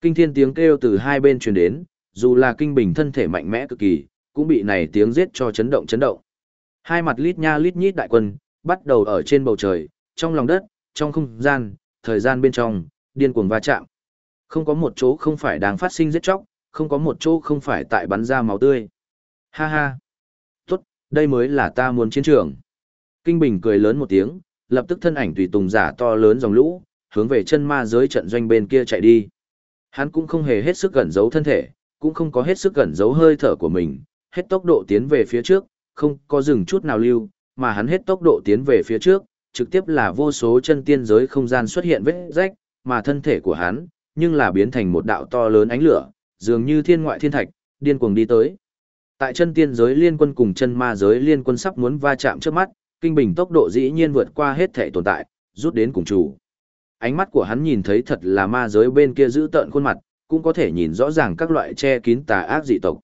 Kinh thiên tiếng kêu từ hai bên truyền đến, dù là kinh bình thân thể mạnh mẽ cực kỳ, cũng bị này tiếng giết cho chấn động chấn động. Hai mặt lít nha lít nhít đại quân, bắt đầu ở trên bầu trời, trong lòng đất, trong không gian, thời gian bên trong, điên cuồng va chạm. Không có một chỗ không phải đang phát sinh giết chóc, không có một chỗ không phải tại bắn ra máu tươi. Ha ha! Tốt, đây mới là ta muốn chiến trường. Kinh Bình cười lớn một tiếng, lập tức thân ảnh tùy tùng giả to lớn dòng lũ, hướng về chân ma giới trận doanh bên kia chạy đi. Hắn cũng không hề hết sức gần giấu thân thể, cũng không có hết sức gần giấu hơi thở của mình, hết tốc độ tiến về phía trước, không có dừng chút nào lưu, mà hắn hết tốc độ tiến về phía trước, trực tiếp là vô số chân tiên giới không gian xuất hiện vết rách, mà thân thể của hắn, nhưng là biến thành một đạo to lớn ánh lửa, dường như thiên ngoại thiên thạch, điên cuồng đi tới. Tại chân tiên giới liên quân cùng chân ma giới liên quân sắp muốn va chạm trước mắt, kinh bình tốc độ dĩ nhiên vượt qua hết thể tồn tại, rút đến cùng chủ. Ánh mắt của hắn nhìn thấy thật là ma giới bên kia giữ tợn khuôn mặt, cũng có thể nhìn rõ ràng các loại che kín tà ác dị tộc.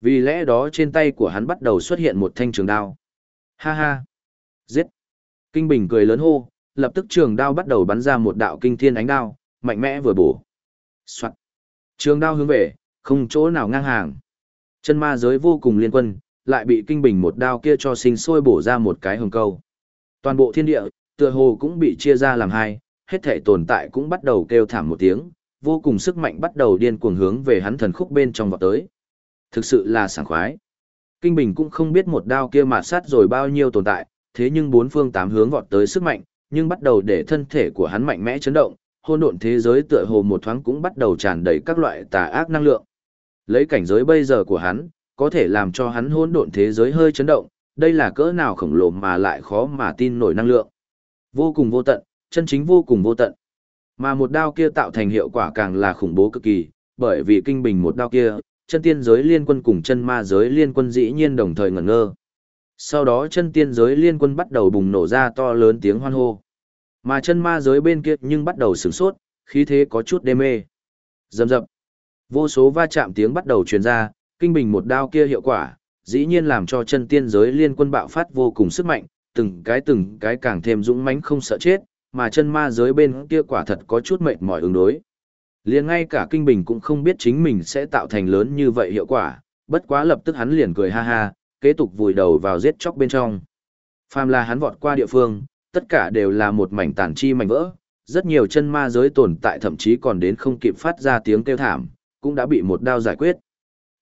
Vì lẽ đó trên tay của hắn bắt đầu xuất hiện một thanh trường đao. Ha ha! Giết! Kinh Bình cười lớn hô, lập tức trường đao bắt đầu bắn ra một đạo kinh thiên ánh đao, mạnh mẽ vừa bổ. Soạn! Trường đao hướng về, không chỗ nào ngang hàng. Chân ma giới vô cùng liên quân, lại bị Kinh Bình một đao kia cho sinh sôi bổ ra một cái hồng câu. Toàn bộ thiên địa, tựa hồ cũng bị chia ra làm hai, hết thể tồn tại cũng bắt đầu kêu thảm một tiếng, vô cùng sức mạnh bắt đầu điên cuồng hướng về hắn thần khúc bên trong vọt tới. Thực sự là sảng khoái. Kinh Bình cũng không biết một đao kia mà sát rồi bao nhiêu tồn tại, thế nhưng bốn phương tám hướng vọt tới sức mạnh, nhưng bắt đầu để thân thể của hắn mạnh mẽ chấn động, hôn độn thế giới tựa hồ một thoáng cũng bắt đầu tràn đầy các loại tà ác năng lượng. Lấy cảnh giới bây giờ của hắn, có thể làm cho hắn hôn độn thế giới hơi chấn động, đây là cỡ nào khổng lồ mà lại khó mà tin nổi năng lượng. Vô cùng vô tận, chân chính vô cùng vô tận. Mà một đao kia tạo thành hiệu quả càng là khủng bố cực kỳ, bởi vì kinh bình một đao kia, chân tiên giới liên quân cùng chân ma giới liên quân dĩ nhiên đồng thời ngẩn ngơ. Sau đó chân tiên giới liên quân bắt đầu bùng nổ ra to lớn tiếng hoan hô. Mà chân ma giới bên kia nhưng bắt đầu sửng sốt, khí thế có chút đê mê. Dầm dập. Vô số va chạm tiếng bắt đầu truyền ra, kinh bình một đao kia hiệu quả, dĩ nhiên làm cho chân tiên giới liên quân bạo phát vô cùng sức mạnh, từng cái từng cái càng thêm dũng mãnh không sợ chết, mà chân ma giới bên kia quả thật có chút mệt mỏi ứng đối. Liền ngay cả kinh bình cũng không biết chính mình sẽ tạo thành lớn như vậy hiệu quả, bất quá lập tức hắn liền cười ha ha, kế tục vùi đầu vào giết chóc bên trong. Phàm là hắn vọt qua địa phương, tất cả đều là một mảnh tàn chi mảnh vỡ, rất nhiều chân ma giới tồn tại thậm chí còn đến không kịp phát ra tiếng kêu thảm, cũng đã bị một đao giải quyết.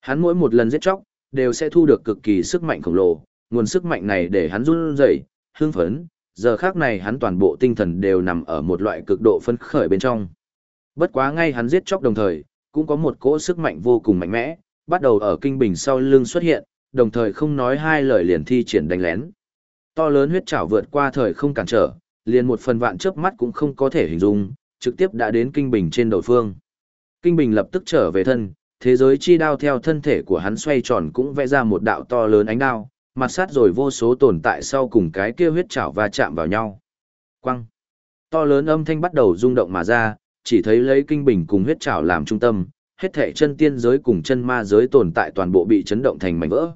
Hắn mỗi một lần giết chóc, đều sẽ thu được cực kỳ sức mạnh khổng lồ, nguồn sức mạnh này để hắn run rẩy, hưng phấn, giờ khác này hắn toàn bộ tinh thần đều nằm ở một loại cực độ phấn khởi bên trong. Bất quá ngay hắn giết chóc đồng thời, cũng có một cỗ sức mạnh vô cùng mạnh mẽ, bắt đầu ở kinh bình sau lưng xuất hiện, đồng thời không nói hai lời liền thi triển đánh lén. To lớn huyết trảo vượt qua thời không cản trở, liền một phần vạn chớp mắt cũng không có thể hình dung, trực tiếp đã đến kinh bình trên đầu phương. Kinh bình lập tức trở về thân, thế giới chi đao theo thân thể của hắn xoay tròn cũng vẽ ra một đạo to lớn ánh đao, mặt sát rồi vô số tồn tại sau cùng cái kia huyết chảo và chạm vào nhau. Quăng. To lớn âm thanh bắt đầu rung động mà ra, chỉ thấy lấy kinh bình cùng huyết chảo làm trung tâm, hết thảy chân tiên giới cùng chân ma giới tồn tại toàn bộ bị chấn động thành mảnh vỡ.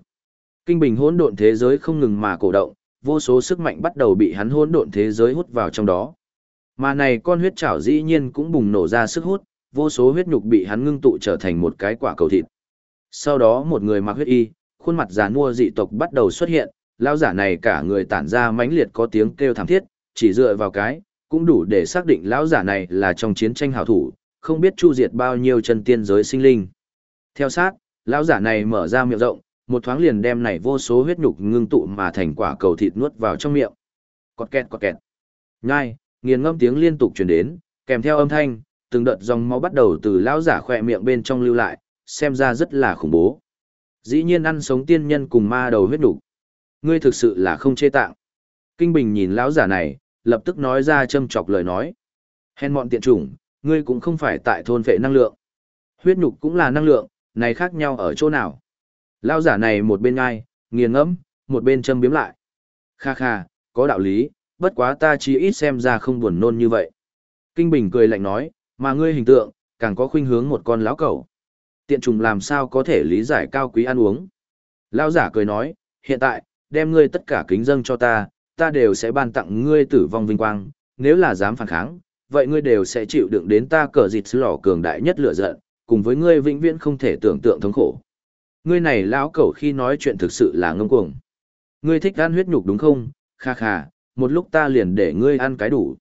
Kinh bình hỗn độn thế giới không ngừng mà cổ động, vô số sức mạnh bắt đầu bị hắn hỗn độn thế giới hút vào trong đó. Mà này con huyết chảo dĩ nhiên cũng bùng nổ ra sức hút, vô số huyết nhục bị hắn ngưng tụ trở thành một cái quả cầu thịt. Sau đó một người mặc huyết y, khuôn mặt già nua dị tộc bắt đầu xuất hiện, lão giả này cả người tản ra mãnh liệt có tiếng kêu thảm thiết, chỉ dựa vào cái, cũng đủ để xác định lão giả này là trong chiến tranh hảo thủ, không biết chu diệt bao nhiêu chân tiên giới sinh linh. Theo sát, lão giả này mở ra miệng rộng, một thoáng liền đem này vô số huyết nhục ngưng tụ mà thành quả cầu thịt nuốt vào trong miệng. Cọt kẹt cọt kẹt. Nhai, nghiền ngâm tiếng liên tục truyền đến, kèm theo âm thanh, từng đợt dòng máu bắt đầu từ lão giả khỏe miệng bên trong lưu lại, xem ra rất là khủng bố. Dĩ nhiên ăn sống tiên nhân cùng ma đầu huyết đủ. Ngươi thực sự là không chê tạng. Kinh Bình nhìn lão giả này, lập tức nói ra châm chọc lời nói. Hèn mọn tiện chủng, ngươi cũng không phải tại thôn phệ năng lượng. Huyết nhục cũng là năng lượng, này khác nhau ở chỗ nào? Lão giả này một bên ngai, nghiền ngẫm, một bên châm biếm lại. Kha kha, có đạo lý, bất quá ta chỉ ít xem ra không buồn nôn như vậy. Kinh Bình cười lạnh nói, mà ngươi hình tượng, càng có khuynh hướng một con lão cẩu. Tiện trùng làm sao có thể lý giải cao quý ăn uống. Lão giả cười nói, hiện tại, đem ngươi tất cả kính dâng cho ta, ta đều sẽ ban tặng ngươi tử vong vinh quang, nếu là dám phản kháng, vậy ngươi đều sẽ chịu đựng đến ta cờ dịt lò cường đại nhất lửa giận, cùng với ngươi vĩnh viễn không thể tưởng tượng thống khổ. Ngươi này lão cẩu khi nói chuyện thực sự là ngông cuồng. Ngươi thích ăn huyết nhục đúng không? Kha kha, một lúc ta liền để ngươi ăn cái đủ.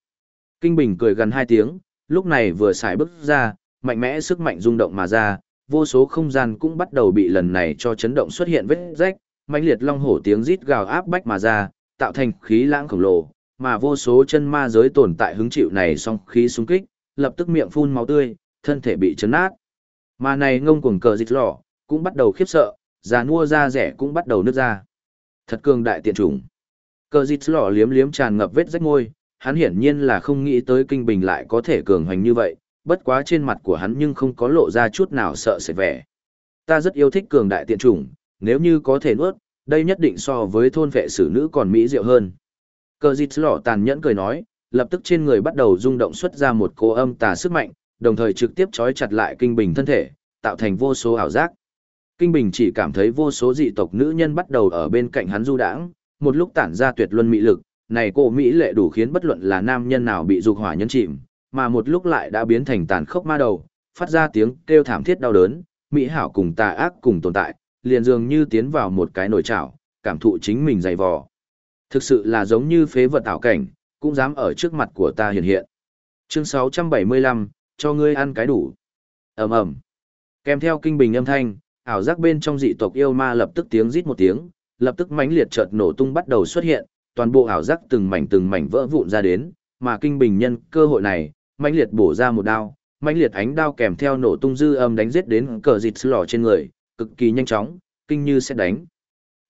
Kinh Bình cười gần hai tiếng, lúc này vừa xài bước ra, mạnh mẽ sức mạnh rung động mà ra, vô số không gian cũng bắt đầu bị lần này cho chấn động xuất hiện vết rách, mãnh liệt long hổ tiếng rít gào áp bách mà ra, tạo thành khí lãng khổng lồ, mà vô số chân ma giới tồn tại hứng chịu này song khí xung kích, lập tức miệng phun máu tươi, thân thể bị chấn nát. Mà này ngông cuồng cờ dịch lọ, cũng bắt đầu khiếp sợ, già nua da rẻ cũng bắt đầu nứt ra. Thật cường đại tiện chủng. Cờ dịch lọ liếm liếm tràn ngập vết rách môi, hắn hiển nhiên là không nghĩ tới kinh bình lại có thể cường hoành như vậy, bất quá trên mặt của hắn nhưng không có lộ ra chút nào sợ sệt vẻ. Ta rất yêu thích cường đại tiện chủng, nếu như có thể nuốt, đây nhất định so với thôn vệ sử nữ còn mỹ diệu hơn. Cờ dịch lọ tàn nhẫn cười nói, lập tức trên người bắt đầu rung động xuất ra một cô âm tà sức mạnh, đồng thời trực tiếp trói chặt lại kinh bình thân thể, tạo thành vô số ảo giác. Kinh bình chỉ cảm thấy vô số dị tộc nữ nhân bắt đầu ở bên cạnh hắn du đãng, một lúc tản ra tuyệt luân mỹ lực, này cô mỹ lệ đủ khiến bất luận là nam nhân nào bị dục hỏa nhân chìm, mà một lúc lại đã biến thành tàn khốc ma đầu, phát ra tiếng kêu thảm thiết đau đớn, mỹ hảo cùng tà ác cùng tồn tại, liền dường như tiến vào một cái nồi chảo, cảm thụ chính mình dày vò. Thực sự là giống như phế vật ảo cảnh, cũng dám ở trước mặt của ta hiện hiện. Chương 675, cho ngươi ăn cái đủ. ầm ầm Kèm theo kinh bình âm thanh, ảo giác bên trong dị tộc yêu ma lập tức tiếng rít một tiếng, lập tức mãnh liệt chợt nổ tung bắt đầu xuất hiện, toàn bộ ảo giác từng mảnh từng mảnh vỡ vụn ra đến, mà kinh bình nhân cơ hội này, mãnh liệt bổ ra một đao, mãnh liệt ánh đao kèm theo nổ tung dư âm đánh giết đến cờ dịt lò trên người, cực kỳ nhanh chóng, kinh như sẽ đánh.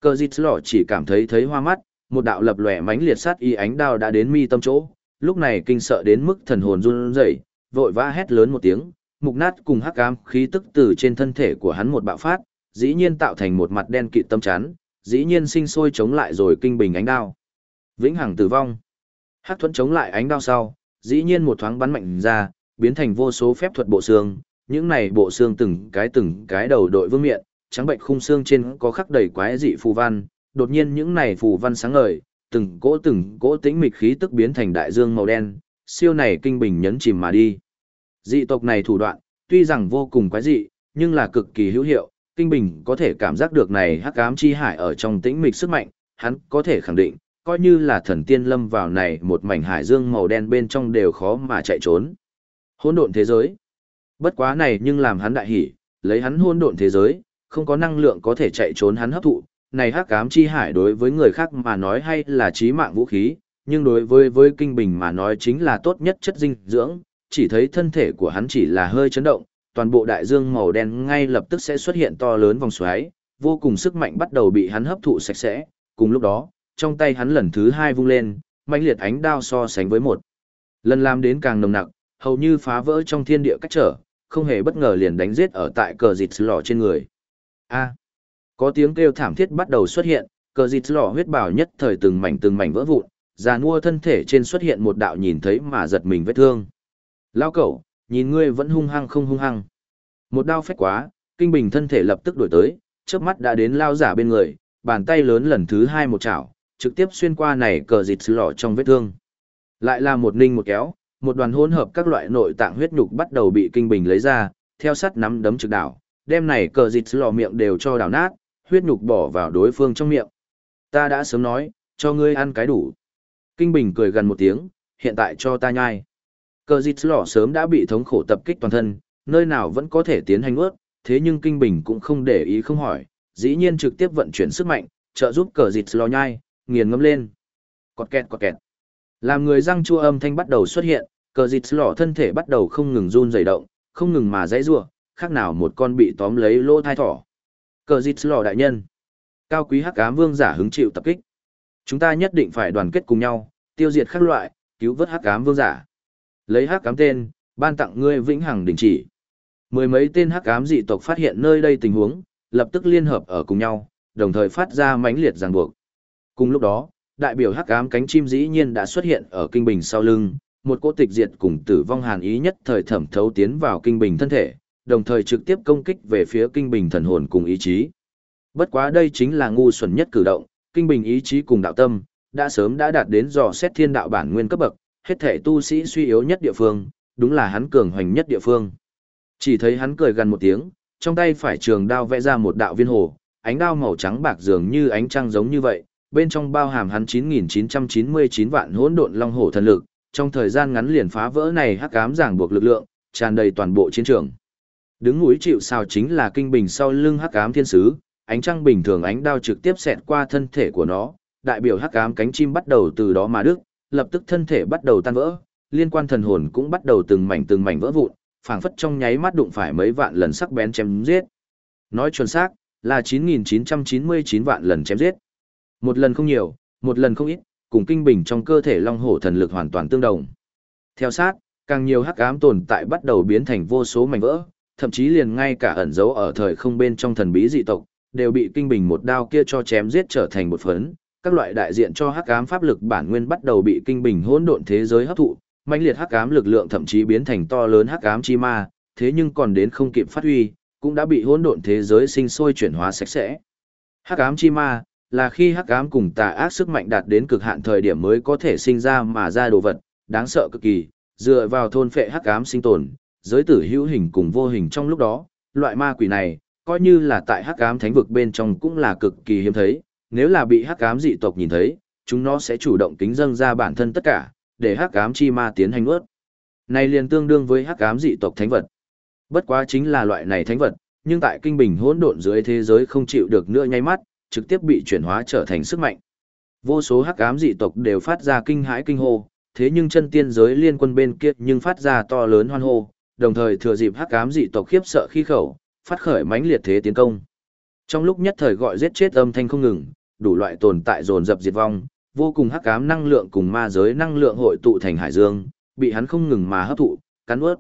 Cờ dịt lò chỉ cảm thấy thấy hoa mắt, một đạo lập lòe mãnh liệt sát y ánh đao đã đến mi tâm chỗ, lúc này kinh sợ đến mức thần hồn run rẩy, vội vã hét lớn một tiếng, mục nát cùng hắc ám khí tức từ trên thân thể của hắn một bạo phát, dĩ nhiên tạo thành một mặt đen kịt tâm chán, dĩ nhiên sinh sôi chống lại rồi kinh bình ánh đao. Vĩnh hằng tử vong. Hắc thuẫn chống lại ánh đao sau, dĩ nhiên một thoáng bắn mạnh ra, biến thành vô số phép thuật bộ xương, những này bộ xương từng cái từng cái đầu đội vương miện, trắng bệnh khung xương trên có khắc đầy quái dị phù văn, đột nhiên những này phù văn sáng ngời, từng cỗ từng cỗ tĩnh mịch khí tức biến thành đại dương màu đen, siêu này kinh bình nhấn chìm mà đi. Dị tộc này thủ đoạn, tuy rằng vô cùng quái dị, nhưng là cực kỳ hữu hiệu, kinh bình có thể cảm giác được này hắc ám chi hải ở trong tĩnh mịch sức mạnh, hắn có thể khẳng định, coi như là thần tiên lâm vào này một mảnh hải dương màu đen bên trong đều khó mà chạy trốn. Hỗn độn thế giới. Bất quá này nhưng làm hắn đại hỉ, lấy hắn hỗn độn thế giới, không có năng lượng có thể chạy trốn hắn hấp thụ, này hắc ám chi hải đối với người khác mà nói hay là chí mạng vũ khí, nhưng đối với với kinh bình mà nói chính là tốt nhất chất dinh dưỡng, chỉ thấy thân thể của hắn chỉ là hơi chấn động, toàn bộ đại dương màu đen ngay lập tức sẽ xuất hiện to lớn vòng xoáy, vô cùng sức mạnh bắt đầu bị hắn hấp thụ sạch sẽ, cùng lúc đó, trong tay hắn lần thứ hai vung lên, mãnh liệt ánh đao so sánh với một. Lần làm đến càng nồng nặc, hầu như phá vỡ trong thiên địa cách trở, không hề bất ngờ liền đánh giết ở tại cờ dịt lò trên người. A. có tiếng kêu thảm thiết bắt đầu xuất hiện, cờ dịt lò huyết bảo nhất thời từng mảnh từng mảnh vỡ vụn, già nua thân thể trên xuất hiện một đạo nhìn thấy mà giật mình vết thương. Lao cẩu, nhìn ngươi vẫn hung hăng không hung hăng. Một đao phách quá, kinh bình thân thể lập tức đổi tới, chớp mắt đã đến lao giả bên người, bàn tay lớn lần thứ hai một chảo, trực tiếp xuyên qua này cờ dịt lò trong vết thương. Lại là một ninh một kéo, một đoàn hỗn hợp các loại nội tạng huyết nhục bắt đầu bị kinh bình lấy ra, theo sắt nắm đấm trực đảo, đem này cờ dịt lò miệng đều cho đảo nát, huyết nhục bỏ vào đối phương trong miệng. Ta đã sớm nói, cho ngươi ăn cái đủ. Kinh bình cười gần một tiếng, hiện tại cho ta nhai. Cờ dịt lò sớm đã bị thống khổ tập kích toàn thân, nơi nào vẫn có thể tiến hành ướt, thế nhưng kinh bình cũng không để ý không hỏi, dĩ nhiên trực tiếp vận chuyển sức mạnh, trợ giúp cờ dịt lò nhai, nghiền ngâm lên. Cọt kẹt cọt kẹt. Làm người răng chua âm thanh bắt đầu xuất hiện, cờ dịt lỏ thân thể bắt đầu không ngừng run rẩy động, không ngừng mà dãy rủa, khác nào một con bị tóm lấy lỗ thai thỏ. Cờ dịt lỏ đại nhân. Cao quý hắc ám vương giả hứng chịu tập kích. Chúng ta nhất định phải đoàn kết cùng nhau, tiêu diệt các loại, cứu vớt hắc ám vương giả. Lấy hắc ám tên, ban tặng ngươi vĩnh hằng đình chỉ. Mười mấy tên hắc ám dị tộc phát hiện nơi đây tình huống, lập tức liên hợp ở cùng nhau, đồng thời phát ra mãnh liệt ràng buộc. Cùng lúc đó, đại biểu hắc ám cánh chim dĩ nhiên đã xuất hiện ở kinh bình sau lưng, một cỗ tịch diệt cùng tử vong hàn ý nhất thời thẩm thấu tiến vào kinh bình thân thể, đồng thời trực tiếp công kích về phía kinh bình thần hồn cùng ý chí. Bất quá đây chính là ngu xuẩn nhất cử động, kinh bình ý chí cùng đạo tâm, đã sớm đã đạt đến dò xét thiên đạo bản nguyên cấp bậc, hết thể tu sĩ suy yếu nhất địa phương, đúng là hắn cường hoành nhất địa phương. Chỉ thấy hắn cười gần một tiếng, trong tay phải trường đao vẽ ra một đạo viên hồ, ánh đao màu trắng bạc dường như ánh trăng giống như vậy, bên trong bao hàm hắn 9999 vạn hỗn độn long hổ thần lực, trong thời gian ngắn liền phá vỡ này hắc ám giảng buộc lực lượng, tràn đầy toàn bộ chiến trường. Đứng núi chịu sao chính là kinh bình sau lưng hắc ám thiên sứ, ánh trăng bình thường ánh đao trực tiếp xẹt qua thân thể của nó, đại biểu hắc ám cánh chim bắt đầu từ đó mà đứt, lập tức thân thể bắt đầu tan vỡ, liên quan thần hồn cũng bắt đầu từng mảnh từng mảnh vỡ vụn, phảng phất trong nháy mắt đụng phải mấy vạn lần sắc bén chém giết. Nói chuẩn xác, là 9999 vạn lần chém giết. Một lần không nhiều, một lần không ít, cùng kinh bình trong cơ thể long hổ thần lực hoàn toàn tương đồng. Theo sát, càng nhiều hắc ám tồn tại bắt đầu biến thành vô số mảnh vỡ, thậm chí liền ngay cả ẩn dấu ở thời không bên trong thần bí dị tộc, đều bị kinh bình một đao kia cho chém giết trở thành một phấn. Các loại đại diện cho hắc ám pháp lực bản nguyên bắt đầu bị kinh bình hỗn độn thế giới hấp thụ, mãnh liệt hắc ám lực lượng thậm chí biến thành to lớn hắc ám chi ma, thế nhưng còn đến không kịp phát huy, cũng đã bị hỗn độn thế giới sinh sôi chuyển hóa sạch sẽ. Hắc ám chi ma là khi hắc ám cùng tà ác sức mạnh đạt đến cực hạn thời điểm mới có thể sinh ra mà ra đồ vật, đáng sợ cực kỳ, dựa vào thôn phệ hắc ám sinh tồn, giới tử hữu hình cùng vô hình trong lúc đó, loại ma quỷ này, coi như là tại hắc ám thánh vực bên trong cũng là cực kỳ hiếm thấy, nếu là bị hắc ám dị tộc nhìn thấy, chúng nó sẽ chủ động kính dâng ra bản thân tất cả, để hắc ám chi ma tiến hành ướt. Này liền tương đương với hắc ám dị tộc thánh vật. Bất quá chính là loại này thánh vật, nhưng tại kinh bình hỗn độn dưới thế giới không chịu được nữa nháy mắt, trực tiếp bị chuyển hóa trở thành sức mạnh. Vô số hắc ám dị tộc đều phát ra kinh hãi kinh hô, thế nhưng chân tiên giới liên quân bên kia nhưng phát ra to lớn hoan hô, đồng thời thừa dịp hắc ám dị tộc khiếp sợ khi khẩu, phát khởi mãnh liệt thế tiến công. Trong lúc nhất thời gọi giết chết âm thanh không ngừng, đủ loại tồn tại dồn dập diệt vong, vô cùng hắc ám năng lượng cùng ma giới năng lượng hội tụ thành hải dương, bị hắn không ngừng mà hấp thụ, cắn nuốt.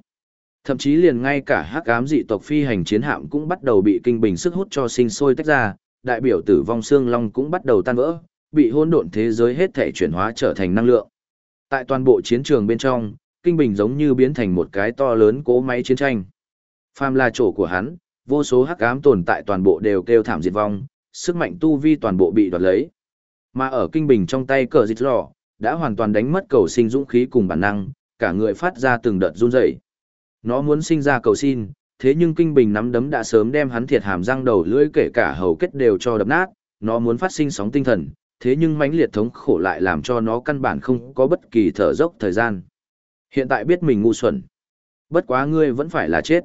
Thậm chí liền ngay cả hắc ám dị tộc phi hành chiến hạm cũng bắt đầu bị kinh bình sức hút cho sinh sôi tách ra, đại biểu tử vong xương long cũng bắt đầu tan vỡ, bị hỗn độn thế giới hết thể chuyển hóa trở thành năng lượng. Tại toàn bộ chiến trường bên trong, kinh bình giống như biến thành một cái to lớn cố máy chiến tranh. Phàm là chỗ của hắn, vô số hắc ám tồn tại toàn bộ đều kêu thảm diệt vong, sức mạnh tu vi toàn bộ bị đoạt lấy. Mà ở kinh bình trong tay cờ dịch lò, đã hoàn toàn đánh mất cầu sinh dũng khí cùng bản năng, cả người phát ra từng đợt run rẩy. Nó muốn sinh ra cầu xin, thế nhưng kinh bình nắm đấm đã sớm đem hắn thiệt hàm răng đầu lưỡi kể cả hầu kết đều cho đập nát, nó muốn phát sinh sóng tinh thần, thế nhưng mãnh liệt thống khổ lại làm cho nó căn bản không có bất kỳ thở dốc thời gian. Hiện tại biết mình ngu xuẩn. Bất quá ngươi vẫn phải là chết.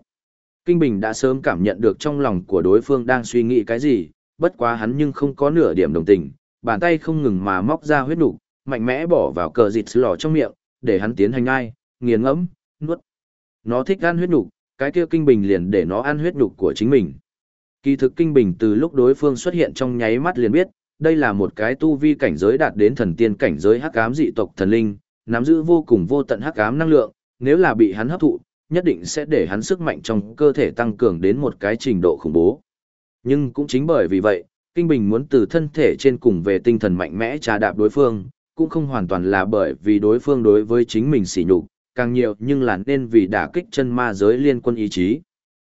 Kinh Bình đã sớm cảm nhận được trong lòng của đối phương đang suy nghĩ cái gì, bất quá hắn nhưng không có nửa điểm đồng tình, bàn tay không ngừng mà móc ra huyết đủ mạnh mẽ bỏ vào cờ dịt lò trong miệng, để hắn tiến hành ai nghiền ngẫm, nuốt. Nó thích ăn huyết đủ cái kia kinh bình liền để nó ăn huyết nhục của chính mình. Kỳ thực kinh bình từ lúc đối phương xuất hiện trong nháy mắt liền biết, đây là một cái tu vi cảnh giới đạt đến thần tiên cảnh giới hắc ám dị tộc thần linh, nắm giữ vô cùng vô tận hắc ám năng lượng, nếu là bị hắn hấp thụ, nhất định sẽ để hắn sức mạnh trong cơ thể tăng cường đến một cái trình độ khủng bố. Nhưng cũng chính bởi vì vậy, Kinh Bình muốn từ thân thể trên cùng về tinh thần mạnh mẽ trà đạp đối phương, cũng không hoàn toàn là bởi vì đối phương đối với chính mình sỉ nhục, càng nhiều nhưng là nên vì đả kích chân ma giới liên quân ý chí.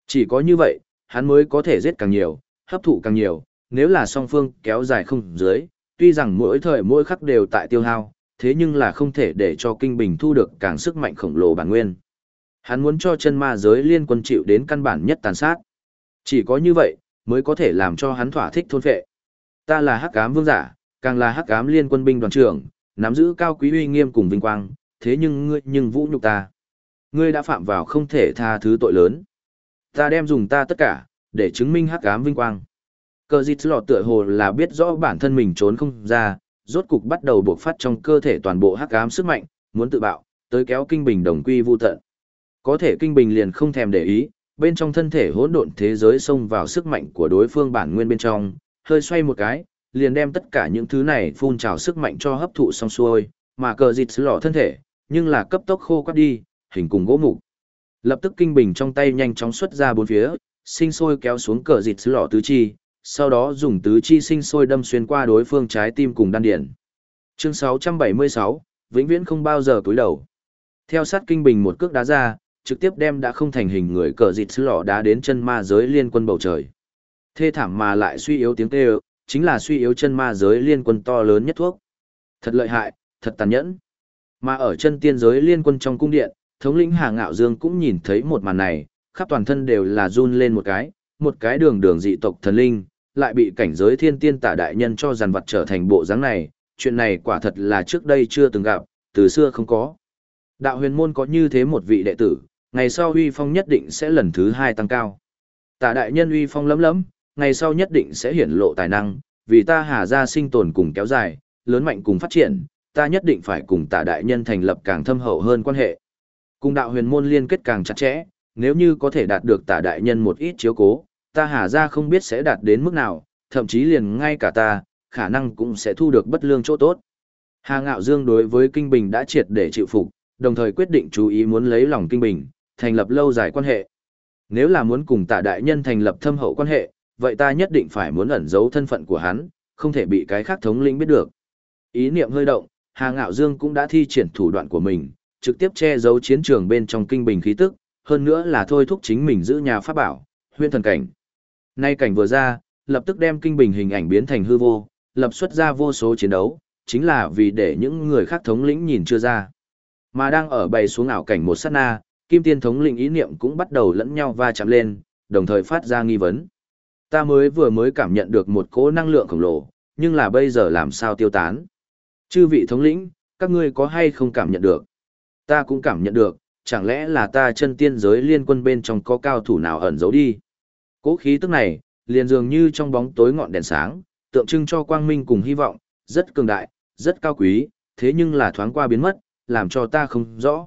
Chỉ có như vậy, hắn mới có thể giết càng nhiều, hấp thụ càng nhiều, nếu là song phương kéo dài không dưới, tuy rằng mỗi thời mỗi khắc đều tại tiêu hao, thế nhưng là không thể để cho kinh bình thu được càng sức mạnh khổng lồ bản nguyên. Hắn muốn cho chân ma giới liên quân chịu đến căn bản nhất tàn sát. Chỉ có như vậy, mới có thể làm cho hắn thỏa thích thôn phệ. Ta là hắc ám vương giả, càng là hắc ám liên quân binh đoàn trưởng, nắm giữ cao quý uy nghiêm cùng vinh quang, thế nhưng ngươi nhưng vũ nhục ta. Ngươi đã phạm vào không thể tha thứ tội lớn. Ta đem dùng ta tất cả, để chứng minh hắc ám vinh quang. Cờ dịch lọt tựa hồ là biết rõ bản thân mình trốn không ra, rốt cục bắt đầu buộc phát trong cơ thể toàn bộ hắc ám sức mạnh, muốn tự bạo, tới kéo kinh bình đồng quy vu tận. Có thể kinh bình liền không thèm để ý, bên trong thân thể hỗn độn thế giới xông vào sức mạnh của đối phương bản nguyên bên trong, hơi xoay một cái, liền đem tất cả những thứ này phun trào sức mạnh cho hấp thụ xong xuôi, mà cờ dịt lọ thân thể, nhưng là cấp tốc khô quắt đi, hình cùng gỗ mục. Lập tức kinh bình trong tay nhanh chóng xuất ra bốn phía, sinh sôi kéo xuống cờ dịt lọ tứ chi, sau đó dùng tứ chi sinh sôi đâm xuyên qua đối phương trái tim cùng đan điển. Chương 676, vĩnh viễn không bao giờ cúi đầu. Theo sát kinh bình một cước đá ra, trực tiếp đem đã không thành hình người cờ dịt lọ đá đến chân ma giới liên quân bầu trời. Thê thảm mà lại suy yếu tiếng kêu, chính là suy yếu chân ma giới liên quân to lớn nhất thuốc. Thật lợi hại, thật tàn nhẫn. Mà ở chân tiên giới liên quân trong cung điện, thống lĩnh Hà Ngạo Dương cũng nhìn thấy một màn này, khắp toàn thân đều là run lên một cái, một cái đường đường dị tộc thần linh, lại bị cảnh giới thiên tiên tả đại nhân cho dàn vật trở thành bộ dáng này, chuyện này quả thật là trước đây chưa từng gặp, từ xưa không có. Đạo huyền môn có như thế một vị đệ tử, ngày sau uy phong nhất định sẽ lần thứ hai tăng cao. Tả đại nhân uy phong lấm lấm, ngày sau nhất định sẽ hiển lộ tài năng, vì ta hà ra sinh tồn cùng kéo dài, lớn mạnh cùng phát triển, ta nhất định phải cùng tả đại nhân thành lập càng thâm hậu hơn quan hệ. Cùng đạo huyền môn liên kết càng chặt chẽ, nếu như có thể đạt được tả đại nhân một ít chiếu cố, ta hà ra không biết sẽ đạt đến mức nào, thậm chí liền ngay cả ta, khả năng cũng sẽ thu được bất lương chỗ tốt. Hà Ngạo Dương đối với Kinh Bình đã triệt để chịu phục, đồng thời quyết định chú ý muốn lấy lòng Kinh Bình, thành lập lâu dài quan hệ. Nếu là muốn cùng tả đại nhân thành lập thâm hậu quan hệ, vậy ta nhất định phải muốn ẩn giấu thân phận của hắn, không thể bị cái khác thống lĩnh biết được. Ý niệm hơi động, Hà Ngạo Dương cũng đã thi triển thủ đoạn của mình, trực tiếp che giấu chiến trường bên trong kinh bình khí tức, hơn nữa là thôi thúc chính mình giữ nhà pháp bảo, huyên thần cảnh. Nay cảnh vừa ra, lập tức đem kinh bình hình ảnh biến thành hư vô, lập xuất ra vô số chiến đấu, chính là vì để những người khác thống lĩnh nhìn chưa ra. Mà đang ở bày xuống ảo cảnh một sát na, Kim Tiên thống lĩnh ý niệm cũng bắt đầu lẫn nhau va chạm lên, đồng thời phát ra nghi vấn. Ta mới vừa mới cảm nhận được một cỗ năng lượng khổng lồ, nhưng là bây giờ làm sao tiêu tán. Chư vị thống lĩnh, các ngươi có hay không cảm nhận được? Ta cũng cảm nhận được, chẳng lẽ là ta chân tiên giới liên quân bên trong có cao thủ nào ẩn giấu đi? Cỗ khí tức này, liền dường như trong bóng tối ngọn đèn sáng, tượng trưng cho quang minh cùng hy vọng, rất cường đại, rất cao quý, thế nhưng là thoáng qua biến mất, làm cho ta không rõ.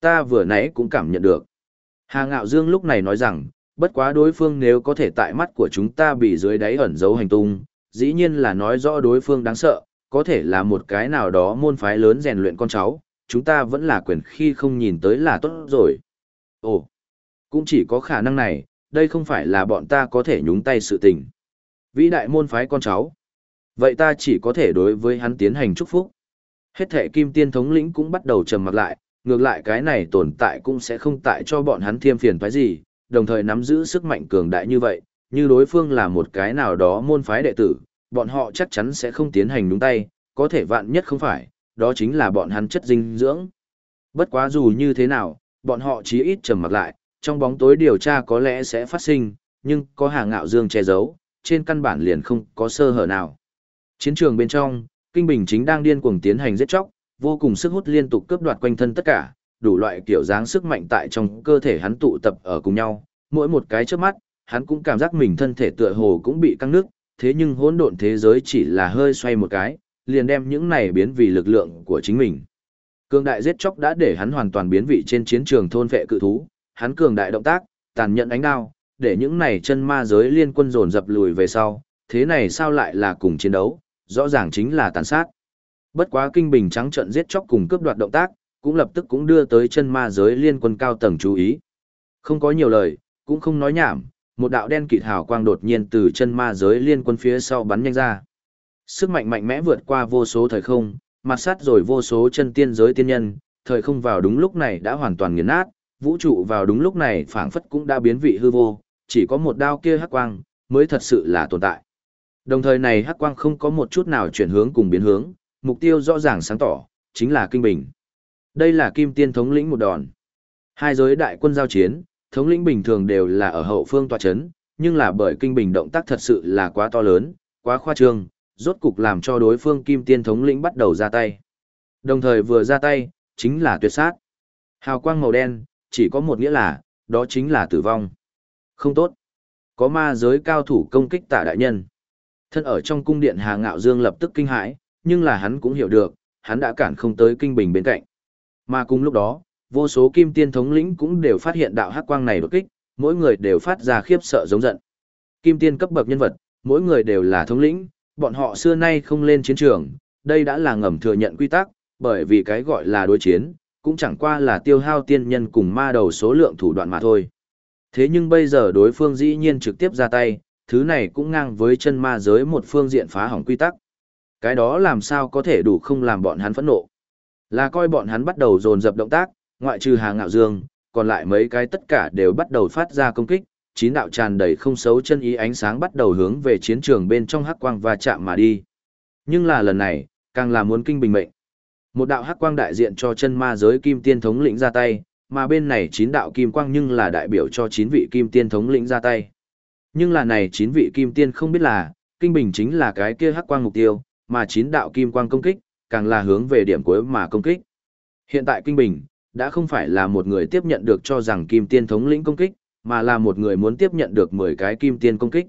Ta vừa nãy cũng cảm nhận được. Hà Ngạo Dương lúc này nói rằng, bất quá đối phương nếu có thể tại mắt của chúng ta bị dưới đáy ẩn giấu hành tung, dĩ nhiên là nói rõ đối phương đáng sợ, có thể là một cái nào đó môn phái lớn rèn luyện con cháu, chúng ta vẫn là quyền khi không nhìn tới là tốt rồi. Ồ, cũng chỉ có khả năng này, đây không phải là bọn ta có thể nhúng tay sự tình. Vĩ đại môn phái con cháu. Vậy ta chỉ có thể đối với hắn tiến hành chúc phúc. Hết thể kim tiên thống lĩnh cũng bắt đầu trầm mặt lại, ngược lại cái này tồn tại cũng sẽ không tại cho bọn hắn thêm phiền phái gì, đồng thời nắm giữ sức mạnh cường đại như vậy, như đối phương là một cái nào đó môn phái đệ tử, bọn họ chắc chắn sẽ không tiến hành đúng tay, có thể vạn nhất không phải, đó chính là bọn hắn chất dinh dưỡng. Bất quá dù như thế nào, bọn họ chí ít trầm mặt lại, trong bóng tối điều tra có lẽ sẽ phát sinh, nhưng có hàng ngạo dương che giấu, trên căn bản liền không có sơ hở nào. Chiến trường bên trong, Kinh Bình chính đang điên cuồng tiến hành giết chóc, vô cùng sức hút liên tục cướp đoạt quanh thân tất cả, đủ loại kiểu dáng sức mạnh tại trong cơ thể hắn tụ tập ở cùng nhau, mỗi một cái trước mắt, hắn cũng cảm giác mình thân thể tựa hồ cũng bị căng nước, thế nhưng hỗn độn thế giới chỉ là hơi xoay một cái, liền đem những này biến vì lực lượng của chính mình. Cường đại giết chóc đã để hắn hoàn toàn biến vị trên chiến trường thôn vệ cự thú, hắn cường đại động tác, tàn nhẫn ánh đao, để những này chân ma giới liên quân dồn dập lùi về sau, thế này sao lại là cùng chiến đấu, rõ ràng chính là tàn sát. Bất quá kinh bình trắng trận giết chóc cùng cướp đoạt động tác, cũng lập tức cũng đưa tới chân ma giới liên quân cao tầng chú ý. Không có nhiều lời, cũng không nói nhảm, một đạo đen kịt hào quang đột nhiên từ chân ma giới liên quân phía sau bắn nhanh ra. Sức mạnh mạnh mẽ vượt qua vô số thời không, mặt sát rồi vô số chân tiên giới tiên nhân, thời không vào đúng lúc này đã hoàn toàn nghiền nát, vũ trụ vào đúng lúc này phảng phất cũng đã biến vị hư vô, chỉ có một đao kia hắc quang mới thật sự là tồn tại. Đồng thời này hắc quang không có một chút nào chuyển hướng cùng biến hướng, mục tiêu rõ ràng sáng tỏ, chính là kinh bình. Đây là kim tiên thống lĩnh một đòn. Hai giới đại quân giao chiến, thống lĩnh bình thường đều là ở hậu phương tòa chấn, nhưng là bởi kinh bình động tác thật sự là quá to lớn, quá khoa trương, rốt cục làm cho đối phương kim tiên thống lĩnh bắt đầu ra tay. Đồng thời vừa ra tay, chính là tuyệt sát. Hào quang màu đen, chỉ có một nghĩa là, đó chính là tử vong. Không tốt. Có ma giới cao thủ công kích tả đại nhân. Thân ở trong cung điện Hà Ngạo Dương lập tức kinh hãi, nhưng là hắn cũng hiểu được, hắn đã cản không tới kinh bình bên cạnh. Mà cùng lúc đó, vô số kim tiên thống lĩnh cũng đều phát hiện đạo hắc quang này đột kích, mỗi người đều phát ra khiếp sợ giống giận. Kim tiên cấp bậc nhân vật, mỗi người đều là thống lĩnh, bọn họ xưa nay không lên chiến trường, đây đã là ngầm thừa nhận quy tắc, bởi vì cái gọi là đối chiến, cũng chẳng qua là tiêu hao tiên nhân cùng ma đầu số lượng thủ đoạn mà thôi. Thế nhưng bây giờ đối phương dĩ nhiên trực tiếp ra tay, thứ này cũng ngang với chân ma giới một phương diện phá hỏng quy tắc. Cái đó làm sao có thể đủ không làm bọn hắn phẫn nộ. Là coi bọn hắn bắt đầu dồn dập động tác, ngoại trừ hà ngạo dương, còn lại mấy cái tất cả đều bắt đầu phát ra công kích, chín đạo tràn đầy không xấu chân ý ánh sáng bắt đầu hướng về chiến trường bên trong hắc quang và chạm mà đi. Nhưng là lần này, càng là muốn kinh bình mệnh. Một đạo hắc quang đại diện cho chân ma giới kim tiên thống lĩnh ra tay, mà bên này chín đạo kim quang nhưng là đại biểu cho chín vị kim tiên thống lĩnh ra tay. Nhưng là này chín vị kim tiên không biết là, kinh bình chính là cái kia hắc quang mục tiêu, mà chín đạo kim quang công kích, càng là hướng về điểm cuối mà công kích. Hiện tại kinh bình, đã không phải là một người tiếp nhận được cho rằng kim tiên thống lĩnh công kích, mà là một người muốn tiếp nhận được 10 cái kim tiên công kích.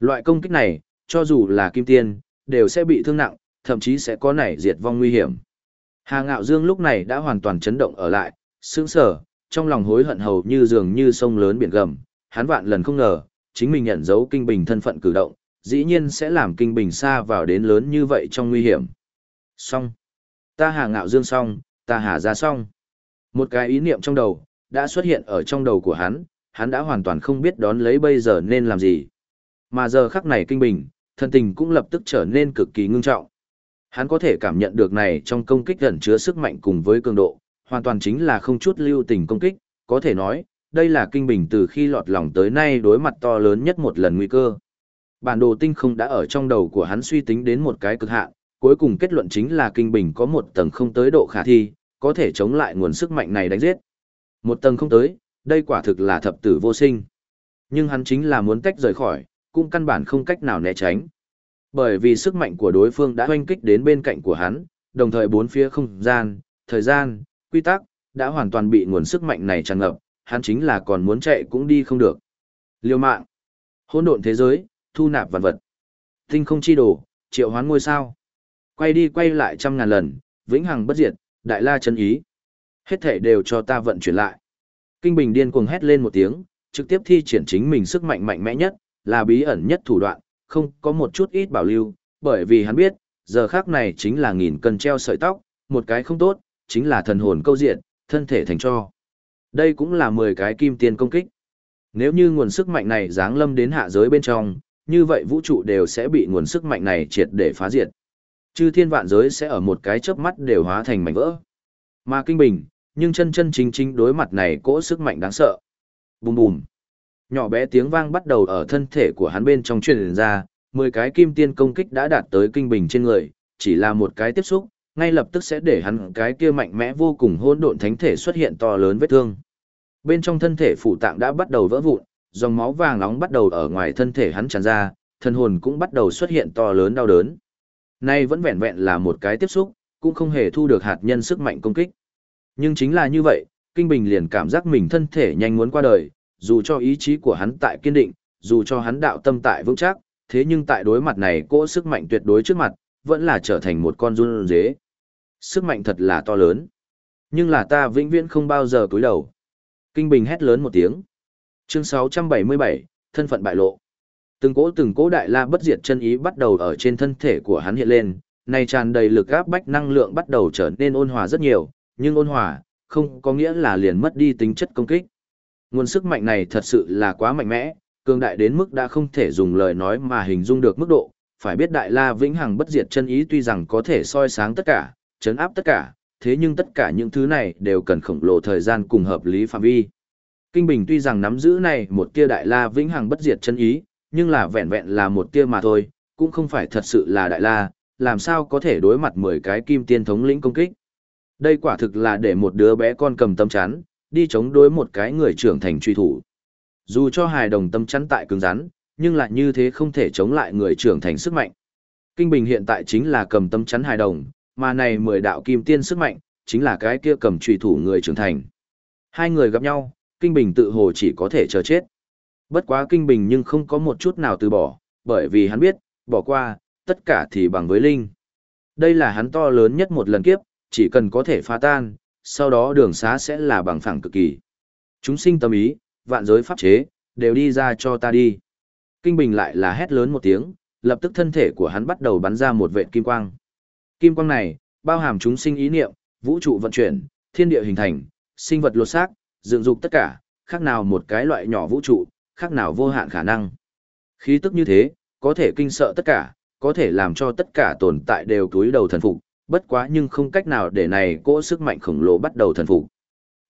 Loại công kích này, cho dù là kim tiên, đều sẽ bị thương nặng, thậm chí sẽ có nảy diệt vong nguy hiểm. Hà Ngạo Dương lúc này đã hoàn toàn chấn động ở lại, sững sờ, trong lòng hối hận hầu như dường như sông lớn biển gầm, hắn vạn lần không ngờ, chính mình nhận dấu kinh bình thân phận cử động, dĩ nhiên sẽ làm kinh bình xa vào đến lớn như vậy trong nguy hiểm. Xong. Ta Hà Ngạo Dương xong, ta Hà ra xong. Một cái ý niệm trong đầu, đã xuất hiện ở trong đầu của hắn, hắn đã hoàn toàn không biết đón lấy bây giờ nên làm gì. Mà giờ khắc này kinh bình, thân tình cũng lập tức trở nên cực kỳ ngưng trọng. Hắn có thể cảm nhận được này trong công kích gần chứa sức mạnh cùng với cường độ, hoàn toàn chính là không chút lưu tình công kích, có thể nói, đây là kinh bình từ khi lọt lòng tới nay đối mặt to lớn nhất một lần nguy cơ. Bản đồ tinh không đã ở trong đầu của hắn suy tính đến một cái cực hạn, cuối cùng kết luận chính là kinh bình có một tầng không tới độ khả thi, có thể chống lại nguồn sức mạnh này đánh giết. Một tầng không tới, đây quả thực là thập tử vô sinh. Nhưng hắn chính là muốn tách rời khỏi, cũng căn bản không cách nào né tránh. Bởi vì sức mạnh của đối phương đã hoanh kích đến bên cạnh của hắn, đồng thời bốn phía không gian, thời gian, quy tắc, đã hoàn toàn bị nguồn sức mạnh này tràn ngập, hắn chính là còn muốn chạy cũng đi không được. Liêu mạng, hỗn độn thế giới, thu nạp vật vật. Tinh không chi đồ, triệu hoán ngôi sao. Quay đi quay lại trăm ngàn lần, vĩnh hằng bất diệt, đại la chân ý. Hết thể đều cho ta vận chuyển lại. Kinh Bình điên cuồng hét lên một tiếng, trực tiếp thi triển chính mình sức mạnh mạnh mẽ nhất, là bí ẩn nhất thủ đoạn, không có một chút ít bảo lưu, bởi vì hắn biết, giờ khác này chính là nghìn cân treo sợi tóc, một cái không tốt, chính là thần hồn câu diện, thân thể thành cho. Đây cũng là 10 cái kim tiền công kích. Nếu như nguồn sức mạnh này giáng lâm đến hạ giới bên trong, như vậy vũ trụ đều sẽ bị nguồn sức mạnh này triệt để phá diệt. Chư thiên vạn giới sẽ ở một cái chớp mắt đều hóa thành mảnh vỡ. Mà kinh bình, nhưng chân chân chính chính đối mặt này cỗ sức mạnh đáng sợ. Bùm bùm. Nhỏ bé tiếng vang bắt đầu ở thân thể của hắn bên trong truyền ra, 10 cái kim tiên công kích đã đạt tới kinh bình trên người, chỉ là một cái tiếp xúc, ngay lập tức sẽ để hắn cái kia mạnh mẽ vô cùng hỗn độn thánh thể xuất hiện to lớn vết thương. Bên trong thân thể phủ tạng đã bắt đầu vỡ vụn, dòng máu vàng nóng bắt đầu ở ngoài thân thể hắn tràn ra, thân hồn cũng bắt đầu xuất hiện to lớn đau đớn. Nay vẫn vẹn vẹn là một cái tiếp xúc, cũng không hề thu được hạt nhân sức mạnh công kích. Nhưng chính là như vậy, Kinh Bình liền cảm giác mình thân thể nhanh muốn qua đời, dù cho ý chí của hắn tại kiên định, dù cho hắn đạo tâm tại vững chắc, thế nhưng tại đối mặt này cỗ sức mạnh tuyệt đối trước mặt, vẫn là trở thành một con run dế. Sức mạnh thật là to lớn. Nhưng là ta vĩnh viễn không bao giờ cúi đầu. Kinh Bình hét lớn một tiếng. Chương 677, thân phận bại lộ. Từng cỗ từng cỗ đại la bất diệt chân ý bắt đầu ở trên thân thể của hắn hiện lên, này tràn đầy lực áp bách năng lượng bắt đầu trở nên ôn hòa rất nhiều, nhưng ôn hòa, không có nghĩa là liền mất đi tính chất công kích. Nguồn sức mạnh này thật sự là quá mạnh mẽ, cường đại đến mức đã không thể dùng lời nói mà hình dung được mức độ, phải biết đại la vĩnh hằng bất diệt chân ý tuy rằng có thể soi sáng tất cả, chấn áp tất cả, thế nhưng tất cả những thứ này đều cần khổng lồ thời gian cùng hợp lý phạm vi. Kinh Bình tuy rằng nắm giữ này một tia đại la vĩnh hằng bất diệt chân ý, nhưng là vẹn vẹn là một tia mà thôi, cũng không phải thật sự là đại la, làm sao có thể đối mặt 10 cái kim tiên thống lĩnh công kích. Đây quả thực là để một đứa bé con cầm tâm chắn, đi chống đối một cái người trưởng thành truy thủ. Dù cho hài đồng tâm chắn tại cứng rắn, nhưng lại như thế không thể chống lại người trưởng thành sức mạnh. Kinh Bình hiện tại chính là cầm tâm chắn hài đồng, mà này mười đạo kim tiên sức mạnh, chính là cái kia cầm truy thủ người trưởng thành. Hai người gặp nhau, Kinh Bình tự hồ chỉ có thể chờ chết. Bất quá Kinh Bình nhưng không có một chút nào từ bỏ, bởi vì hắn biết, bỏ qua, tất cả thì bằng với Linh. Đây là hắn to lớn nhất một lần kiếp, chỉ cần có thể phá tan, sau đó đường xá sẽ là bằng phẳng cực kỳ. Chúng sinh tâm ý, vạn giới pháp chế, đều đi ra cho ta đi. Kinh Bình lại là hét lớn một tiếng, lập tức thân thể của hắn bắt đầu bắn ra một vệt kim quang. Kim quang này, bao hàm chúng sinh ý niệm, vũ trụ vận chuyển, thiên địa hình thành, sinh vật lột xác, dựng dục tất cả, khác nào một cái loại nhỏ vũ trụ, khác nào vô hạn khả năng. Khí tức như thế, có thể kinh sợ tất cả, có thể làm cho tất cả tồn tại đều túi đầu thần phục, bất quá nhưng không cách nào để này cỗ sức mạnh khổng lồ bắt đầu thần phục.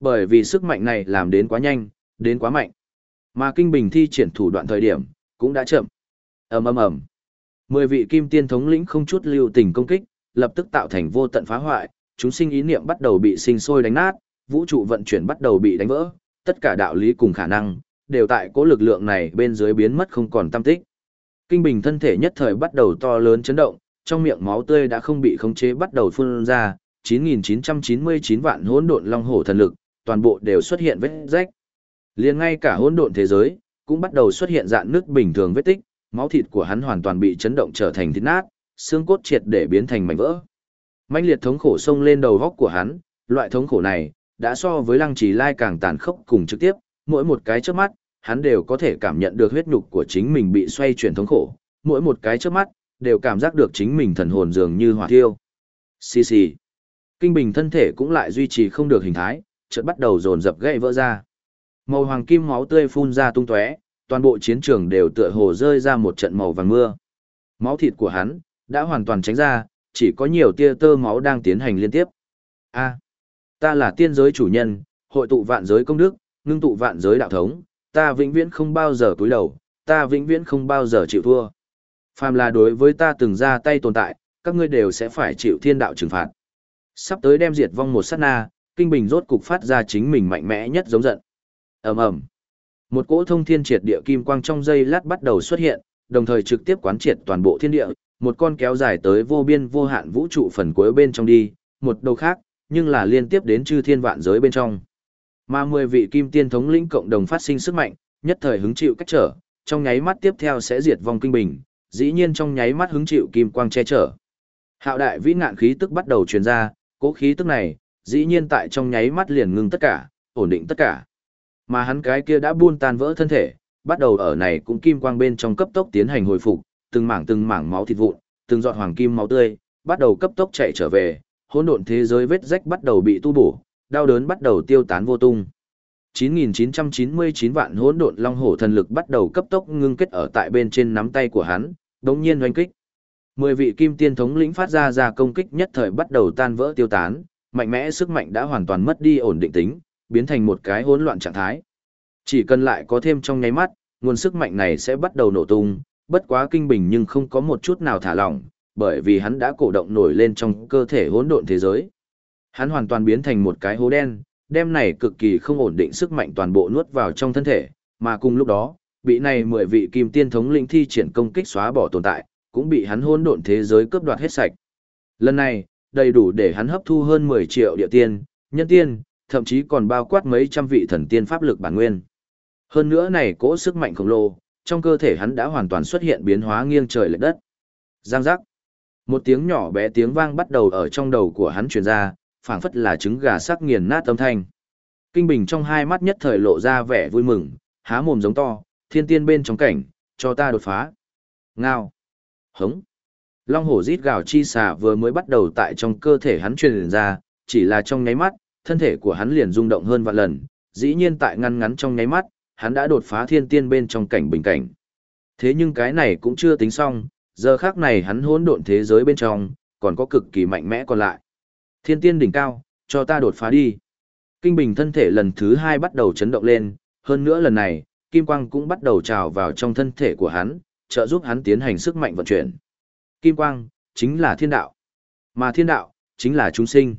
Bởi vì sức mạnh này làm đến quá nhanh, đến quá mạnh. Mà kinh bình thi triển thủ đoạn thời điểm, cũng đã chậm. ầm ầm ầm Mười vị kim tiên thống lĩnh không chút lưu tình công kích, lập tức tạo thành vô tận phá hoại, chúng sinh ý niệm bắt đầu bị sinh sôi đánh nát, vũ trụ vận chuyển bắt đầu bị đánh vỡ, tất cả đạo lý cùng khả năng, đều tại cố lực lượng này bên dưới biến mất không còn tâm tích. Kinh bình thân thể nhất thời bắt đầu to lớn chấn động, trong miệng máu tươi đã không bị khống chế bắt đầu phun ra, 9.999 vạn hỗn độn long hổ thần lực, toàn bộ đều xuất hiện vết rách. liền ngay cả hỗn độn thế giới, cũng bắt đầu xuất hiện dạng nước bình thường vết tích, máu thịt của hắn hoàn toàn bị chấn động trở thành thít nát, xương cốt triệt để biến thành mảnh vỡ. Mãnh liệt thống khổ xông lên đầu góc của hắn, loại thống khổ này đã so với Lăng Trì Lai càng tàn khốc cùng trực tiếp, mỗi một cái chớp mắt, hắn đều có thể cảm nhận được huyết nhục của chính mình bị xoay chuyển thống khổ, mỗi một cái chớp mắt đều cảm giác được chính mình thần hồn dường như hỏa thiêu. Xì xì. Kinh bình thân thể cũng lại duy trì không được hình thái, chợt bắt đầu dồn dập gãy vỡ ra. Màu hoàng kim máu tươi phun ra tung tóe, toàn bộ chiến trường đều tựa hồ rơi ra một trận màu vàng mưa. Máu thịt của hắn đã hoàn toàn tránh ra, chỉ có nhiều tia tơ máu đang tiến hành liên tiếp. A, ta là tiên giới chủ nhân, hội tụ vạn giới công đức, ngưng tụ vạn giới đạo thống, ta vĩnh viễn không bao giờ cúi đầu, ta vĩnh viễn không bao giờ chịu thua. Phàm là đối với ta từng ra tay tồn tại, các ngươi đều sẽ phải chịu thiên đạo trừng phạt. Sắp tới đem diệt vong một sát na, kinh bình rốt cục phát ra chính mình mạnh mẽ nhất giống giận. Ầm ầm. Một cỗ thông thiên triệt địa kim quang trong dây lát bắt đầu xuất hiện, đồng thời trực tiếp quán triệt toàn bộ thiên địa, một con kéo dài tới vô biên vô hạn vũ trụ phần cuối bên trong đi, một đầu khác, nhưng là liên tiếp đến chư thiên vạn giới bên trong. Mà mười vị kim tiên thống lĩnh cộng đồng phát sinh sức mạnh, nhất thời hứng chịu cách trở, trong nháy mắt tiếp theo sẽ diệt vong kinh bình, dĩ nhiên trong nháy mắt hứng chịu kim quang che chở. Hạo đại vĩ ngạn khí tức bắt đầu truyền ra, cố khí tức này, dĩ nhiên tại trong nháy mắt liền ngưng tất cả, ổn định tất cả. Mà hắn cái kia đã buôn tan vỡ thân thể, bắt đầu ở này cũng kim quang bên trong cấp tốc tiến hành hồi phục, từng mảng từng mảng máu thịt vụn, từng giọt hoàng kim máu tươi, bắt đầu cấp tốc chạy trở về, hỗn độn thế giới vết rách bắt đầu bị tu bổ, đau đớn bắt đầu tiêu tán vô tung. 9.999 vạn hỗn độn long hổ thần lực bắt đầu cấp tốc ngưng kết ở tại bên trên nắm tay của hắn, đống nhiên oanh kích. Mười vị kim tiên thống lĩnh phát ra ra công kích nhất thời bắt đầu tan vỡ tiêu tán, mạnh mẽ sức mạnh đã hoàn toàn mất đi ổn định tính, biến thành một cái hỗn loạn trạng thái. Chỉ cần lại có thêm trong nháy mắt, nguồn sức mạnh này sẽ bắt đầu nổ tung, bất quá kinh bình nhưng không có một chút nào thả lỏng, bởi vì hắn đã cổ động nổi lên trong cơ thể hỗn độn thế giới. Hắn hoàn toàn biến thành một cái hố đen, đem này cực kỳ không ổn định sức mạnh toàn bộ nuốt vào trong thân thể, mà cùng lúc đó, bị này mười vị kim tiên thống lĩnh thi triển công kích xóa bỏ tồn tại, cũng bị hắn hỗn độn thế giới cướp đoạt hết sạch. Lần này, đầy đủ để hắn hấp thu hơn 10 triệu địa tiên, nhân tiên, thậm chí còn bao quát mấy trăm vị thần tiên pháp lực bản nguyên. Hơn nữa này cỗ sức mạnh khổng lồ, trong cơ thể hắn đã hoàn toàn xuất hiện biến hóa nghiêng trời lệch đất. Giang giác. Một tiếng nhỏ bé tiếng vang bắt đầu ở trong đầu của hắn truyền ra, phảng phất là trứng gà sắc nghiền nát âm thanh. Kinh Bình trong hai mắt nhất thời lộ ra vẻ vui mừng, há mồm giống to, thiên tiên bên trong cảnh, cho ta đột phá. Ngao. Hống. Long hổ rít gào chi xà vừa mới bắt đầu tại trong cơ thể hắn truyền ra, chỉ là trong nháy mắt, thân thể của hắn liền rung động hơn vạn lần, dĩ nhiên tại ngăn ngắn trong nháy mắt, hắn đã đột phá thiên tiên bên trong cảnh bình cảnh. Thế nhưng cái này cũng chưa tính xong, giờ khác này hắn hỗn độn thế giới bên trong, còn có cực kỳ mạnh mẽ còn lại. Thiên tiên đỉnh cao, cho ta đột phá đi. Kinh bình thân thể lần thứ hai bắt đầu chấn động lên, hơn nữa lần này, kim quang cũng bắt đầu trào vào trong thân thể của hắn, trợ giúp hắn tiến hành sức mạnh vận chuyển. Kim quang, chính là thiên đạo. Mà thiên đạo, chính là chúng sinh.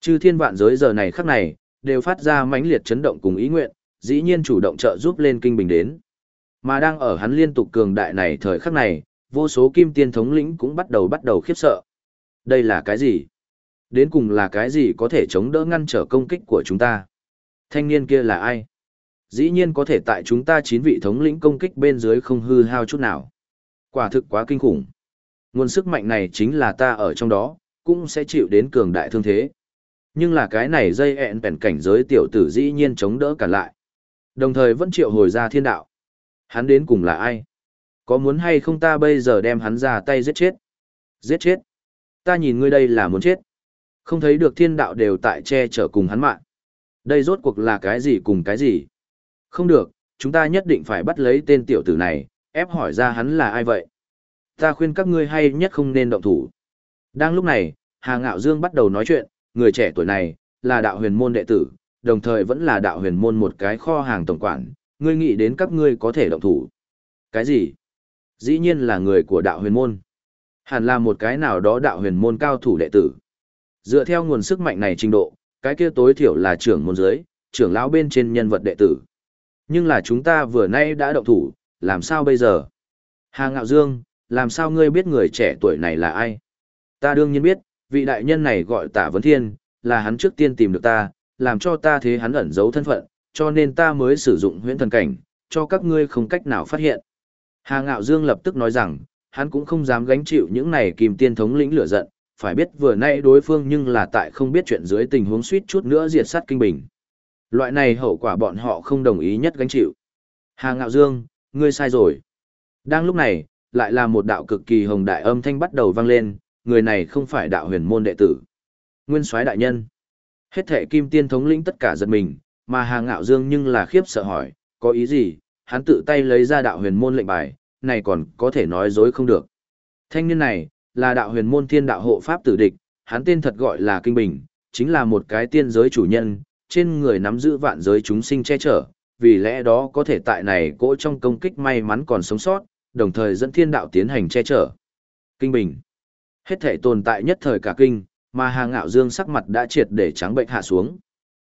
Chư thiên vạn giới giờ này khắc này, đều phát ra mãnh liệt chấn động cùng ý nguyện, dĩ nhiên chủ động trợ giúp lên kinh bình đến. Mà đang ở hắn liên tục cường đại này thời khắc này, vô số kim tiên thống lĩnh cũng bắt đầu bắt đầu khiếp sợ. Đây là cái gì? Đến cùng là cái gì có thể chống đỡ ngăn trở công kích của chúng ta? Thanh niên kia là ai? Dĩ nhiên có thể tại chúng ta chín vị thống lĩnh công kích bên dưới không hư hao chút nào. Quả thực quá kinh khủng. Nguồn sức mạnh này chính là ta ở trong đó, cũng sẽ chịu đến cường đại thương thế. Nhưng là cái này dây ẹn bèn cảnh giới tiểu tử dĩ nhiên chống đỡ cả lại. Đồng thời vẫn triệu hồi ra thiên đạo. Hắn đến cùng là ai? Có muốn hay không ta bây giờ đem hắn ra tay giết chết? Giết chết? Ta nhìn ngươi đây là muốn chết. Không thấy được thiên đạo đều tại che chở cùng hắn mạng. Đây rốt cuộc là cái gì cùng cái gì? Không được, chúng ta nhất định phải bắt lấy tên tiểu tử này, ép hỏi ra hắn là ai vậy. Ta khuyên các ngươi hay nhất không nên động thủ. Đang lúc này, Hà Ngạo Dương bắt đầu nói chuyện, người trẻ tuổi này, là đạo huyền môn đệ tử, đồng thời vẫn là đạo huyền môn một cái kho hàng tổng quản, ngươi nghĩ đến các ngươi có thể động thủ. Cái gì? Dĩ nhiên là người của đạo huyền môn. Hẳn là một cái nào đó đạo huyền môn cao thủ đệ tử. Dựa theo nguồn sức mạnh này trình độ, cái kia tối thiểu là trưởng môn giới, trưởng lão bên trên nhân vật đệ tử. Nhưng là chúng ta vừa nay đã động thủ, làm sao bây giờ? Hà Ngạo Dương, làm sao ngươi biết người trẻ tuổi này là ai? Ta đương nhiên biết, vị đại nhân này gọi Tả Vấn Thiên, là hắn trước tiên tìm được ta, làm cho ta thế hắn ẩn giấu thân phận, cho nên ta mới sử dụng huyễn thần cảnh, cho các ngươi không cách nào phát hiện. Hà Ngạo Dương lập tức nói rằng, hắn cũng không dám gánh chịu những này kìm tiên thống lĩnh lửa giận, phải biết vừa nay đối phương nhưng là tại không biết chuyện dưới tình huống suýt chút nữa diệt sát kinh bình. Loại này hậu quả bọn họ không đồng ý nhất gánh chịu. Hà Ngạo Dương, ngươi sai rồi. Đang lúc này, lại là một đạo cực kỳ hồng đại âm thanh bắt đầu vang lên, người này không phải đạo huyền môn đệ tử. Nguyên soái đại nhân. Hết thể kim tiên thống lĩnh tất cả giật mình, mà Hà Ngạo Dương nhưng là khiếp sợ hỏi, có ý gì, hắn tự tay lấy ra đạo huyền môn lệnh bài, này còn có thể nói dối không được. Thanh niên này, là đạo huyền môn thiên đạo hộ pháp tử địch, hắn tên thật gọi là Kinh Bình, chính là một cái tiên giới chủ nhân, trên người nắm giữ vạn giới chúng sinh che chở, vì lẽ đó có thể tại này cỗ trong công kích may mắn còn sống sót, đồng thời dẫn thiên đạo tiến hành che chở. Kinh Bình Hết thể tồn tại nhất thời cả kinh, mà Hà Ngạo Dương sắc mặt đã triệt để trắng bệnh hạ xuống.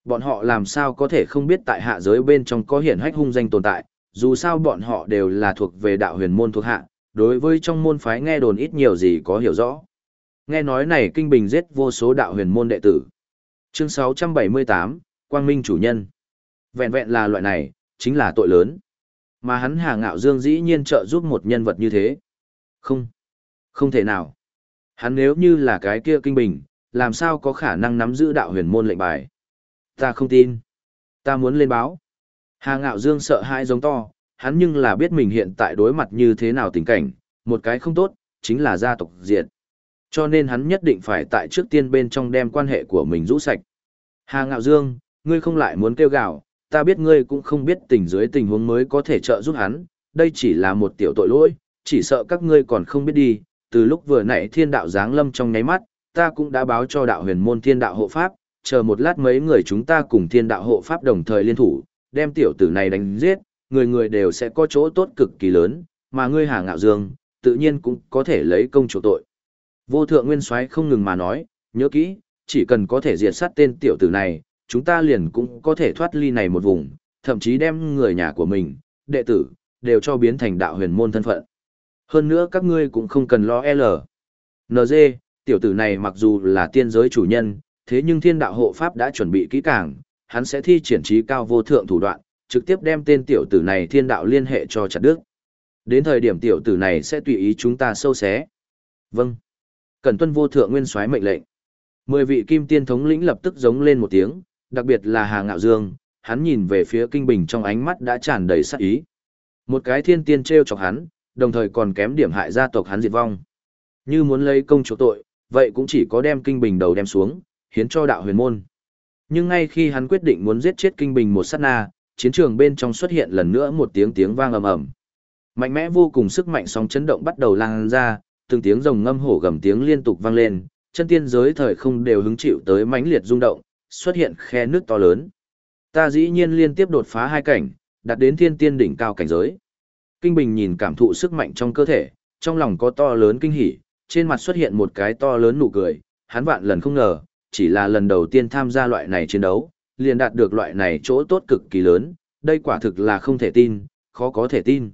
Bọn họ làm sao có thể không biết tại hạ giới bên trong có hiển hách hung danh tồn tại, dù sao bọn họ đều là thuộc về đạo huyền môn thuộc hạ, đối với trong môn phái nghe đồn ít nhiều gì có hiểu rõ. Nghe nói này kinh bình giết vô số đạo huyền môn đệ tử. Chương 678, Quang Minh chủ nhân. Vẹn vẹn là loại này, chính là tội lớn. Mà hắn Hà Ngạo Dương dĩ nhiên trợ giúp một nhân vật như thế. Không, không thể nào. Hắn nếu như là cái kia kinh bình, làm sao có khả năng nắm giữ đạo huyền môn lệnh bài. Ta không tin. Ta muốn lên báo. Hà Ngạo Dương sợ hãi giống to, hắn nhưng là biết mình hiện tại đối mặt như thế nào tình cảnh, một cái không tốt, chính là gia tộc diệt. Cho nên hắn nhất định phải tại trước tiên bên trong đem quan hệ của mình rũ sạch. Hà Ngạo Dương, ngươi không lại muốn kêu gào, ta biết ngươi cũng không biết tình dưới tình huống mới có thể trợ giúp hắn, đây chỉ là một tiểu tội lỗi, chỉ sợ các ngươi còn không biết đi, từ lúc vừa nãy thiên đạo giáng lâm trong nháy mắt, ta cũng đã báo cho đạo huyền môn thiên đạo hộ pháp, chờ một lát mấy người chúng ta cùng thiên đạo hộ pháp đồng thời liên thủ, đem tiểu tử này đánh giết, người người đều sẽ có chỗ tốt cực kỳ lớn, mà ngươi Hà Ngạo Dương, tự nhiên cũng có thể lấy công chủ tội. Vô thượng nguyên soái không ngừng mà nói, nhớ kỹ, chỉ cần có thể diệt sát tên tiểu tử này, chúng ta liền cũng có thể thoát ly này một vùng, thậm chí đem người nhà của mình, đệ tử, đều cho biến thành đạo huyền môn thân phận. Hơn nữa các ngươi cũng không cần lo L. NG, tiểu tử này mặc dù là tiên giới chủ nhân, thế nhưng thiên đạo hộ pháp đã chuẩn bị kỹ càng, hắn sẽ thi triển trí cao vô thượng thủ đoạn, trực tiếp đem tên tiểu tử này thiên đạo liên hệ cho chặt đức. Đến thời điểm tiểu tử này sẽ tùy ý chúng ta sâu xé. Vâng. Cần tuân vô thượng nguyên soái mệnh lệnh. Mười vị kim tiên thống lĩnh lập tức giống lên một tiếng, đặc biệt là Hà Ngạo Dương, hắn nhìn về phía kinh bình trong ánh mắt đã tràn đầy sát ý. Một cái thiên tiên treo chọc hắn, đồng thời còn kém điểm hại gia tộc hắn diệt vong. Như muốn lấy công chỗ tội, vậy cũng chỉ có đem kinh bình đầu đem xuống, hiến cho đạo huyền môn. Nhưng ngay khi hắn quyết định muốn giết chết kinh bình một sát na, chiến trường bên trong xuất hiện lần nữa một tiếng tiếng vang ầm ầm. Mạnh mẽ vô cùng sức mạnh sóng chấn động bắt đầu lan ra, từng tiếng rồng ngâm hổ gầm tiếng liên tục vang lên, chân tiên giới thời không đều hứng chịu tới mãnh liệt rung động, xuất hiện khe nước to lớn. Ta dĩ nhiên liên tiếp đột phá hai cảnh, đạt đến thiên tiên đỉnh cao cảnh giới. Kinh Bình nhìn cảm thụ sức mạnh trong cơ thể, trong lòng có to lớn kinh hỉ, trên mặt xuất hiện một cái to lớn nụ cười, hắn vạn lần không ngờ, chỉ là lần đầu tiên tham gia loại này chiến đấu, liền đạt được loại này chỗ tốt cực kỳ lớn, đây quả thực là không thể tin, khó có thể tin.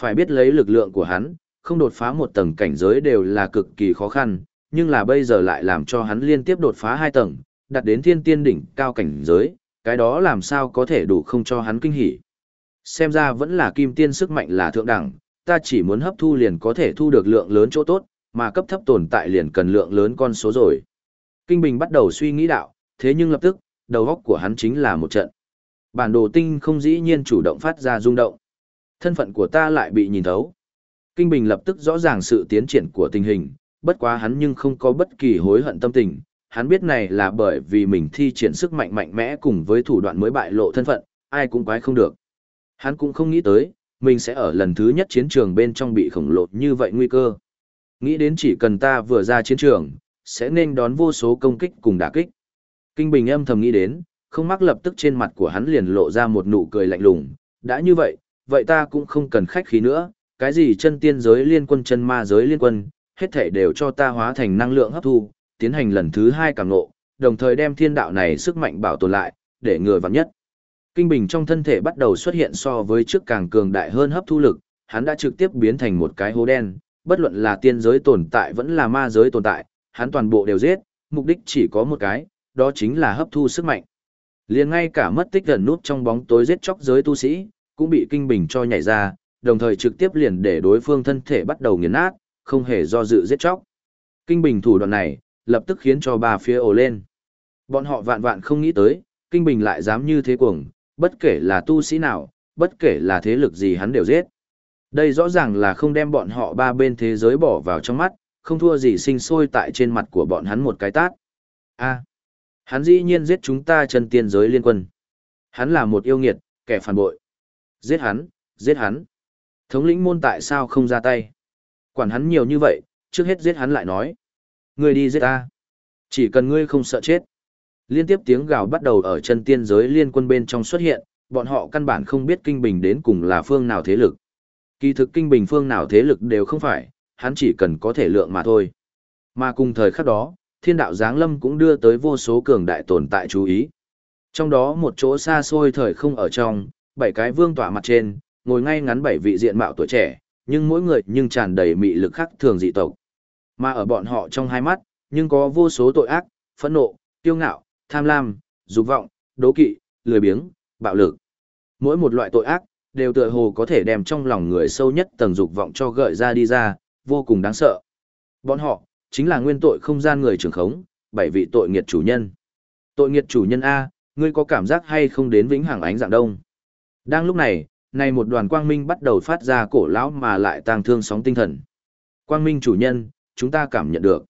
Phải biết lấy lực lượng của hắn, không đột phá một tầng cảnh giới đều là cực kỳ khó khăn, nhưng là bây giờ lại làm cho hắn liên tiếp đột phá hai tầng, đạt đến thiên tiên đỉnh cao cảnh giới, cái đó làm sao có thể đủ không cho hắn kinh hỉ. Xem ra vẫn là kim tiên sức mạnh là thượng đẳng, ta chỉ muốn hấp thu liền có thể thu được lượng lớn chỗ tốt, mà cấp thấp tồn tại liền cần lượng lớn con số rồi. Kinh Bình bắt đầu suy nghĩ đạo, thế nhưng lập tức, đầu óc của hắn chính là một trận. Bản đồ tinh không dĩ nhiên chủ động phát ra rung động. Thân phận của ta lại bị nhìn thấu. Kinh Bình lập tức rõ ràng sự tiến triển của tình hình, bất quá hắn nhưng không có bất kỳ hối hận tâm tình. Hắn biết này là bởi vì mình thi triển sức mạnh mạnh mẽ cùng với thủ đoạn mới bại lộ thân phận, ai cũng quái không được. Hắn cũng không nghĩ tới, mình sẽ ở lần thứ nhất chiến trường bên trong bị khổng lột như vậy nguy cơ. Nghĩ đến chỉ cần ta vừa ra chiến trường, sẽ nên đón vô số công kích cùng đả kích. Kinh Bình âm thầm nghĩ đến, không mắc lập tức trên mặt của hắn liền lộ ra một nụ cười lạnh lùng, đã như vậy, vậy ta cũng không cần khách khí nữa, cái gì chân tiên giới liên quân chân ma giới liên quân, hết thể đều cho ta hóa thành năng lượng hấp thu, tiến hành lần thứ hai càng ngộ, đồng thời đem thiên đạo này sức mạnh bảo tồn lại, để ngừa vặn nhất. Kinh bình trong thân thể bắt đầu xuất hiện so với trước càng cường đại hơn hấp thu lực, hắn đã trực tiếp biến thành một cái hố đen, bất luận là tiên giới tồn tại vẫn là ma giới tồn tại, hắn toàn bộ đều giết, mục đích chỉ có một cái, đó chính là hấp thu sức mạnh. Liền ngay cả mất tích gần nút trong bóng tối giết chóc giới tu sĩ, cũng bị kinh bình cho nhảy ra, đồng thời trực tiếp liền để đối phương thân thể bắt đầu nghiền nát, không hề do dự giết chóc. Kinh bình thủ đoạn này, lập tức khiến cho ba phía ồ lên. Bọn họ vạn vạn không nghĩ tới, kinh bình lại dám như thế cuồng, bất kể là tu sĩ nào, bất kể là thế lực gì hắn đều giết. Đây rõ ràng là không đem bọn họ ba bên thế giới bỏ vào trong mắt, không thua gì sinh sôi tại trên mặt của bọn hắn một cái tát. A, hắn dĩ nhiên giết chúng ta chân tiên giới liên quân. Hắn là một yêu nghiệt, kẻ phản bội. Giết hắn, giết hắn. Thống lĩnh môn tại sao không ra tay? Quản hắn nhiều như vậy, trước hết giết hắn lại nói. Ngươi đi giết ta. Chỉ cần ngươi không sợ chết. Liên tiếp tiếng gào bắt đầu ở chân tiên giới liên quân bên trong xuất hiện, bọn họ căn bản không biết kinh bình đến cùng là phương nào thế lực. Kỳ thực kinh bình phương nào thế lực đều không phải, hắn chỉ cần có thể lượng mà thôi. Mà cùng thời khắc đó, thiên đạo giáng lâm cũng đưa tới vô số cường đại tồn tại chú ý. Trong đó một chỗ xa xôi thời không ở trong, bảy cái vương tỏa mặt trên, ngồi ngay ngắn bảy vị diện mạo tuổi trẻ, nhưng mỗi người nhưng tràn đầy mị lực khắc thường dị tộc. Mà ở bọn họ trong hai mắt, nhưng có vô số tội ác, phẫn nộ, kiêu ngạo, tham lam, dục vọng, đố kỵ, lười biếng, bạo lực. Mỗi một loại tội ác, đều tựa hồ có thể đem trong lòng người sâu nhất tầng dục vọng cho gợi ra đi ra, vô cùng đáng sợ. Bọn họ, chính là nguyên tội không gian người trưởng khống, bảy vị tội nghiệt chủ nhân. Tội nghiệt chủ nhân A, ngươi có cảm giác hay không đến vĩnh hằng ánh dạng đông? Đang lúc này, này một đoàn quang minh bắt đầu phát ra cổ lão mà lại tang thương sóng tinh thần. Quang minh chủ nhân, chúng ta cảm nhận được.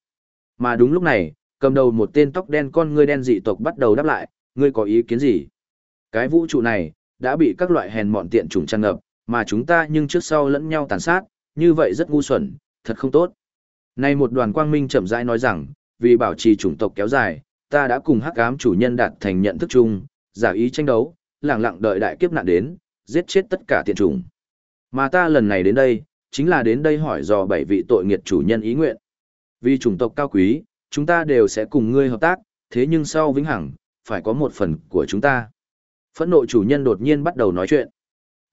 Mà đúng lúc này, cầm đầu một tên tóc đen con ngươi đen dị tộc bắt đầu đáp lại, ngươi có ý kiến gì? Cái vũ trụ này, đã bị các loại hèn mọn tiện trùng tràn ngập, mà chúng ta nhưng trước sau lẫn nhau tàn sát, như vậy rất ngu xuẩn, thật không tốt. Nay một đoàn quang minh chậm rãi nói rằng, vì bảo trì chủng tộc kéo dài, ta đã cùng hắc ám chủ nhân đạt thành nhận thức chung, giả ý tranh đấu, lặng lặng đợi đại kiếp nạn đến, giết chết tất cả tiện chủng. Mà ta lần này đến đây, chính là đến đây hỏi dò bảy vị tội nghiệt chủ nhân ý nguyện. Vì chủng tộc cao quý, chúng ta đều sẽ cùng ngươi hợp tác, thế nhưng sau vĩnh hằng, phải có một phần của chúng ta. Phẫn nộ chủ nhân đột nhiên bắt đầu nói chuyện.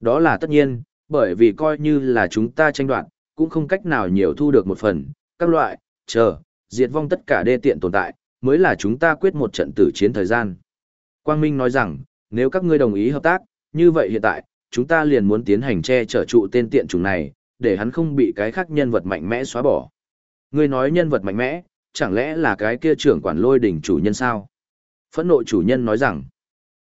Đó là tất nhiên, bởi vì coi như là chúng ta tranh đoạt, cũng không cách nào nhiều thu được một phần, các loại, chờ, diệt vong tất cả đê tiện tồn tại, mới là chúng ta quyết một trận tử chiến thời gian. Quang Minh nói rằng, nếu các ngươi đồng ý hợp tác, như vậy hiện tại, chúng ta liền muốn tiến hành che chở trụ tên tiện chủng này, để hắn không bị cái khác nhân vật mạnh mẽ xóa bỏ. Ngươi nói nhân vật mạnh mẽ, chẳng lẽ là cái kia trưởng quản lôi đỉnh chủ nhân sao? Phẫn nộ chủ nhân nói rằng,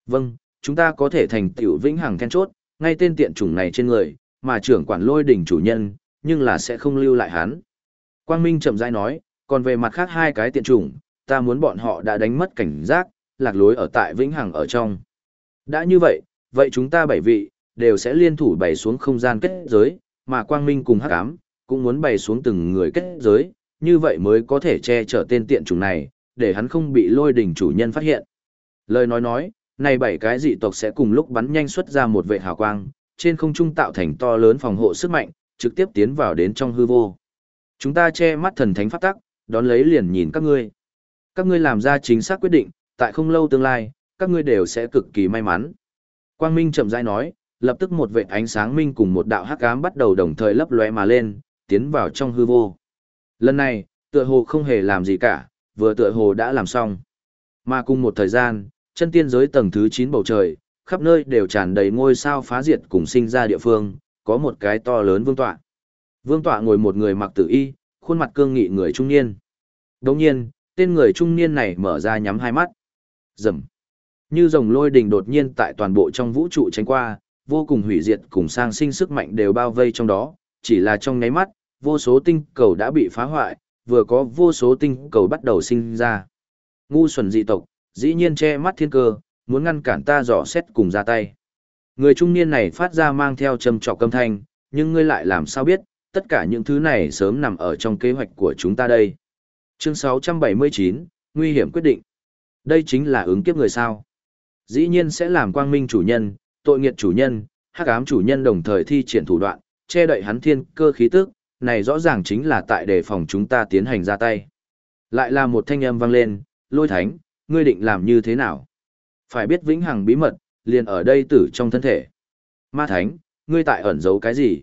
vâng, chúng ta có thể thành tiểu vĩnh hằng then chốt, ngay tên tiện chủng này trên người, mà trưởng quản lôi đỉnh chủ nhân, nhưng là sẽ không lưu lại hắn. Quang Minh chậm rãi nói, còn về mặt khác hai cái tiện chủng, ta muốn bọn họ đã đánh mất cảnh giác, lạc lối ở tại vĩnh hằng ở trong. Đã như vậy, vậy chúng ta bảy vị, đều sẽ liên thủ bày xuống không gian kết giới, mà Quang Minh cùng Hắc Ám cũng muốn bày xuống từng người kết giới, như vậy mới có thể che chở tên tiện chủng này, để hắn không bị lôi đỉnh chủ nhân phát hiện. Lời nói nói, này bảy cái dị tộc sẽ cùng lúc bắn nhanh xuất ra một vệ hào quang, trên không trung tạo thành to lớn phòng hộ sức mạnh, trực tiếp tiến vào đến trong hư vô. Chúng ta che mắt thần thánh pháp tắc, đón lấy liền nhìn các ngươi. Các ngươi làm ra chính xác quyết định, tại không lâu tương lai, các ngươi đều sẽ cực kỳ may mắn. Quang Minh chậm rãi nói, lập tức một vệ ánh sáng minh cùng một đạo hắc ám bắt đầu đồng thời lấp lóe mà lên, tiến vào trong hư vô. Lần này, tựa hồ không hề làm gì cả, vừa tựa hồ đã làm xong. Mà cùng một thời gian, chân tiên giới tầng thứ 9 bầu trời, khắp nơi đều tràn đầy ngôi sao phá diệt cùng sinh ra địa phương, có một cái to lớn vương tọa. Vương tọa ngồi một người mặc tử y, khuôn mặt cương nghị người trung niên. Đồng nhiên, tên người trung niên này mở ra nhắm hai mắt. Rầm. Như rồng lôi đình đột nhiên tại toàn bộ trong vũ trụ tránh qua, vô cùng hủy diệt cùng sang sinh sức mạnh đều bao vây trong đó, chỉ là trong nháy mắt, vô số tinh cầu đã bị phá hoại, vừa có vô số tinh cầu bắt đầu sinh ra. Ngu xuẩn dị tộc, dĩ nhiên che mắt thiên cơ, muốn ngăn cản ta dò xét cùng ra tay. Người trung niên này phát ra mang theo trầm trọc âm thanh, nhưng ngươi lại làm sao biết, tất cả những thứ này sớm nằm ở trong kế hoạch của chúng ta đây. Chương 679, Nguy hiểm quyết định. Đây chính là ứng kiếp người sao. Dĩ nhiên sẽ làm quang minh chủ nhân, tội nghiệt chủ nhân, hắc ám chủ nhân đồng thời thi triển thủ đoạn, che đậy hắn thiên cơ khí tức, này rõ ràng chính là tại đề phòng chúng ta tiến hành ra tay. Lại là một thanh âm vang lên, lôi thánh, ngươi định làm như thế nào? Phải biết vĩnh hằng bí mật, liền ở đây tử trong thân thể. Ma thánh, ngươi tại ẩn giấu cái gì?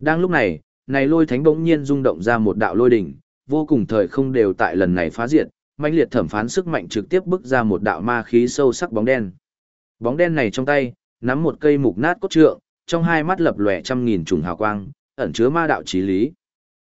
Đang lúc này, này lôi thánh bỗng nhiên rung động ra một đạo lôi đỉnh, vô cùng thời không đều tại lần này phá diệt, mãnh liệt thẩm phán sức mạnh trực tiếp bức ra một đạo ma khí sâu sắc bóng đen. Bóng đen này trong tay, nắm một cây mục nát cốt trượng, trong hai mắt lập lòe trăm nghìn trùng hào quang, ẩn chứa ma đạo chí lý.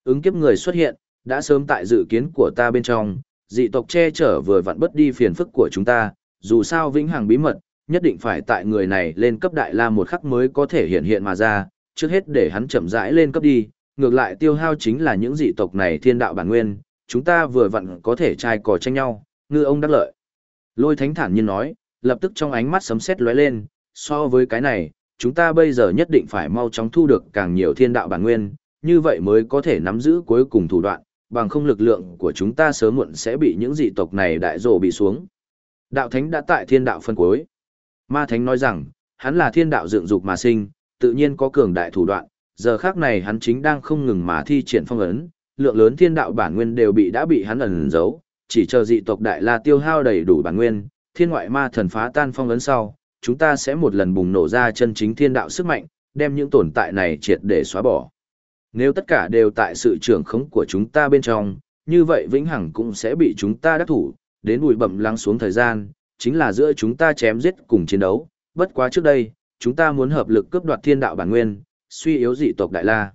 Ứng kiếp người xuất hiện, đã sớm tại dự kiến của ta bên trong, dị tộc che chở vừa vặn bất đi phiền phức của chúng ta, dù sao vĩnh hằng bí mật, nhất định phải tại người này lên cấp đại la một khắc mới có thể hiện hiện mà ra, trước hết để hắn chậm rãi lên cấp đi, ngược lại tiêu hao chính là những dị tộc này thiên đạo bản nguyên, chúng ta vừa vặn có thể trai cò tranh nhau, ngư ông đắc lợi. Lôi thánh thản nhiên nói, lập tức trong ánh mắt sấm sét lóe lên, so với cái này, chúng ta bây giờ nhất định phải mau chóng thu được càng nhiều thiên đạo bản nguyên, như vậy mới có thể nắm giữ cuối cùng thủ đoạn, bằng không lực lượng của chúng ta sớm muộn sẽ bị những dị tộc này đại rồ bị xuống. Đạo thánh đã tại thiên đạo phân cuối. Ma thánh nói rằng, hắn là thiên đạo dựng dục mà sinh, tự nhiên có cường đại thủ đoạn, giờ khác này hắn chính đang không ngừng mà thi triển phong ấn, lượng lớn thiên đạo bản nguyên đều bị đã bị hắn ẩn giấu, chỉ chờ dị tộc đại la tiêu hao đầy đủ bản nguyên, thiên ngoại ma thần phá tan phong ấn sau, chúng ta sẽ một lần bùng nổ ra chân chính thiên đạo sức mạnh, đem những tồn tại này triệt để xóa bỏ. Nếu tất cả đều tại sự trưởng khống của chúng ta bên trong, như vậy vĩnh hằng cũng sẽ bị chúng ta đắc thủ, đến bụi bẩm lắng xuống thời gian, chính là giữa chúng ta chém giết cùng chiến đấu, bất quá trước đây, chúng ta muốn hợp lực cướp đoạt thiên đạo bản nguyên, suy yếu dị tộc Đại La.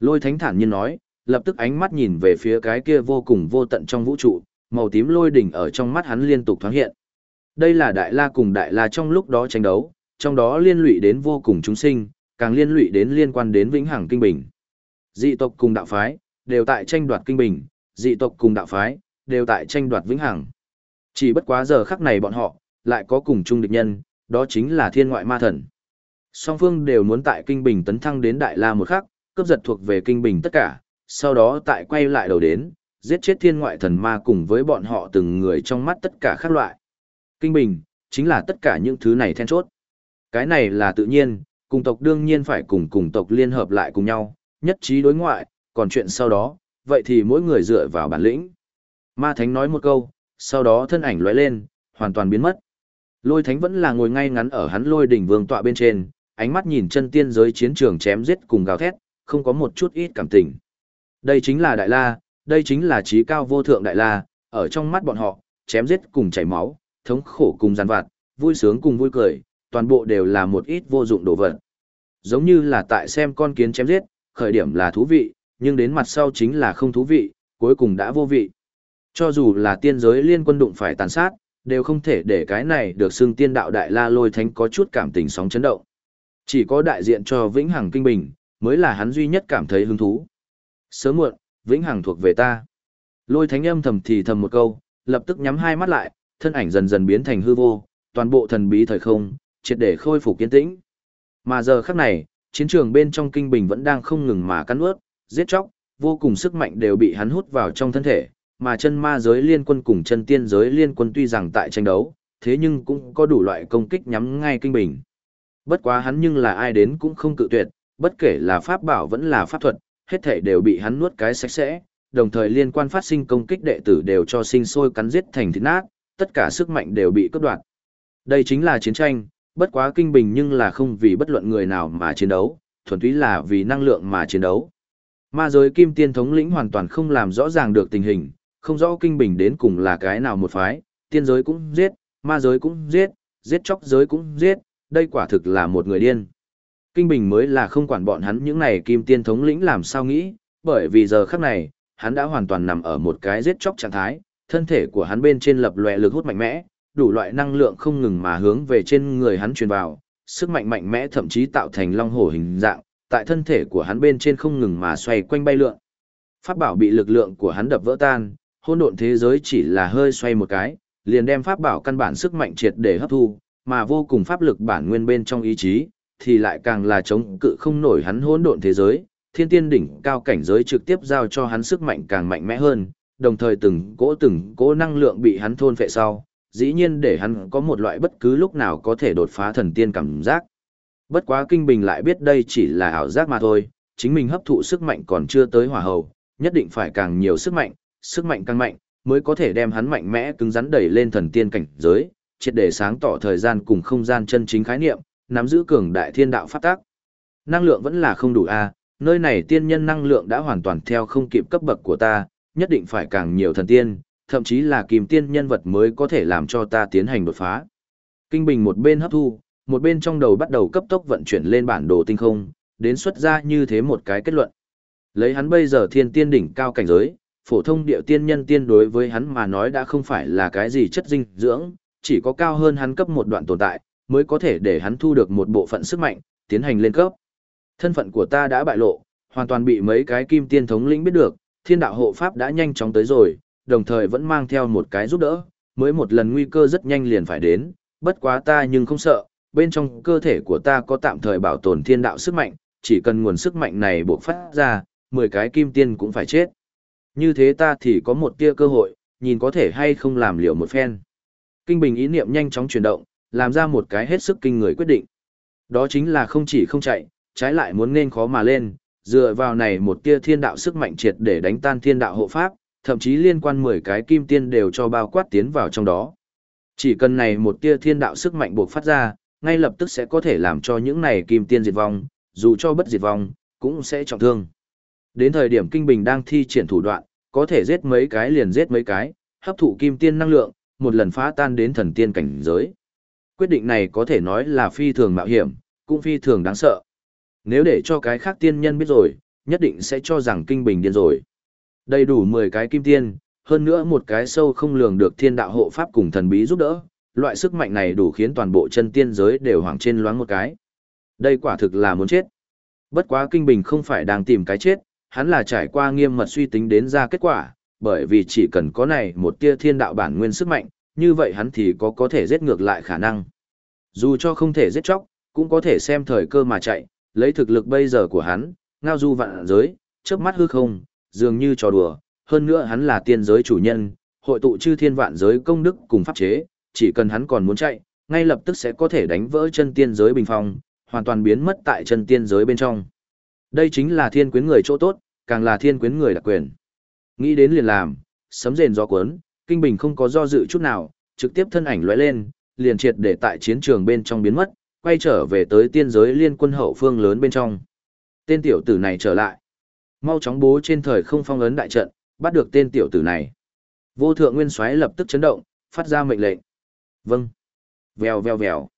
Lôi Thánh thản nhiên nói, lập tức ánh mắt nhìn về phía cái kia vô cùng vô tận trong vũ trụ, màu tím lôi đỉnh ở trong mắt hắn liên tục thoáng hiện. Đây là Đại La cùng Đại La trong lúc đó tranh đấu, trong đó liên lụy đến vô cùng chúng sinh, càng liên lụy đến liên quan đến vĩnh hằng kinh bình. Dị tộc cùng đạo phái, đều tại tranh đoạt kinh bình, dị tộc cùng đạo phái, đều tại tranh đoạt vĩnh hằng. Chỉ bất quá giờ khắc này bọn họ, lại có cùng chung địch nhân, đó chính là thiên ngoại ma thần. Song phương đều muốn tại kinh bình tấn thăng đến đại la một khắc, cướp giật thuộc về kinh bình tất cả, sau đó tại quay lại đầu đến, giết chết thiên ngoại thần ma cùng với bọn họ từng người trong mắt tất cả các loại. Kinh bình, chính là tất cả những thứ này then chốt. Cái này là tự nhiên, cùng tộc đương nhiên phải cùng cùng tộc liên hợp lại cùng nhau, nhất trí đối ngoại, còn chuyện sau đó, vậy thì mỗi người dựa vào bản lĩnh. Ma Thánh nói một câu, sau đó thân ảnh lóe lên, hoàn toàn biến mất. Lôi Thánh vẫn là ngồi ngay ngắn ở hắn lôi đỉnh vương tọa bên trên, ánh mắt nhìn chân tiên giới chiến trường chém giết cùng gào thét, không có một chút ít cảm tình. Đây chính là Đại La, đây chính là trí cao vô thượng Đại La, ở trong mắt bọn họ, chém giết cùng chảy máu, thống khổ cùng giàn vặt, vui sướng cùng vui cười, toàn bộ đều là một ít vô dụng đồ vật. Giống như là tại xem con kiến chém giết, khởi điểm là thú vị, nhưng đến mặt sau chính là không thú vị, cuối cùng đã vô vị. Cho dù là tiên giới liên quân đụng phải tàn sát, đều không thể để cái này được xưng tiên đạo đại la lôi thánh có chút cảm tình sóng chấn động. Chỉ có đại diện cho Vĩnh Hằng Kinh Bình, mới là hắn duy nhất cảm thấy hứng thú. Sớm muộn, Vĩnh Hằng thuộc về ta. Lôi thánh âm thầm thì thầm một câu, lập tức nhắm hai mắt lại, thân ảnh dần dần biến thành hư vô, toàn bộ thần bí thời không, triệt để khôi phục kiên tĩnh. Mà giờ khắc này, chiến trường bên trong kinh bình vẫn đang không ngừng mà cắn ướt, giết chóc, vô cùng sức mạnh đều bị hắn hút vào trong thân thể, mà chân ma giới liên quân cùng chân tiên giới liên quân tuy rằng tại tranh đấu, thế nhưng cũng có đủ loại công kích nhắm ngay kinh bình. Bất quá hắn nhưng là ai đến cũng không cự tuyệt, bất kể là pháp bảo vẫn là pháp thuật, hết thảy đều bị hắn nuốt cái sạch sẽ, đồng thời liên quan phát sinh công kích đệ tử đều cho sinh sôi cắn giết thành thịt nát, tất cả sức mạnh đều bị cướp đoạt. Đây chính là chiến tranh, bất quá kinh bình nhưng là không vì bất luận người nào mà chiến đấu, thuần túy là vì năng lượng mà chiến đấu. Ma giới kim tiên thống lĩnh hoàn toàn không làm rõ ràng được tình hình, không rõ kinh bình đến cùng là cái nào một phái, tiên giới cũng giết, ma giới cũng giết, giết chóc giới cũng giết, đây quả thực là một người điên. Kinh bình mới là không quản bọn hắn những này kim tiên thống lĩnh làm sao nghĩ, bởi vì giờ khắc này, hắn đã hoàn toàn nằm ở một cái giết chóc trạng thái, thân thể của hắn bên trên lập lòe lực hút mạnh mẽ, đủ loại năng lượng không ngừng mà hướng về trên người hắn truyền vào, sức mạnh mạnh mẽ thậm chí tạo thành long hổ hình dạng, tại thân thể của hắn bên trên không ngừng mà xoay quanh bay lượn. Pháp bảo bị lực lượng của hắn đập vỡ tan, hỗn độn thế giới chỉ là hơi xoay một cái, liền đem pháp bảo căn bản sức mạnh triệt để hấp thu, mà vô cùng pháp lực bản nguyên bên trong ý chí, thì lại càng là chống cự không nổi hắn hỗn độn thế giới, thiên tiên đỉnh cao cảnh giới trực tiếp giao cho hắn sức mạnh càng mạnh mẽ hơn, đồng thời từng cỗ từng cỗ năng lượng bị hắn thôn phệ sau, dĩ nhiên để hắn có một loại bất cứ lúc nào có thể đột phá thần tiên cảm giác. Bất quá kinh bình lại biết đây chỉ là ảo giác mà thôi, chính mình hấp thụ sức mạnh còn chưa tới hỏa hầu, nhất định phải càng nhiều sức mạnh, sức mạnh càng mạnh, mới có thể đem hắn mạnh mẽ cứng rắn đẩy lên thần tiên cảnh giới, triệt để sáng tỏ thời gian cùng không gian chân chính khái niệm, nắm giữ cường đại thiên đạo pháp tắc Năng lượng vẫn là không đủ a, nơi này tiên nhân năng lượng đã hoàn toàn theo không kịp cấp bậc của ta, nhất định phải càng nhiều thần tiên, thậm chí là kìm tiên nhân vật mới có thể làm cho ta tiến hành đột phá. Kinh Bình một bên hấp thu, một bên trong đầu bắt đầu cấp tốc vận chuyển lên bản đồ tinh không, đến xuất ra như thế một cái kết luận. Lấy hắn bây giờ thiên tiên đỉnh cao cảnh giới, phổ thông điệu tiên nhân tiên đối với hắn mà nói đã không phải là cái gì chất dinh dưỡng, chỉ có cao hơn hắn cấp một đoạn tồn tại, mới có thể để hắn thu được một bộ phận sức mạnh, tiến hành lên cấp. Thân phận của ta đã bại lộ, hoàn toàn bị mấy cái kim tiên thống lĩnh biết được, thiên đạo hộ pháp đã nhanh chóng tới rồi, đồng thời vẫn mang theo một cái giúp đỡ, mới một lần nguy cơ rất nhanh liền phải đến, bất quá ta nhưng không sợ, bên trong cơ thể của ta có tạm thời bảo tồn thiên đạo sức mạnh, chỉ cần nguồn sức mạnh này buộc phát ra, 10 cái kim tiên cũng phải chết. Như thế ta thì có một tia cơ hội, nhìn có thể hay không làm liệu một phen. Kinh bình ý niệm nhanh chóng chuyển động, làm ra một cái hết sức kinh người quyết định. Đó chính là không chỉ không chạy, trái lại muốn nên khó mà lên, dựa vào này một tia thiên đạo sức mạnh triệt để đánh tan thiên đạo hộ pháp, thậm chí liên quan 10 cái kim tiên đều cho bao quát tiến vào trong đó. Chỉ cần này một tia thiên đạo sức mạnh buộc phát ra, ngay lập tức sẽ có thể làm cho những này kim tiên diệt vong, dù cho bất diệt vong, cũng sẽ trọng thương. Đến thời điểm Kinh Bình đang thi triển thủ đoạn, có thể giết mấy cái liền giết mấy cái, hấp thụ kim tiên năng lượng, một lần phá tan đến thần tiên cảnh giới. Quyết định này có thể nói là phi thường mạo hiểm, cũng phi thường đáng sợ. Nếu để cho cái khác tiên nhân biết rồi, nhất định sẽ cho rằng Kinh Bình điên rồi. Đầy đủ 10 cái kim tiên, hơn nữa một cái sâu không lường được thiên đạo hộ pháp cùng thần bí giúp đỡ, loại sức mạnh này đủ khiến toàn bộ chân tiên giới đều hoảng trên loáng một cái. Đây quả thực là muốn chết. Bất quá Kinh Bình không phải đang tìm cái chết, hắn là trải qua nghiêm mật suy tính đến ra kết quả, bởi vì chỉ cần có này một tia thiên đạo bản nguyên sức mạnh, như vậy hắn thì có có thể giết ngược lại khả năng. Dù cho không thể giết chóc, cũng có thể xem thời cơ mà chạy, lấy thực lực bây giờ của hắn, ngao du vạn giới, chớp mắt hư không, dường như trò đùa, hơn nữa hắn là tiên giới chủ nhân, hội tụ chư thiên vạn giới công đức cùng pháp chế, chỉ cần hắn còn muốn chạy, ngay lập tức sẽ có thể đánh vỡ chân tiên giới bình phong, hoàn toàn biến mất tại chân tiên giới bên trong. Đây chính là thiên quyến người chỗ tốt, càng là thiên quyến người đặc quyền. Nghĩ đến liền làm, sấm rền gió cuốn, kinh bình không có do dự chút nào, trực tiếp thân ảnh lóe lên, liền triệt để tại chiến trường bên trong biến mất, quay trở về tới tiên giới liên quân hậu phương lớn bên trong. Tên tiểu tử này trở lại. Mau chóng bố trên thời không phong ấn đại trận, bắt được tên tiểu tử này. Vô thượng nguyên soái lập tức chấn động, phát ra mệnh lệnh. Vâng. Vèo vèo vèo.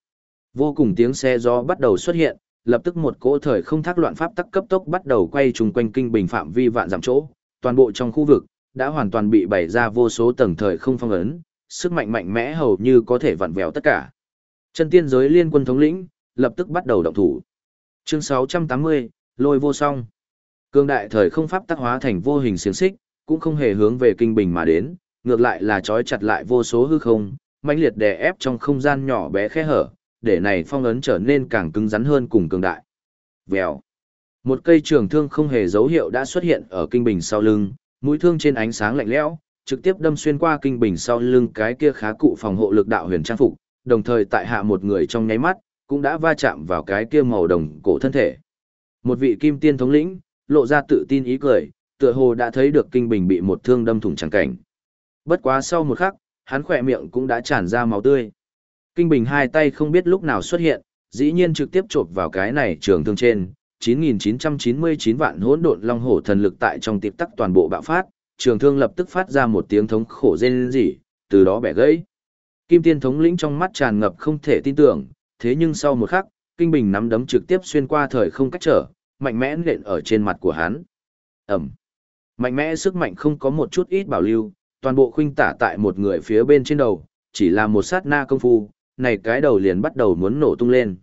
Vô cùng tiếng xe gió bắt đầu xuất hiện, lập tức một cỗ thời không thác loạn pháp tắc cấp tốc bắt đầu quay trùng quanh kinh bình phạm vi vạn dặm chỗ, toàn bộ trong khu vực đã hoàn toàn bị bày ra vô số tầng thời không phong ấn, sức mạnh mạnh mẽ hầu như có thể vặn vẹo tất cả. Chân tiên giới liên quân thống lĩnh lập tức bắt đầu động thủ. Chương 680, Lôi vô song. Cương đại thời không pháp tác hóa thành vô hình xiềng xích, cũng không hề hướng về kinh bình mà đến, ngược lại là trói chặt lại vô số hư không, mãnh liệt đè ép trong không gian nhỏ bé khe hở, để này phong ấn trở nên càng cứng rắn hơn cùng cường đại. Vèo. Một cây trường thương không hề dấu hiệu đã xuất hiện ở kinh bình sau lưng, mũi thương trên ánh sáng lạnh lẽo, trực tiếp đâm xuyên qua kinh bình sau lưng cái kia khá cụ phòng hộ lực đạo huyền trang phục, đồng thời tại hạ một người trong nháy mắt, cũng đã va chạm vào cái kia màu đồng cổ thân thể. Một vị kim tiên thống lĩnh, lộ ra tự tin ý cười, tựa hồ đã thấy được kinh bình bị một thương đâm thủng chẳng cảnh. Bất quá sau một khắc, hắn khỏe miệng cũng đã tràn ra máu tươi. Kinh bình hai tay không biết lúc nào xuất hiện, dĩ nhiên trực tiếp chộp vào cái này trường thương trên, 9.999 vạn hỗn độn long hổ thần lực tại trong tiệp tắc toàn bộ bạo phát, trường thương lập tức phát ra một tiếng thống khổ rên rỉ, từ đó bẻ gãy. Kim tiên thống lĩnh trong mắt tràn ngập không thể tin tưởng, thế nhưng sau một khắc, kinh bình nắm đấm trực tiếp xuyên qua thời không cách trở, mạnh mẽ nện ở trên mặt của hắn. Ẩm. Mạnh mẽ sức mạnh không có một chút ít bảo lưu, toàn bộ khuynh tả tại một người phía bên trên đầu, chỉ là một sát na công phu, này cái đầu liền bắt đầu muốn nổ tung lên.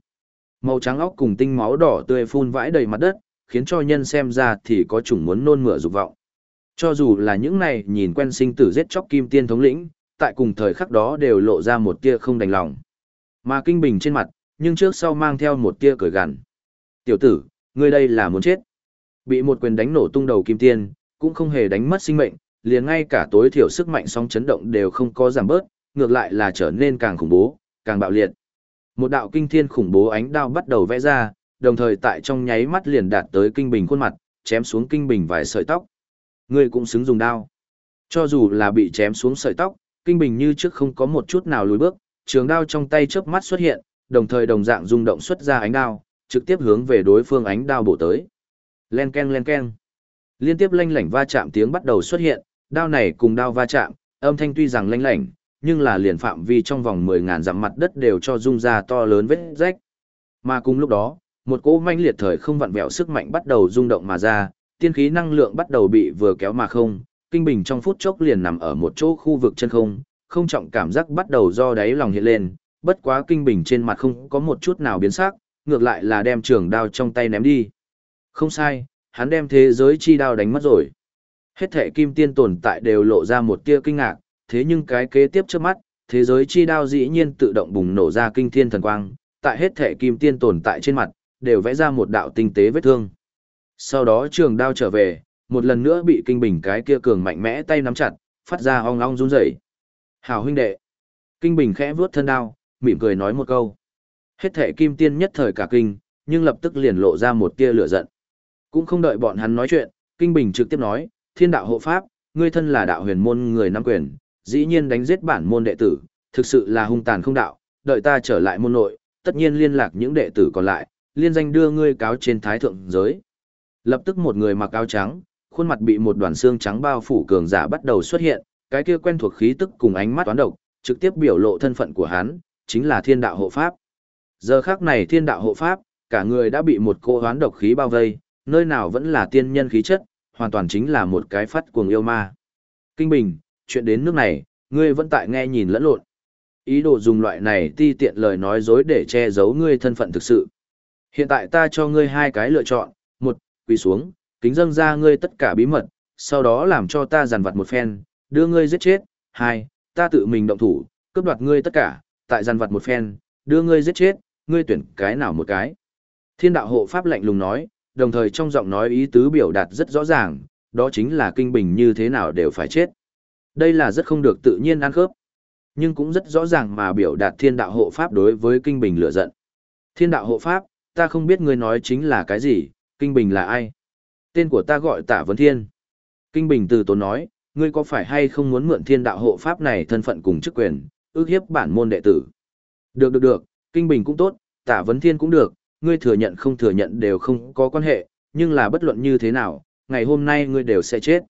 Màu trắng óc cùng tinh máu đỏ tươi phun vãi đầy mặt đất, khiến cho nhân xem ra thì có chủng muốn nôn mửa dục vọng. Cho dù là những này nhìn quen sinh tử giết chóc kim tiên thống lĩnh, tại cùng thời khắc đó đều lộ ra một tia không đành lòng. Mà kinh bình trên mặt, nhưng trước sau mang theo một tia cười gằn. Tiểu tử, ngươi đây là muốn chết. Bị một quyền đánh nổ tung đầu kim tiên, cũng không hề đánh mất sinh mệnh, liền ngay cả tối thiểu sức mạnh song chấn động đều không có giảm bớt, ngược lại là trở nên càng khủng bố, càng bạo liệt. Một đạo kinh thiên khủng bố ánh đao bắt đầu vẽ ra, đồng thời tại trong nháy mắt liền đạt tới kinh bình khuôn mặt, chém xuống kinh bình vài sợi tóc. Ngươi cũng xứng dùng đao. Cho dù là bị chém xuống sợi tóc, Kinh Bình như trước không có một chút nào lùi bước, trường đao trong tay chớp mắt xuất hiện, đồng thời đồng dạng rung động xuất ra ánh đao, trực tiếp hướng về đối phương ánh đao bổ tới. Len ken len ken. Liên tiếp lanh lảnh va chạm tiếng bắt đầu xuất hiện, đao này cùng đao va chạm, âm thanh tuy rằng lanh lảnh, nhưng là liền phạm vi trong vòng 10.000 dặm mặt đất đều cho rung ra to lớn vết rách. Mà cùng lúc đó, một cỗ manh liệt thời không vặn vẹo sức mạnh bắt đầu rung động mà ra, tiên khí năng lượng bắt đầu bị vừa kéo mà không, kinh bình trong phút chốc liền nằm ở một chỗ khu vực chân không, không trọng cảm giác bắt đầu do đáy lòng hiện lên, bất quá kinh bình trên mặt không có một chút nào biến sắc, ngược lại là đem trường đao trong tay ném đi. Không sai, hắn đem thế giới chi đao đánh mất rồi. Hết thể kim tiên tồn tại đều lộ ra một tia kinh ngạc, thế nhưng cái kế tiếp trước mắt, thế giới chi đao dĩ nhiên tự động bùng nổ ra kinh thiên thần quang, tại hết thể kim tiên tồn tại trên mặt, đều vẽ ra một đạo tinh tế vết thương. Sau đó trường đao trở về, một lần nữa bị kinh bình cái kia cường mạnh mẽ tay nắm chặt, phát ra ong ong run rẩy. Hảo huynh đệ. Kinh bình khẽ vuốt thân đao, mỉm cười nói một câu. Hết thể kim tiên nhất thời cả kinh, nhưng lập tức liền lộ ra một tia lửa giận. Cũng không đợi bọn hắn nói chuyện, kinh bình trực tiếp nói, thiên đạo hộ pháp, ngươi thân là đạo huyền môn người nắm quyền, dĩ nhiên đánh giết bản môn đệ tử, thực sự là hung tàn không đạo, đợi ta trở lại môn nội, tất nhiên liên lạc những đệ tử còn lại, liên danh đưa ngươi cáo trên thái thượng giới. Lập tức một người mặc áo trắng, khuôn mặt bị một đoàn xương trắng bao phủ cường giả bắt đầu xuất hiện, cái kia quen thuộc khí tức cùng ánh mắt toán độc, trực tiếp biểu lộ thân phận của hắn, chính là thiên đạo hộ pháp. Giờ khắc này thiên đạo hộ pháp, cả người đã bị một cô hoán độc khí bao vây, nơi nào vẫn là tiên nhân khí chất, hoàn toàn chính là một cái phát cuồng yêu ma. Kinh Bình, chuyện đến nước này, ngươi vẫn tại nghe nhìn lẫn lộn. Ý đồ dùng loại này ti tiện lời nói dối để che giấu ngươi thân phận thực sự. Hiện tại ta cho ngươi hai cái lựa chọn, một, quỳ xuống, kính dâng ra ngươi tất cả bí mật, sau đó làm cho ta giàn vặt một phen, đưa ngươi giết chết, hai, ta tự mình động thủ, cướp đoạt ngươi tất cả, tại giàn vặt một phen, đưa ngươi giết chết, ngươi tuyển cái nào một cái. Thiên đạo hộ pháp lạnh lùng nói, đồng thời trong giọng nói ý tứ biểu đạt rất rõ ràng, đó chính là kinh bình như thế nào đều phải chết. Đây là rất không được tự nhiên ăn khớp, nhưng cũng rất rõ ràng mà biểu đạt thiên đạo hộ pháp đối với kinh bình lửa giận. Thiên đạo hộ pháp, ta không biết ngươi nói chính là cái gì, kinh bình là ai? Tên của ta gọi Tả Vấn Thiên. Kinh bình từ tốn nói, ngươi có phải hay không muốn mượn thiên đạo hộ pháp này thân phận cùng chức quyền, ước hiếp bản môn đệ tử? Được được được, kinh bình cũng tốt, Tả Vấn Thiên cũng được, ngươi thừa nhận không thừa nhận đều không có quan hệ, nhưng là bất luận như thế nào, ngày hôm nay ngươi đều sẽ chết.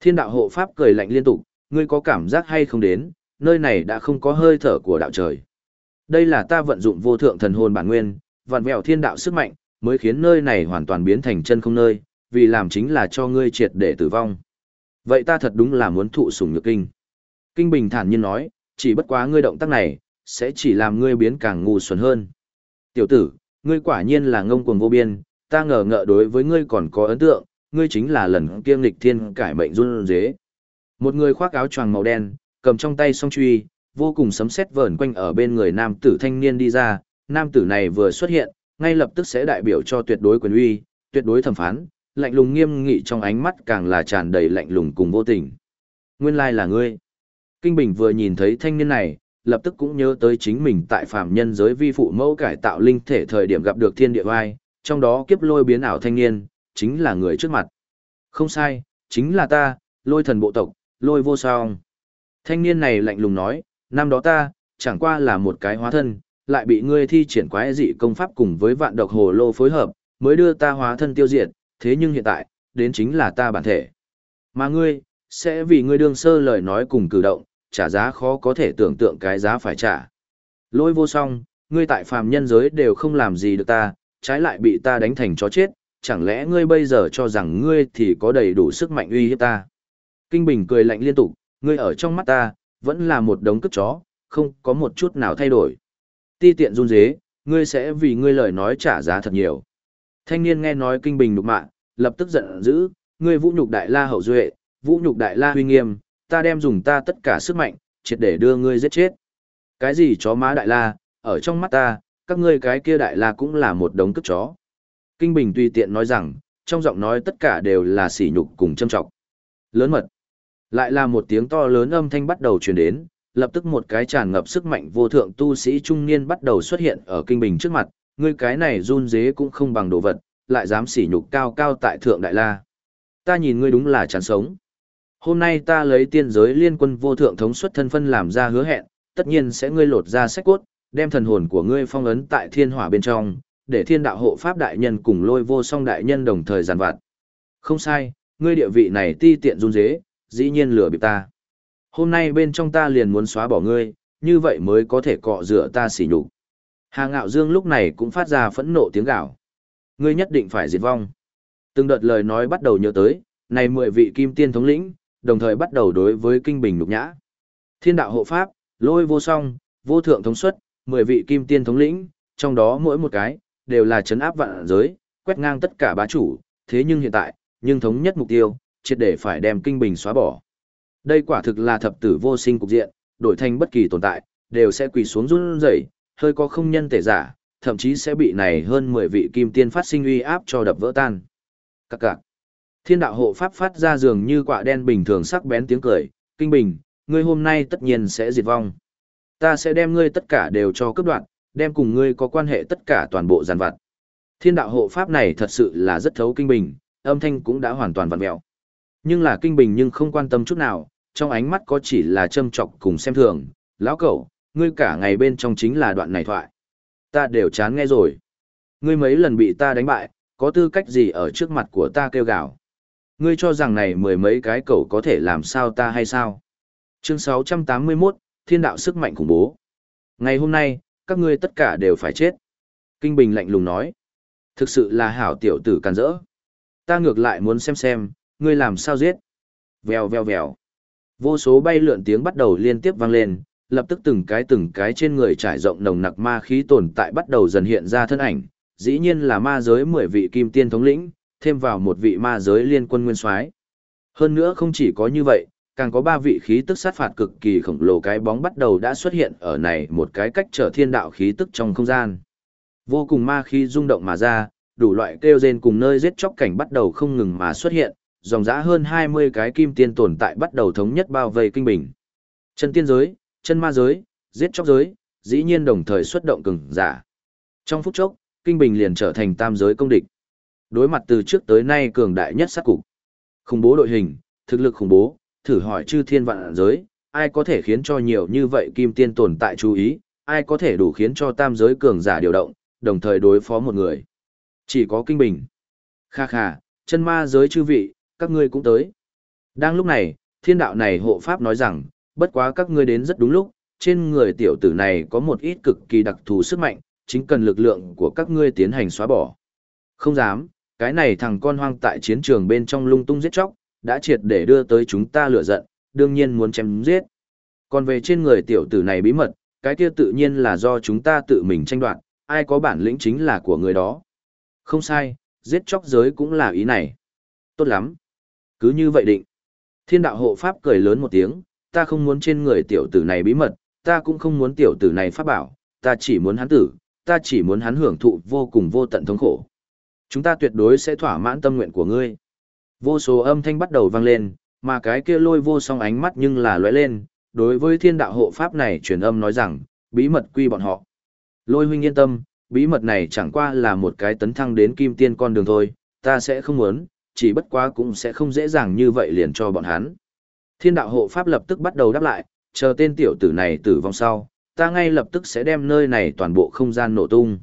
Thiên đạo hộ pháp cười lạnh liên tục, ngươi có cảm giác hay không đến, nơi này đã không có hơi thở của đạo trời. Đây là ta vận dụng vô thượng thần hồn bản nguyên, vạn vẹo thiên đạo sức mạnh, mới khiến nơi này hoàn toàn biến thành chân không nơi, vì làm chính là cho ngươi triệt để tử vong. Vậy ta thật đúng là muốn thụ sủng nhược kinh. Kinh bình thản nhiên nói, chỉ bất quá ngươi động tác này, sẽ chỉ làm ngươi biến càng ngu xuẩn hơn. Tiểu tử, ngươi quả nhiên là ngông cuồng vô biên, ta ngờ ngợ đối với ngươi còn có ấn tượng, ngươi chính là lần kiêng lịch thiên cải mệnh run dế. Một người khoác áo choàng màu đen, cầm trong tay song truy, vô cùng sấm sét vờn quanh ở bên người nam tử thanh niên đi ra, nam tử này vừa xuất hiện, ngay lập tức sẽ đại biểu cho tuyệt đối quyền uy, tuyệt đối thẩm phán, lạnh lùng nghiêm nghị trong ánh mắt càng là tràn đầy lạnh lùng cùng vô tình. Nguyên lai là ngươi. Kinh Bình vừa nhìn thấy thanh niên này, lập tức cũng nhớ tới chính mình tại phàm nhân giới vi phụ mẫu cải tạo linh thể thời điểm gặp được thiên địa vai, trong đó kiếp lôi biến ảo thanh niên, chính là người trước mặt. Không sai, chính là ta, lôi thần bộ tộc, lôi vô song. Thanh niên này lạnh lùng nói, năm đó ta, chẳng qua là một cái hóa thân, lại bị ngươi thi triển quái dị công pháp cùng với vạn độc hồ lô phối hợp, mới đưa ta hóa thân tiêu diệt, thế nhưng hiện tại, đến chính là ta bản thể. Mà ngươi, sẽ vì ngươi đương sơ lời nói cùng cử động, trả giá khó có thể tưởng tượng cái giá phải trả. Lôi vô song, ngươi tại phàm nhân giới đều không làm gì được ta, trái lại bị ta đánh thành chó chết, chẳng lẽ ngươi bây giờ cho rằng ngươi thì có đầy đủ sức mạnh uy hiếp ta. Kinh Bình cười lạnh liên tục, ngươi ở trong mắt ta, vẫn là một đống cướp chó, không có một chút nào thay đổi. Ti tiện run dế, ngươi sẽ vì ngươi lời nói trả giá thật nhiều. Thanh niên nghe nói Kinh Bình nục mạ, lập tức giận dữ, ngươi vũ nhục đại la hậu duệ, vũ nhục đại la huy nghiêm, ta đem dùng ta tất cả sức mạnh, triệt để đưa ngươi giết chết. Cái gì chó má đại la, ở trong mắt ta, các ngươi cái kia đại la cũng là một đống cướp chó. Kinh Bình tùy tiện nói rằng, trong giọng nói tất cả đều là sỉ nhục cùng châm trọng. Lớn mật. Lại là một tiếng to lớn âm thanh bắt đầu truyền đến, lập tức một cái tràn ngập sức mạnh vô thượng tu sĩ trung niên bắt đầu xuất hiện ở Kinh Bình trước mặt, ngươi cái này run dế cũng không bằng đồ vật, lại dám sỉ nhục cao cao tại thượng đại la. Ta nhìn ngươi đúng là chán sống. Hôm nay ta lấy tiên giới liên quân vô thượng thống suất thân phân làm ra hứa hẹn, tất nhiên sẽ ngươi lột ra sách cốt, đem thần hồn của ngươi phong ấn tại thiên hỏa bên trong, để thiên đạo hộ pháp đại nhân cùng lôi vô song đại nhân đồng thời giàn vặt. Không sai, ngươi địa vị này ti tiện run dế, dĩ nhiên lừa bịp ta. Hôm nay bên trong ta liền muốn xóa bỏ ngươi, như vậy mới có thể cọ rửa ta xỉ nhục. Hà Ngạo Dương lúc này cũng phát ra phẫn nộ tiếng gào. Ngươi nhất định phải diệt vong. Từng đợt lời nói bắt đầu nhớ tới, này mười vị kim tiên thống lĩnh, đồng thời bắt đầu đối với kinh bình nhục nhã. Thiên đạo hộ pháp, lôi vô song, vô thượng thống suất, mười vị kim tiên thống lĩnh, trong đó mỗi một cái, đều là chấn áp vạn giới, quét ngang tất cả bá chủ, thế nhưng hiện tại, nhưng thống nhất mục tiêu, triệt để phải đem kinh bình xóa bỏ. Đây quả thực là thập tử vô sinh cục diện, đổi thành bất kỳ tồn tại, đều sẽ quỳ xuống run rẩy, hơi có không nhân thể giả, thậm chí sẽ bị này hơn 10 vị kim tiên phát sinh uy áp cho đập vỡ tan. Các cạc. Thiên đạo hộ pháp phát ra dường như quả đen bình thường sắc bén tiếng cười, kinh bình, ngươi hôm nay tất nhiên sẽ diệt vong. Ta sẽ đem ngươi tất cả đều cho cấp đoạn, đem cùng ngươi có quan hệ tất cả toàn bộ giàn vặt. Thiên đạo hộ pháp này thật sự là rất thấu kinh bình, âm thanh cũng đã hoàn toàn vặn mẹo. Nhưng là kinh bình nhưng không quan tâm chút nào, trong ánh mắt có chỉ là châm trọc cùng xem thường, lão cẩu, ngươi cả ngày bên trong chính là đoạn này thoại. Ta đều chán nghe rồi. Ngươi mấy lần bị ta đánh bại, có tư cách gì ở trước mặt của ta kêu gào. Ngươi cho rằng này mười mấy cái cẩu có thể làm sao ta hay sao? Chương 681, Thiên đạo sức mạnh khủng bố. Ngày hôm nay, các ngươi tất cả đều phải chết. Kinh Bình lạnh lùng nói. Thực sự là hảo tiểu tử càn rỡ. Ta ngược lại muốn xem xem, ngươi làm sao giết. Vèo vèo vèo. Vô số bay lượn tiếng bắt đầu liên tiếp vang lên, lập tức từng cái từng cái trên người trải rộng nồng nặc ma khí tồn tại bắt đầu dần hiện ra thân ảnh, dĩ nhiên là ma giới mười vị kim tiên thống lĩnh, thêm vào một vị ma giới liên quân nguyên soái. Hơn nữa không chỉ có như vậy, càng có ba vị khí tức sát phạt cực kỳ khổng lồ cái bóng bắt đầu đã xuất hiện ở này một cái cách trở thiên đạo khí tức trong không gian. Vô cùng ma khí rung động mà ra, đủ loại kêu rên cùng nơi giết chóc cảnh bắt đầu không ngừng mà xuất hiện, dòng dã hơn 20 cái kim tiên tồn tại bắt đầu thống nhất bao vây kinh bình. Chân tiên giới, chân ma giới, giết chóc giới, dĩ nhiên đồng thời xuất động cường giả. Trong phút chốc, kinh bình liền trở thành tam giới công địch. Đối mặt từ trước tới nay cường đại nhất sát cục. Khủng bố đội hình, thực lực khủng bố, thử hỏi chư thiên vạn giới, ai có thể khiến cho nhiều như vậy kim tiên tồn tại chú ý, ai có thể đủ khiến cho tam giới cường giả điều động, đồng thời đối phó một người. Chỉ có kinh bình. Kha kha, chân ma giới chư vị, các ngươi cũng tới. Đang lúc này, thiên đạo này hộ pháp nói rằng, bất quá các ngươi đến rất đúng lúc, trên người tiểu tử này có một ít cực kỳ đặc thù sức mạnh, chính cần lực lượng của các ngươi tiến hành xóa bỏ. Không dám, cái này thằng con hoang tại chiến trường bên trong lung tung giết chóc, đã triệt để đưa tới chúng ta lửa giận, đương nhiên muốn chém giết. Còn về trên người tiểu tử này bí mật, cái kia tự nhiên là do chúng ta tự mình tranh đoạt, ai có bản lĩnh chính là của người đó. Không sai, giết chóc giới cũng là ý này. Tốt lắm. Cứ như vậy định. Thiên đạo hộ pháp cười lớn một tiếng, ta không muốn trên người tiểu tử này bí mật, ta cũng không muốn tiểu tử này pháp bảo, ta chỉ muốn hắn tử, ta chỉ muốn hắn hưởng thụ vô cùng vô tận thống khổ. Chúng ta tuyệt đối sẽ thỏa mãn tâm nguyện của ngươi. Vô số âm thanh bắt đầu vang lên, mà cái kia lôi vô song ánh mắt nhưng là lóe lên, đối với thiên đạo hộ pháp này truyền âm nói rằng, bí mật quy bọn họ. Lôi huynh yên tâm, bí mật này chẳng qua là một cái tấn thăng đến kim tiên con đường thôi, ta sẽ không muốn, chỉ bất quá cũng sẽ không dễ dàng như vậy liền cho bọn hắn. Thiên đạo hộ pháp lập tức bắt đầu đáp lại, chờ tên tiểu tử này tử vong sau, ta ngay lập tức sẽ đem nơi này toàn bộ không gian nổ tung.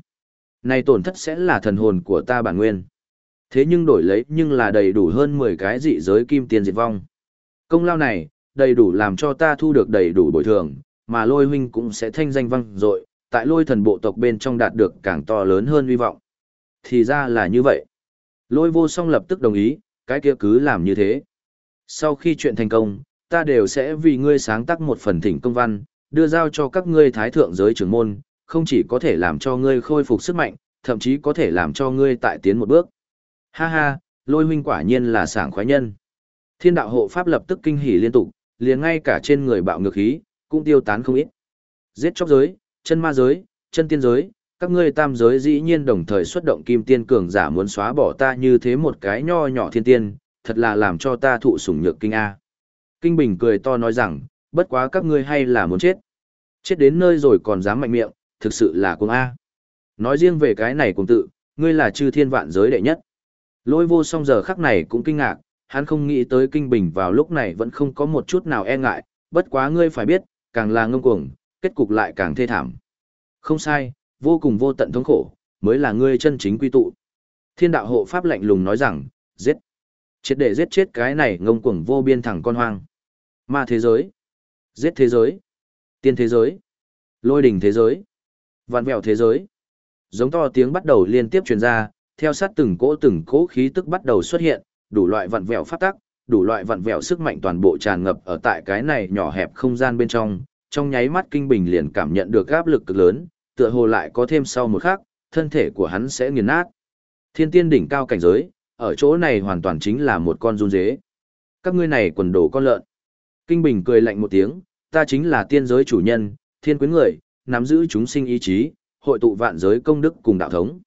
Này tổn thất sẽ là thần hồn của ta bản nguyên. Thế nhưng đổi lấy nhưng là đầy đủ hơn 10 cái dị giới kim tiền diệt vong. Công lao này, đầy đủ làm cho ta thu được đầy đủ bồi thường, mà lôi huynh cũng sẽ thanh danh vang dội tại lôi thần bộ tộc bên trong đạt được càng to lớn hơn hy vọng. Thì ra là như vậy. Lôi vô song lập tức đồng ý, cái kia cứ làm như thế. Sau khi chuyện thành công, ta đều sẽ vì ngươi sáng tác một phần thỉnh công văn, đưa giao cho các ngươi thái thượng giới trưởng môn, không chỉ có thể làm cho ngươi khôi phục sức mạnh, thậm chí có thể làm cho ngươi tại tiến một bước. Ha ha, lôi huynh quả nhiên là sảng khoái nhân. Thiên đạo hộ pháp lập tức kinh hỉ liên tục, liền ngay cả trên người bạo ngược khí, cũng tiêu tán không ít. Giết chóc giới, chân ma giới, chân tiên giới, các ngươi tam giới dĩ nhiên đồng thời xuất động kim tiên cường giả muốn xóa bỏ ta như thế một cái nho nhỏ thiên tiên, thật là làm cho ta thụ sủng nhược kinh A. Kinh Bình cười to nói rằng, bất quá các ngươi hay là muốn chết. Chết đến nơi rồi còn dám mạnh miệng, thực sự là cuồng A. Nói riêng về cái này cùng tự, ngươi là chư thiên vạn giới đệ nhất. Lôi vô song giờ khắc này cũng kinh ngạc, hắn không nghĩ tới kinh bình vào lúc này vẫn không có một chút nào e ngại, bất quá ngươi phải biết, càng là ngông cuồng, kết cục lại càng thê thảm. Không sai, vô cùng vô tận thống khổ, mới là ngươi chân chính quy tụ. Thiên đạo hộ pháp lạnh lùng nói rằng, giết. Chết để giết chết cái này ngông cuồng vô biên thẳng con hoang. Ma thế giới. Giết thế giới. Tiên thế giới. Lôi đỉnh thế giới. Vạn vẹo thế giới. Giống to tiếng bắt đầu liên tiếp truyền ra, theo sát từng cỗ từng cỗ khí tức bắt đầu xuất hiện, đủ loại vặn vẹo phát tắc, đủ loại vặn vẹo sức mạnh toàn bộ tràn ngập ở tại cái này nhỏ hẹp không gian bên trong, trong nháy mắt kinh bình liền cảm nhận được áp lực cực lớn, tựa hồ lại có thêm sau một khắc, thân thể của hắn sẽ nghiền nát. Thiên tiên đỉnh cao cảnh giới, ở chỗ này hoàn toàn chính là một con run dế. Các ngươi này quần đồ con lợn. Kinh bình cười lạnh một tiếng, ta chính là tiên giới chủ nhân, thiên quyến người, nắm giữ chúng sinh ý chí, hội tụ vạn giới công đức cùng đạo thống.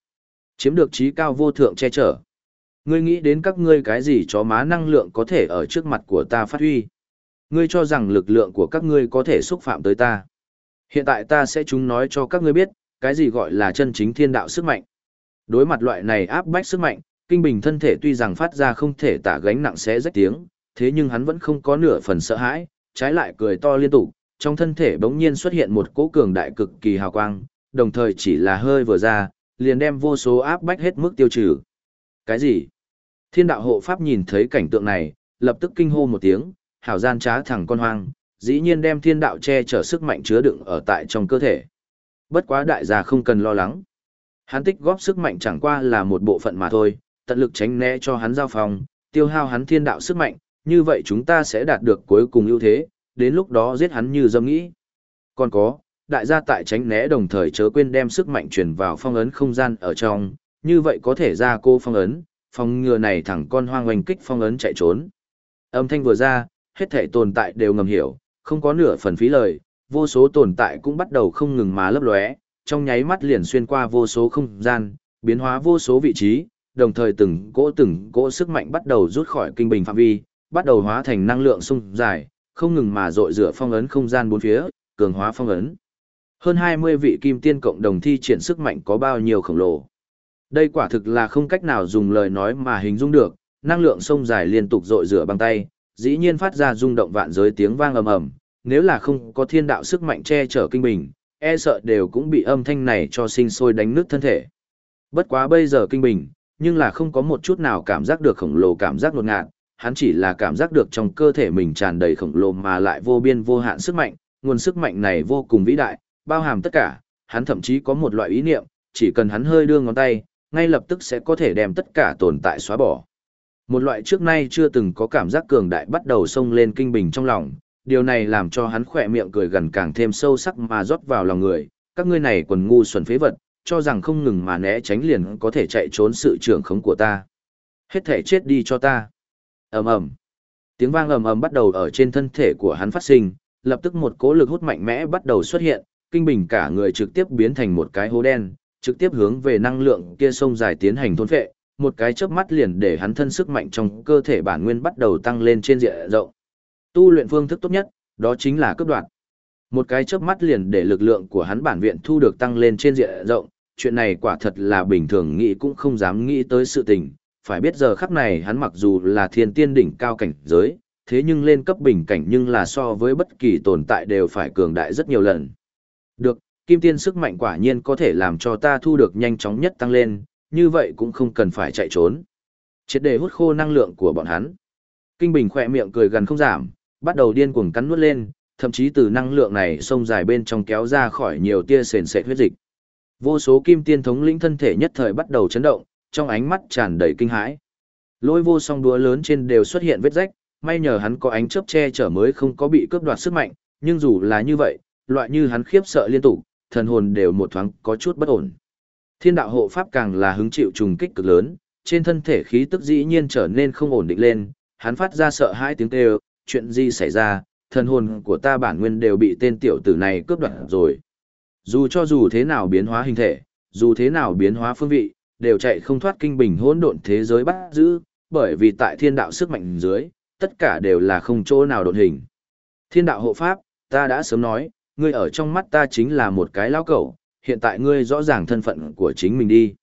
Chiếm được trí cao vô thượng che chở. Ngươi nghĩ đến các ngươi cái gì chó má năng lượng có thể ở trước mặt của ta phát huy. Ngươi cho rằng lực lượng của các ngươi có thể xúc phạm tới ta. Hiện tại ta sẽ chúng nói cho các ngươi biết, cái gì gọi là chân chính thiên đạo sức mạnh. Đối mặt loại này áp bách sức mạnh, kinh bình thân thể tuy rằng phát ra không thể tả gánh nặng sẽ rách tiếng, thế nhưng hắn vẫn không có nửa phần sợ hãi, trái lại cười to liên tục, trong thân thể bỗng nhiên xuất hiện một cỗ cường đại cực kỳ hào quang, đồng thời chỉ là hơi vừa ra, liền đem vô số áp bách hết mức tiêu trừ. Cái gì? Thiên đạo hộ pháp nhìn thấy cảnh tượng này, lập tức kinh hô một tiếng, hảo gian trá thẳng con hoang, dĩ nhiên đem thiên đạo che chở sức mạnh chứa đựng ở tại trong cơ thể. Bất quá đại gia không cần lo lắng. Hắn tích góp sức mạnh chẳng qua là một bộ phận mà thôi, tận lực tránh né cho hắn giao phòng, tiêu hao hắn thiên đạo sức mạnh, như vậy chúng ta sẽ đạt được cuối cùng ưu thế, đến lúc đó giết hắn như dâm nghĩ. Còn có, đại gia tại tránh né đồng thời chớ quên đem sức mạnh truyền vào phong ấn không gian ở trong, như vậy có thể ra cô phong ấn, phong ngừa này thẳng con hoang hoành kích phong ấn chạy trốn. Âm thanh vừa ra, hết thể tồn tại đều ngầm hiểu, không có nửa phần phí lời, vô số tồn tại cũng bắt đầu không ngừng mà lấp lóe, trong nháy mắt liền xuyên qua vô số không gian, biến hóa vô số vị trí, đồng thời từng cỗ từng cỗ sức mạnh bắt đầu rút khỏi kinh bình phạm vi, bắt đầu hóa thành năng lượng sung dài, không ngừng mà dội rửa phong ấn không gian bốn phía, cường hóa phong ấn. Hơn 20 vị kim tiên cộng đồng thi triển sức mạnh có bao nhiêu khổng lồ. Đây quả thực là không cách nào dùng lời nói mà hình dung được, năng lượng sông dài liên tục dội rửa bằng tay, dĩ nhiên phát ra rung động vạn giới tiếng vang ầm ầm, nếu là không có thiên đạo sức mạnh che chở kinh bình, e sợ đều cũng bị âm thanh này cho sinh sôi đánh nứt thân thể. Bất quá bây giờ kinh bình, nhưng là không có một chút nào cảm giác được khổng lồ cảm giác đột ngạt, hắn chỉ là cảm giác được trong cơ thể mình tràn đầy khổng lồ mà lại vô biên vô hạn sức mạnh, nguồn sức mạnh này vô cùng vĩ đại, bao hàm tất cả, hắn thậm chí có một loại ý niệm, chỉ cần hắn hơi đưa ngón tay, ngay lập tức sẽ có thể đem tất cả tồn tại xóa bỏ. Một loại trước nay chưa từng có cảm giác cường đại bắt đầu xông lên kinh bình trong lòng, điều này làm cho hắn khỏe miệng cười gần càng thêm sâu sắc mà rót vào lòng người, các ngươi này quần ngu xuẩn phế vật, cho rằng không ngừng mà né tránh liền có thể chạy trốn sự trưởng khống của ta. Hết thể chết đi cho ta. ầm ầm. Tiếng vang ầm ầm bắt đầu ở trên thân thể của hắn phát sinh, lập tức một cỗ lực hút mạnh mẽ bắt đầu xuất hiện, kinh bình cả người trực tiếp biến thành một cái hố đen, trực tiếp hướng về năng lượng kia sông dài tiến hành thôn phệ, một cái chớp mắt liền để hắn thân sức mạnh trong cơ thể bản nguyên bắt đầu tăng lên trên diện rộng. Tu luyện phương thức tốt nhất, đó chính là cấp đoạn. Một cái chớp mắt liền để lực lượng của hắn bản viện thu được tăng lên trên diện rộng, chuyện này quả thật là bình thường nghĩ cũng không dám nghĩ tới sự tình, phải biết giờ khắc này hắn mặc dù là thiên tiên đỉnh cao cảnh giới, thế nhưng lên cấp bình cảnh nhưng là so với bất kỳ tồn tại đều phải cường đại rất nhiều lần. Được, kim tiên sức mạnh quả nhiên có thể làm cho ta thu được nhanh chóng nhất tăng lên, như vậy cũng không cần phải chạy trốn. Triệt để hút khô năng lượng của bọn hắn. Kinh Bình khỏe miệng cười gần không giảm, bắt đầu điên cuồng cắn nuốt lên, thậm chí từ năng lượng này sông dài bên trong kéo ra khỏi nhiều tia sền sệt huyết dịch. Vô số kim tiên thống lĩnh thân thể nhất thời bắt đầu chấn động, trong ánh mắt tràn đầy kinh hãi. Lôi vô song đúa lớn trên đều xuất hiện vết rách, may nhờ hắn có ánh chớp che chở mới không có bị cướp đoạt sức mạnh, nhưng dù là như vậy, loại như hắn khiếp sợ liên tục, thần hồn đều một thoáng có chút bất ổn. Thiên đạo hộ pháp càng là hứng chịu trùng kích cực lớn, trên thân thể khí tức dĩ nhiên trở nên không ổn định lên, hắn phát ra sợ hãi tiếng kêu, chuyện gì xảy ra, thần hồn của ta bản nguyên đều bị tên tiểu tử này cướp đoạt rồi. Dù cho dù thế nào biến hóa hình thể, dù thế nào biến hóa phương vị, đều chạy không thoát kinh bình hỗn độn thế giới bắt giữ, bởi vì tại thiên đạo sức mạnh dưới, tất cả đều là không chỗ nào độn hình. Thiên đạo hộ pháp, ta đã sớm nói, ngươi ở trong mắt ta chính là một cái lao cẩu, hiện tại ngươi rõ ràng thân phận của chính mình đi.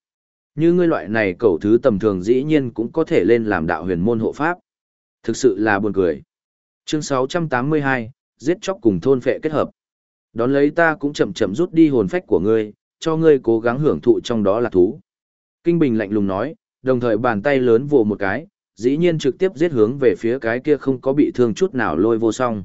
Như ngươi loại này cầu thứ tầm thường dĩ nhiên cũng có thể lên làm đạo huyền môn hộ pháp. Thực sự là buồn cười. Chương 682, giết chóc cùng thôn phệ kết hợp. Đón lấy ta cũng chậm chậm rút đi hồn phách của ngươi, cho ngươi cố gắng hưởng thụ trong đó là thú. Kinh Bình lạnh lùng nói, đồng thời bàn tay lớn vồ một cái, dĩ nhiên trực tiếp giết hướng về phía cái kia không có bị thương chút nào lôi vô song.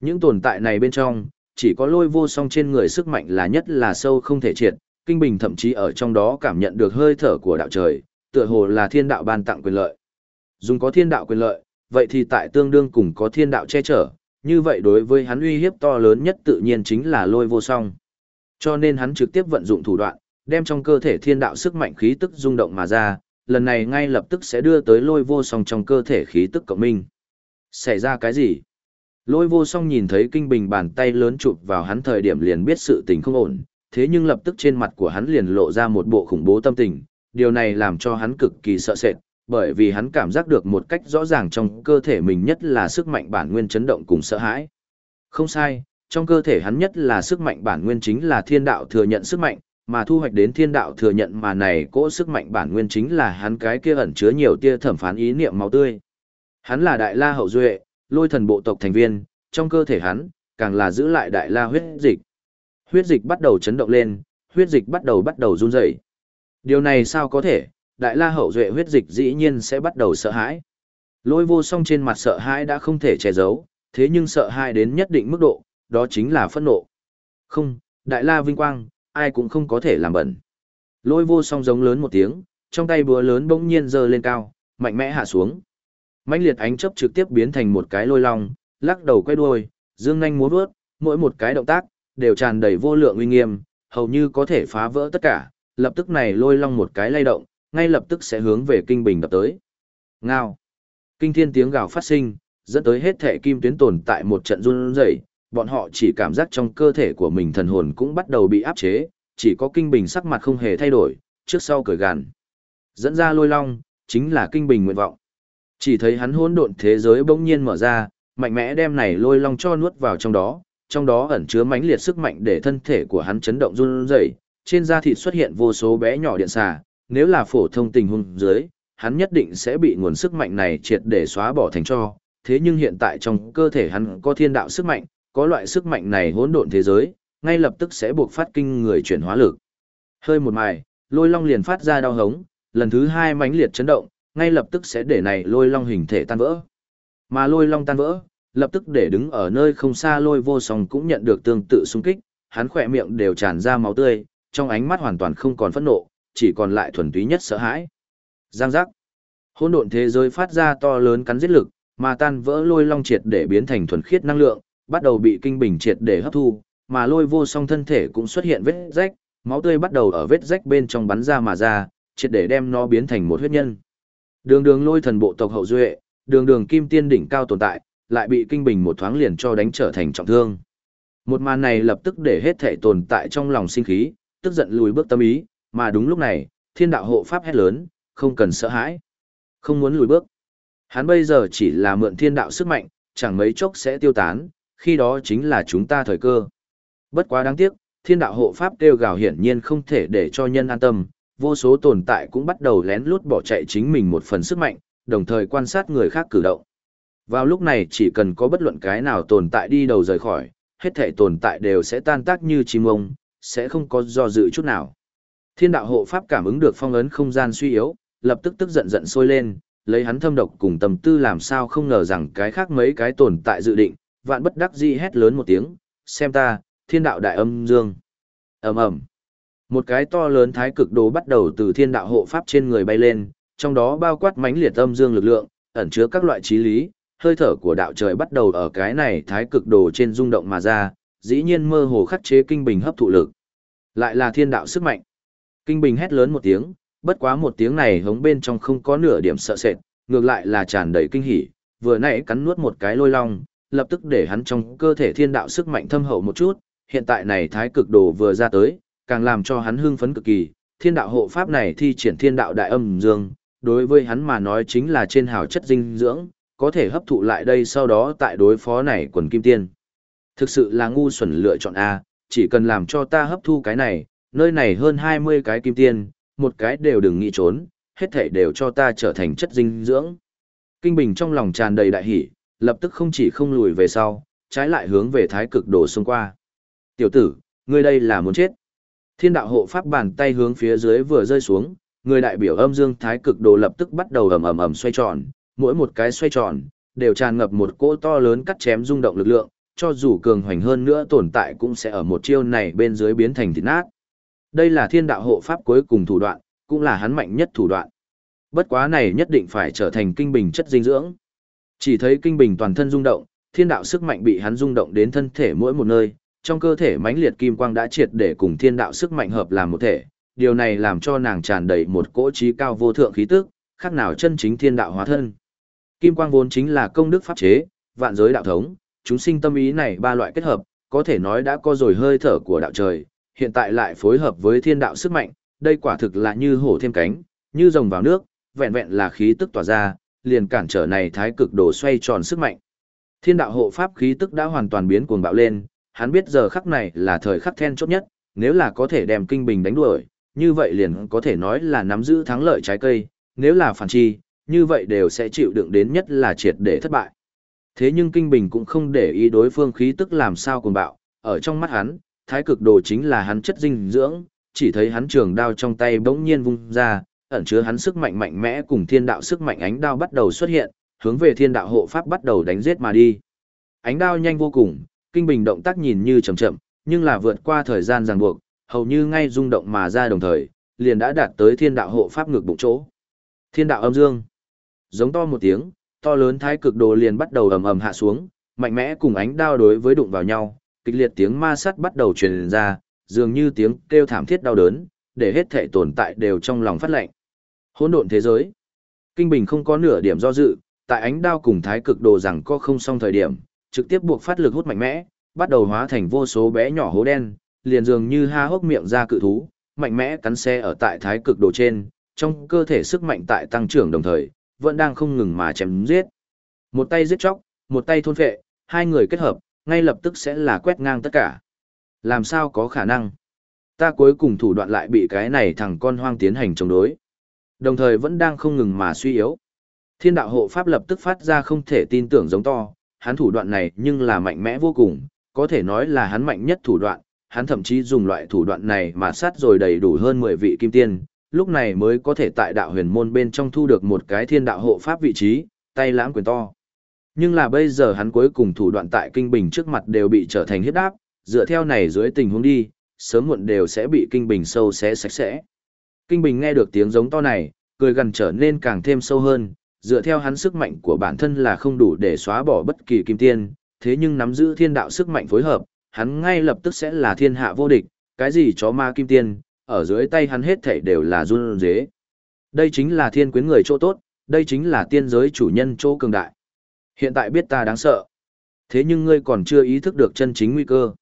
Những tồn tại này bên trong, chỉ có lôi vô song trên người sức mạnh là nhất là sâu không thể triệt, Kinh Bình thậm chí ở trong đó cảm nhận được hơi thở của đạo trời, tựa hồ là thiên đạo ban tặng quyền lợi. Dùng có thiên đạo quyền lợi, vậy thì tại tương đương cùng có thiên đạo che chở, như vậy đối với hắn uy hiếp to lớn nhất tự nhiên chính là lôi vô song. Cho nên hắn trực tiếp vận dụng thủ đoạn, đem trong cơ thể thiên đạo sức mạnh khí tức rung động mà ra, lần này ngay lập tức sẽ đưa tới lôi vô song trong cơ thể khí tức cộng minh. Xảy ra cái gì? Lôi vô song nhìn thấy kinh bình bàn tay lớn chụp vào hắn thời điểm liền biết sự tình không ổn, thế nhưng lập tức trên mặt của hắn liền lộ ra một bộ khủng bố tâm tình, điều này làm cho hắn cực kỳ sợ sệt, bởi vì hắn cảm giác được một cách rõ ràng trong cơ thể mình nhất là sức mạnh bản nguyên chấn động cùng sợ hãi. Không sai, trong cơ thể hắn nhất là sức mạnh bản nguyên chính là thiên đạo thừa nhận sức mạnh, mà thu hoạch đến thiên đạo thừa nhận mà này cỗ sức mạnh bản nguyên chính là hắn cái kia ẩn chứa nhiều tia thẩm phán ý niệm máu tươi. Hắn là đại la hậu duệ, lôi thần bộ tộc thành viên, trong cơ thể hắn, càng là giữ lại đại la huyết dịch. Huyết dịch bắt đầu chấn động lên, huyết dịch bắt đầu bắt đầu run rẩy. Điều này sao có thể, đại la hậu duệ huyết dịch dĩ nhiên sẽ bắt đầu sợ hãi. Lôi vô song trên mặt sợ hãi đã không thể che giấu, thế nhưng sợ hãi đến nhất định mức độ, đó chính là phẫn nộ. Không, đại la vinh quang, ai cũng không có thể làm bẩn. Lôi vô song giống lớn một tiếng, trong tay búa lớn bỗng nhiên giơ lên cao, mạnh mẽ hạ xuống mãnh liệt ánh chớp trực tiếp biến thành một cái lôi long, lắc đầu quay đuôi, dương nhanh múa vớt, mỗi một cái động tác đều tràn đầy vô lượng uy nghiêm, hầu như có thể phá vỡ tất cả. Lập tức này lôi long một cái lay động, ngay lập tức sẽ hướng về kinh bình đập tới. Ngao. Kinh thiên tiếng gào phát sinh, dẫn tới hết thể kim tuyến tồn tại một trận run rẩy, bọn họ chỉ cảm giác trong cơ thể của mình thần hồn cũng bắt đầu bị áp chế, chỉ có kinh bình sắc mặt không hề thay đổi, trước sau cởi gàn. Dẫn ra lôi long, chính là kinh bình nguyện vọng. Chỉ thấy hắn hỗn độn thế giới bỗng nhiên mở ra, mạnh mẽ đem này lôi long cho nuốt vào trong đó, trong đó ẩn chứa mãnh liệt sức mạnh để thân thể của hắn chấn động run rẩy, trên da thịt xuất hiện vô số bé nhỏ điện xà, nếu là phổ thông tình huống dưới, hắn nhất định sẽ bị nguồn sức mạnh này triệt để xóa bỏ thành cho, thế nhưng hiện tại trong cơ thể hắn có thiên đạo sức mạnh, có loại sức mạnh này hỗn độn thế giới, ngay lập tức sẽ buộc phát kinh người chuyển hóa lực. Hơi một mài, lôi long liền phát ra đau hống, lần thứ hai mãnh liệt chấn động, ngay lập tức sẽ để này lôi long hình thể tan vỡ. Mà lôi long tan vỡ, lập tức để đứng ở nơi không xa lôi vô song cũng nhận được tương tự xung kích, hắn khỏe miệng đều tràn ra máu tươi, trong ánh mắt hoàn toàn không còn phẫn nộ, chỉ còn lại thuần túy nhất sợ hãi. Giang giác. Hỗn độn thế giới phát ra to lớn cắn giết lực, mà tan vỡ lôi long triệt để biến thành thuần khiết năng lượng, bắt đầu bị kinh bình triệt để hấp thu, mà lôi vô song thân thể cũng xuất hiện vết rách, máu tươi bắt đầu ở vết rách bên trong bắn ra mà ra, triệt để đem nó biến thành một huyết nhân. Đường đường lôi thần bộ tộc hậu duệ, đường đường kim tiên đỉnh cao tồn tại, lại bị kinh bình một thoáng liền cho đánh trở thành trọng thương. Một màn này lập tức để hết thể tồn tại trong lòng sinh khí, tức giận lùi bước tâm ý, mà đúng lúc này, thiên đạo hộ pháp hét lớn, không cần sợ hãi, không muốn lùi bước. Hắn bây giờ chỉ là mượn thiên đạo sức mạnh, chẳng mấy chốc sẽ tiêu tán, khi đó chính là chúng ta thời cơ. Bất quá đáng tiếc, thiên đạo hộ pháp kêu gào hiển nhiên không thể để cho nhân an tâm, vô số tồn tại cũng bắt đầu lén lút bỏ chạy chính mình một phần sức mạnh, đồng thời quan sát người khác cử động. Vào lúc này chỉ cần có bất luận cái nào tồn tại đi đầu rời khỏi, hết thể tồn tại đều sẽ tan tác như chim ông, sẽ không có do dự chút nào. Thiên đạo hộ pháp cảm ứng được phong ấn không gian suy yếu, lập tức tức giận giận sôi lên, lấy hắn thâm độc cùng tâm tư làm sao không ngờ rằng cái khác mấy cái tồn tại dự định, vạn bất đắc dĩ hét lớn một tiếng, xem ta, thiên đạo đại âm dương. ầm ầm một cái to lớn thái cực đồ bắt đầu từ thiên đạo hộ pháp trên người bay lên, trong đó bao quát mãnh liệt âm dương lực lượng, ẩn chứa các loại trí lý, hơi thở của đạo trời bắt đầu ở cái này thái cực đồ trên rung động mà ra, dĩ nhiên mơ hồ khắc chế kinh bình hấp thụ lực. Lại là thiên đạo sức mạnh. Kinh bình hét lớn một tiếng, bất quá một tiếng này hống bên trong không có nửa điểm sợ sệt, ngược lại là tràn đầy kinh hỉ, vừa nãy cắn nuốt một cái lôi long, lập tức để hắn trong cơ thể thiên đạo sức mạnh thâm hậu một chút, hiện tại này thái cực đồ vừa ra tới, càng làm cho hắn hưng phấn cực kỳ, thiên đạo hộ pháp này thi triển thiên đạo đại âm dương, đối với hắn mà nói chính là trên hào chất dinh dưỡng, có thể hấp thụ lại đây sau đó tại đối phó này quần kim tiên. Thực sự là ngu xuẩn lựa chọn A, chỉ cần làm cho ta hấp thu cái này, nơi này hơn 20 cái kim tiên, một cái đều đừng nghĩ trốn, hết thảy đều cho ta trở thành chất dinh dưỡng. Kinh Bình trong lòng tràn đầy đại hỉ, lập tức không chỉ không lùi về sau, trái lại hướng về thái cực đổ xông qua. Tiểu tử, ngươi đây là muốn chết. Thiên đạo hộ pháp bàn tay hướng phía dưới vừa rơi xuống, người đại biểu âm dương thái cực đồ lập tức bắt đầu ầm ầm ầm xoay tròn, mỗi một cái xoay tròn đều tràn ngập một cỗ to lớn cắt chém rung động lực lượng, cho dù cường hoành hơn nữa tồn tại cũng sẽ ở một chiêu này bên dưới biến thành thịt nát. Đây là thiên đạo hộ pháp cuối cùng thủ đoạn, cũng là hắn mạnh nhất thủ đoạn. Bất quá này nhất định phải trở thành kinh bình chất dinh dưỡng. Chỉ thấy kinh bình toàn thân rung động, thiên đạo sức mạnh bị hắn rung động đến thân thể mỗi một nơi, trong cơ thể mãnh liệt kim quang đã triệt để cùng thiên đạo sức mạnh hợp làm một thể, điều này làm cho nàng tràn đầy một cỗ trí cao vô thượng khí tức, khác nào chân chính thiên đạo hóa thân. Kim quang vốn chính là công đức pháp chế, vạn giới đạo thống, chúng sinh tâm ý này ba loại kết hợp, có thể nói đã có rồi hơi thở của đạo trời, hiện tại lại phối hợp với thiên đạo sức mạnh, đây quả thực là như hổ thêm cánh, như rồng vào nước, vẹn vẹn là khí tức tỏa ra, liền cản trở này thái cực đồ xoay tròn sức mạnh. Thiên đạo hộ pháp khí tức đã hoàn toàn biến cuồng bạo lên, hắn biết giờ khắc này là thời khắc then chốt nhất, nếu là có thể đem kinh bình đánh đuổi, như vậy liền có thể nói là nắm giữ thắng lợi trái cây, nếu là phản chi, như vậy đều sẽ chịu đựng đến nhất là triệt để thất bại. Thế nhưng kinh bình cũng không để ý đối phương khí tức làm sao cuồng bạo, ở trong mắt hắn, thái cực đồ chính là hắn chất dinh dưỡng, chỉ thấy hắn trường đao trong tay bỗng nhiên vung ra, ẩn chứa hắn sức mạnh mạnh mẽ cùng thiên đạo sức mạnh ánh đao bắt đầu xuất hiện, hướng về thiên đạo hộ pháp bắt đầu đánh giết mà đi. Ánh đao nhanh vô cùng, kinh bình động tác nhìn như chậm chậm, nhưng là vượt qua thời gian ràng buộc, hầu như ngay rung động mà ra đồng thời, liền đã đạt tới thiên đạo hộ pháp ngược bụng chỗ. Thiên đạo âm dương. Giống to một tiếng, to lớn thái cực đồ liền bắt đầu ầm ầm hạ xuống, mạnh mẽ cùng ánh đao đối với đụng vào nhau, kịch liệt tiếng ma sắt bắt đầu truyền ra, dường như tiếng kêu thảm thiết đau đớn, để hết thể tồn tại đều trong lòng phát lệnh. Hỗn độn thế giới. Kinh Bình không có nửa điểm do dự, tại ánh đao cùng thái cực đồ rằng có không xong thời điểm, trực tiếp buộc phát lực hút mạnh mẽ, bắt đầu hóa thành vô số bé nhỏ hố đen, liền dường như ha hốc miệng ra cự thú, mạnh mẽ cắn xe ở tại thái cực đồ trên, trong cơ thể sức mạnh tại tăng trưởng đồng thời, vẫn đang không ngừng mà chém giết. Một tay giết chóc, một tay thôn phệ, hai người kết hợp, ngay lập tức sẽ là quét ngang tất cả. Làm sao có khả năng? Ta cuối cùng thủ đoạn lại bị cái này thằng con hoang tiến hành chống đối. Đồng thời vẫn đang không ngừng mà suy yếu. Thiên đạo hộ pháp lập tức phát ra không thể tin tưởng giống to, hắn thủ đoạn này nhưng là mạnh mẽ vô cùng, có thể nói là hắn mạnh nhất thủ đoạn, hắn thậm chí dùng loại thủ đoạn này mà sát rồi đầy đủ hơn 10 vị kim tiên, lúc này mới có thể tại đạo huyền môn bên trong thu được một cái thiên đạo hộ pháp vị trí, tay lãng quyền to. Nhưng là bây giờ hắn cuối cùng thủ đoạn tại kinh bình trước mặt đều bị trở thành hiếp đáp, dựa theo này dưới tình huống đi, sớm muộn đều sẽ bị kinh bình sâu xé sạch sẽ. Kinh bình nghe được tiếng giống to này, cười gần trở nên càng thêm sâu hơn, dựa theo hắn sức mạnh của bản thân là không đủ để xóa bỏ bất kỳ kim tiên, thế nhưng nắm giữ thiên đạo sức mạnh phối hợp, hắn ngay lập tức sẽ là thiên hạ vô địch, cái gì chó ma kim tiên, ở dưới tay hắn hết thảy đều là run dế. Đây chính là thiên quyến người chỗ tốt, đây chính là tiên giới chủ nhân chỗ cường đại. Hiện tại biết ta đáng sợ. Thế nhưng ngươi còn chưa ý thức được chân chính nguy cơ.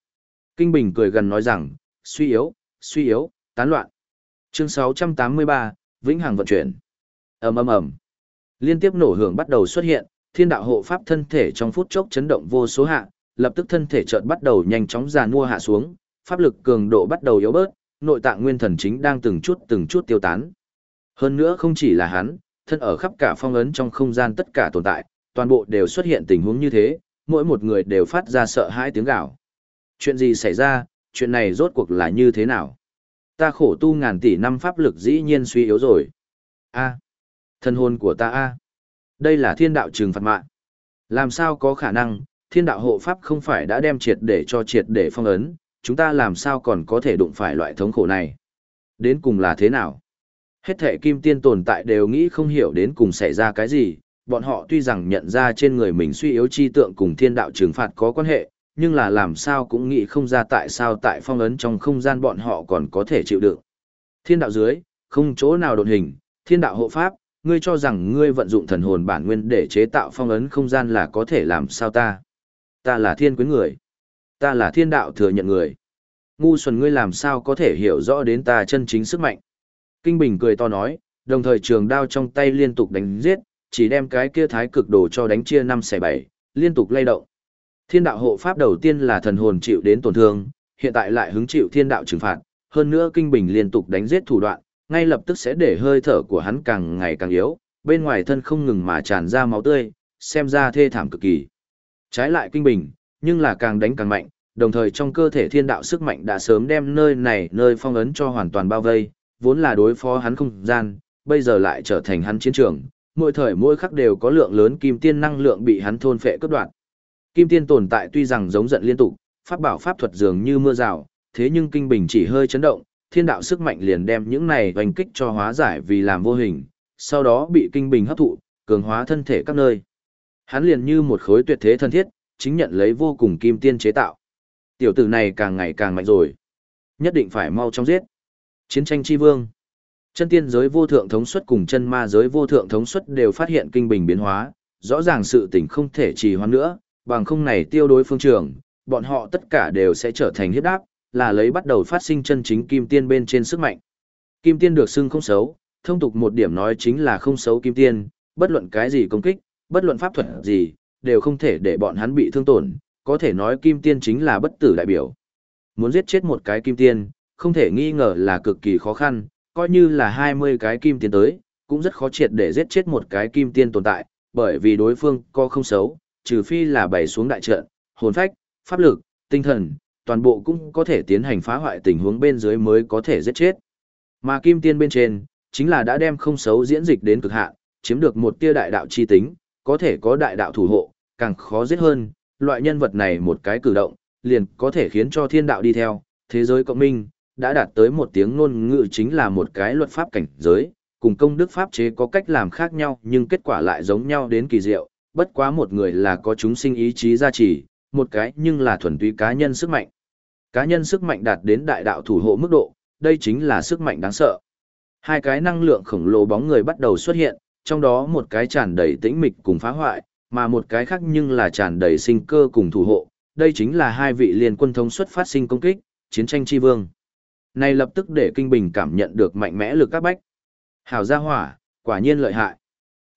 Kinh Bình cười gần nói rằng, suy yếu, suy yếu, tán loạn. Chương 683, Vĩnh Hằng vận chuyển. ầm ầm ầm. Liên tiếp nổ hưởng bắt đầu xuất hiện, thiên đạo hộ pháp thân thể trong phút chốc chấn động vô số hạ, lập tức thân thể chợt bắt đầu nhanh chóng giàn mua hạ xuống, pháp lực cường độ bắt đầu yếu bớt, nội tạng nguyên thần chính đang từng chút từng chút tiêu tán. Hơn nữa không chỉ là hắn, thân ở khắp cả phong ấn trong không gian tất cả tồn tại, toàn bộ đều xuất hiện tình huống như thế, mỗi một người đều phát ra sợ hãi tiếng gào. Chuyện gì xảy ra, chuyện này rốt cuộc là như thế nào? Ta khổ tu ngàn tỷ năm pháp lực dĩ nhiên suy yếu rồi. A, thân hồn của ta a. Đây là thiên đạo trừng phạt mạng. Làm sao có khả năng, thiên đạo hộ pháp không phải đã đem triệt để cho triệt để phong ấn, chúng ta làm sao còn có thể đụng phải loại thống khổ này? Đến cùng là thế nào? Hết thể kim tiên tồn tại đều nghĩ không hiểu đến cùng xảy ra cái gì, bọn họ tuy rằng nhận ra trên người mình suy yếu chi tượng cùng thiên đạo trừng phạt có quan hệ, nhưng là làm sao cũng nghĩ không ra tại sao tại phong ấn trong không gian bọn họ còn có thể chịu đựng. Thiên đạo dưới, không chỗ nào đột hình, thiên đạo hộ pháp, ngươi cho rằng ngươi vận dụng thần hồn bản nguyên để chế tạo phong ấn không gian là có thể làm sao ta? Ta là thiên quyến người. Ta là thiên đạo thừa nhận người. Ngu xuẩn ngươi làm sao có thể hiểu rõ đến ta chân chính sức mạnh. Kinh Bình cười to nói, đồng thời trường đao trong tay liên tục đánh giết, chỉ đem cái kia thái cực đồ cho đánh chia năm xẻ bảy, liên tục lay động. Thiên đạo hộ pháp đầu tiên là thần hồn chịu đến tổn thương, hiện tại lại hứng chịu thiên đạo trừng phạt, hơn nữa Kinh Bình liên tục đánh giết thủ đoạn, ngay lập tức sẽ để hơi thở của hắn càng ngày càng yếu, bên ngoài thân không ngừng mà tràn ra máu tươi, xem ra thê thảm cực kỳ. Trái lại kinh bình, nhưng là càng đánh càng mạnh, đồng thời trong cơ thể thiên đạo sức mạnh đã sớm đem nơi này nơi phong ấn cho hoàn toàn bao vây, vốn là đối phó hắn không gian, bây giờ lại trở thành hắn chiến trường, mỗi thời mỗi khắc đều có lượng lớn kim tiên năng lượng bị hắn thôn phệ cướp đoạt. Kim tiên tồn tại tuy rằng giống giận liên tục, pháp bảo pháp thuật dường như mưa rào, thế nhưng kinh bình chỉ hơi chấn động, thiên đạo sức mạnh liền đem những này oanh kích cho hóa giải vì làm vô hình, sau đó bị kinh bình hấp thụ, cường hóa thân thể các nơi. Hắn liền như một khối tuyệt thế thân thiết, chính nhận lấy vô cùng kim tiên chế tạo. Tiểu tử này càng ngày càng mạnh rồi. Nhất định phải mau chóng giết. Chiến tranh chi vương. Chân tiên giới vô thượng thống suất cùng chân ma giới vô thượng thống suất đều phát hiện kinh bình biến hóa, rõ ràng sự tình không thể trì hoãn nữa, bằng không này tiêu đối phương trường, bọn họ tất cả đều sẽ trở thành hiếp đáp, là lấy bắt đầu phát sinh chân chính kim tiên bên trên sức mạnh. Kim tiên được xưng không xấu, thông tục một điểm nói chính là không xấu kim tiên, bất luận cái gì công kích, bất luận pháp thuật gì, đều không thể để bọn hắn bị thương tổn, có thể nói kim tiên chính là bất tử đại biểu. Muốn giết chết một cái kim tiên, không thể nghi ngờ là cực kỳ khó khăn, coi như là 20 cái kim tiên tới, cũng rất khó triệt để giết chết một cái kim tiên tồn tại, bởi vì đối phương có không xấu, trừ phi là bày xuống đại trận, hồn phách, pháp lực, tinh thần, toàn bộ cũng có thể tiến hành phá hoại tình huống bên dưới mới có thể giết chết. Mà kim tiên bên trên, chính là đã đem không xấu diễn dịch đến cực hạn, chiếm được một tia đại đạo chi tính, có thể có đại đạo thủ hộ, càng khó giết hơn, loại nhân vật này một cái cử động, liền có thể khiến cho thiên đạo đi theo, thế giới cộng minh, đã đạt tới một tiếng ngôn ngữ chính là một cái luật pháp cảnh giới, cùng công đức pháp chế có cách làm khác nhau nhưng kết quả lại giống nhau đến kỳ diệu, bất quá một người là có chúng sinh ý chí gia trì, một cái nhưng là thuần túy cá nhân sức mạnh. Cá nhân sức mạnh đạt đến đại đạo thủ hộ mức độ, đây chính là sức mạnh đáng sợ. Hai cái năng lượng khổng lồ bóng người bắt đầu xuất hiện, trong đó một cái tràn đầy tĩnh mịch cùng phá hoại, mà một cái khác nhưng là tràn đầy sinh cơ cùng thủ hộ. Đây chính là hai vị liên quân thống xuất phát sinh công kích, chiến tranh chi vương. Này lập tức để Kinh Bình cảm nhận được mạnh mẽ lực các bách. Hảo gia hỏa, quả nhiên lợi hại.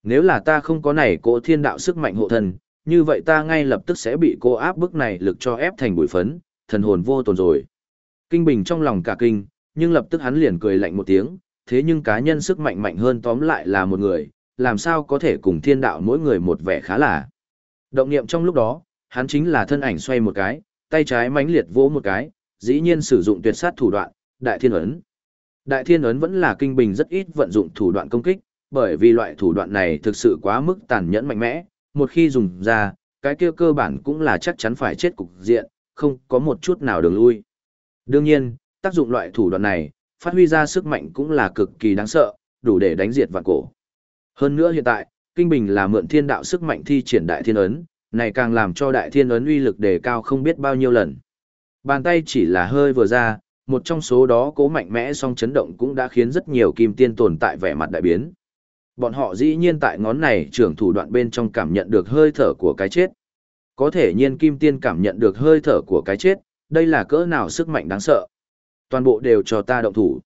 Nếu là ta không có này cỗ thiên đạo sức mạnh hộ thần, như vậy ta ngay lập tức sẽ bị cô áp bức này lực cho ép thành bụi phấn, thần hồn vô tồn rồi. Kinh Bình trong lòng cả kinh, nhưng lập tức hắn liền cười lạnh một tiếng, thế nhưng cá nhân sức mạnh mạnh hơn tóm lại là một người, làm sao có thể cùng thiên đạo mỗi người một vẻ khá là. Động niệm trong lúc đó, hắn chính là thân ảnh xoay một cái, tay trái mãnh liệt vỗ một cái, dĩ nhiên sử dụng tuyệt sát thủ đoạn, đại thiên ấn. Đại thiên ấn vẫn là kinh bình rất ít vận dụng thủ đoạn công kích, bởi vì loại thủ đoạn này thực sự quá mức tàn nhẫn mạnh mẽ, một khi dùng ra, cái kia cơ bản cũng là chắc chắn phải chết cục diện, không có một chút nào đường lui. Đương nhiên, tác dụng loại thủ đoạn này, phát huy ra sức mạnh cũng là cực kỳ đáng sợ, đủ để đánh diệt vạn cổ. Hơn nữa hiện tại, Kinh Bình là mượn thiên đạo sức mạnh thi triển đại thiên ấn, này càng làm cho đại thiên ấn uy lực đề cao không biết bao nhiêu lần. Bàn tay chỉ là hơi vừa ra, một trong số đó cố mạnh mẽ song chấn động cũng đã khiến rất nhiều kim tiên tồn tại vẻ mặt đại biến. Bọn họ dĩ nhiên tại ngón này trưởng thủ đoạn bên trong cảm nhận được hơi thở của cái chết. Có thể nhiên kim tiên cảm nhận được hơi thở của cái chết, đây là cỡ nào sức mạnh đáng sợ. Toàn bộ đều cho ta động thủ.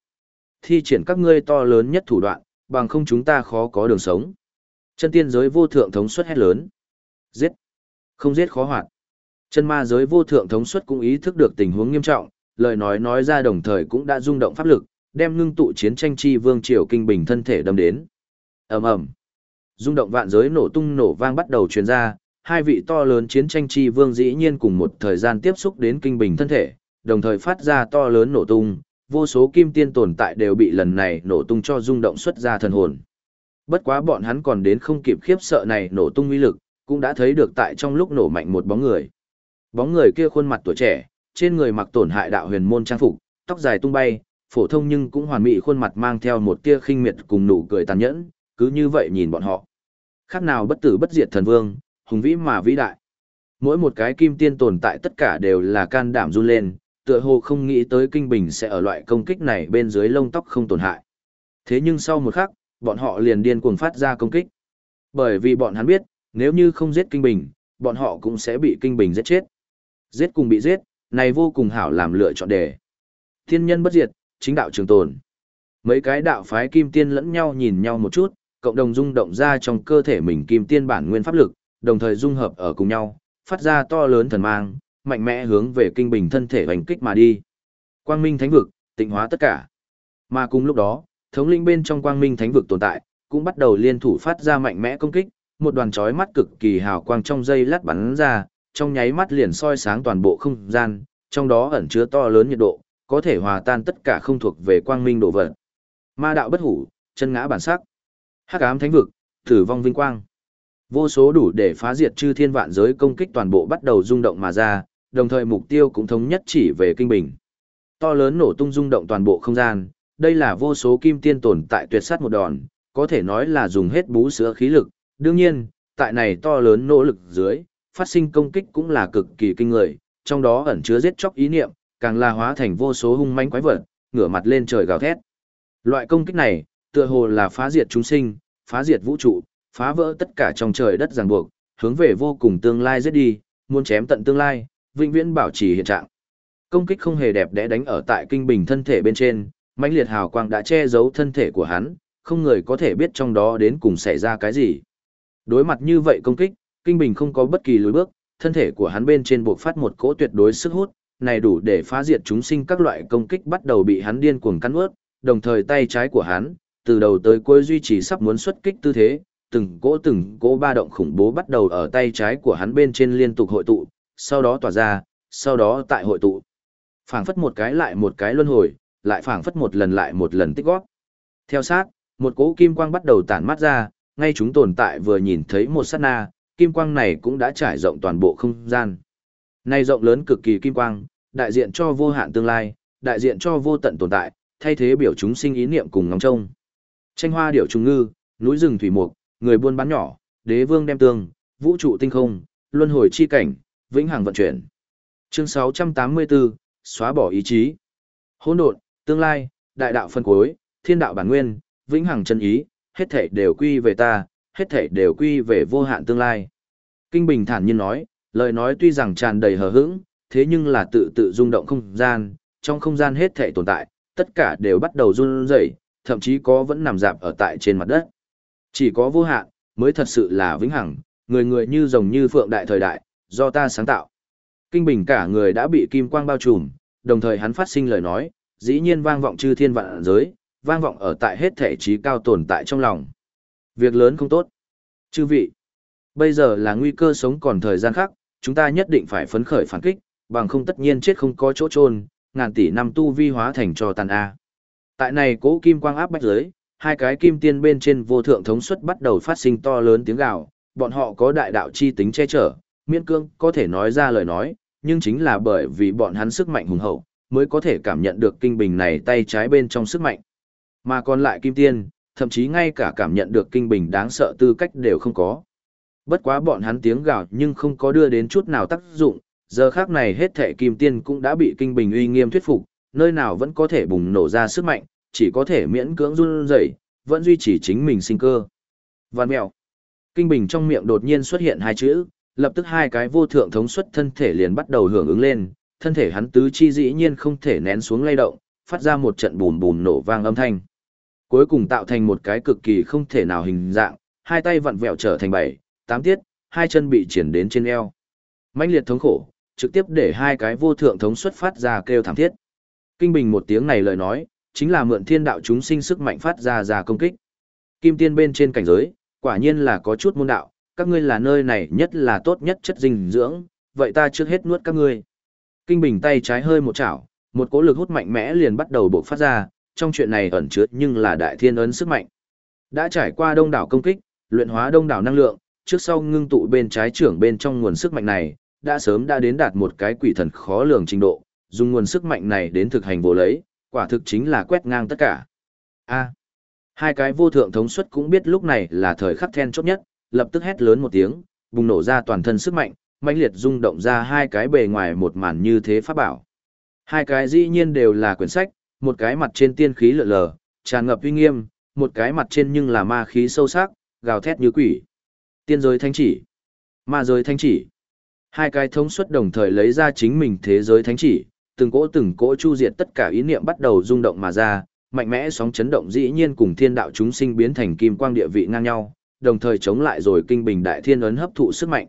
Thi triển các ngươi to lớn nhất thủ đoạn, bằng không chúng ta khó có đường sống. Chân tiên giới vô thượng thống suất hét lớn. Giết. Không giết khó hoạt. Chân ma giới vô thượng thống suất cũng ý thức được tình huống nghiêm trọng, lời nói nói ra đồng thời cũng đã rung động pháp lực, đem ngưng tụ chiến tranh chi vương triều kinh bình thân thể đâm đến. Ầm ầm. Rung động vạn giới nổ tung nổ vang bắt đầu truyền ra, hai vị to lớn chiến tranh chi vương dĩ nhiên cùng một thời gian tiếp xúc đến kinh bình thân thể, đồng thời phát ra to lớn nổ tung, vô số kim tiên tồn tại đều bị lần này nổ tung cho rung động xuất ra thần hồn. Bất quá bọn hắn còn đến không kịp khiếp sợ này nổ tung uy lực, cũng đã thấy được tại trong lúc nổ mạnh một bóng người. Bóng người kia khuôn mặt tuổi trẻ, trên người mặc tổn hại đạo huyền môn trang phục, tóc dài tung bay, phổ thông nhưng cũng hoàn mỹ khuôn mặt mang theo một tia khinh miệt cùng nụ cười tàn nhẫn, cứ như vậy nhìn bọn họ. Khác nào bất tử bất diệt thần vương, hùng vĩ mà vĩ đại. Mỗi một cái kim tiên tồn tại tất cả đều là can đảm run lên, tựa hồ không nghĩ tới kinh bình sẽ ở loại công kích này bên dưới lông tóc không tổn hại. Thế nhưng sau một khắc, bọn họ liền điên cuồng phát ra công kích. Bởi vì bọn hắn biết, nếu như không giết kinh bình, bọn họ cũng sẽ bị kinh bình giết chết. Giết cùng bị giết, này vô cùng hảo làm lựa chọn đề. Thiên nhân bất diệt, chính đạo trường tồn. Mấy cái đạo phái kim tiên lẫn nhau nhìn nhau một chút, cộng đồng rung động ra trong cơ thể mình kim tiên bản nguyên pháp lực, đồng thời dung hợp ở cùng nhau, phát ra to lớn thần mang, mạnh mẽ hướng về kinh bình thân thể hành kích mà đi. Quang minh thánh vực, tịnh hóa tất cả. Mà cùng lúc đó, thống linh bên trong quang minh thánh vực tồn tại, cũng bắt đầu liên thủ phát ra mạnh mẽ công kích, một đoàn chói mắt cực kỳ hào quang trong dây lát bắn ra, trong nháy mắt liền soi sáng toàn bộ không gian, trong đó ẩn chứa to lớn nhiệt độ, có thể hòa tan tất cả không thuộc về quang minh độ vật. Ma đạo bất hủ, chân ngã bản sắc. Hắc ám thánh vực, tử vong vinh quang. Vô số đủ để phá diệt chư thiên vạn giới công kích toàn bộ bắt đầu rung động mà ra, đồng thời mục tiêu cũng thống nhất chỉ về kinh bình. To lớn nổ tung rung động toàn bộ không gian, đây là vô số kim tiên tồn tại tuyệt sát một đòn, có thể nói là dùng hết bú sữa khí lực. Đương nhiên, tại này to lớn nỗ lực dưới, phát sinh công kích cũng là cực kỳ kinh người, trong đó ẩn chứa giết chóc ý niệm, càng là hóa thành vô số hung manh quái vật, ngửa mặt lên trời gào thét. Loại công kích này, tựa hồ là phá diệt chúng sinh, phá diệt vũ trụ, phá vỡ tất cả trong trời đất ràng buộc, hướng về vô cùng tương lai giết đi, muốn chém tận tương lai, vĩnh viễn bảo trì hiện trạng. Công kích không hề đẹp đẽ đánh ở tại kinh bình thân thể bên trên, mãnh liệt hào quang đã che giấu thân thể của hắn, không người có thể biết trong đó đến cùng xảy ra cái gì. Đối mặt như vậy công kích, kinh bình không có bất kỳ lối bước, thân thể của hắn bên trên buộc phát một cỗ tuyệt đối sức hút, này đủ để phá diệt chúng sinh các loại công kích bắt đầu bị hắn điên cuồng cắn ướt, đồng thời tay trái của hắn, từ đầu tới cuối duy trì sắp muốn xuất kích tư thế, từng cỗ từng cỗ ba động khủng bố bắt đầu ở tay trái của hắn bên trên liên tục hội tụ, sau đó tỏa ra, sau đó tại hội tụ. Phảng phất một cái lại một cái luân hồi, lại phảng phất một lần lại một lần tích góp. Theo sát, một cỗ kim quang bắt đầu tản mắt ra, ngay chúng tồn tại vừa nhìn thấy một sát na, kim quang này cũng đã trải rộng toàn bộ không gian. Nay rộng lớn cực kỳ kim quang, đại diện cho vô hạn tương lai, đại diện cho vô tận tồn tại, thay thế biểu chúng sinh ý niệm cùng ngóng trông. Tranh hoa điểu trùng ngư, núi rừng thủy mục, người buôn bán nhỏ, đế vương đem tương, vũ trụ tinh không, luân hồi chi cảnh, vĩnh hằng vận chuyển. Chương 684, xóa bỏ ý chí. Hỗn độn, tương lai, đại đạo phân cuối, thiên đạo bản nguyên, vĩnh hằng chân ý, hết thảy đều quy về ta, hết thảy đều quy về vô hạn tương lai. Kinh Bình thản nhiên nói, lời nói tuy rằng tràn đầy hờ hững, thế nhưng là tự tự rung động không gian, trong không gian hết thảy tồn tại, tất cả đều bắt đầu run rẩy, thậm chí có vẫn nằm dạp ở tại trên mặt đất. Chỉ có vô hạn, mới thật sự là vĩnh hằng, người người như rồng như phượng đại thời đại, do ta sáng tạo. Kinh bình cả người đã bị kim quang bao trùm, đồng thời hắn phát sinh lời nói, dĩ nhiên vang vọng chư thiên vạn giới, vang vọng ở tại hết thể trí cao tồn tại trong lòng. Việc lớn không tốt. Chư vị, bây giờ là nguy cơ sống còn thời gian khác, chúng ta nhất định phải phấn khởi phản kích, bằng không tất nhiên chết không có chỗ trôn, ngàn tỷ năm tu vi hóa thành cho tàn A. Tại này cố kim quang áp bách giới, hai cái kim tiên bên trên vô thượng thống suất bắt đầu phát sinh to lớn tiếng gào, bọn họ có đại đạo chi tính che chở, miễn cương có thể nói ra lời nói, nhưng chính là bởi vì bọn hắn sức mạnh hùng hậu, mới có thể cảm nhận được kinh bình này tay trái bên trong sức mạnh. Mà còn lại kim tiên, thậm chí ngay cả cảm nhận được kinh bình đáng sợ tư cách đều không có. Bất quá bọn hắn tiếng gào nhưng không có đưa đến chút nào tác dụng, giờ khác này hết thể kim tiên cũng đã bị kinh bình uy nghiêm thuyết phục, nơi nào vẫn có thể bùng nổ ra sức mạnh, chỉ có thể miễn cưỡng run rẩy, vẫn duy trì chính mình sinh cơ. Văn mèo. Kinh bình trong miệng đột nhiên xuất hiện hai chữ, lập tức hai cái vô thượng thống suất thân thể liền bắt đầu hưởng ứng lên, thân thể hắn tứ chi dĩ nhiên không thể nén xuống lay động, phát ra một trận bùm bùm nổ vang âm thanh. Cuối cùng tạo thành một cái cực kỳ không thể nào hình dạng, hai tay vặn vẹo trở thành bảy, tám tiết, hai chân bị triển đến trên eo. mãnh liệt thống khổ, trực tiếp để hai cái vô thượng thống xuất phát ra kêu thảm thiết. Kinh bình một tiếng này lời nói, chính là mượn thiên đạo chúng sinh sức mạnh phát ra ra công kích. Kim tiên bên trên cảnh giới, quả nhiên là có chút môn đạo, các ngươi là nơi này nhất là tốt nhất chất dinh dưỡng, vậy ta trước hết nuốt các ngươi. Kinh bình tay trái hơi một chảo, một cỗ lực hút mạnh mẽ liền bắt đầu bộc phát ra, trong chuyện này ẩn chứa nhưng là đại thiên ấn sức mạnh. Đã trải qua đông đảo công kích, luyện hóa đông đảo năng lượng, trước sau ngưng tụ bên trái trưởng bên trong nguồn sức mạnh này, đã sớm đã đến đạt một cái quỷ thần khó lường trình độ, dùng nguồn sức mạnh này đến thực hành vô lấy, quả thực chính là quét ngang tất cả. A. hai cái vô thượng thống suất cũng biết lúc này là thời khắc then chốt nhất, lập tức hét lớn một tiếng, bùng nổ ra toàn thân sức mạnh, mãnh liệt rung động ra hai cái bề ngoài một màn như thế pháp bảo. Hai cái dĩ nhiên đều là quyển sách, một cái mặt trên tiên khí lượn lờ, tràn ngập uy nghiêm, một cái mặt trên nhưng là ma khí sâu sắc, gào thét như quỷ. Tiên giới thánh chỉ, ma giới thánh chỉ. Hai cái thống suất đồng thời lấy ra chính mình thế giới thánh chỉ, từng cỗ từng cỗ chu diệt tất cả ý niệm bắt đầu rung động mà ra, mạnh mẽ sóng chấn động dĩ nhiên cùng thiên đạo chúng sinh biến thành kim quang địa vị ngang nhau, đồng thời chống lại rồi kinh bình đại thiên ấn hấp thụ sức mạnh.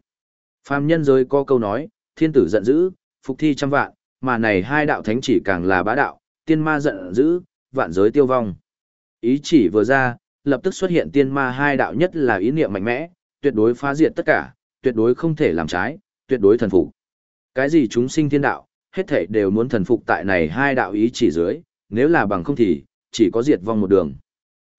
Phàm nhân giới có câu nói, thiên tử giận dữ, phục thi trăm vạn, mà này hai đạo thánh chỉ càng là bá đạo, tiên ma giận dữ, vạn giới tiêu vong. Ý chỉ vừa ra, lập tức xuất hiện tiên ma hai đạo nhất là ý niệm mạnh mẽ, tuyệt đối phá diệt tất cả, tuyệt đối không thể làm trái, tuyệt đối thần phục. Cái gì chúng sinh thiên đạo, hết thảy đều muốn thần phục tại này hai đạo ý chỉ dưới, nếu là bằng không thì, chỉ có diệt vong một đường.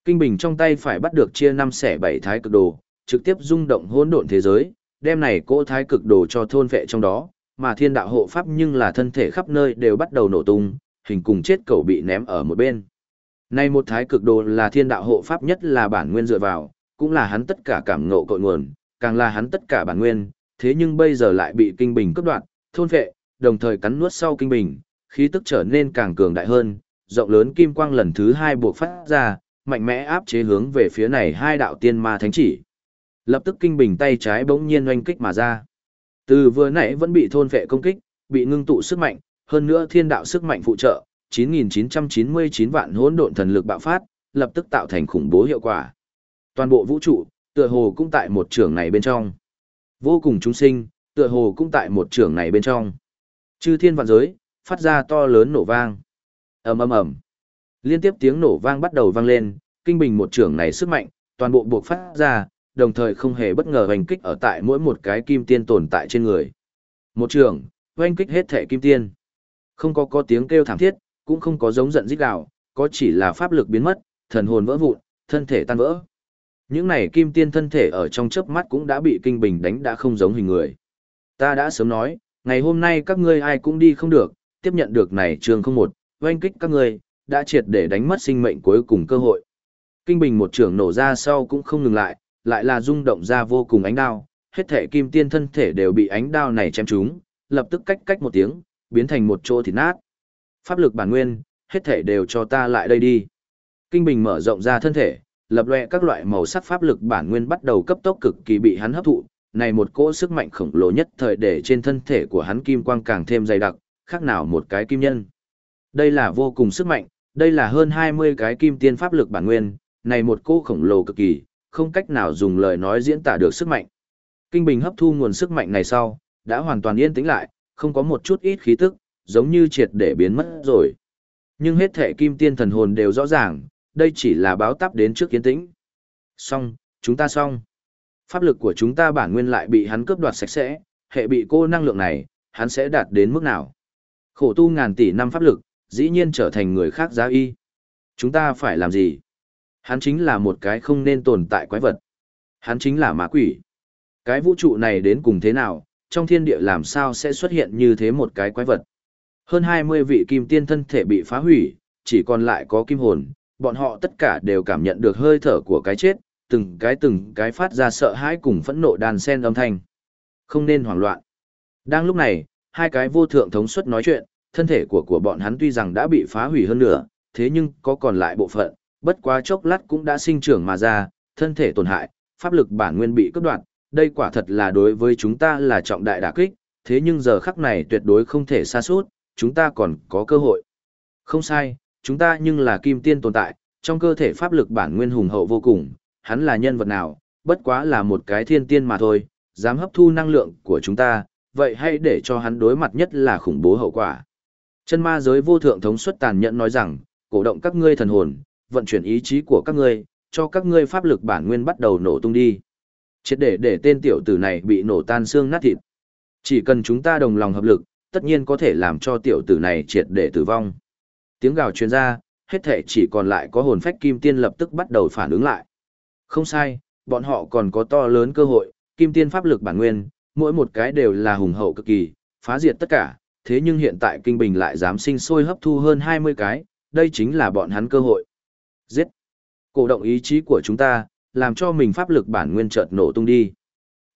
Kinh Bình trong tay phải bắt được chia năm xẻ bảy thái cực đồ, trực tiếp rung động hỗn độn thế giới, đem này cỗ thái cực đồ cho thôn vệ trong đó, mà thiên đạo hộ pháp nhưng là thân thể khắp nơi đều bắt đầu nổ tung, hình cùng chết cầu bị ném ở một bên. Này một thái cực đồ là thiên đạo hộ pháp nhất là bản nguyên dựa vào, cũng là hắn tất cả cảm ngộ cội nguồn, càng là hắn tất cả bản nguyên, thế nhưng bây giờ lại bị kinh bình cướp đoạt, thôn vệ, đồng thời cắn nuốt sau kinh bình, khí tức trở nên càng cường đại hơn, rộng lớn kim quang lần thứ hai buộc phát ra, mạnh mẽ áp chế hướng về phía này hai đạo tiên ma thánh chỉ. Lập tức kinh bình tay trái bỗng nhiên oanh kích mà ra. Từ vừa nãy vẫn bị thôn vệ công kích, bị ngưng tụ sức mạnh, hơn nữa thiên đạo sức mạnh phụ trợ, 9999 vạn hỗn độn thần lực bạo phát, lập tức tạo thành khủng bố hiệu quả. Toàn bộ vũ trụ, tựa hồ cũng tại một trường này bên trong. Vô cùng chúng sinh, tựa hồ cũng tại một trường này bên trong. Chư thiên vạn giới, phát ra to lớn nổ vang. ầm ầm ầm, Liên tiếp tiếng nổ vang bắt đầu vang lên, kinh bình một trưởng này sức mạnh, toàn bộ buộc phát ra, đồng thời không hề bất ngờ hoành kích ở tại mỗi một cái kim tiên tồn tại trên người. Một trưởng hoành kích hết thể kim tiên. Không có có tiếng kêu thảm thiết, cũng không có giống giận rít gào, có chỉ là pháp lực biến mất, thần hồn vỡ vụn, thân thể tan vỡ. Những này kim tiên thân thể ở trong chớp mắt cũng đã bị kinh bình đánh đã không giống hình người. Ta đã sớm nói, ngày hôm nay các ngươi ai cũng đi không được, tiếp nhận được này trường không một, oanh kích các ngươi, đã triệt để đánh mất sinh mệnh cuối cùng cơ hội. Kinh bình một trường nổ ra sau cũng không ngừng lại, lại là rung động ra vô cùng ánh đao, hết thể kim tiên thân thể đều bị ánh đao này chém trúng, lập tức cách cách một tiếng, biến thành một chỗ thịt nát. Pháp lực bản nguyên, hết thể đều cho ta lại đây đi. Kinh bình mở rộng ra thân thể, lập lệ các loại màu sắc pháp lực bản nguyên bắt đầu cấp tốc cực kỳ bị hắn hấp thụ, này một cỗ sức mạnh khổng lồ nhất thời để trên thân thể của hắn kim quang càng thêm dày đặc, khác nào một cái kim nhân. Đây là vô cùng sức mạnh, đây là hơn 20 cái kim tiên pháp lực bản nguyên, này một cỗ khổng lồ cực kỳ, không cách nào dùng lời nói diễn tả được sức mạnh. Kinh Bình hấp thu nguồn sức mạnh này sau, đã hoàn toàn yên tĩnh lại, không có một chút ít khí tức, giống như triệt để biến mất rồi. Nhưng hết thể kim tiên thần hồn đều rõ ràng, đây chỉ là báo tắp đến trước kiến tĩnh. Xong, chúng ta xong. Pháp lực của chúng ta bản nguyên lại bị hắn cướp đoạt sạch sẽ, hệ bị cô năng lượng này, hắn sẽ đạt đến mức nào? Khổ tu ngàn tỷ năm pháp lực, dĩ nhiên trở thành người khác giá y. Chúng ta phải làm gì? Hắn chính là một cái không nên tồn tại quái vật. Hắn chính là ma quỷ. Cái vũ trụ này đến cùng thế nào, trong thiên địa làm sao sẽ xuất hiện như thế một cái quái vật. Hơn 20 vị kim tiên thân thể bị phá hủy, chỉ còn lại có kim hồn, bọn họ tất cả đều cảm nhận được hơi thở của cái chết, từng cái từng cái phát ra sợ hãi cùng phẫn nộ đàn sen âm thanh. Không nên hoảng loạn. Đang lúc này, hai cái vô thượng thống suất nói chuyện, thân thể của của bọn hắn tuy rằng đã bị phá hủy hơn nữa, thế nhưng có còn lại bộ phận, bất quá chốc lát cũng đã sinh trưởng mà ra, thân thể tổn hại, pháp lực bản nguyên bị cắt đoạn, đây quả thật là đối với chúng ta là trọng đại đả kích, thế nhưng giờ khắc này tuyệt đối không thể xa suốt, chúng ta còn có cơ hội. Không sai, chúng ta nhưng là kim tiên tồn tại, trong cơ thể pháp lực bản nguyên hùng hậu vô cùng, hắn là nhân vật nào, bất quá là một cái thiên tiên mà thôi, dám hấp thu năng lượng của chúng ta, vậy hãy để cho hắn đối mặt nhất là khủng bố hậu quả. Chân ma giới vô thượng thống suất tàn nhẫn nói rằng, cổ động các ngươi thần hồn, vận chuyển ý chí của các ngươi, cho các ngươi pháp lực bản nguyên bắt đầu nổ tung đi. Chết để để tên tiểu tử này bị nổ tan xương nát thịt. Chỉ cần chúng ta đồng lòng hợp lực, tất nhiên có thể làm cho tiểu tử này triệt để tử vong. Tiếng gào truyền ra, hết thể chỉ còn lại có hồn phách kim tiên lập tức bắt đầu phản ứng lại. Không sai, bọn họ còn có to lớn cơ hội, kim tiên pháp lực bản nguyên, mỗi một cái đều là hùng hậu cực kỳ, phá diệt tất cả, thế nhưng hiện tại kinh bình lại dám sinh sôi hấp thu hơn 20 cái, đây chính là bọn hắn cơ hội. Giết! Cổ động ý chí của chúng ta, làm cho mình pháp lực bản nguyên chợt nổ tung đi.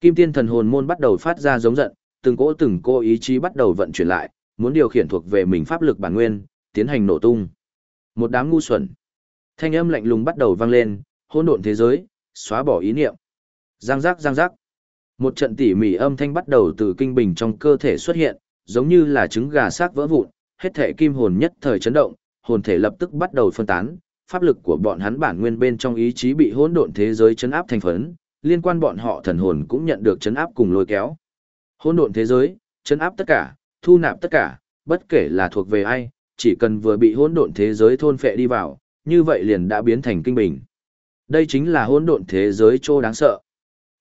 Kim tiên thần hồn môn bắt đầu phát ra giống giận, từng cỗ từng cô ý chí bắt đầu vận chuyển lại, muốn điều khiển thuộc về mình pháp lực bản nguyên, tiến hành nổ tung. Một đám ngu xuẩn. Thanh âm lạnh lùng bắt đầu vang lên, hỗn độn thế giới, xóa bỏ ý niệm. Giang giác giang giác. Một trận tỉ mỉ âm thanh bắt đầu từ kinh bình trong cơ thể xuất hiện, giống như là trứng gà xác vỡ vụn, hết thể kim hồn nhất thời chấn động, hồn thể lập tức bắt đầu phân tán, pháp lực của bọn hắn bản nguyên bên trong ý chí bị hỗn độn thế giới chấn áp thành phấn, liên quan bọn họ thần hồn cũng nhận được chấn áp cùng lôi kéo. Hỗn độn thế giới, chấn áp tất cả, thu nạp tất cả, bất kể là thuộc về ai, chỉ cần vừa bị hỗn độn thế giới thôn phệ đi vào, như vậy liền đã biến thành kinh bình. Đây chính là hỗn độn thế giới trô đáng sợ.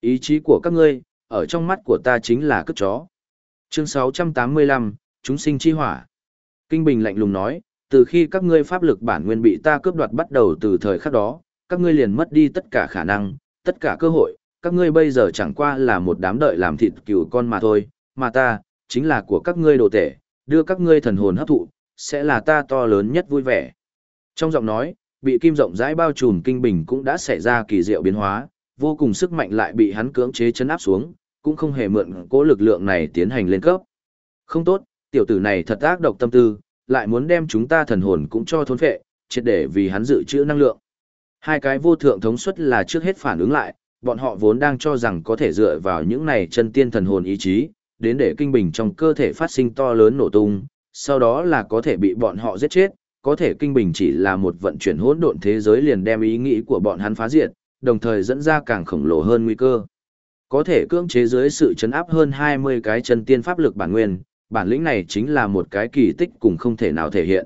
Ý chí của các ngươi, ở trong mắt của ta chính là cất chó. Chương 685, chúng sinh chi hỏa. Kinh Bình lạnh lùng nói, từ khi các ngươi pháp lực bản nguyên bị ta cướp đoạt bắt đầu từ thời khắc đó, các ngươi liền mất đi tất cả khả năng, tất cả cơ hội, các ngươi bây giờ chẳng qua là một đám đợi làm thịt cừu con mà thôi, mà ta, chính là của các ngươi đồ tể, đưa các ngươi thần hồn hấp thụ, sẽ là ta to lớn nhất vui vẻ. Trong giọng nói, bị kim rộng rãi bao trùm kinh bình cũng đã xảy ra kỳ diệu biến hóa, vô cùng sức mạnh lại bị hắn cưỡng chế chấn áp xuống, cũng không hề mượn cố lực lượng này tiến hành lên cấp. Không tốt, tiểu tử này thật ác độc tâm tư, lại muốn đem chúng ta thần hồn cũng cho thôn phệ, triệt để vì hắn dự trữ năng lượng. Hai cái vô thượng thống suất là trước hết phản ứng lại, bọn họ vốn đang cho rằng có thể dựa vào những này chân tiên thần hồn ý chí, đến để kinh bình trong cơ thể phát sinh to lớn nổ tung, sau đó là có thể bị bọn họ giết chết, có thể kinh bình chỉ là một vận chuyển hỗn độn thế giới liền đem ý nghĩ của bọn hắn phá diệt, đồng thời dẫn ra càng khổng lồ hơn nguy cơ. Có thể cưỡng chế dưới sự chấn áp hơn 20 cái chân tiên pháp lực bản nguyên, bản lĩnh này chính là một cái kỳ tích cùng không thể nào thể hiện.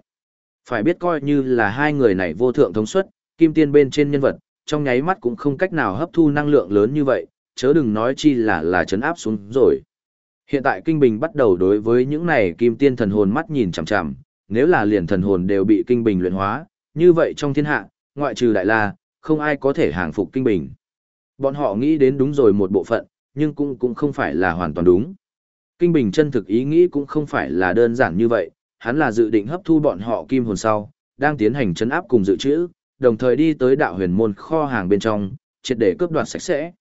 Phải biết coi như là hai người này vô thượng thống suất, kim tiên bên trên nhân vật, trong nháy mắt cũng không cách nào hấp thu năng lượng lớn như vậy, chớ đừng nói chi là là chấn áp xuống rồi. Hiện tại Kinh Bình bắt đầu đối với những này kim tiên thần hồn mắt nhìn chằm chằm, nếu là liền thần hồn đều bị Kinh Bình luyện hóa, như vậy trong thiên hạ, ngoại trừ Đại La, không ai có thể hàng phục Kinh Bình. Bọn họ nghĩ đến đúng rồi một bộ phận, nhưng cũng cũng không phải là hoàn toàn đúng. Kinh Bình chân thực ý nghĩ cũng không phải là đơn giản như vậy, hắn là dự định hấp thu bọn họ kim hồn sau, đang tiến hành chấn áp cùng dự trữ, đồng thời đi tới đạo huyền môn kho hàng bên trong, triệt để cướp đoạt sạch sẽ.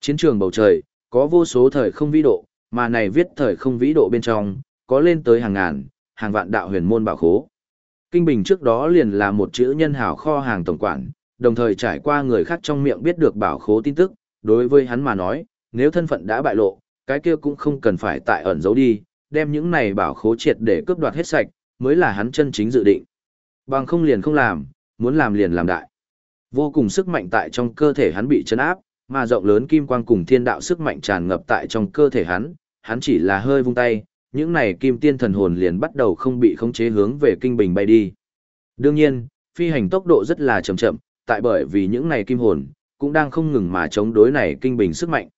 Chiến trường bầu trời, có vô số thời không vĩ độ, mà này viết thời không vĩ độ bên trong, có lên tới hàng ngàn, hàng vạn đạo huyền môn bảo khố. Kinh Bình trước đó liền là một chữ nhân hảo kho hàng tổng quản, đồng thời trải qua người khác trong miệng biết được bảo khố tin tức, đối với hắn mà nói, nếu thân phận đã bại lộ, cái kia cũng không cần phải tại ẩn giấu đi, đem những này bảo khố triệt để cướp đoạt hết sạch, mới là hắn chân chính dự định. Bằng không liền không làm, muốn làm liền làm đại. Vô cùng sức mạnh tại trong cơ thể hắn bị chấn áp, mà rộng lớn kim quang cùng thiên đạo sức mạnh tràn ngập tại trong cơ thể hắn, hắn chỉ là hơi vung tay, những này kim tiên thần hồn liền bắt đầu không bị khống chế hướng về kinh bình bay đi. Đương nhiên, phi hành tốc độ rất là chậm chậm, tại bởi vì những này kim hồn cũng đang không ngừng mà chống đối này kinh bình sức mạnh.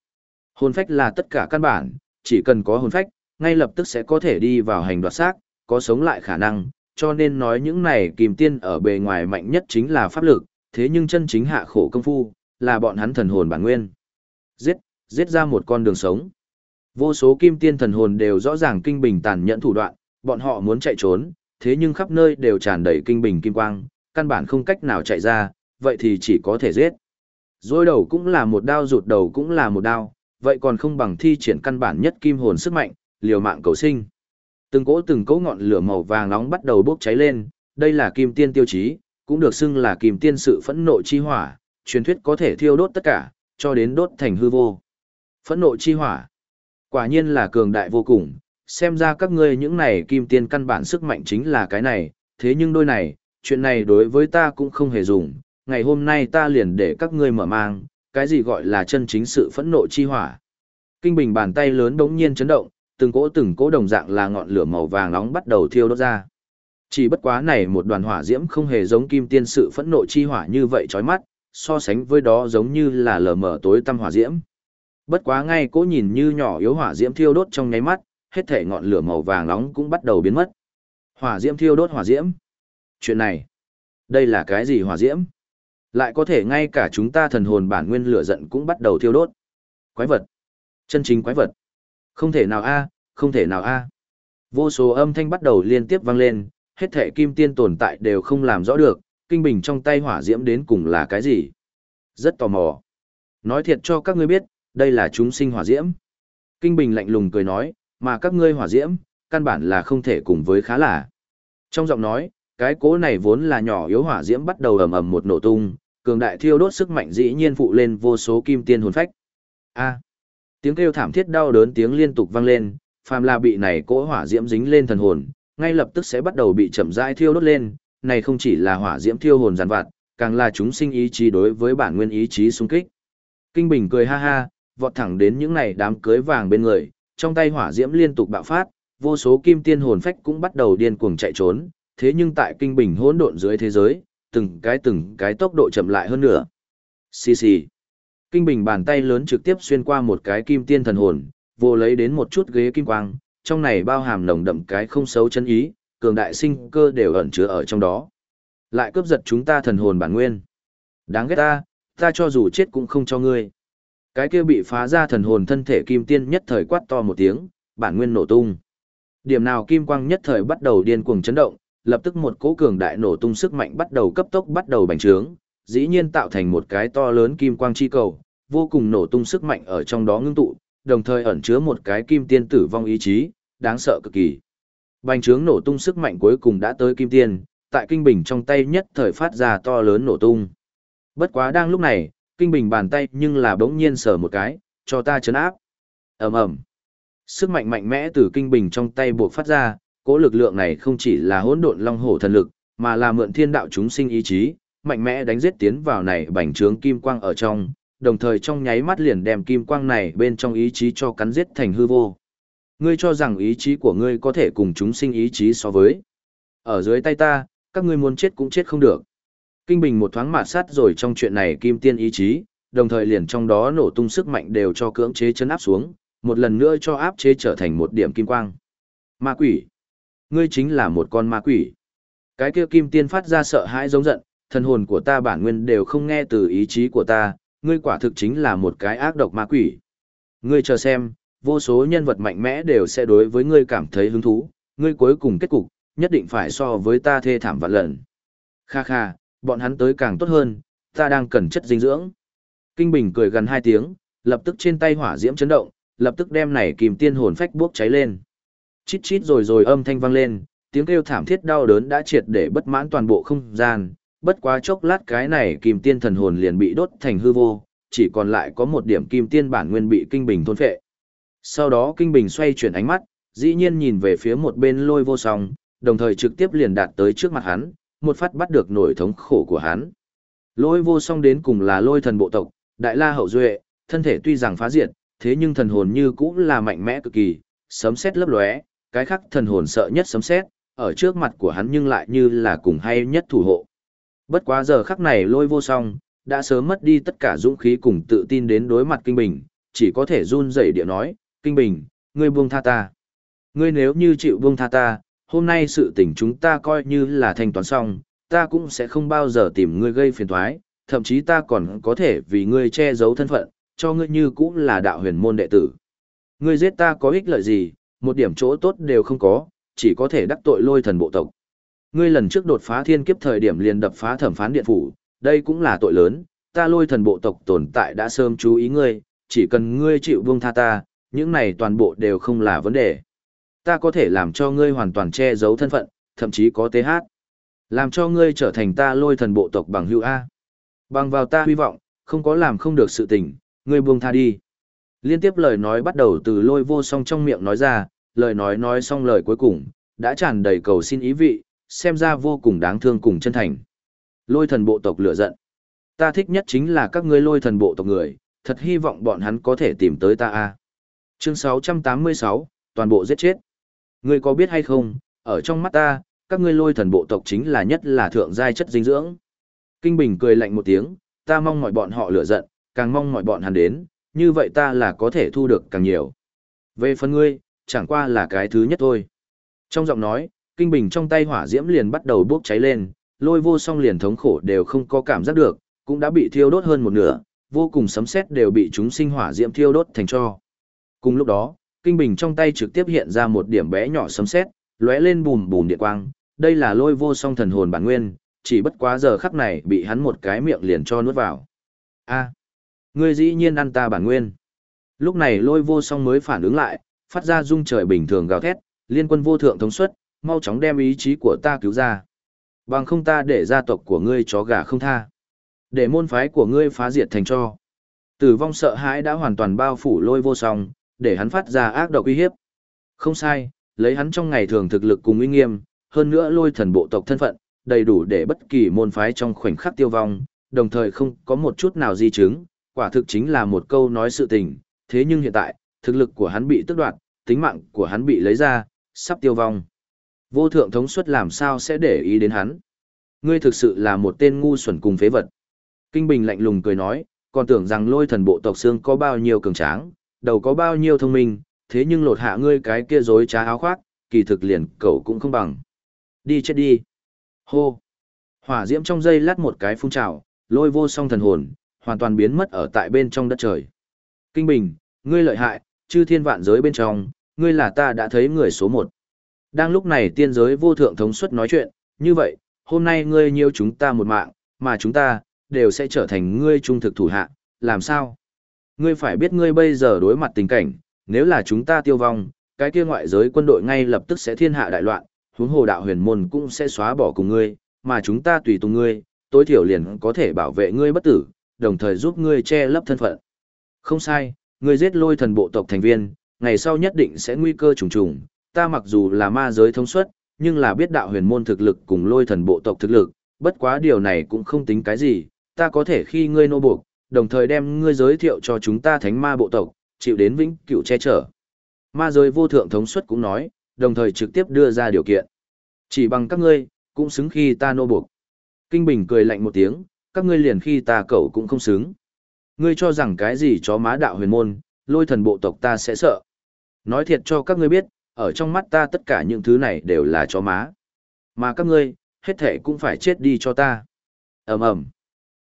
Hồn phách là tất cả căn bản, chỉ cần có hồn phách, ngay lập tức sẽ có thể đi vào hành đoạt xác, có sống lại khả năng, cho nên nói những này kim tiên ở bề ngoài mạnh nhất chính là pháp lực, thế nhưng chân chính hạ khổ công phu, là bọn hắn thần hồn bản nguyên. Giết, giết ra một con đường sống. Vô số kim tiên thần hồn đều rõ ràng kinh bình tàn nhẫn thủ đoạn, bọn họ muốn chạy trốn, thế nhưng khắp nơi đều tràn đầy kinh bình kim quang, căn bản không cách nào chạy ra, vậy thì chỉ có thể giết. Dôi đầu cũng là một đao rụt đầu cũng là một đao, vậy còn không bằng thi triển căn bản nhất kim hồn sức mạnh, liều mạng cầu sinh. Từng cỗ từng cỗ ngọn lửa màu vàng nóng bắt đầu bốc cháy lên, đây là kim tiên tiêu chí, cũng được xưng là kim tiên sự phẫn nộ chi hỏa, truyền thuyết có thể thiêu đốt tất cả, cho đến đốt thành hư vô. Phẫn nộ chi hỏa, quả nhiên là cường đại vô cùng, xem ra các ngươi những này kim tiên căn bản sức mạnh chính là cái này, thế nhưng đôi này, chuyện này đối với ta cũng không hề dùng, ngày hôm nay ta liền để các ngươi mở mang, cái gì gọi là chân chính sự phẫn nộ chi hỏa. Kinh bình bàn tay lớn đống nhiên chấn động, từng cỗ từng cỗ đồng dạng là ngọn lửa màu vàng nóng bắt đầu thiêu đốt ra. Chỉ bất quá này một đoàn hỏa diễm không hề giống kim tiên sự phẫn nộ chi hỏa như vậy chói mắt, so sánh với đó giống như là lờ mờ tối tăm hỏa diễm. Bất quá ngay cỗ nhìn như nhỏ yếu hỏa diễm thiêu đốt trong nháy mắt, hết thể ngọn lửa màu vàng nóng cũng bắt đầu biến mất. Hỏa diễm thiêu đốt hỏa diễm. Chuyện này, đây là cái gì hỏa diễm? Lại có thể ngay cả chúng ta thần hồn bản nguyên lửa giận cũng bắt đầu thiêu đốt. Quái vật. Chân chính quái vật. Không thể nào a, không thể nào a. Vô số âm thanh bắt đầu liên tiếp vang lên, hết thể kim tiên tồn tại đều không làm rõ được, kinh bình trong tay hỏa diễm đến cùng là cái gì. Rất tò mò. Nói thiệt cho các ngươi biết, đây là chúng sinh hỏa diễm. Kinh bình lạnh lùng cười nói, mà các ngươi hỏa diễm, căn bản là không thể cùng với khá là. Trong giọng nói, cái cố này vốn là nhỏ yếu hỏa diễm bắt đầu ầm ầm một nổ tung, cường đại thiêu đốt sức mạnh dĩ nhiên phụ lên vô số kim tiên hồn phách. A. Tiếng kêu thảm thiết đau đớn tiếng liên tục vang lên, phàm là bị này cỗ hỏa diễm dính lên thần hồn, ngay lập tức sẽ bắt đầu bị chậm rãi thiêu đốt lên, này không chỉ là hỏa diễm thiêu hồn giàn vặt, càng là chúng sinh ý chí đối với bản nguyên ý chí xung kích. Kinh Bình cười ha ha, vọt thẳng đến những này đám cưới vàng bên người, trong tay hỏa diễm liên tục bạo phát, vô số kim tiên hồn phách cũng bắt đầu điên cuồng chạy trốn, thế nhưng tại Kinh Bình hỗn độn dưới thế giới, từng cái từng cái tốc độ chậm lại hơn nữa. Xì xì. Kinh bình bàn tay lớn trực tiếp xuyên qua một cái kim tiên thần hồn, vô lấy đến một chút ghế kim quang, trong này bao hàm nồng đậm cái không xấu chân ý, cường đại sinh cơ đều ẩn chứa ở trong đó. Lại cướp giật chúng ta thần hồn bản nguyên. Đáng ghét ta, ta cho dù chết cũng không cho ngươi. Cái kia bị phá ra thần hồn thân thể kim tiên nhất thời quát to một tiếng, bản nguyên nổ tung. Điểm nào kim quang nhất thời bắt đầu điên cuồng chấn động, lập tức một cỗ cường đại nổ tung sức mạnh bắt đầu cấp tốc bắt đầu bành trướng, dĩ nhiên tạo thành một cái to lớn kim quang chi cầu, vô cùng nổ tung sức mạnh ở trong đó ngưng tụ, đồng thời ẩn chứa một cái kim tiên tử vong ý chí, đáng sợ cực kỳ. Bành trướng nổ tung sức mạnh cuối cùng đã tới kim tiên, tại kinh bình trong tay nhất thời phát ra to lớn nổ tung. Bất quá đang lúc này, kinh bình bàn tay nhưng là bỗng nhiên sờ một cái, cho ta chấn áp. ầm ầm, Sức mạnh mạnh mẽ từ kinh bình trong tay buộc phát ra, cỗ lực lượng này không chỉ là hỗn độn long hổ thần lực, mà là mượn thiên đạo chúng sinh ý chí, mạnh mẽ đánh giết tiến vào này bành trướng kim quang ở trong, đồng thời trong nháy mắt liền đem kim quang này bên trong ý chí cho cắn giết thành hư vô. Ngươi cho rằng ý chí của ngươi có thể cùng chúng sinh ý chí so với. Ở dưới tay ta, các ngươi muốn chết cũng chết không được. Kinh Bình một thoáng mạt sát rồi trong chuyện này kim tiên ý chí, đồng thời liền trong đó nổ tung sức mạnh đều cho cưỡng chế chấn áp xuống, một lần nữa cho áp chế trở thành một điểm kim quang. Ma quỷ. Ngươi chính là một con ma quỷ. Cái kia kim tiên phát ra sợ hãi giống giận, thần hồn của ta bản nguyên đều không nghe từ ý chí của ta, ngươi quả thực chính là một cái ác độc ma quỷ. Ngươi chờ xem, vô số nhân vật mạnh mẽ đều sẽ đối với ngươi cảm thấy hứng thú, ngươi cuối cùng kết cục, nhất định phải so với ta thê thảm vạn lần. Kha kha, bọn hắn tới càng tốt hơn, ta đang cần chất dinh dưỡng. Kinh Bình cười gần hai tiếng, lập tức trên tay hỏa diễm chấn động, lập tức đem này kìm tiên hồn phách bốc cháy lên. Chít chít rồi rồi âm thanh vang lên, tiếng kêu thảm thiết đau đớn đã triệt để bất mãn toàn bộ không gian, bất quá chốc lát cái này kim tiên thần hồn liền bị đốt thành hư vô, chỉ còn lại có một điểm kim tiên bản nguyên bị kinh bình thôn phệ. Sau đó kinh bình xoay chuyển ánh mắt, dĩ nhiên nhìn về phía một bên lôi vô song, đồng thời trực tiếp liền đạt tới trước mặt hắn, một phát bắt được nổi thống khổ của hắn. Lôi vô song đến cùng là lôi thần bộ tộc, đại la hậu duệ, thân thể tuy rằng phá diệt, thế nhưng thần hồn như cũng là mạnh mẽ cực kỳ, sấm sét lấp lóe, cái khắc thần hồn sợ nhất sấm sét, ở trước mặt của hắn nhưng lại như là cùng hay nhất thủ hộ. Bất quá giờ khắc này lôi vô song, đã sớm mất đi tất cả dũng khí cùng tự tin đến đối mặt Kinh Bình, chỉ có thể run rẩy địa nói, Kinh Bình, ngươi buông tha ta. Ngươi nếu như chịu buông tha ta, hôm nay sự tình chúng ta coi như là thanh toán xong, ta cũng sẽ không bao giờ tìm ngươi gây phiền toái, thậm chí ta còn có thể vì ngươi che giấu thân phận, cho ngươi như cũng là đạo huyền môn đệ tử. Ngươi giết ta có ích lợi gì, một điểm chỗ tốt đều không có, chỉ có thể đắc tội lôi thần bộ tộc. Ngươi lần trước đột phá thiên kiếp thời điểm liền đập phá thẩm phán điện phủ, đây cũng là tội lớn, ta lôi thần bộ tộc tồn tại đã sớm chú ý ngươi, chỉ cần ngươi chịu buông tha ta, những này toàn bộ đều không là vấn đề. Ta có thể làm cho ngươi hoàn toàn che giấu thân phận, thậm chí có TH. Làm cho ngươi trở thành ta lôi thần bộ tộc bằng hữu A. Bằng vào ta hy vọng, không có làm không được sự tình, ngươi buông tha đi. Liên tiếp lời nói bắt đầu từ lôi vô song trong miệng nói ra, lời nói nói xong lời cuối cùng, đã tràn đầy cầu xin ý vị, xem ra vô cùng đáng thương cùng chân thành. Lôi thần bộ tộc lửa giận. Ta thích nhất chính là các ngươi lôi thần bộ tộc người, thật hy vọng bọn hắn có thể tìm tới ta a. Chương 686, toàn bộ giết chết. Ngươi có biết hay không, ở trong mắt ta, các ngươi lôi thần bộ tộc chính là nhất là thượng giai chất dinh dưỡng. Kinh Bình cười lạnh một tiếng, ta mong mọi bọn họ lửa giận, càng mong mọi bọn hắn đến, như vậy ta là có thể thu được càng nhiều. Về phần ngươi, chẳng qua là cái thứ nhất thôi. Trong giọng nói, Kinh Bình trong tay hỏa diễm liền bắt đầu bốc cháy lên, lôi vô song liền thống khổ đều không có cảm giác được, cũng đã bị thiêu đốt hơn một nửa, vô cùng sấm sét đều bị chúng sinh hỏa diễm thiêu đốt thành cho. Cùng lúc đó, kinh bình trong tay trực tiếp hiện ra một điểm bé nhỏ sấm sét, lóe lên bùm bùm điện quang, đây là lôi vô song thần hồn bản nguyên, chỉ bất quá giờ khắc này bị hắn một cái miệng liền cho nuốt vào. A, ngươi dĩ nhiên ăn ta bản nguyên. Lúc này lôi vô song mới phản ứng lại, phát ra rung trời bình thường gào thét, liên quân vô thượng thống suất, mau chóng đem ý chí của ta cứu ra. Bằng không ta để gia tộc của ngươi chó gà không tha. Để môn phái của ngươi phá diệt thành cho. Tử vong sợ hãi đã hoàn toàn bao phủ lôi vô song, để hắn phát ra ác độc uy hiếp. Không sai, lấy hắn trong ngày thường thực lực cùng uy nghiêm, hơn nữa lôi thần bộ tộc thân phận, đầy đủ để bất kỳ môn phái trong khoảnh khắc tiêu vong, đồng thời không có một chút nào di chứng, quả thực chính là một câu nói sự tình, thế nhưng hiện tại, thực lực của hắn bị tước đoạt, tính mạng của hắn bị lấy ra, sắp tiêu vong. Vô thượng thống suất làm sao sẽ để ý đến hắn. Ngươi thực sự là một tên ngu xuẩn cùng phế vật. Kinh Bình lạnh lùng cười nói, còn tưởng rằng lôi thần bộ tộc xương có bao nhiêu cường tráng, đầu có bao nhiêu thông minh, thế nhưng lột hạ ngươi cái kia dối trá áo khoác, kỳ thực liền cậu cũng không bằng. Đi chết đi. Hô. Hỏa diễm trong dây lát một cái phun trào, lôi vô song thần hồn, hoàn toàn biến mất ở tại bên trong đất trời. Kinh Bình, ngươi lợi hại, chư thiên vạn giới bên trong, ngươi là ta đã thấy người số một. Đang lúc này tiên giới vô thượng thống suất nói chuyện, như vậy, hôm nay ngươi nhiêu chúng ta một mạng, mà chúng ta, đều sẽ trở thành ngươi trung thực thủ hạ, làm sao? Ngươi phải biết ngươi bây giờ đối mặt tình cảnh, nếu là chúng ta tiêu vong, cái kia ngoại giới quân đội ngay lập tức sẽ thiên hạ đại loạn, huống hồ đạo huyền môn cũng sẽ xóa bỏ cùng ngươi, mà chúng ta tùy tùng ngươi, tối thiểu liền có thể bảo vệ ngươi bất tử, đồng thời giúp ngươi che lấp thân phận. Không sai, ngươi giết lôi thần bộ tộc thành viên, ngày sau nhất định sẽ nguy cơ trùng trùng, ta mặc dù là ma giới thông suất, nhưng là biết đạo huyền môn thực lực cùng lôi thần bộ tộc thực lực, bất quá điều này cũng không tính cái gì, ta có thể khi ngươi nô buộc, đồng thời đem ngươi giới thiệu cho chúng ta thánh ma bộ tộc, chịu đến vĩnh cửu che chở. Ma giới vô thượng thống suất cũng nói, đồng thời trực tiếp đưa ra điều kiện. Chỉ bằng các ngươi, cũng xứng khi ta nô buộc. Kinh Bình cười lạnh một tiếng, các ngươi liền khi ta cậu cũng không xứng. Ngươi cho rằng cái gì chó má đạo huyền môn, lôi thần bộ tộc ta sẽ sợ. Nói thiệt cho các ngươi biết, ở trong mắt ta tất cả những thứ này đều là chó má. Mà các ngươi, hết thể cũng phải chết đi cho ta. ầm ầm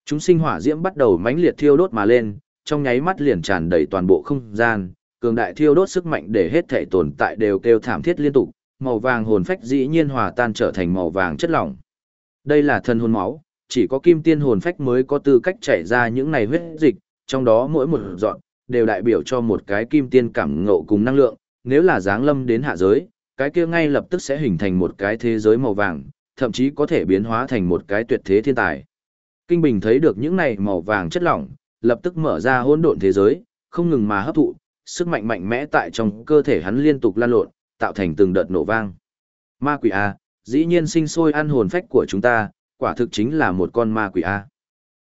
Chúng sinh hỏa diễm bắt đầu mãnh liệt thiêu đốt mà lên, trong nháy mắt liền tràn đầy toàn bộ không gian, cường đại thiêu đốt sức mạnh để hết thể tồn tại đều kêu thảm thiết liên tục, màu vàng hồn phách dĩ nhiên hòa tan trở thành màu vàng chất lỏng. Đây là thân hồn máu, chỉ có kim tiên hồn phách mới có tư cách chảy ra những này huyết dịch, trong đó mỗi một dọn đều đại biểu cho một cái kim tiên cảm ngộ cùng năng lượng, nếu là giáng lâm đến hạ giới, cái kia ngay lập tức sẽ hình thành một cái thế giới màu vàng, thậm chí có thể biến hóa thành một cái tuyệt thế thiên tài. Kinh Bình thấy được những này màu vàng chất lỏng, lập tức mở ra hỗn độn thế giới, không ngừng mà hấp thụ, sức mạnh mạnh mẽ tại trong cơ thể hắn liên tục lan lộn, tạo thành từng đợt nổ vang. Ma quỷ A, dĩ nhiên sinh sôi ăn hồn phách của chúng ta, quả thực chính là một con ma quỷ A.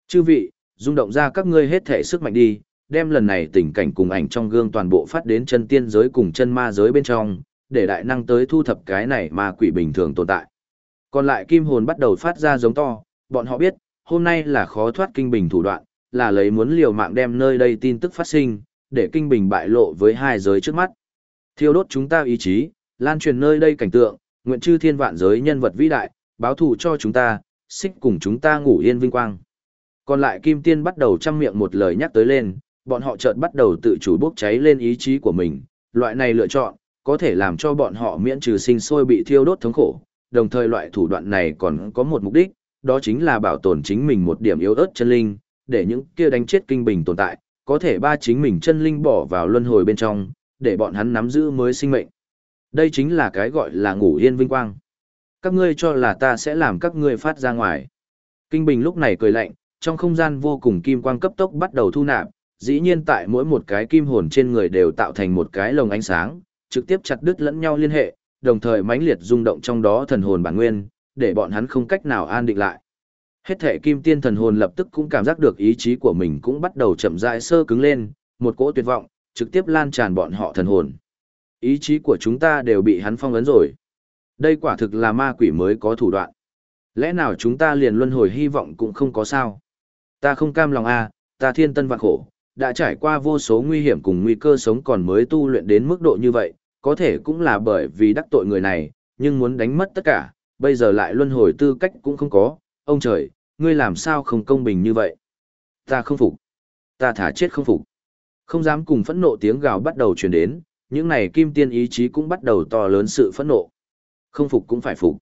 Chư vị, rung động ra các ngươi hết thể sức mạnh đi, đem lần này tình cảnh cùng ảnh trong gương toàn bộ phát đến chân tiên giới cùng chân ma giới bên trong, để đại năng tới thu thập cái này ma quỷ bình thường tồn tại. Còn lại kim hồn bắt đầu phát ra giống to, bọn họ biết, hôm nay là khó thoát kinh bình thủ đoạn, là lấy muốn liều mạng đem nơi đây tin tức phát sinh, để kinh bình bại lộ với hai giới trước mắt. Thiêu đốt chúng ta ý chí, lan truyền nơi đây cảnh tượng, nguyện chư thiên vạn giới nhân vật vĩ đại, báo thù cho chúng ta, xích cùng chúng ta ngủ yên vinh quang. Còn lại kim tiên bắt đầu chăm miệng một lời nhắc tới lên, bọn họ chợt bắt đầu tự chủ bốc cháy lên ý chí của mình, loại này lựa chọn, có thể làm cho bọn họ miễn trừ sinh sôi bị thiêu đốt thống khổ, đồng thời loại thủ đoạn này còn có một mục đích, đó chính là bảo tồn chính mình một điểm yếu ớt chân linh, để những kia đánh chết kinh bình tồn tại, có thể ba chính mình chân linh bỏ vào luân hồi bên trong, để bọn hắn nắm giữ mới sinh mệnh. Đây chính là cái gọi là ngủ yên vinh quang. Các ngươi cho là ta sẽ làm các ngươi phát ra ngoài. Kinh bình lúc này cười lạnh, trong không gian vô cùng kim quang cấp tốc bắt đầu thu nạp, dĩ nhiên tại mỗi một cái kim hồn trên người đều tạo thành một cái lồng ánh sáng, trực tiếp chặt đứt lẫn nhau liên hệ, đồng thời mãnh liệt rung động trong đó thần hồn bản nguyên, để bọn hắn không cách nào an định lại. Hết thể kim tiên thần hồn lập tức cũng cảm giác được ý chí của mình cũng bắt đầu chậm rãi sơ cứng lên, một cỗ tuyệt vọng, trực tiếp lan tràn bọn họ thần hồn. Ý chí của chúng ta đều bị hắn phong ấn rồi. Đây quả thực là ma quỷ mới có thủ đoạn. Lẽ nào chúng ta liền luân hồi hy vọng cũng không có sao? Ta không cam lòng a, à, ta thiên tân vạn khổ, đã trải qua vô số nguy hiểm cùng nguy cơ sống còn mới tu luyện đến mức độ như vậy, có thể cũng là bởi vì đắc tội người này, nhưng muốn đánh mất tất cả, bây giờ lại luân hồi tư cách cũng không có, ông trời, ngươi làm sao không công bình như vậy? Ta không phục. Ta thả chết không phục. Không dám cùng phẫn nộ tiếng gào bắt đầu truyền đến, những này kim tiên ý chí cũng bắt đầu to lớn sự phẫn nộ. Không phục cũng phải phục.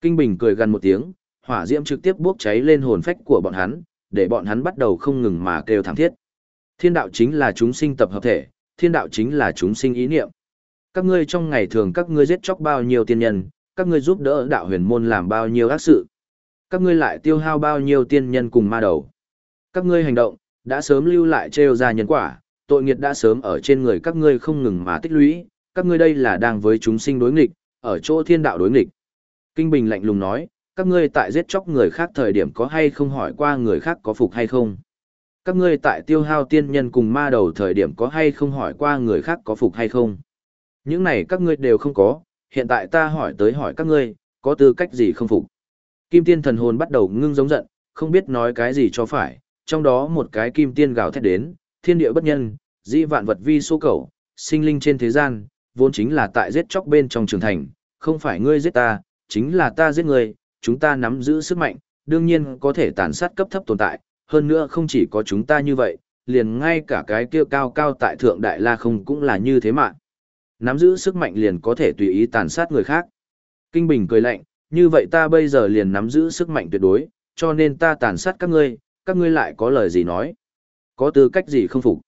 Kinh Bình cười gần một tiếng, hỏa diễm trực tiếp bốc cháy lên hồn phách của bọn hắn, để bọn hắn bắt đầu không ngừng mà kêu thảm thiết. Thiên đạo chính là chúng sinh tập hợp thể, thiên đạo chính là chúng sinh ý niệm. Các ngươi trong ngày thường các ngươi giết chóc bao nhiêu tiên nhân, các ngươi giúp đỡ đạo huyền môn làm bao nhiêu ác sự. Các ngươi lại tiêu hao bao nhiêu tiên nhân cùng ma đầu. Các ngươi hành động, đã sớm lưu lại trêu ra nhân quả, tội nghiệt đã sớm ở trên người các ngươi không ngừng mà tích lũy, các ngươi đây là đang với chúng sinh đối nghịch, ở chỗ thiên đạo đối nghịch. Kinh Bình lạnh lùng nói, các ngươi tại giết chóc người khác thời điểm có hay không hỏi qua người khác có phục hay không? Các ngươi tại tiêu hao tiên nhân cùng ma đầu thời điểm có hay không hỏi qua người khác có phục hay không? Những này các ngươi đều không có, hiện tại ta hỏi tới hỏi các ngươi, có tư cách gì không phục? Kim tiên thần hồn bắt đầu ngưng giống giận, không biết nói cái gì cho phải, trong đó một cái kim tiên gào thét đến, thiên địa bất nhân, dĩ vạn vật vi số cầu, sinh linh trên thế gian, vốn chính là tại giết chóc bên trong trường thành, không phải ngươi giết ta, chính là ta giết ngươi, chúng ta nắm giữ sức mạnh, đương nhiên có thể tàn sát cấp thấp tồn tại, hơn nữa không chỉ có chúng ta như vậy, liền ngay cả cái kia cao cao tại thượng đại la không cũng là như thế mà. Nắm giữ sức mạnh liền có thể tùy ý tàn sát người khác. Kinh Bình cười lạnh, như vậy ta bây giờ liền nắm giữ sức mạnh tuyệt đối, cho nên ta tàn sát các ngươi, các ngươi lại có lời gì nói. Có tư cách gì không phục.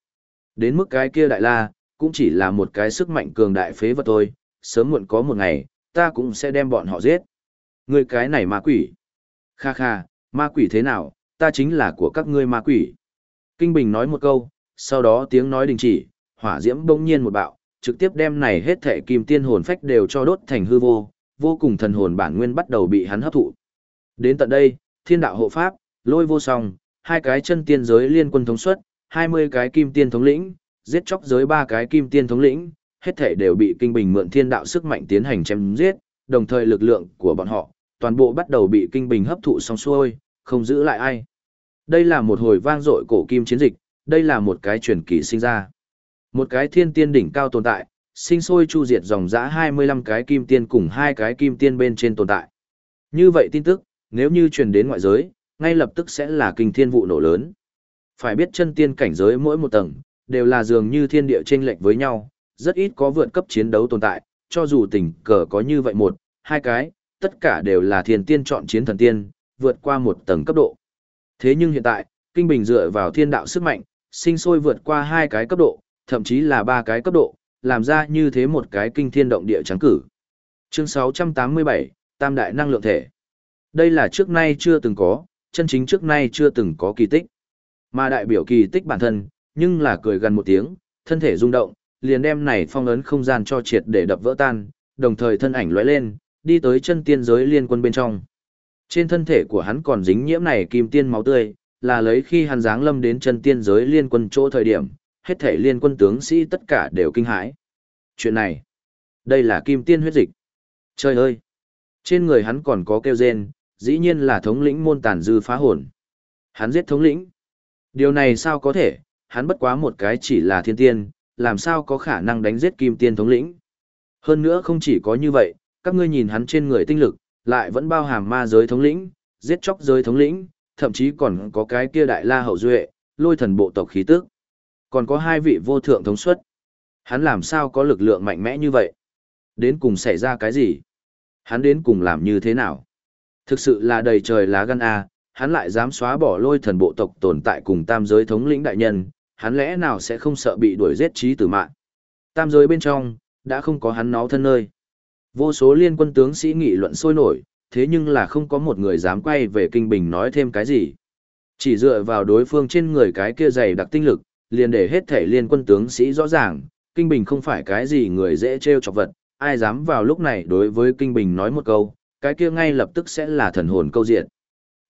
Đến mức cái kia đại la, cũng chỉ là một cái sức mạnh cường đại phế vật thôi, sớm muộn có một ngày, ta cũng sẽ đem bọn họ giết. Ngươi cái này ma quỷ. Kha kha, ma quỷ thế nào, ta chính là của các ngươi ma quỷ. Kinh Bình nói một câu, sau đó tiếng nói đình chỉ, hỏa diễm bỗng nhiên một bạo, trực tiếp đem này hết thệ kim tiên hồn phách đều cho đốt thành hư vô, vô cùng thần hồn bản nguyên bắt đầu bị hắn hấp thụ. Đến tận đây, thiên đạo hộ pháp, lôi vô song, hai cái chân tiên giới liên quân thống suất, 20 cái kim tiên thống lĩnh, giết chóc giới ba cái kim tiên thống lĩnh, hết thể đều bị kinh bình mượn thiên đạo sức mạnh tiến hành chém giết, đồng thời lực lượng của bọn họ, toàn bộ bắt đầu bị kinh bình hấp thụ xong xuôi, không giữ lại ai. Đây là một hồi vang dội cổ kim chiến dịch, đây là một cái truyền kỳ sinh ra. Một cái thiên tiên đỉnh cao tồn tại, sinh sôi chu diệt dòng dã 25 cái kim tiên cùng hai cái kim tiên bên trên tồn tại. Như vậy tin tức, nếu như truyền đến ngoại giới, ngay lập tức sẽ là kinh thiên vụ nổ lớn. Phải biết chân tiên cảnh giới mỗi một tầng, đều là dường như thiên địa chênh lệch với nhau, rất ít có vượt cấp chiến đấu tồn tại, cho dù tình cờ có như vậy một, hai cái, tất cả đều là thiên tiên chọn chiến thần tiên, vượt qua một tầng cấp độ. Thế nhưng hiện tại, Kinh Bình dựa vào thiên đạo sức mạnh, sinh sôi vượt qua hai cái cấp độ, thậm chí là ba cái cấp độ, làm ra như thế một cái kinh thiên động địa trắng cử. Chương 687, Tam Đại Năng Lượng Thể Đây là trước nay chưa từng có, chân chính trước nay chưa từng có kỳ tích. Mà đại biểu kỳ tích bản thân, nhưng là cười gần một tiếng, thân thể rung động, liền đem này phong ấn không gian cho triệt để đập vỡ tan, đồng thời thân ảnh lóe lên, đi tới chân tiên giới liên quân bên trong. Trên thân thể của hắn còn dính nhiễm này kim tiên máu tươi, là lấy khi hắn giáng lâm đến chân tiên giới liên quân chỗ thời điểm, hết thể liên quân tướng sĩ tất cả đều kinh hãi. Chuyện này, đây là kim tiên huyết dịch. Trời ơi! Trên người hắn còn có kêu rên, dĩ nhiên là thống lĩnh môn tàn dư phá hồn. Hắn giết thống lĩnh. Điều này sao có thể, hắn bất quá một cái chỉ là thiên tiên, làm sao có khả năng đánh giết kim tiên thống lĩnh. Hơn nữa không chỉ có như vậy, các ngươi nhìn hắn trên người tinh lực, lại vẫn bao hàm ma giới thống lĩnh, giết chóc giới thống lĩnh, thậm chí còn có cái kia đại la hậu duệ, lôi thần bộ tộc khí tức. Còn có hai vị vô thượng thống suất. Hắn làm sao có lực lượng mạnh mẽ như vậy? Đến cùng xảy ra cái gì? Hắn đến cùng làm như thế nào? Thực sự là đầy trời lá gan A, hắn lại dám xóa bỏ lôi thần bộ tộc tồn tại cùng tam giới thống lĩnh đại nhân, hắn lẽ nào sẽ không sợ bị đuổi giết trí tử mạng. Tam giới bên trong, đã không có hắn nó thân nơi. Vô số liên quân tướng sĩ nghị luận sôi nổi, thế nhưng là không có một người dám quay về kinh bình nói thêm cái gì. Chỉ dựa vào đối phương trên người cái kia dày đặc tinh lực, liền để hết thể liên quân tướng sĩ rõ ràng, kinh bình không phải cái gì người dễ trêu chọc vật, ai dám vào lúc này đối với kinh bình nói một câu, cái kia ngay lập tức sẽ là thần hồn câu diện.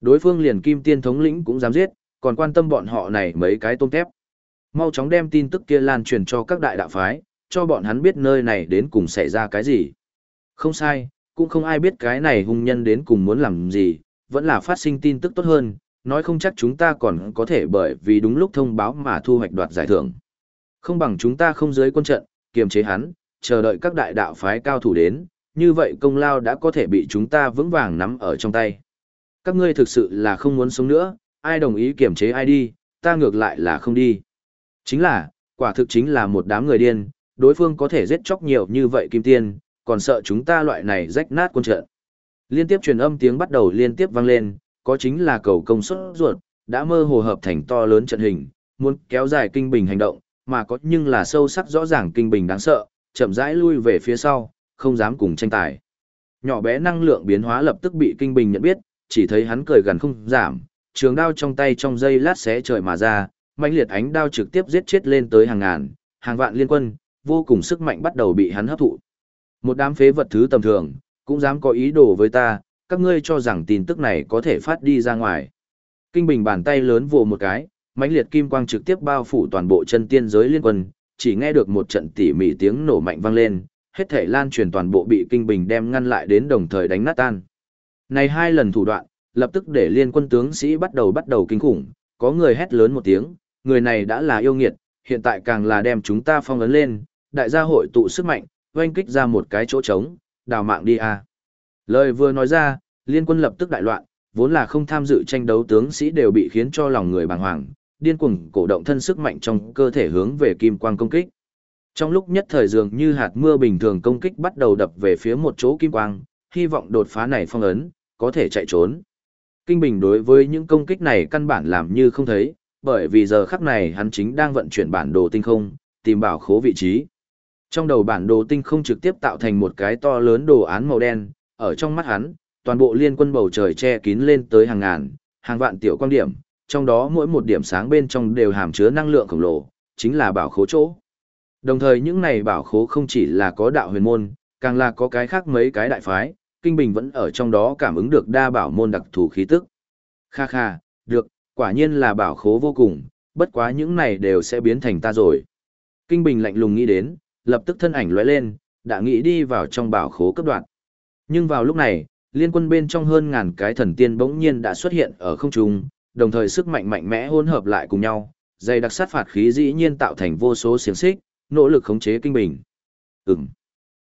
Đối phương liền kim tiên thống lĩnh cũng dám giết, còn quan tâm bọn họ này mấy cái tôm tép. Mau chóng đem tin tức kia lan truyền cho các đại đạo phái, cho bọn hắn biết nơi này đến cùng xảy ra cái gì. Không sai, cũng không ai biết cái này hung nhân đến cùng muốn làm gì, vẫn là phát sinh tin tức tốt hơn, nói không chắc chúng ta còn có thể bởi vì đúng lúc thông báo mà thu hoạch đoạt giải thưởng. Không bằng chúng ta không dưới quân trận, kiềm chế hắn, chờ đợi các đại đạo phái cao thủ đến, như vậy công lao đã có thể bị chúng ta vững vàng nắm ở trong tay. Các ngươi thực sự là không muốn sống nữa, ai đồng ý kiềm chế ai đi, ta ngược lại là không đi. Chính là, quả thực chính là một đám người điên, đối phương có thể giết chóc nhiều như vậy kim tiên, còn sợ chúng ta loại này rách nát quân trận. Liên tiếp truyền âm tiếng bắt đầu liên tiếp vang lên, có chính là cầu công suất ruột, đã mơ hồ hợp thành to lớn trận hình, muốn kéo dài kinh bình hành động, mà có nhưng là sâu sắc rõ ràng kinh bình đáng sợ, chậm rãi lui về phía sau, không dám cùng tranh tài. Nhỏ bé năng lượng biến hóa lập tức bị kinh bình nhận biết, chỉ thấy hắn cười gần không giảm, trường đao trong tay trong dây lát xé trời mà ra, mãnh liệt ánh đao trực tiếp giết chết lên tới hàng ngàn, hàng vạn liên quân, vô cùng sức mạnh bắt đầu bị hắn hấp thụ. Một đám phế vật thứ tầm thường, cũng dám có ý đồ với ta, các ngươi cho rằng tin tức này có thể phát đi ra ngoài. Kinh bình bàn tay lớn vồ một cái, mãnh liệt kim quang trực tiếp bao phủ toàn bộ chân tiên giới liên quân, chỉ nghe được một trận tỉ mỉ tiếng nổ mạnh vang lên, hết thể lan truyền toàn bộ bị kinh bình đem ngăn lại đến đồng thời đánh nát tan. Này hai lần thủ đoạn, lập tức để liên quân tướng sĩ bắt đầu bắt đầu kinh khủng, Có người hét lớn một tiếng, người này đã là yêu nghiệt, hiện tại càng là đem chúng ta phong ấn lên, đại gia hội tụ sức mạnh, oanh kích ra một cái chỗ trống, đào mạng đi a. Lời vừa nói ra, liên quân lập tức đại loạn, vốn là không tham dự tranh đấu tướng sĩ đều bị khiến cho lòng người bàng hoàng, điên cuồng cổ động thân sức mạnh trong cơ thể hướng về kim quang công kích. Trong lúc nhất thời dường như hạt mưa bình thường công kích bắt đầu đập về phía một chỗ kim quang, hy vọng đột phá này phong ấn, có thể chạy trốn. Kinh Bình đối với những công kích này căn bản làm như không thấy, bởi vì giờ khắc này hắn chính đang vận chuyển bản đồ tinh không, tìm bảo khố vị trí. Trong đầu bản đồ tinh không trực tiếp tạo thành một cái to lớn đồ án màu đen, ở trong mắt hắn, toàn bộ liên quân bầu trời che kín lên tới hàng ngàn, hàng vạn tiểu quan điểm, trong đó mỗi một điểm sáng bên trong đều hàm chứa năng lượng khổng lồ, chính là bảo khố chỗ. Đồng thời những này bảo khố không chỉ là có đạo huyền môn, càng là có cái khác mấy cái đại phái, Kinh Bình vẫn ở trong đó cảm ứng được đa bảo môn đặc thù khí tức. Kha kha, được, quả nhiên là bảo khố vô cùng, bất quá những này đều sẽ biến thành ta rồi. Kinh Bình lạnh lùng nghĩ đến, lập tức thân ảnh lóe lên, đã nghĩ đi vào trong bảo khố cấp đoạn. Nhưng vào lúc này, liên quân bên trong hơn ngàn cái thần tiên bỗng nhiên đã xuất hiện ở không trung, đồng thời sức mạnh mạnh mẽ hỗn hợp lại cùng nhau, dày đặc sát phạt khí dĩ nhiên tạo thành vô số xiềng xích, nỗ lực khống chế kinh bình. Ừm.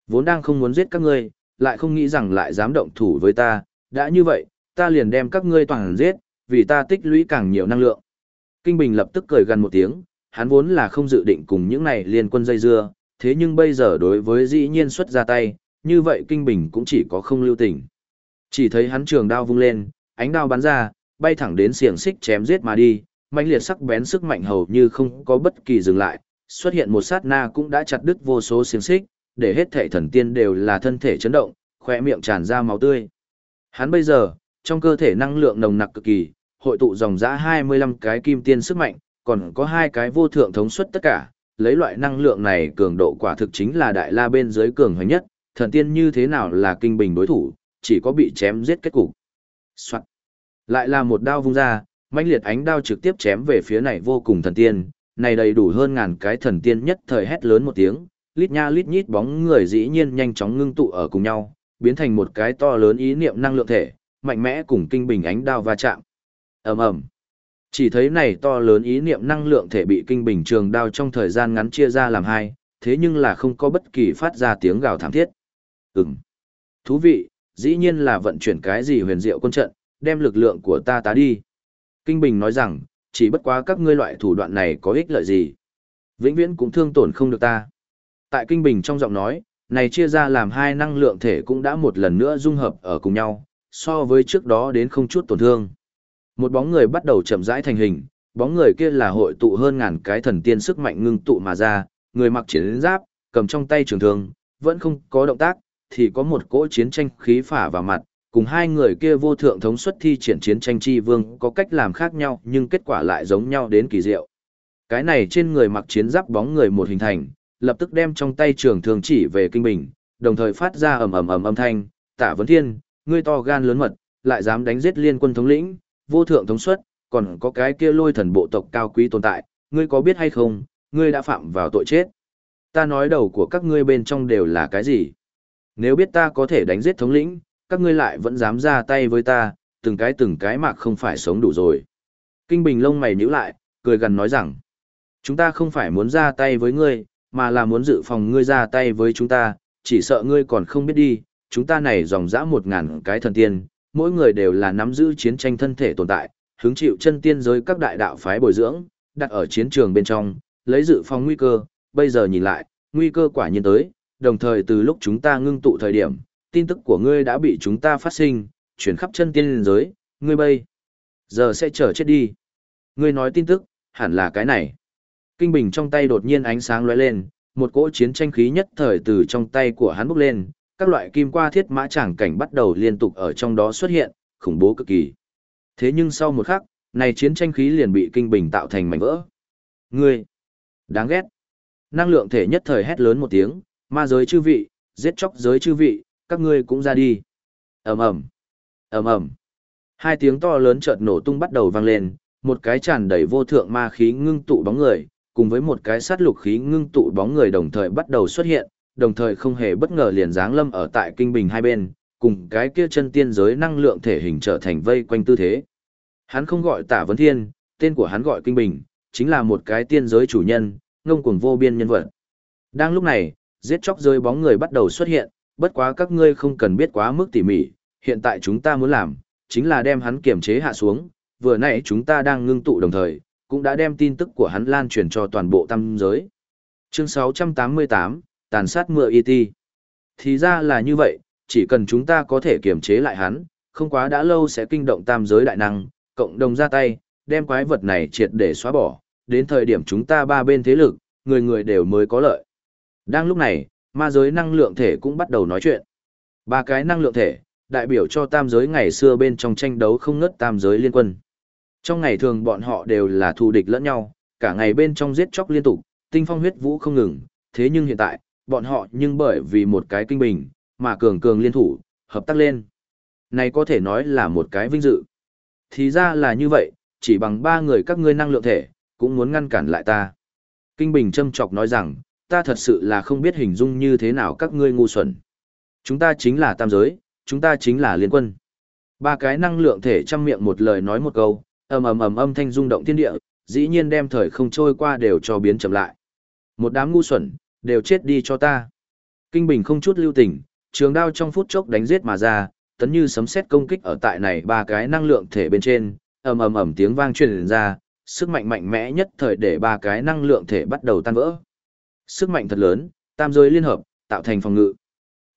Vốn đang không muốn giết các ngươi, lại không nghĩ rằng lại dám động thủ với ta, đã như vậy, ta liền đem các ngươi toàn giết, vì ta tích lũy càng nhiều năng lượng. Kinh Bình lập tức cười gần một tiếng, hắn vốn là không dự định cùng những này liên quân dây dưa, thế nhưng bây giờ đối với dĩ nhiên xuất ra tay, như vậy Kinh Bình cũng chỉ có không lưu tình. Chỉ thấy hắn trường đao vung lên, ánh đao bắn ra, bay thẳng đến xiềng xích chém giết mà đi, mãnh liệt sắc bén sức mạnh hầu như không có bất kỳ dừng lại, xuất hiện một sát na cũng đã chặt đứt vô số xiềng xích, để hết thảy thần tiên đều là thân thể chấn động, khỏe miệng tràn ra máu tươi. Hắn bây giờ, trong cơ thể năng lượng nồng nặc cực kỳ, hội tụ dòng dã 25 cái kim tiên sức mạnh, còn có hai cái vô thượng thống suất tất cả, lấy loại năng lượng này cường độ quả thực chính là đại la bên dưới cường hoành nhất, thần tiên như thế nào là kinh bình đối thủ, chỉ có bị chém giết kết cục. Soạn. Lại là một đao vung ra, mãnh liệt ánh đao trực tiếp chém về phía này vô cùng thần tiên, này đầy đủ hơn ngàn cái thần tiên nhất thời hét lớn một tiếng, lít nha lít nhít bóng người dĩ nhiên nhanh chóng ngưng tụ ở cùng nhau, biến thành một cái to lớn ý niệm năng lượng thể, mạnh mẽ cùng kinh bình ánh đao va chạm. Ầm ầm. Chỉ thấy này to lớn ý niệm năng lượng thể bị kinh bình trường đao trong thời gian ngắn chia ra làm hai, thế nhưng là không có bất kỳ phát ra tiếng gào thảm thiết. Ừm. Thú vị, dĩ nhiên là vận chuyển cái gì huyền diệu quân trận, đem lực lượng của ta tá đi. Kinh Bình nói rằng, chỉ bất quá các ngươi loại thủ đoạn này có ích lợi gì. Vĩnh viễn cũng thương tổn không được ta. Tại Kinh Bình trong giọng nói, này chia ra làm hai năng lượng thể cũng đã một lần nữa dung hợp ở cùng nhau, so với trước đó đến không chút tổn thương. Một bóng người bắt đầu chậm rãi thành hình, bóng người kia là hội tụ hơn ngàn cái thần tiên sức mạnh ngưng tụ mà ra, người mặc chiến giáp, cầm trong tay trường thương, vẫn không có động tác, thì có một cỗ chiến tranh khí phả vào mặt, cùng hai người kia vô thượng thống suất thi triển chiến tranh chi vương có cách làm khác nhau nhưng kết quả lại giống nhau đến kỳ diệu. Cái này trên người mặc chiến giáp bóng người một hình thành, lập tức đem trong tay trường thường chỉ về kinh bình, đồng thời phát ra ầm ầm ầm âm thanh, "Tả Vấn Thiên, ngươi to gan lớn mật, lại dám đánh giết liên quân thống lĩnh, vô thượng thống suất, còn có cái kia lôi thần bộ tộc cao quý tồn tại, ngươi có biết hay không, ngươi đã phạm vào tội chết. Ta nói đầu của các ngươi bên trong đều là cái gì? Nếu biết ta có thể đánh giết thống lĩnh, các ngươi lại vẫn dám ra tay với ta, từng cái từng cái mạc không phải sống đủ rồi. Kinh Bình lông mày nhíu lại, cười gần nói rằng, chúng ta không phải muốn ra tay với ngươi, mà là muốn dự phòng ngươi ra tay với chúng ta, chỉ sợ ngươi còn không biết đi, chúng ta này dòng dã một ngàn cái thần tiên, mỗi người đều là nắm giữ chiến tranh thân thể tồn tại, hứng chịu chân tiên giới các đại đạo phái bồi dưỡng, đặt ở chiến trường bên trong, lấy dự phòng nguy cơ, bây giờ nhìn lại, nguy cơ quả nhiên tới, đồng thời từ lúc chúng ta ngưng tụ thời điểm, tin tức của ngươi đã bị chúng ta phát sinh, chuyển khắp chân tiên giới, ngươi bây giờ sẽ chờ chết đi. Ngươi nói tin tức, hẳn là cái này. Kinh bình trong tay đột nhiên ánh sáng lóe lên, một cỗ chiến tranh khí nhất thời từ trong tay của hắn bốc lên, các loại kim qua thiết mã chẳng cảnh bắt đầu liên tục ở trong đó xuất hiện, khủng bố cực kỳ. Thế nhưng sau một khắc, này chiến tranh khí liền bị kinh bình tạo thành mảnh vỡ. Ngươi! Đáng ghét! Năng lượng thể nhất thời hét lớn một tiếng, ma giới chư vị, giết chóc giới chư vị, các ngươi cũng ra đi. ầm ầm ầm ầm Hai tiếng to lớn chợt nổ tung bắt đầu vang lên, một cái tràn đầy vô thượng ma khí ngưng tụ bóng người, cùng với một cái sát lục khí ngưng tụ bóng người đồng thời bắt đầu xuất hiện, đồng thời không hề bất ngờ liền giáng lâm ở tại kinh bình hai bên, cùng cái kia chân tiên giới năng lượng thể hình trở thành vây quanh tư thế. Hắn không gọi Tả Vấn Thiên, tên của hắn gọi Kinh Bình, chính là một cái tiên giới chủ nhân, ngông cuồng vô biên nhân vật. Đang lúc này, giết chóc rơi bóng người bắt đầu xuất hiện, bất quá các ngươi không cần biết quá mức tỉ mỉ, hiện tại chúng ta muốn làm, chính là đem hắn kiểm chế hạ xuống, vừa nãy chúng ta đang ngưng tụ đồng thời, cũng đã đem tin tức của hắn lan truyền cho toàn bộ tam giới. Chương 688, Tàn sát mưa Y.T. Thì ra là như vậy, chỉ cần chúng ta có thể kiểm chế lại hắn, không quá đã lâu sẽ kinh động tam giới đại năng, cộng đồng ra tay, đem quái vật này triệt để xóa bỏ, đến thời điểm chúng ta ba bên thế lực, người người đều mới có lợi. Đang lúc này, ma giới năng lượng thể cũng bắt đầu nói chuyện. Ba cái năng lượng thể, đại biểu cho tam giới ngày xưa bên trong tranh đấu không ngớt tam giới liên quân. Trong ngày thường bọn họ đều là thù địch lẫn nhau, cả ngày bên trong giết chóc liên tục, tinh phong huyết vũ không ngừng, thế nhưng hiện tại, bọn họ nhưng bởi vì một cái kinh bình, mà cường cường liên thủ, hợp tác lên. Này có thể nói là một cái vinh dự. Thì ra là như vậy, chỉ bằng ba người các ngươi năng lượng thể, cũng muốn ngăn cản lại ta. Kinh Bình châm chọc nói rằng, ta thật sự là không biết hình dung như thế nào các ngươi ngu xuẩn. Chúng ta chính là tam giới, chúng ta chính là liên quân. Ba cái năng lượng thể chăm miệng một lời nói một câu, ầm ầm ầm âm thanh rung động thiên địa, dĩ nhiên đem thời không trôi qua đều cho biến chậm lại. Một đám ngu xuẩn, đều chết đi cho ta. Kinh Bình không chút lưu tình, trường đao trong phút chốc đánh giết mà ra, tấn như sấm sét công kích ở tại này ba cái năng lượng thể bên trên, ầm ầm ầm tiếng vang truyền ra, sức mạnh mạnh mẽ nhất thời để ba cái năng lượng thể bắt đầu tan vỡ. Sức mạnh thật lớn, tam giới liên hợp, tạo thành phòng ngự.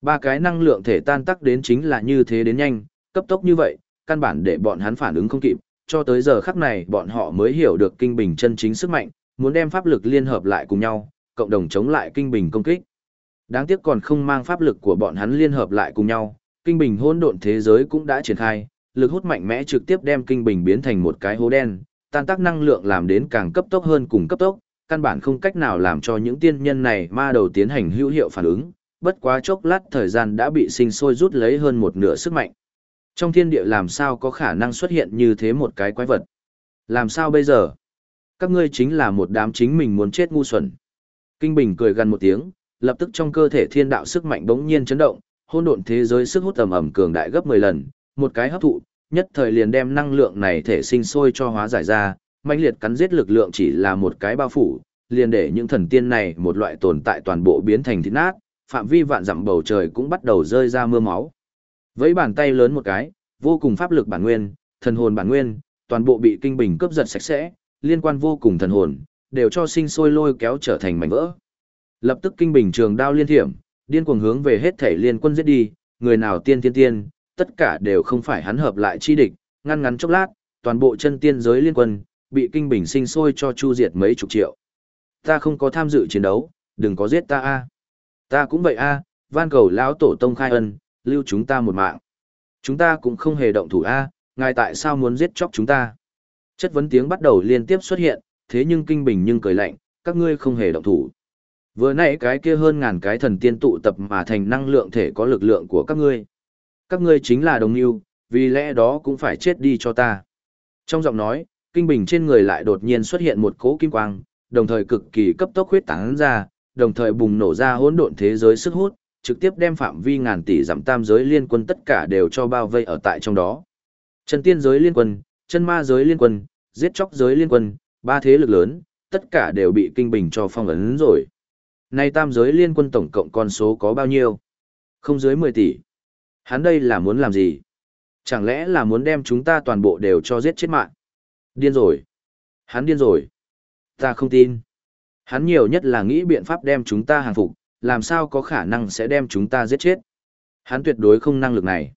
Ba cái năng lượng thể tan tắc đến chính là như thế đến nhanh, cấp tốc như vậy, căn bản để bọn hắn phản ứng không kịp, cho tới giờ khắc này bọn họ mới hiểu được kinh bình chân chính sức mạnh, muốn đem pháp lực liên hợp lại cùng nhau, cộng đồng chống lại kinh bình công kích. Đáng tiếc còn không mang pháp lực của bọn hắn liên hợp lại cùng nhau, kinh bình hỗn độn thế giới cũng đã triển khai, lực hút mạnh mẽ trực tiếp đem kinh bình biến thành một cái hố đen, tan tác năng lượng làm đến càng cấp tốc hơn cùng cấp tốc, căn bản không cách nào làm cho những tiên nhân này ma đầu tiến hành hữu hiệu phản ứng, bất quá chốc lát thời gian đã bị sinh sôi rút lấy hơn một nửa sức mạnh. Trong thiên địa làm sao có khả năng xuất hiện như thế một cái quái vật? Làm sao bây giờ? Các ngươi chính là một đám chính mình muốn chết ngu xuẩn. Kinh Bình cười gần một tiếng, lập tức trong cơ thể thiên đạo sức mạnh bỗng nhiên chấn động, hỗn độn thế giới sức hút tầm ẩm cường đại gấp 10 lần, một cái hấp thụ, nhất thời liền đem năng lượng này thể sinh sôi cho hóa giải ra, mãnh liệt cắn giết lực lượng chỉ là một cái bao phủ, liền để những thần tiên này một loại tồn tại toàn bộ biến thành thịt nát, phạm vi vạn dặm bầu trời cũng bắt đầu rơi ra mưa máu. Với bàn tay lớn một cái, vô cùng pháp lực bản nguyên, thần hồn bản nguyên, toàn bộ bị kinh bình cướp giật sạch sẽ, liên quan vô cùng thần hồn, đều cho sinh sôi lôi kéo trở thành mảnh vỡ. Lập tức kinh bình trường đao liên thiểm, điên cuồng hướng về hết thể liên quân giết đi, người nào tiên tiên tiên, tất cả đều không phải hắn hợp lại chi địch, ngăn ngắn chốc lát, toàn bộ chân tiên giới liên quân, bị kinh bình sinh sôi cho chu diệt mấy chục triệu. Ta không có tham dự chiến đấu, đừng có giết ta a. Ta cũng vậy a, van cầu lão tổ tông khai ân, lưu chúng ta một mạng. Chúng ta cũng không hề động thủ a, ngài tại sao muốn giết chóc chúng ta? Chất vấn tiếng bắt đầu liên tiếp xuất hiện, thế nhưng kinh bình nhưng cười lạnh, các ngươi không hề động thủ. Vừa nãy cái kia hơn ngàn cái thần tiên tụ tập mà thành năng lượng thể có lực lượng của các ngươi. Các ngươi chính là đồng yêu, vì lẽ đó cũng phải chết đi cho ta. Trong giọng nói, kinh bình trên người lại đột nhiên xuất hiện một cỗ kim quang, đồng thời cực kỳ cấp tốc huyết tán ra, đồng thời bùng nổ ra hỗn độn thế giới sức hút, trực tiếp đem phạm vi ngàn tỷ giảm tam giới liên quân tất cả đều cho bao vây ở tại trong đó. Chân tiên giới liên quân, chân ma giới liên quân, giết chóc giới liên quân, ba thế lực lớn, tất cả đều bị kinh bình cho phong ấn rồi. Nay tam giới liên quân tổng cộng con số có bao nhiêu? Không dưới 10 tỷ. Hắn đây là muốn làm gì? Chẳng lẽ là muốn đem chúng ta toàn bộ đều cho giết chết mạng? Điên rồi. Hắn điên rồi. Ta không tin. Hắn nhiều nhất là nghĩ biện pháp đem chúng ta hàng phục, làm sao có khả năng sẽ đem chúng ta giết chết. Hắn tuyệt đối không năng lực này.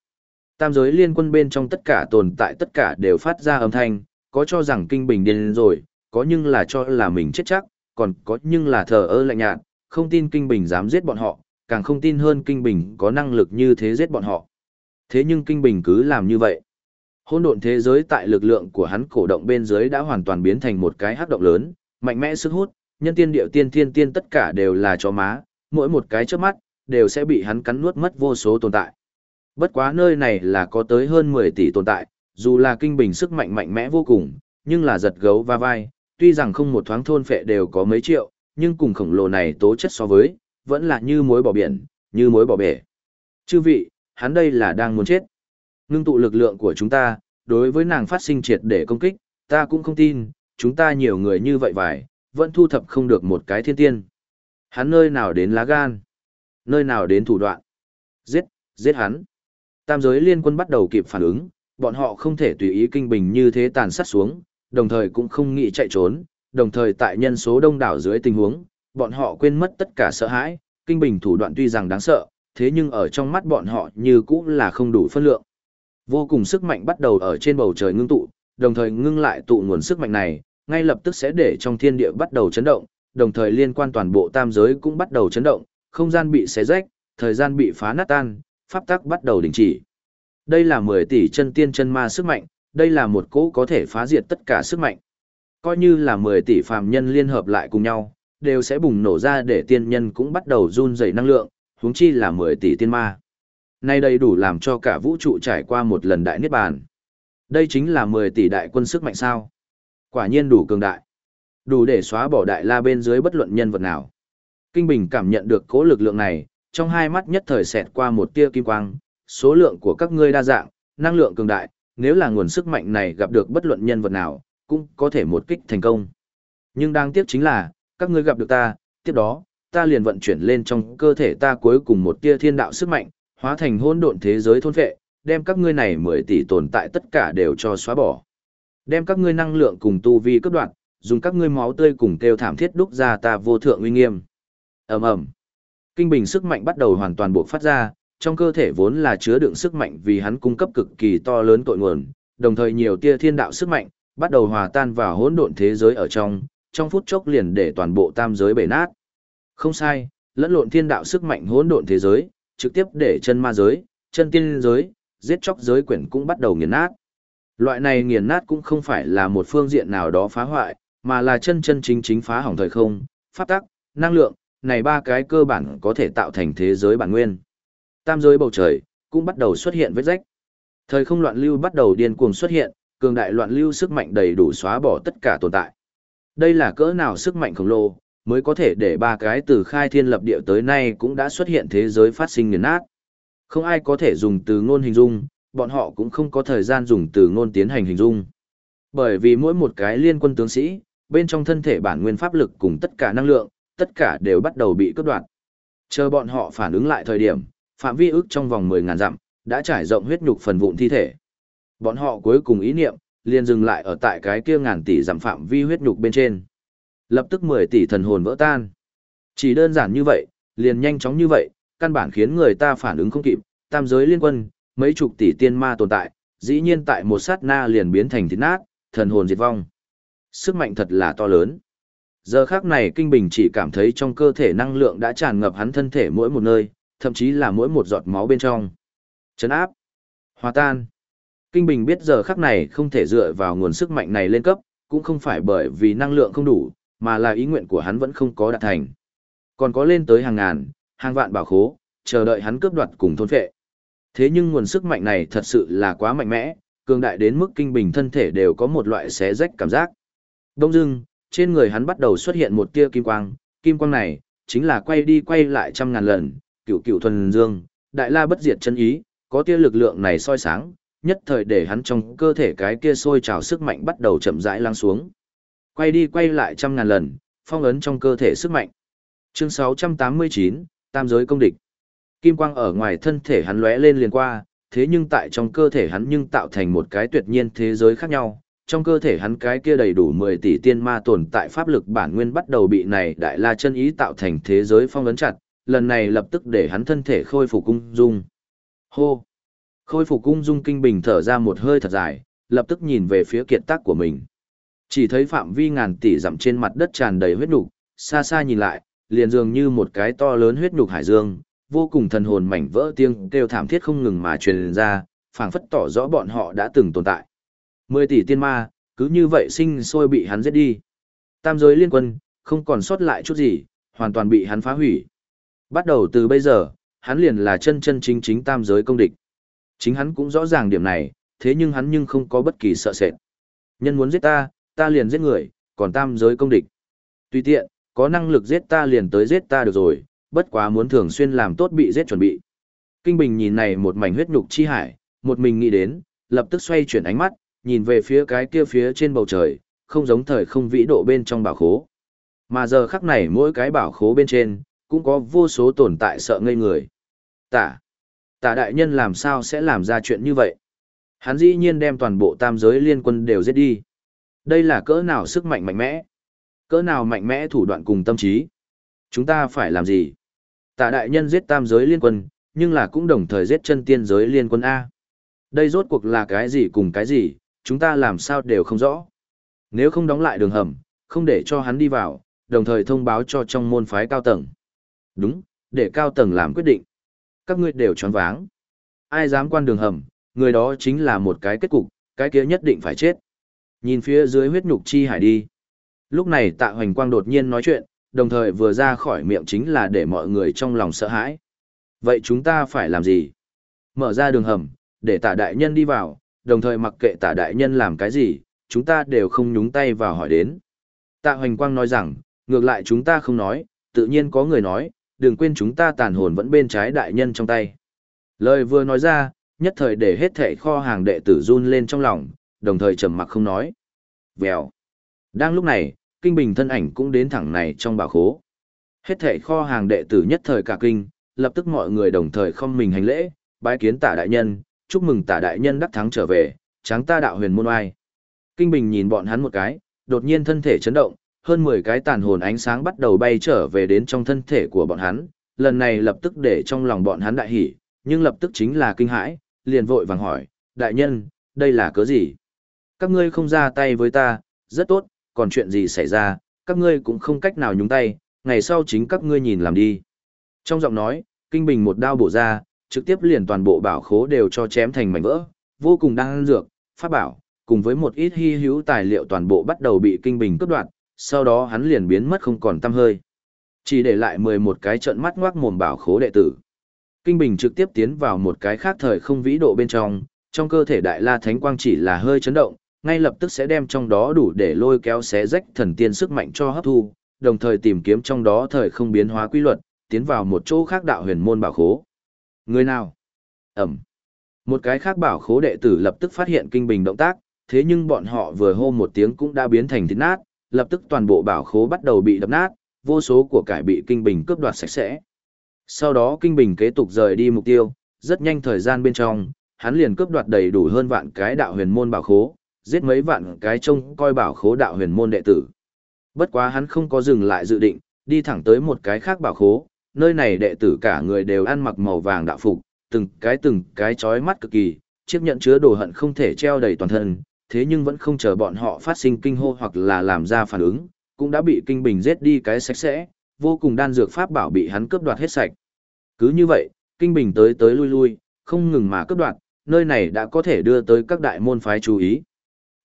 Tam giới liên quân bên trong tất cả tồn tại tất cả đều phát ra âm thanh, có cho rằng kinh bình điên rồi, có nhưng là cho là mình chết chắc, còn có nhưng là thờ ơ lạnh nhạt, không tin kinh bình dám giết bọn họ, càng không tin hơn kinh bình có năng lực như thế giết bọn họ. Thế nhưng kinh bình cứ làm như vậy. Hôn độn thế giới tại lực lượng của hắn cổ động bên dưới đã hoàn toàn biến thành một cái hắc động lớn, mạnh mẽ sức hút, nhân tiên điệu tiên thiên tiên tất cả đều là chó má, mỗi một cái chớp mắt, đều sẽ bị hắn cắn nuốt mất vô số tồn tại. Bất quá nơi này là có tới hơn 10 tỷ tồn tại, dù là kinh bình sức mạnh mạnh mẽ vô cùng, nhưng là giật gấu va vai, tuy rằng không một thoáng thôn phệ đều có mấy triệu, nhưng cùng khổng lồ này tố chất so với, vẫn là như mối bỏ biển, như mối bỏ bể. Chư vị, hắn đây là đang muốn chết. Ngưng tụ lực lượng của chúng ta, đối với nàng phát sinh triệt để công kích, ta cũng không tin, chúng ta nhiều người như vậy vài, vẫn thu thập không được một cái thiên tiên. Hắn nơi nào đến lá gan? Nơi nào đến thủ đoạn? Giết, giết hắn. Tam giới liên quân bắt đầu kịp phản ứng, bọn họ không thể tùy ý kinh bình như thế tàn sát xuống, đồng thời cũng không nghĩ chạy trốn, đồng thời tại nhân số đông đảo dưới tình huống, bọn họ quên mất tất cả sợ hãi, kinh bình thủ đoạn tuy rằng đáng sợ, thế nhưng ở trong mắt bọn họ như cũng là không đủ phân lượng. Vô cùng sức mạnh bắt đầu ở trên bầu trời ngưng tụ, đồng thời ngưng lại tụ nguồn sức mạnh này, ngay lập tức sẽ để trong thiên địa bắt đầu chấn động, đồng thời liên quan toàn bộ tam giới cũng bắt đầu chấn động, không gian bị xé rách, thời gian bị phá nát tan, pháp tắc bắt đầu đình chỉ. Đây là 10 tỷ chân tiên chân ma sức mạnh, đây là một cỗ có thể phá diệt tất cả sức mạnh. Coi như là 10 tỷ phàm nhân liên hợp lại cùng nhau, đều sẽ bùng nổ ra để tiên nhân cũng bắt đầu run rẩy năng lượng, huống chi là 10 tỷ tiên ma. Nay đầy đủ làm cho cả vũ trụ trải qua một lần đại niết bàn. Đây chính là 10 tỷ đại quân sức mạnh sao. Quả nhiên đủ cường đại. Đủ để xóa bỏ đại la bên dưới bất luận nhân vật nào. Kinh Bình cảm nhận được cố lực lượng này, trong hai mắt nhất thời xẹt qua một tia kim quang, số lượng của các ngươi đa dạng, năng lượng cường đại, nếu là nguồn sức mạnh này gặp được bất luận nhân vật nào, cũng có thể một kích thành công. Nhưng đáng tiếc chính là, các ngươi gặp được ta, tiếp đó, ta liền vận chuyển lên trong cơ thể ta cuối cùng một tia thiên đạo sức mạnh, hóa thành hỗn độn thế giới thôn vệ, đem các ngươi này 10 tỷ tồn tại tất cả đều cho xóa bỏ. Đem các ngươi năng lượng cùng tu vi cấp đoạn, dùng các ngươi máu tươi cùng kêu thảm thiết đúc ra ta vô thượng uy nghiêm. Ầm ầm. Kinh bình sức mạnh bắt đầu hoàn toàn bộc phát ra, trong cơ thể vốn là chứa đựng sức mạnh vì hắn cung cấp cực kỳ to lớn tội nguồn, đồng thời nhiều tia thiên đạo sức mạnh bắt đầu hòa tan vào hỗn độn thế giới ở trong, trong phút chốc liền để toàn bộ tam giới bể nát. Không sai, lẫn lộn thiên đạo sức mạnh hỗn độn thế giới, trực tiếp để chân ma giới, chân tiên giới, giết chóc giới quyển cũng bắt đầu nghiền nát. Loại này nghiền nát cũng không phải là một phương diện nào đó phá hoại, mà là chân chân chính chính phá hỏng thời không, pháp tắc, năng lượng, này ba cái cơ bản có thể tạo thành thế giới bản nguyên. Tam giới bầu trời cũng bắt đầu xuất hiện vết rách. Thời không loạn lưu bắt đầu điên cuồng xuất hiện, cường đại loạn lưu sức mạnh đầy đủ xóa bỏ tất cả tồn tại. Đây là cỡ nào sức mạnh khổng lồ, mới có thể để ba cái từ khai thiên lập địa tới nay cũng đã xuất hiện thế giới phát sinh nghiền nát. Không ai có thể dùng từ ngôn hình dung, bọn họ cũng không có thời gian dùng từ ngôn tiến hành hình dung. Bởi vì mỗi một cái liên quân tướng sĩ, bên trong thân thể bản nguyên pháp lực cùng tất cả năng lượng, tất cả đều bắt đầu bị cướp đoạt. Chờ bọn họ phản ứng lại thời điểm, phạm vi ước trong vòng 10.000 dặm, đã trải rộng huyết nhục phần vụn thi thể. Bọn họ cuối cùng ý niệm, liền dừng lại ở tại cái kia ngàn tỷ dặm phạm vi huyết nhục bên trên. Lập tức 10 tỷ thần hồn vỡ tan. Chỉ đơn giản như vậy, liền nhanh chóng như vậy, căn bản khiến người ta phản ứng không kịp, tam giới liên quân, mấy chục tỷ tiên ma tồn tại, dĩ nhiên tại một sát na liền biến thành thịt nát, thần hồn diệt vong. Sức mạnh thật là to lớn. Giờ khác này Kinh Bình chỉ cảm thấy trong cơ thể năng lượng đã tràn ngập hắn thân thể mỗi một nơi, thậm chí là mỗi một giọt máu bên trong. Chấn áp, hòa tan. Kinh Bình biết giờ khắc này không thể dựa vào nguồn sức mạnh này lên cấp, cũng không phải bởi vì năng lượng không đủ, mà là ý nguyện của hắn vẫn không có đạt thành. Còn có lên tới hàng ngàn, hàng vạn bảo khố, chờ đợi hắn cướp đoạt cùng thôn phệ. Thế nhưng nguồn sức mạnh này thật sự là quá mạnh mẽ, cường đại đến mức kinh bình thân thể đều có một loại xé rách cảm giác. Đông dưng, trên người hắn bắt đầu xuất hiện một tia kim quang, kim quang này, chính là quay đi quay lại trăm ngàn lần, cửu cửu thuần dương, đại la bất diệt chân ý, có tia lực lượng này soi sáng, nhất thời để hắn trong cơ thể cái kia sôi trào sức mạnh bắt đầu chậm rãi lắng xuống. Quay đi quay lại trăm ngàn lần, phong ấn trong cơ thể sức mạnh. Chương 689, Tam giới công địch. Kim quang ở ngoài thân thể hắn lóe lên liền qua, thế nhưng tại trong cơ thể hắn nhưng tạo thành một cái tuyệt nhiên thế giới khác nhau. Trong cơ thể hắn cái kia đầy đủ 10 tỷ tiên ma tồn tại pháp lực bản nguyên bắt đầu bị này đại la chân ý tạo thành thế giới phong ấn chặt, lần này lập tức để hắn thân thể khôi phục cung dung. Hô! Khôi phục cung dung kinh bình thở ra một hơi thật dài, lập tức nhìn về phía kiệt tác của mình. Chỉ thấy phạm vi ngàn tỷ dặm trên mặt đất tràn đầy huyết nhục xa xa nhìn lại, liền dường như một cái to lớn huyết nhục hải dương, vô cùng thần hồn mảnh vỡ tiếng kêu thảm thiết không ngừng mà truyền ra, phảng phất tỏ rõ bọn họ đã từng tồn tại. Mười tỷ tiên ma, cứ như vậy sinh sôi bị hắn giết đi. Tam giới liên quân, không còn sót lại chút gì, hoàn toàn bị hắn phá hủy. Bắt đầu từ bây giờ, hắn liền là chân chân chính chính tam giới công địch. Chính hắn cũng rõ ràng điểm này, thế nhưng hắn nhưng không có bất kỳ sợ sệt. Nhân muốn giết ta, ta liền giết người, còn tam giới công địch. Tùy tiện, có năng lực giết ta liền tới giết ta được rồi, bất quá muốn thường xuyên làm tốt bị giết chuẩn bị. Kinh Bình nhìn này một mảnh huyết nhục chi hải, một mình nghĩ đến, lập tức xoay chuyển ánh mắt, nhìn về phía cái kia phía trên bầu trời, không giống thời không vĩ độ bên trong bảo khố. Mà giờ khắc này mỗi cái bảo khố bên trên, cũng có vô số tồn tại sợ ngây người. Tả, tả đại nhân làm sao sẽ làm ra chuyện như vậy? Hắn dĩ nhiên đem toàn bộ tam giới liên quân đều giết đi. Đây là cỡ nào sức mạnh mạnh mẽ? Cỡ nào mạnh mẽ thủ đoạn cùng tâm trí? Chúng ta phải làm gì? Tả đại nhân giết tam giới liên quân, nhưng là cũng đồng thời giết chân tiên giới liên quân A. Đây rốt cuộc là cái gì cùng cái gì, chúng ta làm sao đều không rõ. Nếu không đóng lại đường hầm, không để cho hắn đi vào, đồng thời thông báo cho trong môn phái cao tầng. Đúng, để cao tầng làm quyết định. Các ngươi đều choáng váng. Ai dám quan đường hầm, người đó chính là một cái kết cục, cái kia nhất định phải chết. Nhìn phía dưới huyết nhục chi hải đi. Lúc này tạ hoành quang đột nhiên nói chuyện, đồng thời vừa ra khỏi miệng chính là để mọi người trong lòng sợ hãi. Vậy chúng ta phải làm gì? Mở ra đường hầm, để tạ đại nhân đi vào, đồng thời mặc kệ tạ đại nhân làm cái gì, chúng ta đều không nhúng tay vào hỏi đến. Tạ hoành quang nói rằng, ngược lại chúng ta không nói, tự nhiên có người nói, đừng quên chúng ta tàn hồn vẫn bên trái đại nhân trong tay. Lời vừa nói ra, nhất thời để hết thảy kho hàng đệ tử run lên trong lòng, đồng thời trầm mặc không nói. Vèo. Đang lúc này, kinh bình thân ảnh cũng đến thẳng này trong bảo khố. Hết thệ kho hàng đệ tử nhất thời cả kinh, lập tức mọi người đồng thời không mình hành lễ, bái kiến tả đại nhân, chúc mừng tả đại nhân đắc thắng trở về, tráng ta đạo huyền môn oai. Kinh bình nhìn bọn hắn một cái, đột nhiên thân thể chấn động, hơn 10 cái tàn hồn ánh sáng bắt đầu bay trở về đến trong thân thể của bọn hắn, lần này lập tức để trong lòng bọn hắn đại hỉ, nhưng lập tức chính là kinh hãi, liền vội vàng hỏi, đại nhân, đây là cớ gì? Các ngươi không ra tay với ta, rất tốt, còn chuyện gì xảy ra, các ngươi cũng không cách nào nhúng tay, ngày sau chính các ngươi nhìn làm đi. Trong giọng nói, kinh bình một đao bổ ra, trực tiếp liền toàn bộ bảo khố đều cho chém thành mảnh vỡ, vô cùng đang dược, pháp bảo, cùng với một ít hy hữu tài liệu toàn bộ bắt đầu bị kinh bình cướp đoạt, sau đó hắn liền biến mất không còn tăm hơi. Chỉ để lại 11 cái trận mắt ngoác mồm bảo khố đệ tử. Kinh Bình trực tiếp tiến vào một cái khác thời không vĩ độ bên trong, trong cơ thể đại la thánh quang chỉ là hơi chấn động, ngay lập tức sẽ đem trong đó đủ để lôi kéo xé rách thần tiên sức mạnh cho hấp thu, đồng thời tìm kiếm trong đó thời không biến hóa quy luật, tiến vào một chỗ khác đạo huyền môn bảo khố. Người nào? Ẩm. Một cái khác bảo khố đệ tử lập tức phát hiện kinh bình động tác, thế nhưng bọn họ vừa hô một tiếng cũng đã biến thành thịt nát, lập tức toàn bộ bảo khố bắt đầu bị đập nát, vô số của cải bị kinh bình cướp đoạt sạch sẽ. Sau đó kinh bình kế tục rời đi mục tiêu, rất nhanh thời gian bên trong, hắn liền cướp đoạt đầy đủ hơn vạn cái đạo huyền môn bảo khố, giết mấy vạn cái trông coi bảo khố đạo huyền môn đệ tử. Bất quá hắn không có dừng lại dự định, đi thẳng tới một cái khác bảo khố, nơi này đệ tử cả người đều ăn mặc màu vàng đạo phục, từng cái từng cái chói mắt cực kỳ, chiếc nhận chứa đồ hận không thể treo đầy toàn thân, thế nhưng vẫn không chờ bọn họ phát sinh kinh hô hoặc là làm ra phản ứng, cũng đã bị kinh bình giết đi cái sạch sẽ, vô cùng đan dược pháp bảo bị hắn cướp đoạt hết sạch. Cứ như vậy, kinh bình tới tới lui lui, không ngừng mà cướp đoạt, nơi này đã có thể đưa tới các đại môn phái chú ý.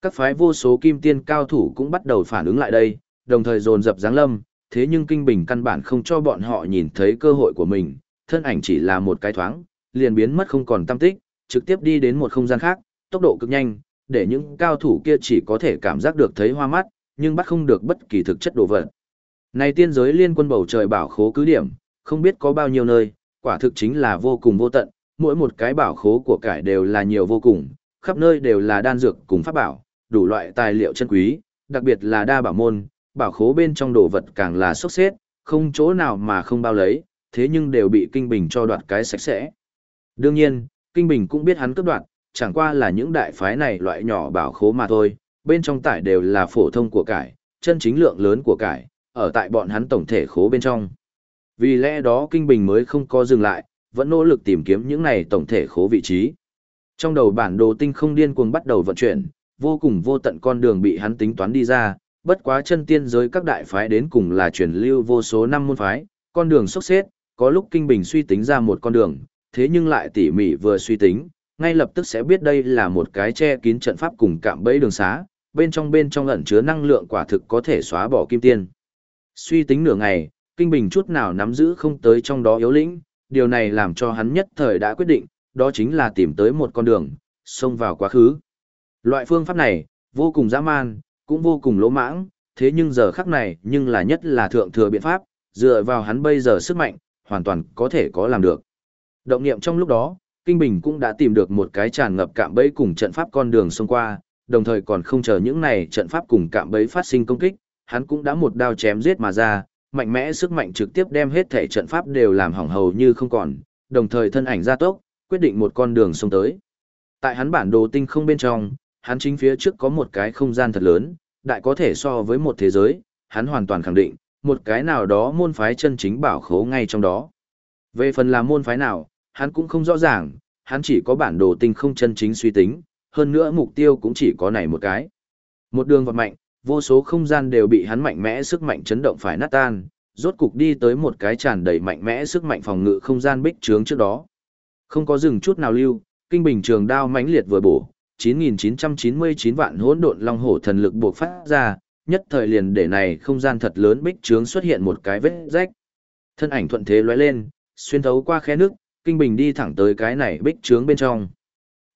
Các phái vô số kim tiên cao thủ cũng bắt đầu phản ứng lại đây, đồng thời dồn dập giáng lâm, thế nhưng kinh bình căn bản không cho bọn họ nhìn thấy cơ hội của mình, thân ảnh chỉ là một cái thoáng, liền biến mất không còn tâm tích, trực tiếp đi đến một không gian khác, tốc độ cực nhanh, để những cao thủ kia chỉ có thể cảm giác được thấy hoa mắt, nhưng bắt không được bất kỳ thực chất đồ vật. Này tiên giới liên quân bầu trời bảo khố cứ điểm, không biết có bao nhiêu nơi, quả thực chính là vô cùng vô tận, mỗi một cái bảo khố của cải đều là nhiều vô cùng, khắp nơi đều là đan dược cùng pháp bảo, đủ loại tài liệu chân quý, đặc biệt là đa bảo môn, bảo khố bên trong đồ vật càng là sốc xếp, không chỗ nào mà không bao lấy, thế nhưng đều bị Kinh Bình cho đoạt cái sạch sẽ. Đương nhiên, Kinh Bình cũng biết hắn cướp đoạt, chẳng qua là những đại phái này loại nhỏ bảo khố mà thôi, bên trong tải đều là phổ thông của cải, chân chính lượng lớn của cải, ở tại bọn hắn tổng thể khố bên trong. Vì lẽ đó Kinh Bình mới không có dừng lại, vẫn nỗ lực tìm kiếm những này tổng thể khố vị trí. Trong đầu bản đồ tinh không điên cuồng bắt đầu vận chuyển, vô cùng vô tận con đường bị hắn tính toán đi ra, bất quá chân tiên giới các đại phái đến cùng là truyền lưu vô số năm môn phái, con đường sốc xếp, có lúc Kinh Bình suy tính ra một con đường, thế nhưng lại tỉ mỉ vừa suy tính, ngay lập tức sẽ biết đây là một cái che kín trận pháp cùng cạm bẫy đường xá, bên trong bên trong ẩn chứa năng lượng quả thực có thể xóa bỏ kim tiên. Suy tính nửa ngày, Kinh Bình chút nào nắm giữ không tới trong đó yếu lĩnh, điều này làm cho hắn nhất thời đã quyết định, đó chính là tìm tới một con đường, xông vào quá khứ. Loại phương pháp này, vô cùng dã man, cũng vô cùng lỗ mãng, thế nhưng giờ khắc này nhưng là nhất là thượng thừa biện pháp, dựa vào hắn bây giờ sức mạnh, hoàn toàn có thể có làm được. Động niệm trong lúc đó, Kinh Bình cũng đã tìm được một cái tràn ngập cạm bẫy cùng trận pháp con đường xông qua, đồng thời còn không chờ những này trận pháp cùng cạm bẫy phát sinh công kích, hắn cũng đã một đao chém giết mà ra, mạnh mẽ sức mạnh trực tiếp đem hết thể trận pháp đều làm hỏng hầu như không còn, đồng thời thân ảnh gia tốc, quyết định một con đường xông tới. Tại hắn bản đồ tinh không bên trong, hắn chính phía trước có một cái không gian thật lớn, đại có thể so với một thế giới, hắn hoàn toàn khẳng định, một cái nào đó môn phái chân chính bảo khố ngay trong đó. Về phần là môn phái nào, hắn cũng không rõ ràng, hắn chỉ có bản đồ tinh không chân chính suy tính, hơn nữa mục tiêu cũng chỉ có này một cái. Một đường vật mạnh, vô số không gian đều bị hắn mạnh mẽ sức mạnh chấn động phải nát tan, rốt cục đi tới một cái tràn đầy mạnh mẽ sức mạnh phòng ngự không gian bích trướng trước đó. Không có dừng chút nào lưu, kinh bình trường đao mãnh liệt vừa bổ, 9999 vạn hỗn độn long hổ thần lực buộc phát ra, nhất thời liền để này không gian thật lớn bích trướng xuất hiện một cái vết rách. Thân ảnh thuận thế lóe lên, xuyên thấu qua khe nước, kinh bình đi thẳng tới cái này bích trướng bên trong.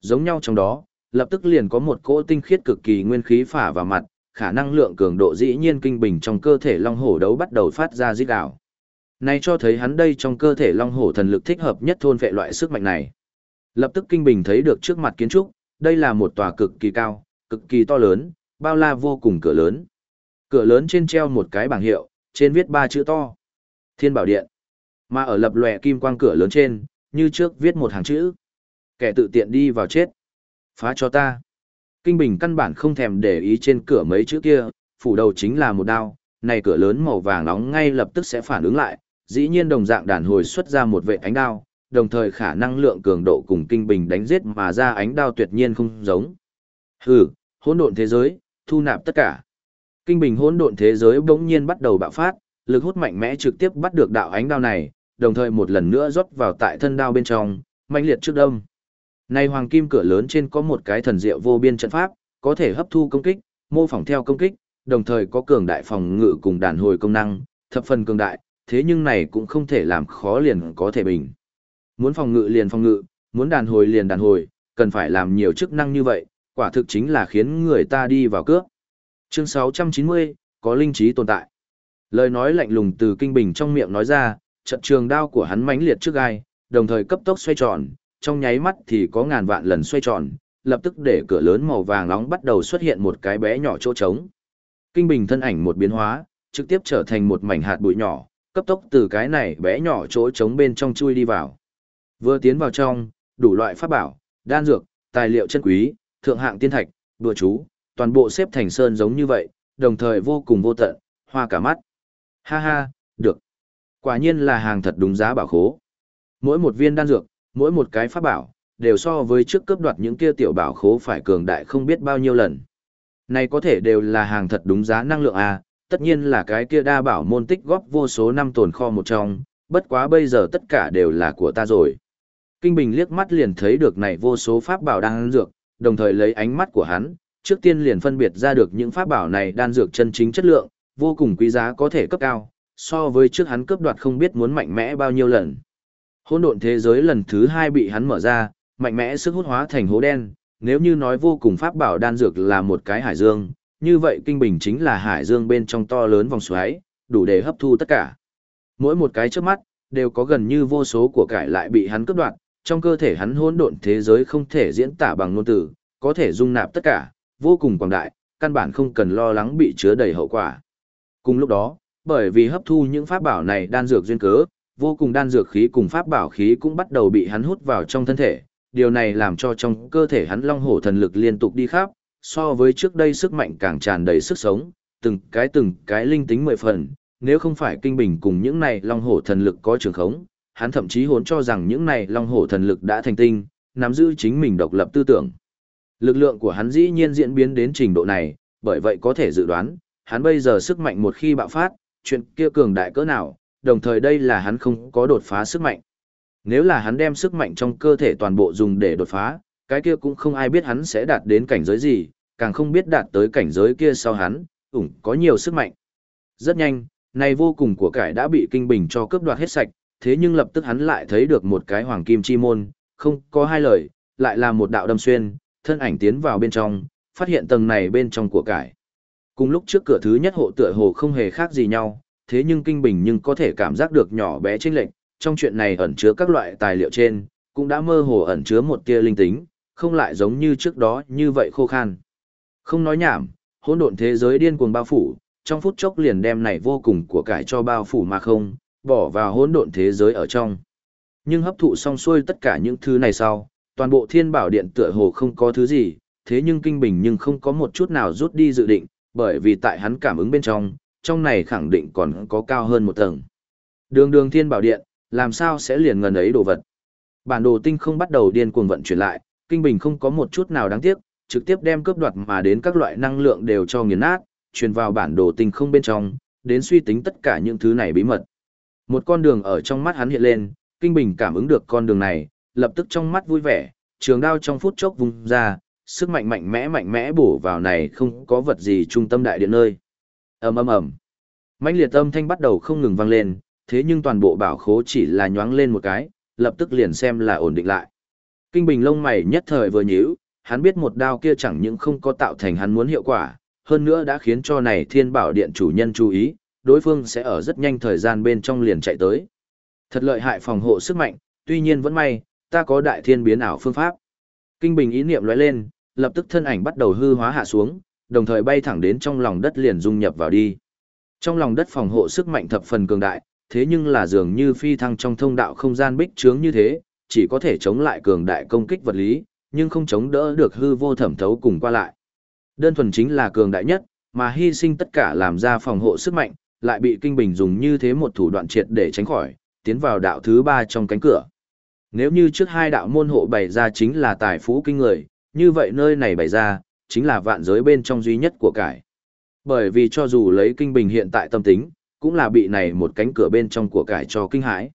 Giống nhau trong đó, lập tức liền có một cỗ tinh khiết cực kỳ nguyên khí phả vào mặt, khả năng lượng cường độ dĩ nhiên kinh bình trong cơ thể long hổ đấu bắt đầu phát ra rít gào. Này cho thấy hắn đây trong cơ thể long hổ thần lực thích hợp nhất thôn vệ loại sức mạnh này. Lập tức kinh bình thấy được trước mặt kiến trúc, đây là một tòa cực kỳ cao, cực kỳ to lớn, bao la vô cùng cửa lớn. Cửa lớn trên treo một cái bảng hiệu, trên viết ba chữ to. Thiên Bảo Điện. Mà ở lập lòe kim quang cửa lớn trên, như trước viết một hàng chữ. Kẻ tự tiện đi vào chết. Phá cho ta. Kinh Bình căn bản không thèm để ý trên cửa mấy chữ kia, phủ đầu chính là một đao, này cửa lớn màu vàng nóng ngay lập tức sẽ phản ứng lại, dĩ nhiên đồng dạng đàn hồi xuất ra một vệ ánh đao, đồng thời khả năng lượng cường độ cùng Kinh Bình đánh giết mà ra ánh đao tuyệt nhiên không giống. Hừ, hỗn độn thế giới, thu nạp tất cả. Kinh Bình hỗn độn thế giới bỗng nhiên bắt đầu bạo phát, lực hút mạnh mẽ trực tiếp bắt được đạo ánh đao này, đồng thời một lần nữa rót vào tại thân đao bên trong, mãnh liệt trước đông. Này hoàng kim cửa lớn trên có một cái thần diệu vô biên trận pháp, có thể hấp thu công kích, mô phỏng theo công kích, đồng thời có cường đại phòng ngự cùng đàn hồi công năng, thập phần cường đại, thế nhưng này cũng không thể làm khó liền có thể bình. Muốn phòng ngự liền phòng ngự, muốn đàn hồi liền đàn hồi, cần phải làm nhiều chức năng như vậy, quả thực chính là khiến người ta đi vào cướp. Chương 690, có linh trí tồn tại. Lời nói lạnh lùng từ kinh bình trong miệng nói ra, trận trường đao của hắn mãnh liệt trước gai, đồng thời cấp tốc xoay tròn, trong nháy mắt thì có ngàn vạn lần xoay tròn, lập tức để cửa lớn màu vàng nóng bắt đầu xuất hiện một cái bé nhỏ chỗ trống. Kinh bình thân ảnh một biến hóa, trực tiếp trở thành một mảnh hạt bụi nhỏ, cấp tốc từ cái này bé nhỏ chỗ trống bên trong chui đi vào. Vừa tiến vào trong, đủ loại pháp bảo, đan dược, tài liệu chân quý, thượng hạng tiên thạch, đùa chú, toàn bộ xếp thành sơn giống như vậy, đồng thời vô cùng vô tận, hoa cả mắt. Ha ha, được. Quả nhiên là hàng thật đúng giá bảo khố. Mỗi một viên đan dược, mỗi một cái pháp bảo, đều so với trước cướp đoạt những kia tiểu bảo khố phải cường đại không biết bao nhiêu lần. Này có thể đều là hàng thật đúng giá năng lượng à, tất nhiên là cái kia đa bảo môn tích góp vô số năm tồn kho một trong, bất quá bây giờ tất cả đều là của ta rồi. Kinh Bình liếc mắt liền thấy được này vô số pháp bảo đang dược, đồng thời lấy ánh mắt của hắn, trước tiên liền phân biệt ra được những pháp bảo này đan dược chân chính chất lượng, vô cùng quý giá có thể cấp cao, so với trước hắn cướp đoạt không biết muốn mạnh mẽ bao nhiêu lần. Hỗn độn thế giới lần thứ hai bị hắn mở ra, mạnh mẽ sức hút hóa thành hố đen, nếu như nói vô cùng pháp bảo đan dược là một cái hải dương, như vậy kinh bình chính là hải dương bên trong to lớn vòng xoáy, đủ để hấp thu tất cả. Mỗi một cái trước mắt, đều có gần như vô số của cải lại bị hắn cướp đoạt, trong cơ thể hắn hỗn độn thế giới không thể diễn tả bằng ngôn từ, có thể dung nạp tất cả, vô cùng quảng đại, căn bản không cần lo lắng bị chứa đầy hậu quả. Cùng lúc đó, bởi vì hấp thu những pháp bảo này đan dược duyên cớ, vô cùng đan dược khí cùng pháp bảo khí cũng bắt đầu bị hắn hút vào trong thân thể, điều này làm cho trong cơ thể hắn long hổ thần lực liên tục đi khắp, so với trước đây sức mạnh càng tràn đầy sức sống, từng cái từng cái linh tính mười phần, nếu không phải kinh bình cùng những này long hổ thần lực có trường khống, hắn thậm chí hốn cho rằng những này long hổ thần lực đã thành tinh, nắm giữ chính mình độc lập tư tưởng. Lực lượng của hắn dĩ nhiên diễn biến đến trình độ này, bởi vậy có thể dự đoán, hắn bây giờ sức mạnh một khi bạo phát, chuyện kia cường đại cỡ nào, đồng thời đây là hắn không có đột phá sức mạnh. Nếu là hắn đem sức mạnh trong cơ thể toàn bộ dùng để đột phá, cái kia cũng không ai biết hắn sẽ đạt đến cảnh giới gì, càng không biết đạt tới cảnh giới kia sau hắn, ủng có nhiều sức mạnh. Rất nhanh, này vô cùng của cải đã bị kinh bình cho cướp đoạt hết sạch, thế nhưng lập tức hắn lại thấy được một cái hoàng kim chi môn, không có hai lời, lại là một đạo đâm xuyên, thân ảnh tiến vào bên trong, phát hiện tầng này bên trong của cải. Cùng lúc trước cửa thứ nhất hộ tựa hồ không hề khác gì nhau, thế nhưng kinh bình nhưng có thể cảm giác được nhỏ bé chênh lệch, trong chuyện này ẩn chứa các loại tài liệu trên, cũng đã mơ hồ ẩn chứa một tia linh tính, không lại giống như trước đó như vậy khô khan. Không nói nhảm, hỗn độn thế giới điên cuồng bao phủ, trong phút chốc liền đem này vô cùng của cải cho bao phủ mà không, bỏ vào hỗn độn thế giới ở trong. Nhưng hấp thụ xong xuôi tất cả những thứ này sau, toàn bộ thiên bảo điện tựa hồ không có thứ gì, thế nhưng kinh bình nhưng không có một chút nào rút đi dự định, bởi vì tại hắn cảm ứng bên trong, trong này khẳng định còn có cao hơn một tầng. Đường đường thiên bảo điện, làm sao sẽ liền ngần ấy đồ vật. Bản đồ tinh không bắt đầu điên cuồng vận chuyển lại, kinh bình không có một chút nào đáng tiếc, trực tiếp đem cướp đoạt mà đến các loại năng lượng đều cho nghiền nát, truyền vào bản đồ tinh không bên trong, đến suy tính tất cả những thứ này bí mật. Một con đường ở trong mắt hắn hiện lên, kinh bình cảm ứng được con đường này, lập tức trong mắt vui vẻ, trường đao trong phút chốc vung ra, sức mạnh mạnh mẽ mạnh mẽ bổ vào này không có vật gì trung tâm đại điện nơi. ầm ầm ầm, mãnh liệt âm thanh bắt đầu không ngừng vang lên, thế nhưng toàn bộ bảo khố chỉ là nhoáng lên một cái, lập tức liền xem là ổn định lại. Kinh Bình lông mày nhất thời vừa nhíu, hắn biết một đao kia chẳng những không có tạo thành hắn muốn hiệu quả, hơn nữa đã khiến cho này Thiên Bảo Điện chủ nhân chú ý, đối phương sẽ ở rất nhanh thời gian bên trong liền chạy tới. Thật lợi hại phòng hộ sức mạnh, tuy nhiên vẫn may, ta có đại thiên biến ảo phương pháp. Kinh Bình ý niệm lóe lên, lập tức thân ảnh bắt đầu hư hóa hạ xuống, đồng thời bay thẳng đến trong lòng đất liền dung nhập vào đi. Trong lòng đất phòng hộ sức mạnh thập phần cường đại, thế nhưng là dường như phi thăng trong thông đạo không gian bích trướng như thế, chỉ có thể chống lại cường đại công kích vật lý, nhưng không chống đỡ được hư vô thẩm thấu cùng qua lại. Đơn thuần chính là cường đại nhất, mà hy sinh tất cả làm ra phòng hộ sức mạnh, lại bị kinh bình dùng như thế một thủ đoạn triệt để tránh khỏi, tiến vào đạo thứ ba trong cánh cửa. Nếu như trước hai đạo môn hộ bày ra chính là tài phú kinh người, như vậy nơi này bày ra, chính là vạn giới bên trong duy nhất của cải. Bởi vì cho dù lấy kinh bình hiện tại tâm tính, cũng là bị này một cánh cửa bên trong của cải cho kinh hãi.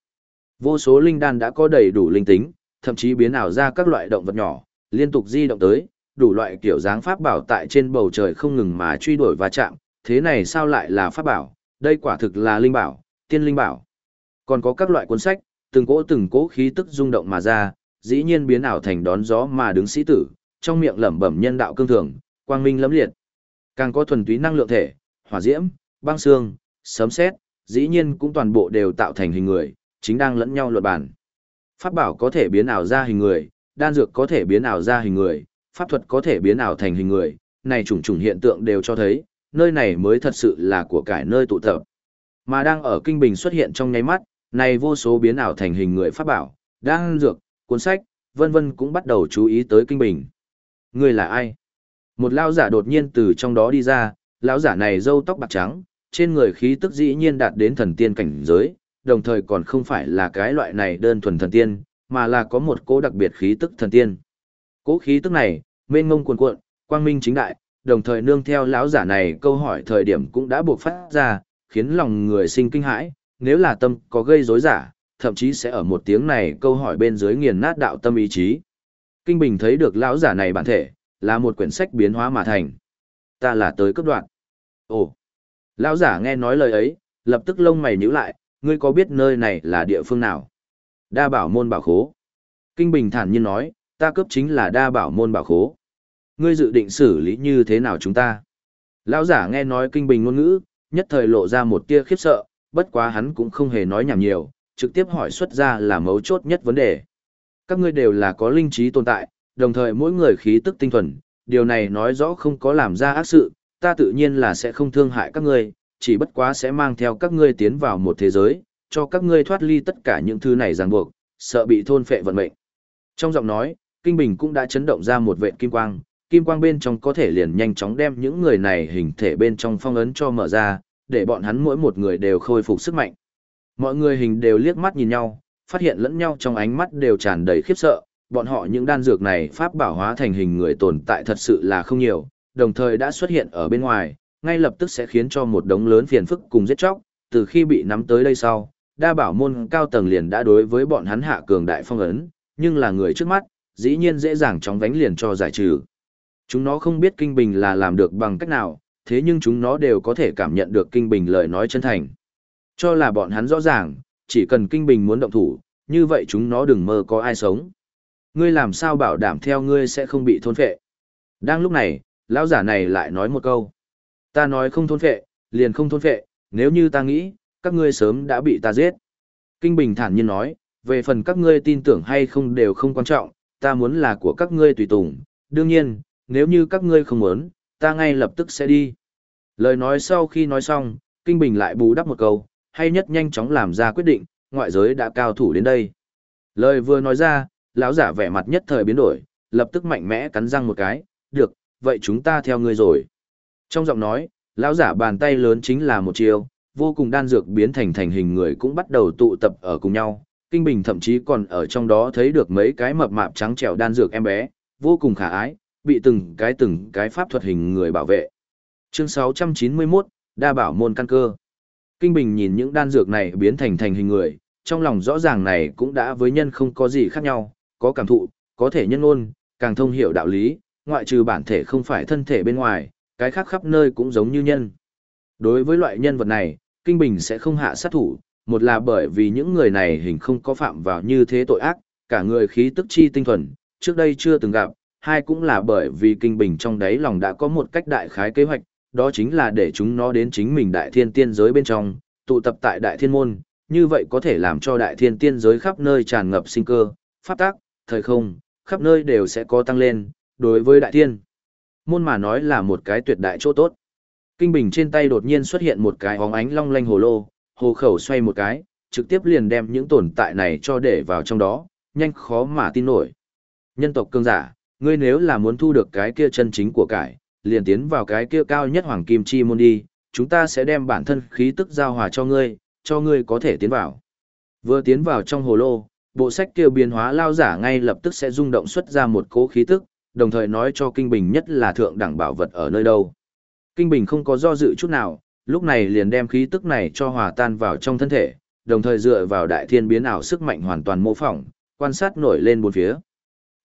Vô số linh đan đã có đầy đủ linh tính, thậm chí biến ảo ra các loại động vật nhỏ, liên tục di động tới, đủ loại kiểu dáng pháp bảo tại trên bầu trời không ngừng mà truy đuổi và chạm, thế này sao lại là pháp bảo, đây quả thực là linh bảo, tiên linh bảo. Còn có các loại cuốn sách, từng cỗ từng cỗ khí tức rung động mà ra, dĩ nhiên biến ảo thành đón gió mà đứng sĩ tử, trong miệng lẩm bẩm nhân đạo cương thường, quang minh lẫm liệt. Càng có thuần túy năng lượng thể, hỏa diễm, băng xương, sấm sét, dĩ nhiên cũng toàn bộ đều tạo thành hình người, chính đang lẫn nhau luận bàn. Pháp bảo có thể biến ảo ra hình người, đan dược có thể biến ảo ra hình người, pháp thuật có thể biến ảo thành hình người, này trùng trùng hiện tượng đều cho thấy, nơi này mới thật sự là của cải nơi tụ tập. Mà đang ở kinh bình xuất hiện trong nháy mắt, này vô số biến ảo thành hình người pháp bảo, đang dược, cuốn sách, vân vân cũng bắt đầu chú ý tới kinh bình. Người là ai? Một lão giả đột nhiên từ trong đó đi ra, lão giả này râu tóc bạc trắng, trên người khí tức dĩ nhiên đạt đến thần tiên cảnh giới, đồng thời còn không phải là cái loại này đơn thuần thần tiên, mà là có một cố đặc biệt khí tức thần tiên. Cố khí tức này, mênh ngông cuồn cuộn, quang minh chính đại, đồng thời nương theo lão giả này câu hỏi thời điểm cũng đã buộc phát ra, khiến lòng người sinh kinh hãi, nếu là tâm có gây rối giả, thậm chí sẽ ở một tiếng này câu hỏi bên dưới nghiền nát đạo tâm ý chí. Kinh Bình thấy được lão giả này bản thể, là một quyển sách biến hóa mà thành. Ta là tới cấp đoạn. Ồ, Lão giả nghe nói lời ấy, lập tức lông mày nhíu lại, ngươi có biết nơi này là địa phương nào? Đa bảo môn bảo khố. Kinh Bình thản nhiên nói, ta cấp chính là đa bảo môn bảo khố. Ngươi dự định xử lý như thế nào chúng ta? Lão giả nghe nói Kinh Bình ngôn ngữ, nhất thời lộ ra một tia khiếp sợ, bất quá hắn cũng không hề nói nhảm nhiều, trực tiếp hỏi xuất ra là mấu chốt nhất vấn đề. Các ngươi đều là có linh trí tồn tại, đồng thời mỗi người khí tức tinh thuần, điều này nói rõ không có làm ra ác sự, ta tự nhiên là sẽ không thương hại các ngươi, chỉ bất quá sẽ mang theo các ngươi tiến vào một thế giới, cho các ngươi thoát ly tất cả những thứ này ràng buộc, sợ bị thôn phệ vận mệnh. Trong giọng nói, Kinh Bình cũng đã chấn động ra một vệt kim quang, kim quang bên trong có thể liền nhanh chóng đem những người này hình thể bên trong phong ấn cho mở ra, để bọn hắn mỗi một người đều khôi phục sức mạnh. Mọi người hình đều liếc mắt nhìn nhau, phát hiện lẫn nhau trong ánh mắt đều tràn đầy khiếp sợ, bọn họ những đan dược này pháp bảo hóa thành hình người tồn tại thật sự là không nhiều, đồng thời đã xuất hiện ở bên ngoài, ngay lập tức sẽ khiến cho một đống lớn phiền phức cùng giết chóc, từ khi bị nắm tới đây sau, đa bảo môn cao tầng liền đã đối với bọn hắn hạ cường đại phong ấn, nhưng là người trước mắt, dĩ nhiên dễ dàng chóng vánh liền cho giải trừ. Chúng nó không biết kinh bình là làm được bằng cách nào, thế nhưng chúng nó đều có thể cảm nhận được kinh bình lời nói chân thành. Cho là bọn hắn rõ ràng, chỉ cần kinh bình muốn động thủ, như vậy chúng nó đừng mơ có ai sống. Ngươi làm sao bảo đảm theo ngươi sẽ không bị thôn phệ. Đang lúc này, lão giả này lại nói một câu. Ta nói không thôn phệ, liền không thôn phệ, nếu như ta nghĩ, các ngươi sớm đã bị ta giết. Kinh Bình thản nhiên nói, về phần các ngươi tin tưởng hay không đều không quan trọng, ta muốn là của các ngươi tùy tùng. Đương nhiên, nếu như các ngươi không muốn, ta ngay lập tức sẽ đi. Lời nói sau khi nói xong, Kinh Bình lại bù đắp một câu, hay nhất nhanh chóng làm ra quyết định, ngoại giới đã cao thủ đến đây. Lời vừa nói ra, lão giả vẻ mặt nhất thời biến đổi, lập tức mạnh mẽ cắn răng một cái, được, vậy chúng ta theo ngươi rồi. Trong giọng nói, lão giả bàn tay lớn chính là một chiều, vô cùng đan dược biến thành thành hình người cũng bắt đầu tụ tập ở cùng nhau. Kinh Bình thậm chí còn ở trong đó thấy được mấy cái mập mạp trắng trẻo đan dược em bé, vô cùng khả ái, bị từng cái từng cái pháp thuật hình người bảo vệ. Chương 691, đa bảo môn căn cơ. Kinh Bình nhìn những đan dược này biến thành thành hình người, trong lòng rõ ràng này cũng đã với nhân không có gì khác nhau, có cảm thụ, có thể nhân ôn, càng thông hiểu đạo lý, ngoại trừ bản thể không phải thân thể bên ngoài, cái khác khắp nơi cũng giống như nhân. Đối với loại nhân vật này, Kinh Bình sẽ không hạ sát thủ, một là bởi vì những người này hình không có phạm vào như thế tội ác, cả người khí tức chi tinh thuần, trước đây chưa từng gặp, hai cũng là bởi vì Kinh Bình trong đáy lòng đã có một cách đại khái kế hoạch, đó chính là để chúng nó đến chính mình đại thiên tiên giới bên trong, tụ tập tại đại thiên môn, như vậy có thể làm cho đại thiên tiên giới khắp nơi tràn ngập sinh cơ, pháp tác, thời không, khắp nơi đều sẽ có tăng lên, đối với đại thiên. Môn mà nói là một cái tuyệt đại chỗ tốt. Kinh Bình trên tay đột nhiên xuất hiện một cái hóng ánh long lanh hồ lô, hồ khẩu xoay một cái, trực tiếp liền đem những tồn tại này cho để vào trong đó, nhanh khó mà tin nổi. Nhân tộc cương giả, ngươi nếu là muốn thu được cái kia chân chính của cải, liền tiến vào cái kia cao nhất hoàng kim chi môn đi, chúng ta sẽ đem bản thân khí tức giao hòa cho ngươi, cho ngươi có thể tiến vào. Vừa tiến vào trong hồ lô, bộ sách kia biến hóa lao giả ngay lập tức sẽ rung động xuất ra một cỗ khí tức, đồng thời nói cho Kinh Bình nhất là thượng đẳng bảo vật ở nơi đâu. Kinh Bình không có do dự chút nào, lúc này liền đem khí tức này cho hòa tan vào trong thân thể, đồng thời dựa vào đại thiên biến ảo sức mạnh hoàn toàn mô phỏng, quan sát nổi lên bốn phía.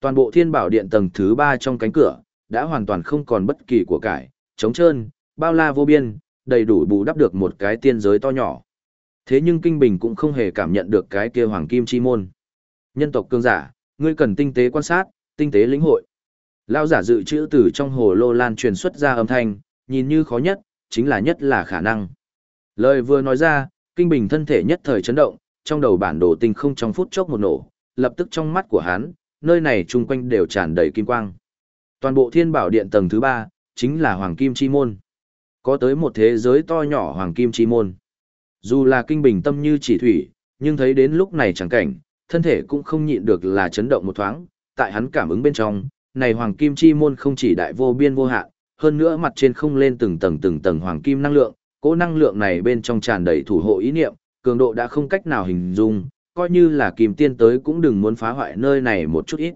Toàn bộ thiên bảo điện tầng thứ ba trong cánh cửa, đã hoàn toàn không còn bất kỳ của cải, trống trơn, bao la vô biên, đầy đủ bù đắp được một cái tiên giới to nhỏ. Thế nhưng Kinh Bình cũng không hề cảm nhận được cái kia hoàng kim chi môn. Nhân tộc cương giả, ngươi cần tinh tế quan sát, tinh tế lĩnh hội. Lao giả dự trữ từ trong hồ lô lan truyền xuất ra âm thanh, nhìn như khó nhất, chính là nhất là khả năng. Lời vừa nói ra, Kinh Bình thân thể nhất thời chấn động, trong đầu bản đồ tinh không trong phút chốc một nổ, lập tức trong mắt của hắn, nơi này chung quanh đều tràn đầy kim quang. Toàn bộ thiên bảo điện tầng thứ ba chính là Hoàng Kim Chi Môn. Có tới một thế giới to nhỏ Hoàng Kim Chi Môn. Dù là kinh bình tâm như chỉ thủy, nhưng thấy đến lúc này chẳng cảnh, thân thể cũng không nhịn được là chấn động một thoáng, tại hắn cảm ứng bên trong, này Hoàng Kim Chi Môn không chỉ đại vô biên vô hạn, hơn nữa mặt trên không lên từng tầng từng tầng Hoàng Kim năng lượng, cỗ năng lượng này bên trong tràn đầy thủ hộ ý niệm, cường độ đã không cách nào hình dung, coi như là kim tiên tới cũng đừng muốn phá hoại nơi này một chút ít.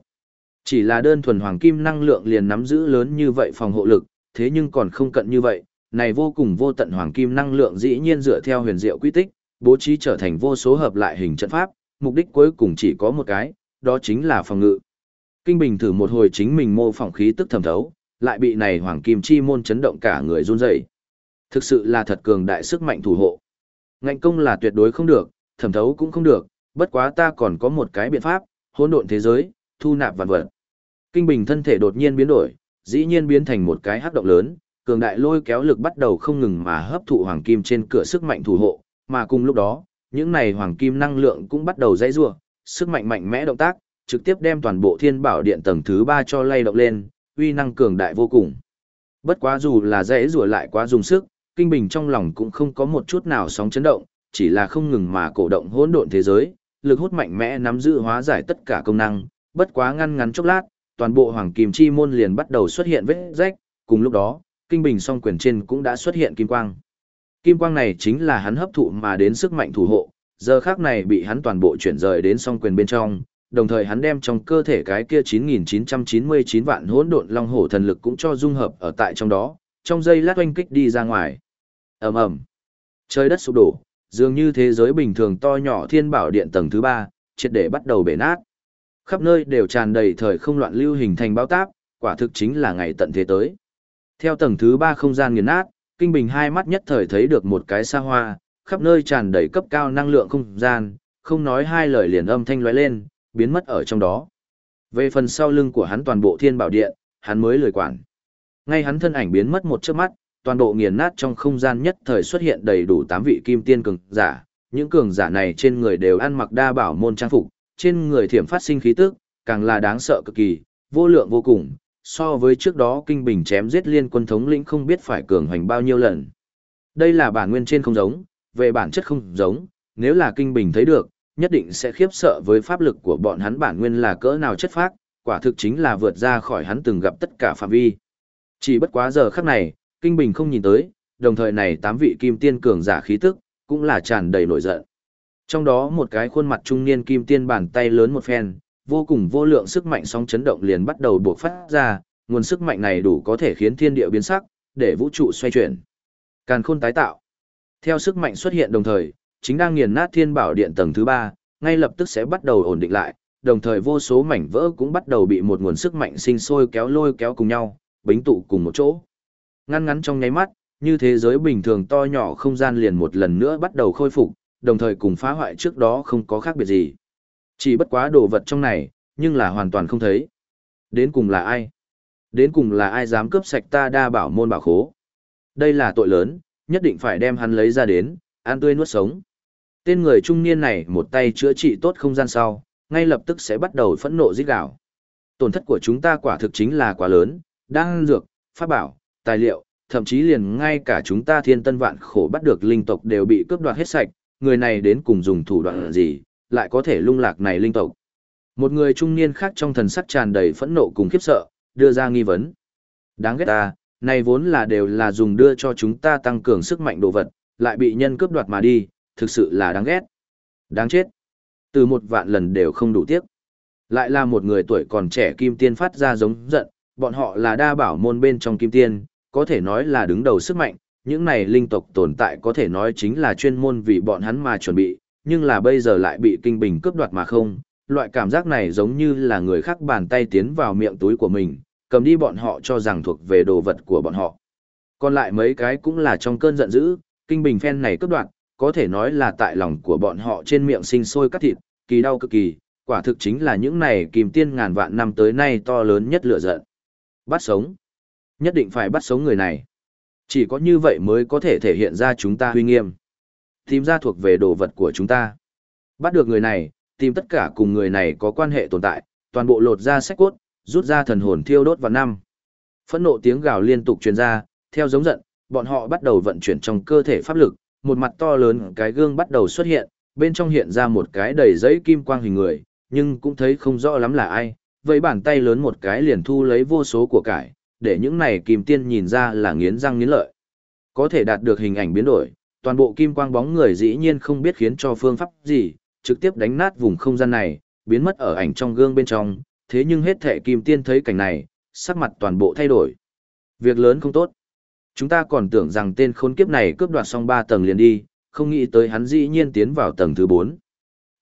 Chỉ là đơn thuần hoàng kim năng lượng liền nắm giữ lớn như vậy phòng hộ lực, thế nhưng còn không cận như vậy, này vô cùng vô tận hoàng kim năng lượng dĩ nhiên dựa theo huyền diệu quy tích, bố trí trở thành vô số hợp lại hình trận pháp, mục đích cuối cùng chỉ có một cái, đó chính là phòng ngự. Kinh Bình thử một hồi chính mình mô phỏng khí tức thẩm thấu, lại bị này hoàng kim chi môn chấn động cả người run rẩy. Thực sự là thật cường đại sức mạnh thủ hộ. Ngạnh công là tuyệt đối không được, thẩm thấu cũng không được, bất quá ta còn có một cái biện pháp, hỗn độn thế giới, thu nạp vạn vật. Kinh Bình thân thể đột nhiên biến đổi, dĩ nhiên biến thành một cái hắc động lớn, cường đại lôi kéo lực bắt đầu không ngừng mà hấp thụ hoàng kim trên cửa sức mạnh thủ hộ, mà cùng lúc đó, những này hoàng kim năng lượng cũng bắt đầu dãy rủa, sức mạnh mạnh mẽ động tác, trực tiếp đem toàn bộ Thiên Bảo Điện tầng thứ 3 cho lay động lên, uy năng cường đại vô cùng. Bất quá dù là dãy rủa lại quá dùng sức, Kinh Bình trong lòng cũng không có một chút nào sóng chấn động, chỉ là không ngừng mà cổ động hỗn độn thế giới, lực hút mạnh mẽ nắm giữ hóa giải tất cả công năng, bất quá ngăn ngắn chốc lát, toàn bộ hoàng kim chi môn liền bắt đầu xuất hiện vết rách, cùng lúc đó, kinh bình song quyền trên cũng đã xuất hiện kim quang. Kim quang này chính là hắn hấp thụ mà đến sức mạnh thủ hộ, giờ khác này bị hắn toàn bộ chuyển rời đến song quyền bên trong, đồng thời hắn đem trong cơ thể cái kia 9999 vạn hỗn độn long hổ thần lực cũng cho dung hợp ở tại trong đó, trong giây lát oanh kích đi ra ngoài. Ầm ầm. Trời đất sụp đổ, dường như thế giới bình thường to nhỏ thiên bảo điện tầng thứ ba triệt để bắt đầu bể nát. Khắp nơi đều tràn đầy thời không loạn lưu hình thành bao táp, quả thực chính là ngày tận thế tới. Theo tầng thứ ba không gian nghiền nát, Kinh Bình hai mắt nhất thời thấy được một cái xa hoa, khắp nơi tràn đầy cấp cao năng lượng không gian, không nói hai lời liền âm thanh lóe lên, biến mất ở trong đó. Về phần sau lưng của hắn toàn bộ thiên bảo điện, hắn mới lười quản. Ngay hắn thân ảnh biến mất một chớp mắt, toàn bộ nghiền nát trong không gian nhất thời xuất hiện đầy đủ tám vị kim tiên cường giả, những cường giả này trên người đều ăn mặc đa bảo môn trang phục, trên người thiểm phát sinh khí tức, càng là đáng sợ cực kỳ, vô lượng vô cùng, so với trước đó kinh bình chém giết liên quân thống lĩnh không biết phải cường hoành bao nhiêu lần. Đây là bản nguyên trên không giống, về bản chất không giống, nếu là kinh bình thấy được, nhất định sẽ khiếp sợ với pháp lực của bọn hắn bản nguyên là cỡ nào chất phác, quả thực chính là vượt ra khỏi hắn từng gặp tất cả phạm vi. Chỉ bất quá giờ khắc này, kinh bình không nhìn tới, đồng thời này tám vị kim tiên cường giả khí tức, cũng là tràn đầy nổi giận. Trong đó một cái khuôn mặt trung niên kim tiên bàn tay lớn một phen, vô cùng vô lượng sức mạnh sóng chấn động liền bắt đầu buộc phát ra, nguồn sức mạnh này đủ có thể khiến thiên địa biến sắc, để vũ trụ xoay chuyển. Càn khôn tái tạo. Theo sức mạnh xuất hiện đồng thời, chính đang nghiền nát thiên bảo điện tầng thứ ba, ngay lập tức sẽ bắt đầu ổn định lại, đồng thời vô số mảnh vỡ cũng bắt đầu bị một nguồn sức mạnh sinh sôi kéo lôi kéo cùng nhau, bính tụ cùng một chỗ. Ngăn ngắn trong nháy mắt, như thế giới bình thường to nhỏ không gian liền một lần nữa bắt đầu khôi phục, đồng thời cùng phá hoại trước đó không có khác biệt gì. Chỉ bất quá đồ vật trong này, nhưng là hoàn toàn không thấy. Đến cùng là ai? Đến cùng là ai dám cướp sạch ta đa bảo môn bảo khố? Đây là tội lớn, nhất định phải đem hắn lấy ra đến, ăn tươi nuốt sống. Tên người trung niên này một tay chữa trị tốt không gian sau, ngay lập tức sẽ bắt đầu phẫn nộ giết gào. Tổn thất của chúng ta quả thực chính là quá lớn, đang dược, pháp bảo, tài liệu, thậm chí liền ngay cả chúng ta thiên tân vạn khổ bắt được linh tộc đều bị cướp đoạt hết sạch, người này đến cùng dùng thủ đoạn gì, lại có thể lung lạc này linh tộc. Một người trung niên khác trong thần sắc tràn đầy phẫn nộ cùng khiếp sợ, đưa ra nghi vấn. Đáng ghét ta, này vốn là đều là dùng đưa cho chúng ta tăng cường sức mạnh đồ vật, lại bị nhân cướp đoạt mà đi, thực sự là đáng ghét. Đáng chết. Từ một vạn lần đều không đủ tiếc. Lại là một người tuổi còn trẻ kim tiên phát ra giống giận, bọn họ là đa bảo môn bên trong kim tiên, có thể nói là đứng đầu sức mạnh, những này linh tộc tồn tại có thể nói chính là chuyên môn vì bọn hắn mà chuẩn bị, nhưng là bây giờ lại bị kinh bình cướp đoạt mà không. Loại cảm giác này giống như là người khác bàn tay tiến vào miệng túi của mình, cầm đi bọn họ cho rằng thuộc về đồ vật của bọn họ. Còn lại mấy cái cũng là trong cơn giận dữ, kinh bình phen này cướp đoạt, có thể nói là tại lòng của bọn họ trên miệng sinh sôi cắt thịt, kỳ đau cực kỳ, quả thực chính là những này kìm tiên ngàn vạn năm tới nay to lớn nhất lửa giận. Bắt sống. Nhất định phải bắt sống người này. Chỉ có như vậy mới có thể thể hiện ra chúng ta huy nghiêm. Tìm ra thuộc về đồ vật của chúng ta. Bắt được người này, tìm tất cả cùng người này có quan hệ tồn tại, toàn bộ lột ra sách cốt, rút ra thần hồn thiêu đốt vào năm. Phẫn nộ tiếng gào liên tục truyền ra, theo giống giận, bọn họ bắt đầu vận chuyển trong cơ thể pháp lực, một mặt to lớn cái gương bắt đầu xuất hiện, bên trong hiện ra một cái đầy giấy kim quang hình người, nhưng cũng thấy không rõ lắm là ai, với bàn tay lớn một cái liền thu lấy vô số của cải, để những này kim tiên nhìn ra là nghiến răng nghiến lợi. Có thể đạt được hình ảnh biến đổi, toàn bộ kim quang bóng người dĩ nhiên không biết khiến cho phương pháp gì, trực tiếp đánh nát vùng không gian này, biến mất ở ảnh trong gương bên trong, thế nhưng hết thể kim tiên thấy cảnh này, sắc mặt toàn bộ thay đổi. Việc lớn không tốt. Chúng ta còn tưởng rằng tên khốn kiếp này cướp đoạt xong 3 tầng liền đi, không nghĩ tới hắn dĩ nhiên tiến vào tầng thứ 4.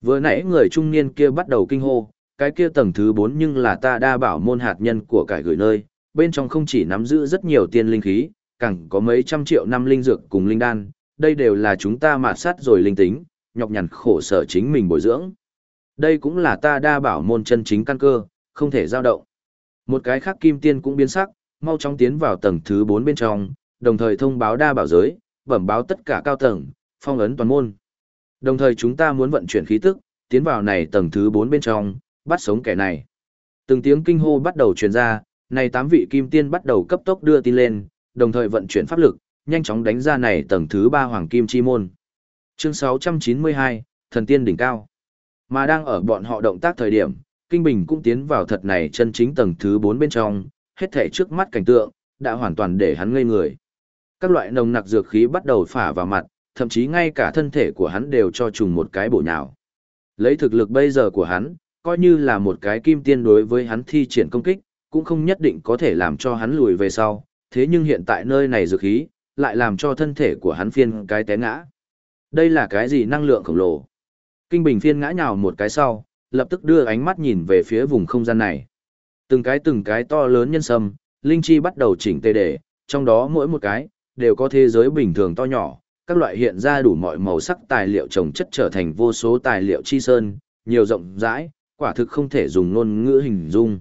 Vừa nãy người trung niên kia bắt đầu kinh hô, cái kia tầng thứ 4 nhưng là ta đa bảo môn hạt nhân của cải gửi nơi, bên trong không chỉ nắm giữ rất nhiều tiên linh khí, càng có mấy trăm triệu năm linh dược cùng linh đan, đây đều là chúng ta mạt sát rồi linh tính, nhọc nhằn khổ sở chính mình bồi dưỡng. Đây cũng là ta đa bảo môn chân chính căn cơ, không thể dao động. Một cái khác kim tiên cũng biến sắc, mau chóng tiến vào tầng thứ 4 bên trong, đồng thời thông báo đa bảo giới, bẩm báo tất cả cao tầng, phong ấn toàn môn. Đồng thời chúng ta muốn vận chuyển khí tức, tiến vào này tầng thứ 4 bên trong, bắt sống kẻ này. Từng tiếng kinh hô bắt đầu truyền ra, này tám vị kim tiên bắt đầu cấp tốc đưa tin lên, đồng thời vận chuyển pháp lực, nhanh chóng đánh ra này tầng thứ 3 hoàng kim chi môn. Chương 692, thần tiên đỉnh cao. Mà đang ở bọn họ động tác thời điểm, Kinh Bình cũng tiến vào thật này chân chính tầng thứ 4 bên trong, hết thể trước mắt cảnh tượng, đã hoàn toàn để hắn ngây người. Các loại nồng nặc dược khí bắt đầu phả vào mặt, thậm chí ngay cả thân thể của hắn đều cho trùng một cái bổ nhào. Lấy thực lực bây giờ của hắn, coi như là một cái kim tiên đối với hắn thi triển công kích, cũng không nhất định có thể làm cho hắn lùi về sau, thế nhưng hiện tại nơi này dược khí, lại làm cho thân thể của hắn phiên cái té ngã. Đây là cái gì năng lượng khổng lồ? Kinh Bình phiên ngã nhào một cái sau, lập tức đưa ánh mắt nhìn về phía vùng không gian này. Từng cái từng cái to lớn nhân sâm, linh chi bắt đầu chỉnh tề để, trong đó mỗi một cái, đều có thế giới bình thường to nhỏ, các loại hiện ra đủ mọi màu sắc tài liệu trồng chất trở thành vô số tài liệu chi sơn, nhiều rộng rãi, quả thực không thể dùng ngôn ngữ hình dung.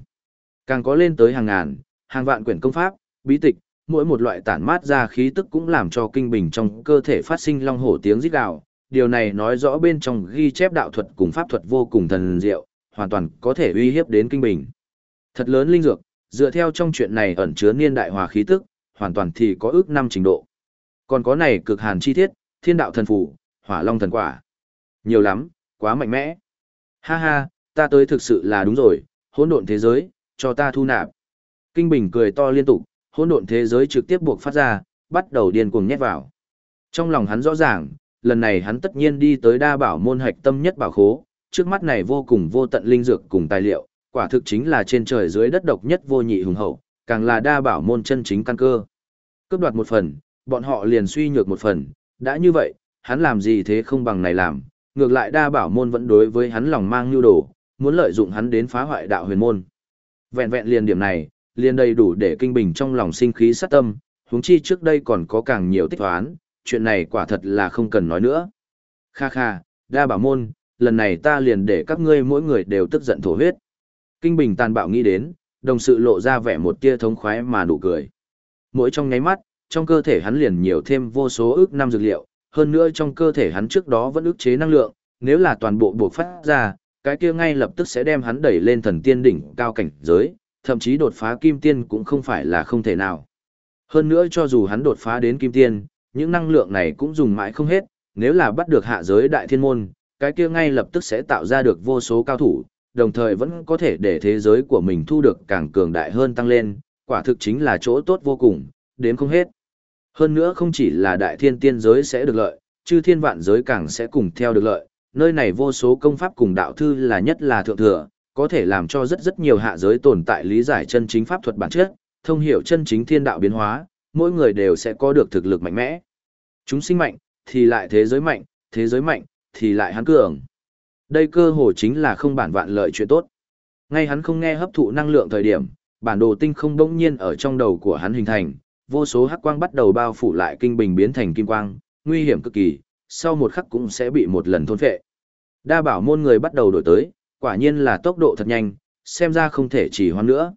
Càng có lên tới hàng ngàn, hàng vạn quyển công pháp, bí tịch, mỗi một loại tản mát ra khí tức cũng làm cho kinh bình trong cơ thể phát sinh long hổ tiếng rít gào. Điều này nói rõ bên trong ghi chép đạo thuật cùng pháp thuật vô cùng thần diệu, hoàn toàn có thể uy hiếp đến kinh bình. Thật lớn linh dược, dựa theo trong chuyện này ẩn chứa niên đại hòa khí tức, hoàn toàn thì có ước năm trình độ. Còn có này cực hàn chi thiết, thiên đạo thần phủ, hỏa long thần quả. Nhiều lắm, quá mạnh mẽ. Ha ha, ta tới thực sự là đúng rồi, hỗn độn thế giới, cho ta thu nạp. Kinh Bình cười to liên tục, hỗn độn thế giới trực tiếp buộc phát ra, bắt đầu điên cuồng nhét vào. Trong lòng hắn rõ ràng, lần này hắn tất nhiên đi tới đa bảo môn hạch tâm nhất bảo khố, trước mắt này vô cùng vô tận linh dược cùng tài liệu, quả thực chính là trên trời dưới đất độc nhất vô nhị hùng hậu, càng là đa bảo môn chân chính căn cơ. Cướp đoạt một phần, bọn họ liền suy nhược một phần, đã như vậy, hắn làm gì thế không bằng này làm, ngược lại đa bảo môn vẫn đối với hắn lòng mang nhu đồ, muốn lợi dụng hắn đến phá hoại đạo huyền môn. Vẹn vẹn liền điểm này, liền đầy đủ để kinh bình trong lòng sinh khí sát tâm, huống chi trước đây còn có càng nhiều tích toán, chuyện này quả thật là không cần nói nữa. Kha kha, đa bảo môn, lần này ta liền để các ngươi mỗi người đều tức giận thổ huyết. Kinh bình tàn bạo nghĩ đến, đồng sự lộ ra vẻ một tia thống khoái mà nụ cười. Mỗi trong nháy mắt, trong cơ thể hắn liền nhiều thêm vô số ước năm dược liệu, hơn nữa trong cơ thể hắn trước đó vẫn ức chế năng lượng, nếu là toàn bộ buộc phát ra, cái kia ngay lập tức sẽ đem hắn đẩy lên thần tiên đỉnh cao cảnh giới, thậm chí đột phá kim tiên cũng không phải là không thể nào. Hơn nữa cho dù hắn đột phá đến kim tiên, những năng lượng này cũng dùng mãi không hết, nếu là bắt được hạ giới đại thiên môn, cái kia ngay lập tức sẽ tạo ra được vô số cao thủ, đồng thời vẫn có thể để thế giới của mình thu được càng cường đại hơn tăng lên, quả thực chính là chỗ tốt vô cùng, đến không hết. Hơn nữa không chỉ là đại thiên tiên giới sẽ được lợi, chư thiên vạn giới càng sẽ cùng theo được lợi, nơi này vô số công pháp cùng đạo thư là nhất là thượng thừa, có thể làm cho rất rất nhiều hạ giới tồn tại lý giải chân chính pháp thuật bản chất, thông hiểu chân chính thiên đạo biến hóa, mỗi người đều sẽ có được thực lực mạnh mẽ. Chúng sinh mạnh, thì lại thế giới mạnh, thế giới mạnh, thì lại hắn cường. Đây cơ hồ chính là không bản vạn lợi chuyện tốt. Ngay hắn không nghe hấp thụ năng lượng thời điểm, bản đồ tinh không đông nhiên ở trong đầu của hắn hình thành, vô số hắc quang bắt đầu bao phủ lại kinh bình biến thành kim quang, nguy hiểm cực kỳ, sau một khắc cũng sẽ bị một lần thôn phệ. Đa bảo môn người bắt đầu đổi tới, quả nhiên là tốc độ thật nhanh, xem ra không thể chỉ hoãn nữa.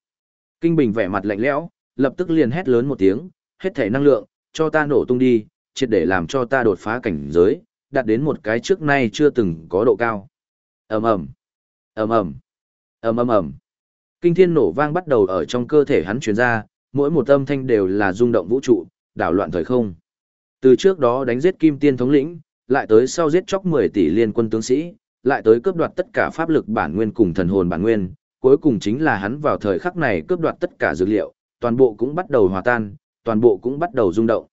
Kinh bình vẻ mặt lạnh lẽo, lập tức liền hét lớn một tiếng, hết thể năng lượng, cho ta nổ tung đi, triệt để làm cho ta đột phá cảnh giới, đạt đến một cái trước nay chưa từng có độ cao. Ầm ầm, ầm ầm, ầm ầm ầm. Kinh thiên nổ vang bắt đầu ở trong cơ thể hắn truyền ra, mỗi một âm thanh đều là rung động vũ trụ, đảo loạn thời không. Từ trước đó đánh giết Kim Tiên thống lĩnh, lại tới sau giết chóc 10 tỷ liên quân tướng sĩ, lại tới cướp đoạt tất cả pháp lực bản nguyên cùng thần hồn bản nguyên, cuối cùng chính là hắn vào thời khắc này cướp đoạt tất cả dược liệu, toàn bộ cũng bắt đầu hòa tan, toàn bộ cũng bắt đầu rung động.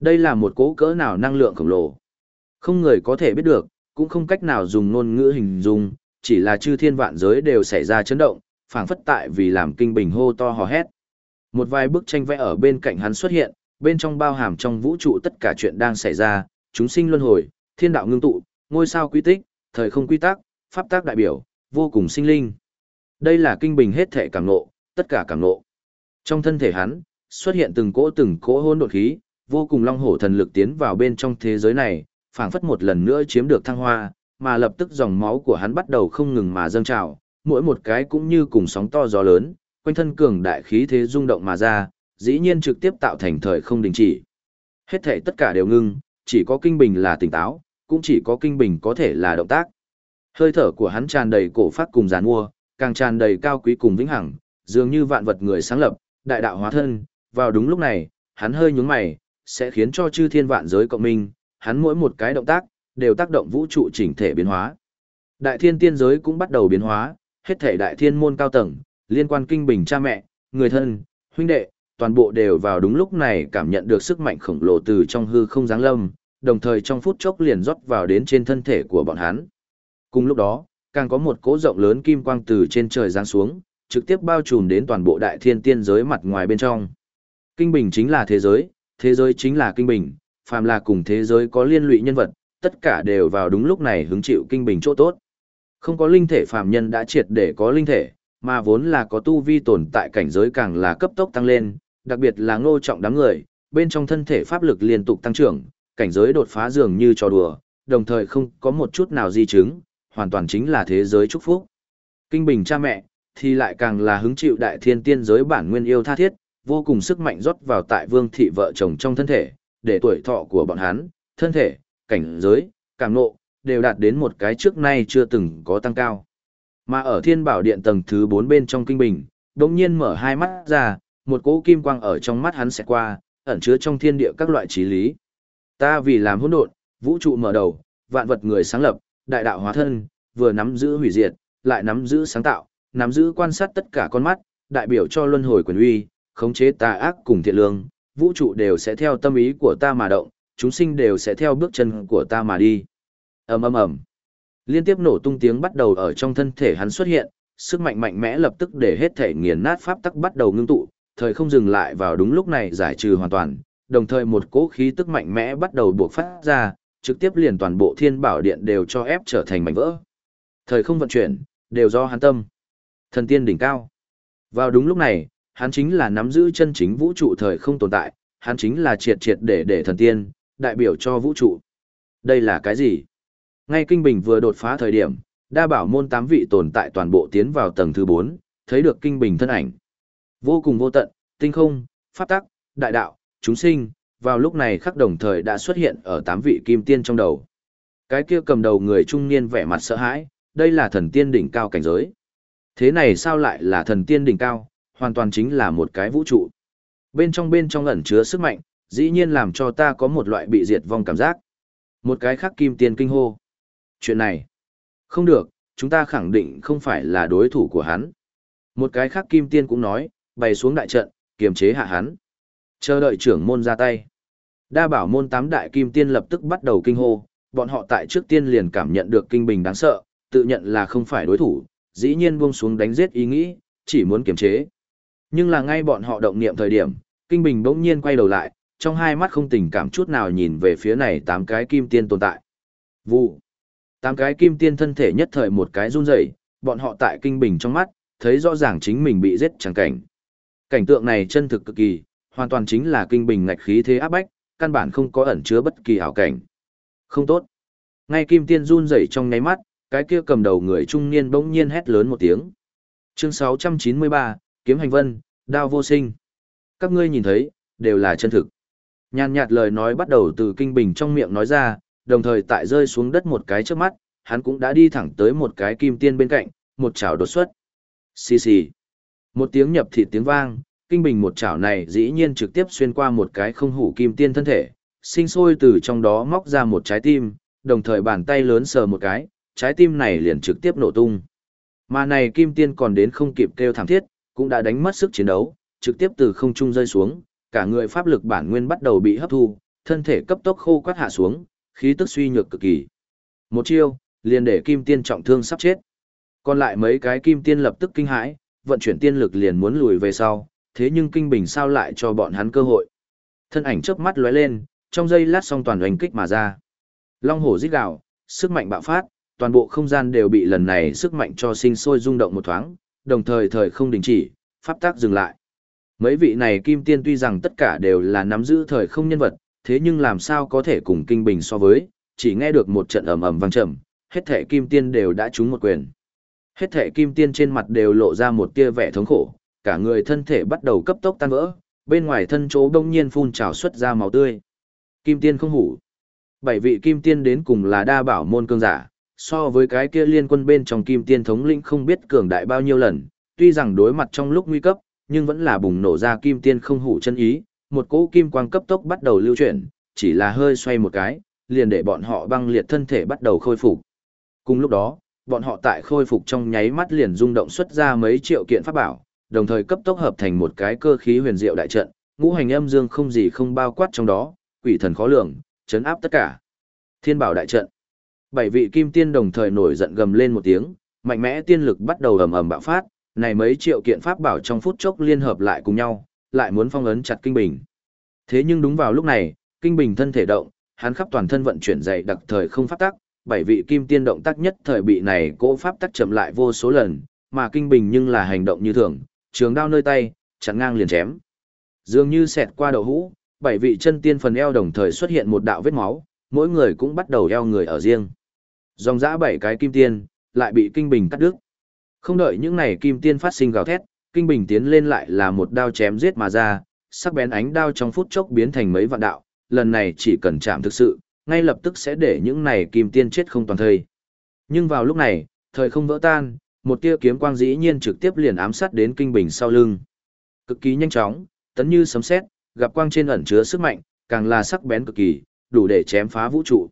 Đây là một cố cỡ nào năng lượng khổng lồ. Không người có thể biết được, cũng không cách nào dùng ngôn ngữ hình dung, chỉ là chư thiên vạn giới đều xảy ra chấn động, phảng phất tại vì làm kinh bình hô to hò hét. Một vài bức tranh vẽ ở bên cạnh hắn xuất hiện, bên trong bao hàm trong vũ trụ tất cả chuyện đang xảy ra, chúng sinh luân hồi, thiên đạo ngưng tụ, ngôi sao quy tích, thời không quy tắc, pháp tác đại biểu, vô cùng sinh linh. Đây là kinh bình hết thể cảm ngộ, tất cả cảm ngộ. Trong thân thể hắn, xuất hiện từng cỗ từng cỗ hôn đột khí, vô cùng long hổ thần lực tiến vào bên trong thế giới này, phảng phất một lần nữa chiếm được thăng hoa, mà lập tức dòng máu của hắn bắt đầu không ngừng mà dâng trào, mỗi một cái cũng như cùng sóng to gió lớn, quanh thân cường đại khí thế rung động mà ra, dĩ nhiên trực tiếp tạo thành thời không đình chỉ. Hết thể tất cả đều ngưng, chỉ có kinh bình là tỉnh táo, cũng chỉ có kinh bình có thể là động tác. Hơi thở của hắn tràn đầy cổ phát cùng giàn mua, càng tràn đầy cao quý cùng vĩnh hằng, dường như vạn vật người sáng lập, đại đạo hóa thân, vào đúng lúc này, hắn hơi nhướng mày, sẽ khiến cho chư thiên vạn giới cộng minh, hắn mỗi một cái động tác, đều tác động vũ trụ chỉnh thể biến hóa. Đại thiên tiên giới cũng bắt đầu biến hóa, hết thể đại thiên môn cao tầng, liên quan kinh bình cha mẹ, người thân, huynh đệ, toàn bộ đều vào đúng lúc này cảm nhận được sức mạnh khổng lồ từ trong hư không giáng lâm, đồng thời trong phút chốc liền rót vào đến trên thân thể của bọn hắn. Cùng lúc đó, càng có một cỗ rộng lớn kim quang từ trên trời giáng xuống, trực tiếp bao trùm đến toàn bộ đại thiên tiên giới mặt ngoài bên trong. Kinh bình chính là thế giới, thế giới chính là kinh bình, phàm là cùng thế giới có liên lụy nhân vật, tất cả đều vào đúng lúc này hứng chịu kinh bình chỗ tốt. Không có linh thể phàm nhân đã triệt để có linh thể, mà vốn là có tu vi tồn tại cảnh giới càng là cấp tốc tăng lên, đặc biệt là ngô trọng đám người, bên trong thân thể pháp lực liên tục tăng trưởng, cảnh giới đột phá dường như trò đùa, đồng thời không có một chút nào di chứng, hoàn toàn chính là thế giới chúc phúc. Kinh bình cha mẹ, thì lại càng là hứng chịu đại thiên tiên giới bản nguyên yêu tha thiết, vô cùng sức mạnh rót vào tại vương thị vợ chồng trong thân thể, để tuổi thọ của bọn hắn, thân thể, cảnh giới, càng nộ, đều đạt đến một cái trước nay chưa từng có tăng cao. Mà ở thiên bảo điện tầng thứ 4 bên trong kinh bình, đống nhiên mở hai mắt ra, một cỗ kim quang ở trong mắt hắn sẽ qua, ẩn chứa trong thiên địa các loại trí lý. Ta vì làm hỗn độn, vũ trụ mở đầu, vạn vật người sáng lập, đại đạo hóa thân, vừa nắm giữ hủy diệt, lại nắm giữ sáng tạo, nắm giữ quan sát tất cả con mắt, đại biểu cho luân hồi quyền uy, khống chế tà ác cùng thiện lương, vũ trụ đều sẽ theo tâm ý của ta mà động, chúng sinh đều sẽ theo bước chân của ta mà đi. Ầm ầm ầm. Liên tiếp nổ tung tiếng bắt đầu ở trong thân thể hắn xuất hiện, sức mạnh mạnh mẽ lập tức để hết thể nghiền nát pháp tắc bắt đầu ngưng tụ, thời không dừng lại vào đúng lúc này giải trừ hoàn toàn, đồng thời một cỗ khí tức mạnh mẽ bắt đầu buộc phát ra, trực tiếp liền toàn bộ thiên bảo điện đều cho ép trở thành mảnh vỡ. Thời không vận chuyển, đều do hắn tâm. Thần tiên đỉnh cao. Vào đúng lúc này, hắn chính là nắm giữ chân chính vũ trụ thời không tồn tại, hắn chính là triệt triệt để để thần tiên, đại biểu cho vũ trụ. Đây là cái gì? Ngay kinh bình vừa đột phá thời điểm, đa bảo môn tám vị tồn tại toàn bộ tiến vào tầng thứ 4, thấy được kinh bình thân ảnh. Vô cùng vô tận, tinh không, pháp tắc, đại đạo, chúng sinh, vào lúc này khắc đồng thời đã xuất hiện ở tám vị kim tiên trong đầu. Cái kia cầm đầu người trung niên vẻ mặt sợ hãi, đây là thần tiên đỉnh cao cảnh giới. Thế này sao lại là thần tiên đỉnh cao, hoàn toàn chính là một cái vũ trụ. Bên trong bên trong ẩn chứa sức mạnh, dĩ nhiên làm cho ta có một loại bị diệt vong cảm giác. Một cái khác kim tiên kinh hô. Chuyện này, không được, chúng ta khẳng định không phải là đối thủ của hắn. Một cái khác kim tiên cũng nói, bày xuống đại trận, kiềm chế hạ hắn. Chờ đợi trưởng môn ra tay. Đa bảo môn tám đại kim tiên lập tức bắt đầu kinh hô, bọn họ tại trước tiên liền cảm nhận được kinh bình đáng sợ, tự nhận là không phải đối thủ, dĩ nhiên buông xuống đánh giết ý nghĩ, chỉ muốn kiềm chế. Nhưng là ngay bọn họ động niệm thời điểm, kinh bình bỗng nhiên quay đầu lại, trong hai mắt không tình cảm chút nào nhìn về phía này tám cái kim tiên tồn tại. Vụ. Tám cái kim tiên thân thể nhất thời một cái run rẩy, bọn họ tại kinh bình trong mắt, thấy rõ ràng chính mình bị giết chẳng cảnh. Cảnh tượng này chân thực cực kỳ, hoàn toàn chính là kinh bình ngạch khí thế áp bách, căn bản không có ẩn chứa bất kỳ ảo cảnh. Không tốt. Ngay kim tiên run rẩy trong nháy mắt, cái kia cầm đầu người trung niên bỗng nhiên hét lớn một tiếng. Chương 693, Kiếm Hành Vân, Đao Vô Sinh. Các ngươi nhìn thấy, đều là chân thực. Nhàn nhạt lời nói bắt đầu từ kinh bình trong miệng nói ra, đồng thời tại rơi xuống đất một cái trước mắt, hắn cũng đã đi thẳng tới một cái kim tiên bên cạnh, một chảo đột xuất. Xì xì. Một tiếng nhập thịt tiếng vang, kinh bình một chảo này dĩ nhiên trực tiếp xuyên qua một cái không hủ kim tiên thân thể, sinh sôi từ trong đó móc ra một trái tim, đồng thời bàn tay lớn sờ một cái, trái tim này liền trực tiếp nổ tung. Mà này kim tiên còn đến không kịp kêu thảm thiết, cũng đã đánh mất sức chiến đấu, trực tiếp từ không trung rơi xuống, cả người pháp lực bản nguyên bắt đầu bị hấp thu, thân thể cấp tốc khô quắt hạ xuống, khí tức suy nhược cực kỳ. Một chiêu, liền để kim tiên trọng thương sắp chết. Còn lại mấy cái kim tiên lập tức kinh hãi, vận chuyển tiên lực liền muốn lùi về sau, thế nhưng kinh bình sao lại cho bọn hắn cơ hội. Thân ảnh chớp mắt lóe lên, trong giây lát xong toàn oanh kích mà ra. Long hổ rít gào, sức mạnh bạo phát, toàn bộ không gian đều bị lần này sức mạnh cho sinh sôi rung động một thoáng, đồng thời thời không đình chỉ, pháp tác dừng lại. Mấy vị này kim tiên tuy rằng tất cả đều là nắm giữ thời không nhân vật, thế nhưng làm sao có thể cùng kinh bình so với, chỉ nghe được một trận ầm ầm vang trầm, hết thể kim tiên đều đã trúng một quyền. Hết thể kim tiên trên mặt đều lộ ra một tia vẻ thống khổ, cả người thân thể bắt đầu cấp tốc tan vỡ, bên ngoài thân chỗ đông nhiên phun trào xuất ra máu tươi. Kim tiên không hủ. Bảy vị kim tiên đến cùng là đa bảo môn cương giả, so với cái kia liên quân bên trong kim tiên thống lĩnh không biết cường đại bao nhiêu lần, tuy rằng đối mặt trong lúc nguy cấp, nhưng vẫn là bùng nổ ra kim tiên không hủ chân ý, một cỗ kim quang cấp tốc bắt đầu lưu chuyển, chỉ là hơi xoay một cái, liền để bọn họ băng liệt thân thể bắt đầu khôi phục. Cùng lúc đó, bọn họ tại khôi phục trong nháy mắt liền rung động xuất ra mấy triệu kiện pháp bảo, đồng thời cấp tốc hợp thành một cái cơ khí huyền diệu đại trận, ngũ hành âm dương không gì không bao quát trong đó, quỷ thần khó lường, chấn áp tất cả. Thiên bảo đại trận. Bảy vị kim tiên đồng thời nổi giận gầm lên một tiếng, mạnh mẽ tiên lực bắt đầu ầm ầm bạo phát, này mấy triệu kiện pháp bảo trong phút chốc liên hợp lại cùng nhau, lại muốn phong ấn chặt kinh bình. Thế nhưng đúng vào lúc này, kinh bình thân thể động, hắn khắp toàn thân vận chuyển dày đặc thời không pháp tắc, bảy vị kim tiên động tác nhất thời bị này cỗ pháp tắc chậm lại vô số lần, mà kinh bình nhưng là hành động như thường, trường đao nơi tay, chặn ngang liền chém. Dường như xẹt qua đầu hũ, bảy vị chân tiên phần eo đồng thời xuất hiện một đạo vết máu, mỗi người cũng bắt đầu eo người ở riêng. Dòng dã bảy cái kim tiên, lại bị kinh bình cắt đứt. Không đợi những này kim tiên phát sinh gào thét, kinh bình tiến lên lại là một đao chém giết mà ra, sắc bén ánh đao trong phút chốc biến thành mấy vạn đạo, lần này chỉ cần chạm thực sự, ngay lập tức sẽ để những này kim tiên chết không toàn thây. Nhưng vào lúc này, thời không vỡ tan, một tia kiếm quang dĩ nhiên trực tiếp liền ám sát đến kinh bình sau lưng. Cực kỳ nhanh chóng, tấn như sấm sét, gặp quang trên ẩn chứa sức mạnh, càng là sắc bén cực kỳ, đủ để chém phá vũ trụ.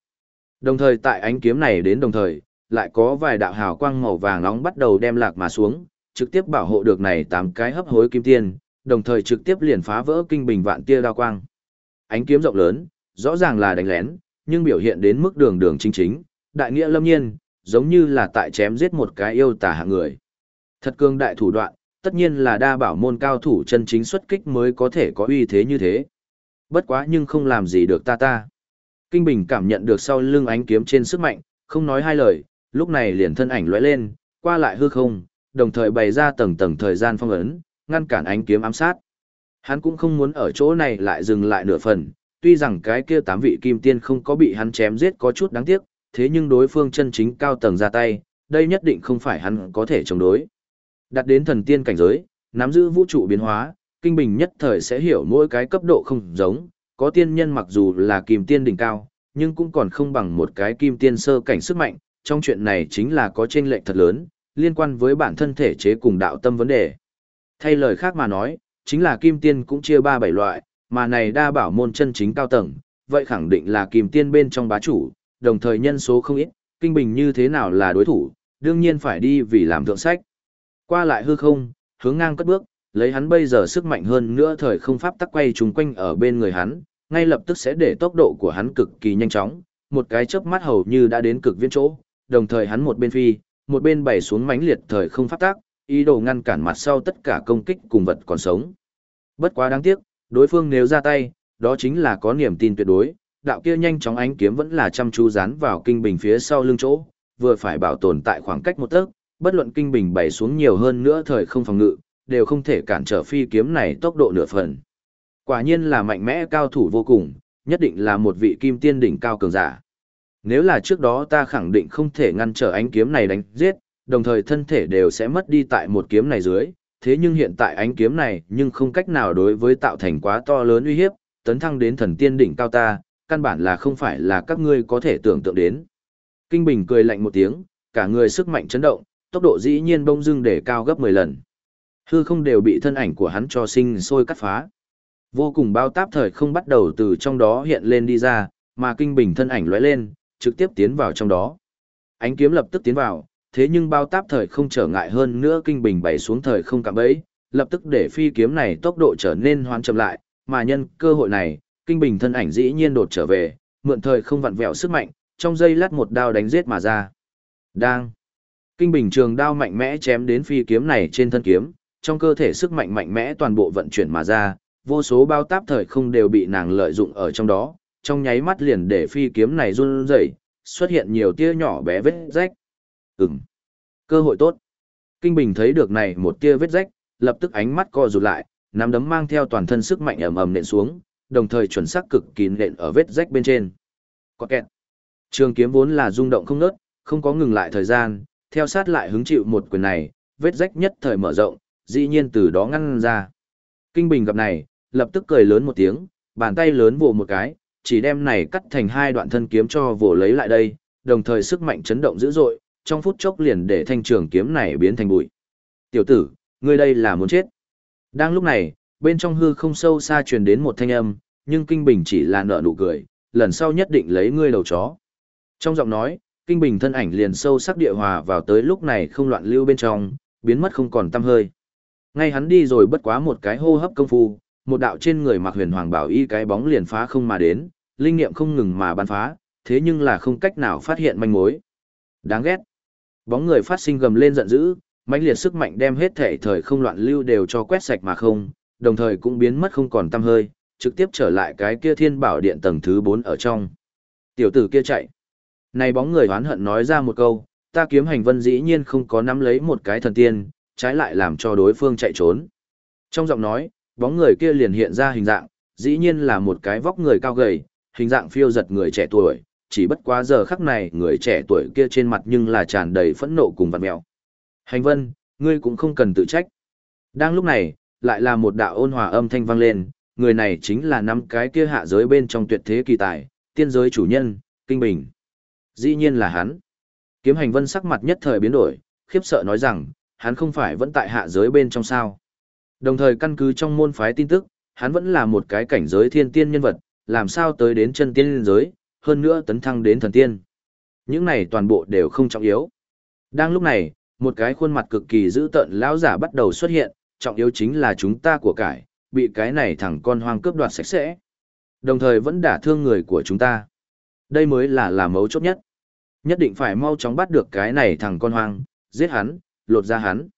Đồng thời tại ánh kiếm này đến đồng thời, lại có vài đạo hào quang màu vàng nóng bắt đầu đem lạc mà xuống, trực tiếp bảo hộ được này tám cái hấp hối kim tiên, đồng thời trực tiếp liền phá vỡ kinh bình vạn tia đao quang. Ánh kiếm rộng lớn, rõ ràng là đánh lén, nhưng biểu hiện đến mức đường đường chính chính, đại nghĩa lâm nhiên, giống như là tại chém giết một cái yêu tà hạng người. Thật cương đại thủ đoạn, tất nhiên là đa bảo môn cao thủ chân chính xuất kích mới có thể có uy thế như thế. Bất quá nhưng không làm gì được ta ta. Kinh Bình cảm nhận được sau lưng ánh kiếm trên sức mạnh, không nói hai lời, lúc này liền thân ảnh lóe lên, qua lại hư không, đồng thời bày ra tầng tầng thời gian phong ấn, ngăn cản ánh kiếm ám sát. Hắn cũng không muốn ở chỗ này lại dừng lại nửa phần, tuy rằng cái kia tám vị kim tiên không có bị hắn chém giết có chút đáng tiếc, thế nhưng đối phương chân chính cao tầng ra tay, đây nhất định không phải hắn có thể chống đối. Đặt đến thần tiên cảnh giới, nắm giữ vũ trụ biến hóa, kinh bình nhất thời sẽ hiểu mỗi cái cấp độ không giống, có tiên nhân mặc dù là kim tiên đỉnh cao, nhưng cũng còn không bằng một cái kim tiên sơ cảnh sức mạnh, trong chuyện này chính là có chênh lệch thật lớn, liên quan với bản thân thể chế cùng đạo tâm vấn đề. Thay lời khác mà nói, chính là kim tiên cũng chia ba bảy loại, mà này đa bảo môn chân chính cao tầng, vậy khẳng định là kim tiên bên trong bá chủ, đồng thời nhân số không ít, kinh bình như thế nào là đối thủ, đương nhiên phải đi vì làm thượng sách. Qua lại hư không, hướng ngang cất bước, lấy hắn bây giờ sức mạnh hơn nữa thời không pháp tắc quay trùng quanh ở bên người hắn, ngay lập tức sẽ để tốc độ của hắn cực kỳ nhanh chóng, một cái chớp mắt hầu như đã đến cực viễn chỗ, đồng thời hắn một bên phi, một bên bày xuống mãnh liệt thời không pháp tác, ý đồ ngăn cản mặt sau tất cả công kích cùng vật còn sống. Bất quá đáng tiếc, đối phương nếu ra tay, đó chính là có niềm tin tuyệt đối, đạo kia nhanh chóng ánh kiếm vẫn là chăm chú dán vào kinh bình phía sau lưng chỗ, vừa phải bảo tồn tại khoảng cách một tấc, bất luận kinh bình bày xuống nhiều hơn nữa thời không phòng ngự, đều không thể cản trở phi kiếm này tốc độ nửa phần. Quả nhiên là mạnh mẽ cao thủ vô cùng, nhất định là một vị kim tiên đỉnh cao cường giả. Nếu là trước đó ta khẳng định không thể ngăn trở ánh kiếm này đánh giết, đồng thời thân thể đều sẽ mất đi tại một kiếm này dưới, thế nhưng hiện tại ánh kiếm này nhưng không cách nào đối với tạo thành quá to lớn uy hiếp, tấn thăng đến thần tiên đỉnh cao ta, căn bản là không phải là các ngươi có thể tưởng tượng đến. Kinh Bình cười lạnh một tiếng, cả người sức mạnh chấn động, tốc độ dĩ nhiên bông dưng để cao gấp 10 lần. Hư không đều bị thân ảnh của hắn cho sinh sôi cắt phá. Vô cùng bao táp thời không bắt đầu từ trong đó hiện lên đi ra, mà Kinh Bình thân ảnh lóe lên, trực tiếp tiến vào trong đó. Ánh kiếm lập tức tiến vào, thế nhưng bao táp thời không trở ngại hơn nữa Kinh Bình bày xuống thời không cạm bẫy, lập tức để phi kiếm này tốc độ trở nên hoán chậm lại, mà nhân cơ hội này, kinh bình thân ảnh dĩ nhiên đột trở về, mượn thời không vặn vẹo sức mạnh, trong giây lát một đao đánh giết mà ra. Đang. Kinh bình trường đao mạnh mẽ chém đến phi kiếm này trên thân kiếm, trong cơ thể sức mạnh mạnh mẽ toàn bộ vận chuyển mà ra, vô số bao táp thời không đều bị nàng lợi dụng ở trong đó, trong nháy mắt liền để phi kiếm này run rẩy, xuất hiện nhiều tia nhỏ bé vết rách. Ừm. Cơ hội tốt. Kinh Bình thấy được này một tia vết rách, lập tức ánh mắt co rụt lại, nắm đấm mang theo toàn thân sức mạnh ầm ầm nện xuống, đồng thời chuẩn xác cực kỳ nện ở vết rách bên trên. Có kẹt. Trường kiếm vốn là rung động không ngớt, không có ngừng lại thời gian, theo sát lại hứng chịu một quyền này, vết rách nhất thời mở rộng, dĩ nhiên từ đó ngăn ra. Kinh Bình gặp này, lập tức cười lớn một tiếng, bàn tay lớn vồ một cái, chỉ đem này cắt thành hai đoạn thân kiếm cho vồ lấy lại đây, đồng thời sức mạnh chấn động dữ dội, trong phút chốc liền để thanh trường kiếm này biến thành bụi. Tiểu tử, ngươi đây là muốn chết. Đang lúc này, bên trong hư không sâu xa truyền đến một thanh âm, nhưng Kinh Bình chỉ là nở nụ cười, lần sau nhất định lấy ngươi đầu chó. Trong giọng nói, Kinh Bình thân ảnh liền sâu sắc địa hòa vào tới lúc này không loạn lưu bên trong, biến mất không còn tăm hơi. Ngay hắn đi rồi bất quá một cái hô hấp công phu, một đạo trên người mặc huyền hoàng bảo y cái bóng liền phá không mà đến, linh nghiệm không ngừng mà bắn phá, thế nhưng là không cách nào phát hiện manh mối. Đáng ghét. Bóng người phát sinh gầm lên giận dữ, mãnh liệt sức mạnh đem hết thể thời không loạn lưu đều cho quét sạch mà không, đồng thời cũng biến mất không còn tăm hơi, trực tiếp trở lại cái kia thiên bảo điện tầng thứ 4 ở trong. Tiểu tử kia chạy. Này bóng người hoán hận nói ra một câu, ta kiếm hành vân dĩ nhiên không có nắm lấy một cái thần tiên, trái lại làm cho đối phương chạy trốn. Trong giọng nói, bóng người kia liền hiện ra hình dạng, dĩ nhiên là một cái vóc người cao gầy, hình dạng phiêu giật người trẻ tuổi, chỉ bất quá giờ khắc này người trẻ tuổi kia trên mặt nhưng là tràn đầy phẫn nộ cùng vặn mẹo. Hành vân, ngươi cũng không cần tự trách. Đang lúc này, lại là một đạo ôn hòa âm thanh vang lên, người này chính là năm cái kia hạ giới bên trong tuyệt thế kỳ tài, tiên giới chủ nhân, Kinh Bình. Dĩ nhiên là hắn. Kiếm hành vân sắc mặt nhất thời biến đổi, khiếp sợ nói rằng, hắn không phải vẫn tại hạ giới bên trong sao. Đồng thời căn cứ trong môn phái tin tức, hắn vẫn là một cái cảnh giới thiên tiên nhân vật, làm sao tới đến chân tiên giới, hơn nữa tấn thăng đến thần tiên. Những này toàn bộ đều không trọng yếu. Đang lúc này, một cái khuôn mặt cực kỳ dữ tợn lão giả bắt đầu xuất hiện, trọng yếu chính là chúng ta của cải, bị cái này thằng con hoang cướp đoạt sạch sẽ. Đồng thời vẫn đả thương người của chúng ta. Đây mới là là mấu chốt nhất. Nhất định phải mau chóng bắt được cái này thằng con hoang, giết hắn, lột ra hắn.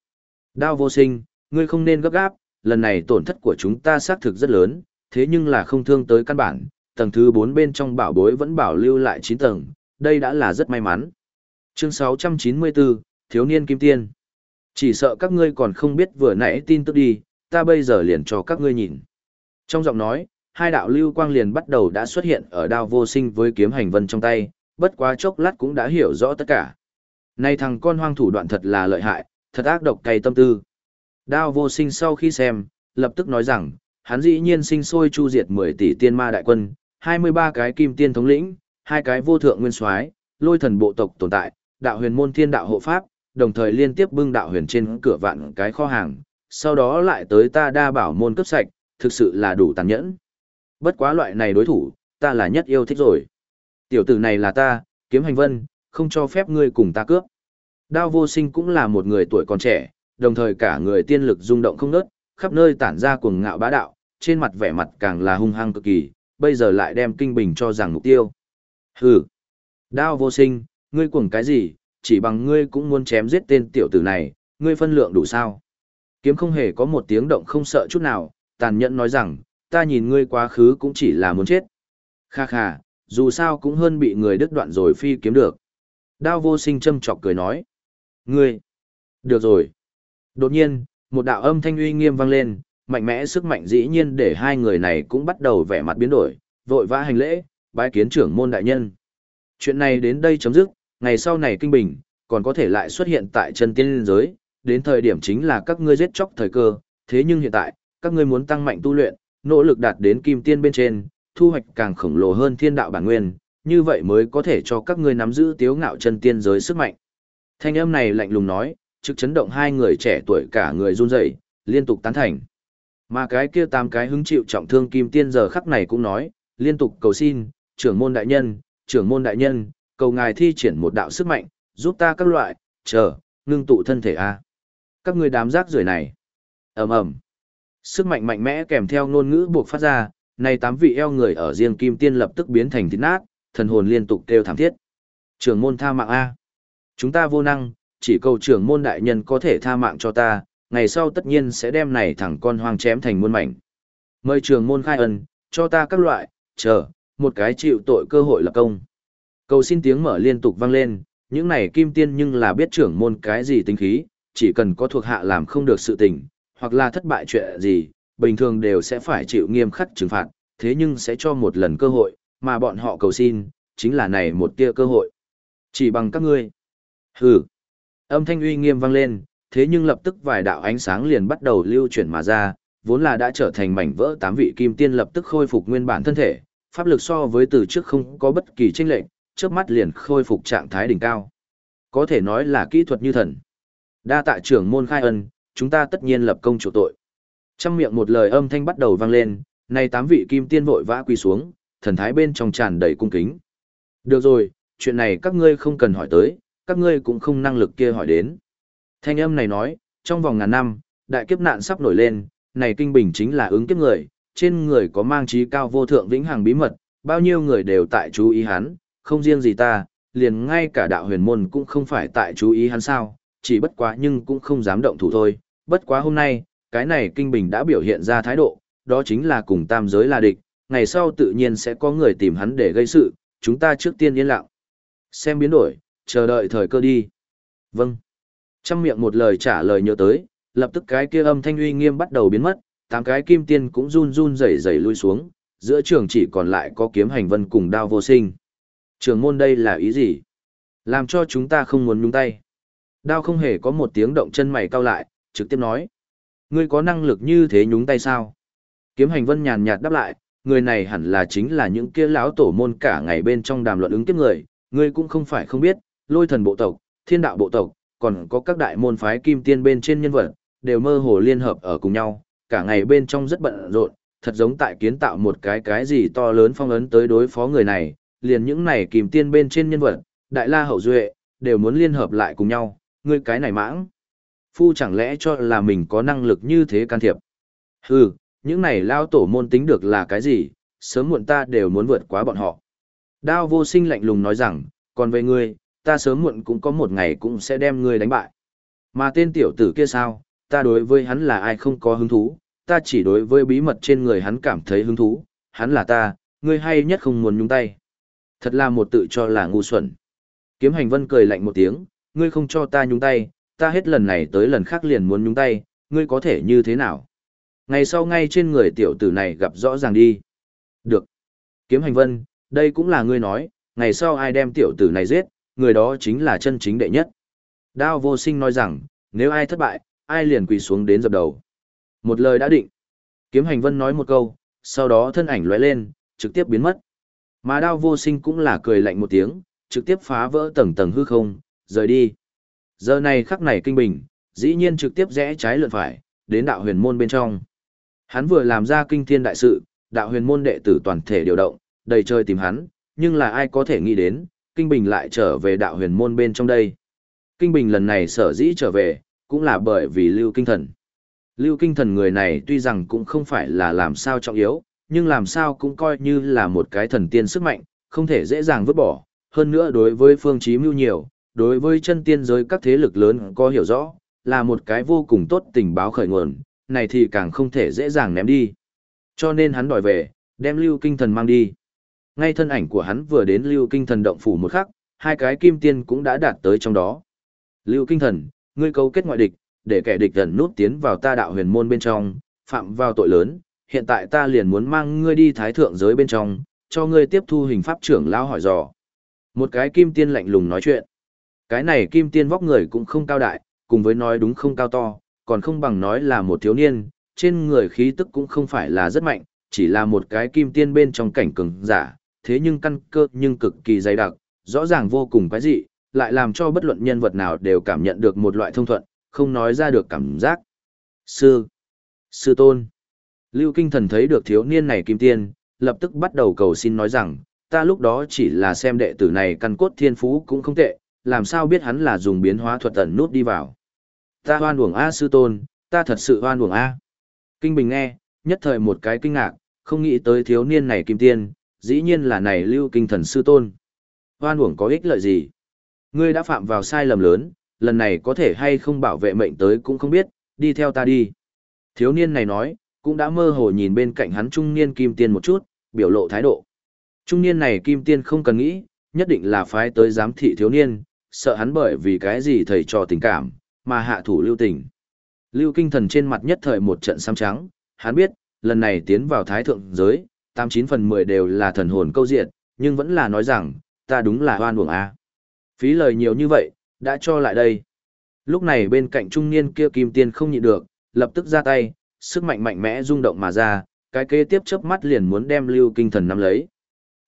Đao vô sinh, ngươi không nên gấp gáp, lần này tổn thất của chúng ta xác thực rất lớn, thế nhưng là không thương tới căn bản, tầng thứ 4 bên trong bảo bối vẫn bảo lưu lại 9 tầng, đây đã là rất may mắn. Chương 694, Thiếu niên Kim Tiên. Chỉ sợ các ngươi còn không biết vừa nãy tin tức đi, ta bây giờ liền cho các ngươi nhìn. Trong giọng nói, hai đạo lưu quang liền bắt đầu đã xuất hiện ở đao vô sinh với kiếm hành vân trong tay, bất quá chốc lát cũng đã hiểu rõ tất cả. Này thằng con hoang thủ đoạn thật là lợi hại, thật ác độc cay tâm tư. Đao vô sinh sau khi xem, lập tức nói rằng, hắn dĩ nhiên sinh sôi chu diệt 10 tỷ tiên ma đại quân, 23 cái kim tiên thống lĩnh, hai cái vô thượng nguyên soái, lôi thần bộ tộc tồn tại, đạo huyền môn thiên đạo hộ pháp, đồng thời liên tiếp bưng đạo huyền trên cửa vạn cái kho hàng, sau đó lại tới ta đa bảo môn cấp sạch, thực sự là đủ tàn nhẫn. Bất quá loại này đối thủ, ta là nhất yêu thích rồi. Tiểu tử này là ta, kiếm hành vân, không cho phép ngươi cùng ta cướp. Đao vô sinh cũng là một người tuổi còn trẻ, đồng thời cả người tiên lực rung động không nớt, khắp nơi tản ra cuồng ngạo bá đạo, trên mặt vẻ mặt càng là hung hăng cực kỳ, bây giờ lại đem kinh bình cho rằng mục tiêu. Hừ! Đao vô sinh, ngươi cuồng cái gì, chỉ bằng ngươi cũng muốn chém giết tên tiểu tử này, ngươi phân lượng đủ sao? Kiếm không hề có một tiếng động không sợ chút nào, tàn nhẫn nói rằng, ta nhìn ngươi quá khứ cũng chỉ là muốn chết. Kha kha, dù sao cũng hơn bị người đứt đoạn rồi phi kiếm được. Đao vô sinh châm chọc cười nói. Ngươi! Được rồi. Đột nhiên, một đạo âm thanh uy nghiêm vang lên, mạnh mẽ sức mạnh dĩ nhiên để hai người này cũng bắt đầu vẻ mặt biến đổi, vội vã hành lễ, bái kiến trưởng môn đại nhân. Chuyện này đến đây chấm dứt, ngày sau này kinh bình, còn có thể lại xuất hiện tại chân tiên liên giới, đến thời điểm chính là các ngươi giết chóc thời cơ, thế nhưng hiện tại, các ngươi muốn tăng mạnh tu luyện, nỗ lực đạt đến kim tiên bên trên, thu hoạch càng khổng lồ hơn thiên đạo bản nguyên, như vậy mới có thể cho các ngươi nắm giữ tiếu ngạo chân tiên giới sức mạnh. Thanh âm này lạnh lùng nói, trực chấn động hai người trẻ tuổi cả người run rẩy, liên tục tán thành. Mà cái kia tám cái hứng chịu trọng thương kim tiên giờ khắc này cũng nói, liên tục cầu xin, trưởng môn đại nhân, trưởng môn đại nhân, cầu ngài thi triển một đạo sức mạnh, giúp ta các loại, chờ, ngưng tụ thân thể a. Các ngươi đám rác rưởi này. Ầm ầm. Sức mạnh mạnh mẽ kèm theo ngôn ngữ buộc phát ra, này tám vị eo người ở riêng kim tiên lập tức biến thành thịt nát, thần hồn liên tục kêu thảm thiết. Trưởng môn tha mạng a. Chúng ta vô năng, chỉ cầu trưởng môn đại nhân có thể tha mạng cho ta, ngày sau tất nhiên sẽ đem này thẳng con hoang chém thành muôn mảnh. Mời trưởng môn khai ân, cho ta các loại, chờ, một cái chịu tội cơ hội lập công. Cầu xin tiếng mở liên tục vang lên, những này kim tiên nhưng là biết trưởng môn cái gì tính khí, chỉ cần có thuộc hạ làm không được sự tình, hoặc là thất bại chuyện gì, bình thường đều sẽ phải chịu nghiêm khắc trừng phạt, thế nhưng sẽ cho một lần cơ hội, mà bọn họ cầu xin, chính là này một tia cơ hội. Chỉ bằng các ngươi. Hừ. Âm thanh uy nghiêm vang lên, thế nhưng lập tức vài đạo ánh sáng liền bắt đầu lưu chuyển mà ra, vốn là đã trở thành mảnh vỡ tám vị kim tiên lập tức khôi phục nguyên bản thân thể, pháp lực so với từ trước không có bất kỳ chênh lệch, chớp mắt liền khôi phục trạng thái đỉnh cao. Có thể nói là kỹ thuật như thần. Đa tạ trưởng môn khai ân, chúng ta tất nhiên lập công chủ tội. Trong miệng một lời âm thanh bắt đầu vang lên, nay tám vị kim tiên vội vã quỳ xuống, thần thái bên trong tràn đầy cung kính. Được rồi, chuyện này các ngươi không cần hỏi tới, các ngươi cũng không năng lực kia hỏi đến. Thanh âm này nói, trong vòng ngàn năm, đại kiếp nạn sắp nổi lên, này kinh bình chính là ứng kiếp người, trên người có mang trí cao vô thượng vĩnh hằng bí mật, bao nhiêu người đều tại chú ý hắn, không riêng gì ta, liền ngay cả đạo huyền môn cũng không phải tại chú ý hắn sao, chỉ bất quá nhưng cũng không dám động thủ thôi, bất quá hôm nay, cái này kinh bình đã biểu hiện ra thái độ, đó chính là cùng tam giới là địch, ngày sau tự nhiên sẽ có người tìm hắn để gây sự, chúng ta trước tiên yên lặng. Xem biến đổi, chờ đợi thời cơ đi. Vâng. Trăm miệng một lời trả lời nhớ tới, lập tức cái kia âm thanh uy nghiêm bắt đầu biến mất, tám cái kim tiên cũng run run rẩy rẩy lui xuống, giữa trường chỉ còn lại có kiếm hành vân cùng đao vô sinh. Trường môn đây là ý gì? Làm cho chúng ta không muốn nhúng tay. Đao không hề có một tiếng động chân mày cau lại, trực tiếp nói. Ngươi có năng lực như thế nhúng tay sao? Kiếm hành vân nhàn nhạt đáp lại, người này hẳn là chính là những kia lão tổ môn cả ngày bên trong đàm luận ứng tiếp người, ngươi cũng không phải không biết, lôi thần bộ tộc, thiên đạo bộ tộc, còn có các đại môn phái kim tiên bên trên nhân vật, đều mơ hồ liên hợp ở cùng nhau, cả ngày bên trong rất bận rộn, thật giống tại kiến tạo một cái cái gì to lớn phong ấn tới đối phó người này, liền những này kim tiên bên trên nhân vật, đại la hậu duệ, đều muốn liên hợp lại cùng nhau, ngươi cái này mãng. Phu chẳng lẽ cho là mình có năng lực như thế can thiệp. Hừ, những này lao tổ môn tính được là cái gì, sớm muộn ta đều muốn vượt quá bọn họ. Đao vô sinh lạnh lùng nói rằng, còn về ngươi, ta sớm muộn cũng có một ngày cũng sẽ đem ngươi đánh bại. Mà tên tiểu tử kia sao, ta đối với hắn là ai không có hứng thú, ta chỉ đối với bí mật trên người hắn cảm thấy hứng thú, hắn là ta, ngươi hay nhất không muốn nhúng tay. Thật là một tự cho là ngu xuẩn. Kiếm hành vân cười lạnh một tiếng, ngươi không cho ta nhúng tay, ta hết lần này tới lần khác liền muốn nhúng tay, ngươi có thể như thế nào? Ngày sau ngay trên người tiểu tử này gặp rõ ràng đi. Được. Kiếm hành vân, đây cũng là ngươi nói, ngày sau ai đem tiểu tử này giết, người đó chính là chân chính đệ nhất. Đao vô sinh nói rằng, nếu ai thất bại, ai liền quỳ xuống đến dập đầu. Một lời đã định. Kiếm hành vân nói một câu, sau đó thân ảnh lóe lên, trực tiếp biến mất. Mà đao vô sinh cũng là cười lạnh một tiếng, trực tiếp phá vỡ tầng tầng hư không, rời đi. Giờ này khắc này kinh bình, dĩ nhiên trực tiếp rẽ trái lượn phải, đến đạo huyền môn bên trong. Hắn vừa làm ra kinh thiên đại sự, đạo huyền môn đệ tử toàn thể điều động, đầy trời tìm hắn, nhưng là ai có thể nghĩ đến, kinh bình lại trở về đạo huyền môn bên trong đây. Kinh bình lần này sở dĩ trở về, cũng là bởi vì lưu kinh thần. Lưu kinh thần người này tuy rằng cũng không phải là làm sao trọng yếu, nhưng làm sao cũng coi như là một cái thần tiên sức mạnh, không thể dễ dàng vứt bỏ. Hơn nữa đối với phương chí mưu nhiều, đối với chân tiên giới các thế lực lớn có hiểu rõ, là một cái vô cùng tốt tình báo khởi nguồn, này thì càng không thể dễ dàng ném đi. Cho nên hắn đòi về, đem lưu kinh thần mang đi. Ngay thân ảnh của hắn vừa đến lưu kinh thần động phủ một khắc, hai cái kim tiên cũng đã đạt tới trong đó. Lưu kinh thần, ngươi cấu kết ngoại địch, để kẻ địch gần nút tiến vào ta đạo huyền môn bên trong, phạm vào tội lớn, hiện tại ta liền muốn mang ngươi đi thái thượng giới bên trong, cho ngươi tiếp thu hình pháp trưởng lao hỏi dò. Một cái kim tiên lạnh lùng nói chuyện. Cái này kim tiên vóc người cũng không cao đại, cùng với nói đúng không cao to, còn không bằng nói là một thiếu niên, trên người khí tức cũng không phải là rất mạnh, chỉ là một cái kim tiên bên trong cảnh cường giả, thế nhưng căn cơ nhưng cực kỳ dày đặc, rõ ràng vô cùng quái dị, lại làm cho bất luận nhân vật nào đều cảm nhận được một loại thông thuận, không nói ra được cảm giác. Sư, sư tôn. Lưu Kinh Thần thấy được thiếu niên này kim tiên, lập tức bắt đầu cầu xin nói rằng, ta lúc đó chỉ là xem đệ tử này căn cốt thiên phú cũng không tệ, làm sao biết hắn là dùng biến hóa thuật tẩn nút đi vào. Ta hoan uổng A sư tôn, ta thật sự hoan uổng A. Kinh Bình nghe, nhất thời một cái kinh ngạc, không nghĩ tới thiếu niên này kim tiên, dĩ nhiên là này lưu kinh thần sư tôn. Hoan uổng có ích lợi gì? Ngươi đã phạm vào sai lầm lớn, lần này có thể hay không bảo vệ mệnh tới cũng không biết, đi theo ta đi. Thiếu niên này nói, cũng đã mơ hồ nhìn bên cạnh hắn trung niên kim tiên một chút, biểu lộ thái độ. Trung niên này kim tiên không cần nghĩ, nhất định là phái tới giám thị thiếu niên, sợ hắn bởi vì cái gì thầy trò tình cảm, mà hạ thủ lưu tình. Lưu kinh thần trên mặt nhất thời một trận xám trắng, hắn biết, lần này tiến vào thái thượng giới, 89 phần 10 đều là thần hồn câu diện, nhưng vẫn là nói rằng, ta đúng là hoan uổng a. Phí lời nhiều như vậy, đã cho lại đây. Lúc này bên cạnh trung niên kia kim tiên không nhịn được, lập tức ra tay, sức mạnh mạnh mẽ rung động mà ra, cái kế tiếp chớp mắt liền muốn đem lưu kinh thần nắm lấy.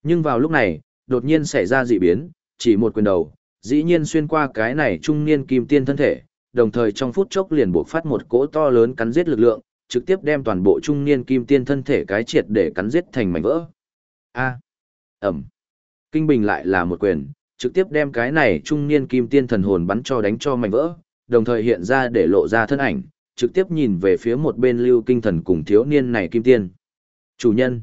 Nhưng vào lúc này, đột nhiên xảy ra dị biến, chỉ một quyền đầu, dĩ nhiên xuyên qua cái này trung niên kim tiên thân thể, đồng thời trong phút chốc liền buộc phát một cỗ to lớn cắn giết lực lượng, trực tiếp đem toàn bộ trung niên kim tiên thân thể cái triệt để cắn giết thành mảnh vỡ. A. Ẩm. Kinh bình lại là một quyền, trực tiếp đem cái này trung niên kim tiên thần hồn bắn cho đánh cho mảnh vỡ, đồng thời hiện ra để lộ ra thân ảnh, trực tiếp nhìn về phía một bên lưu kinh thần cùng thiếu niên này kim tiên. Chủ nhân.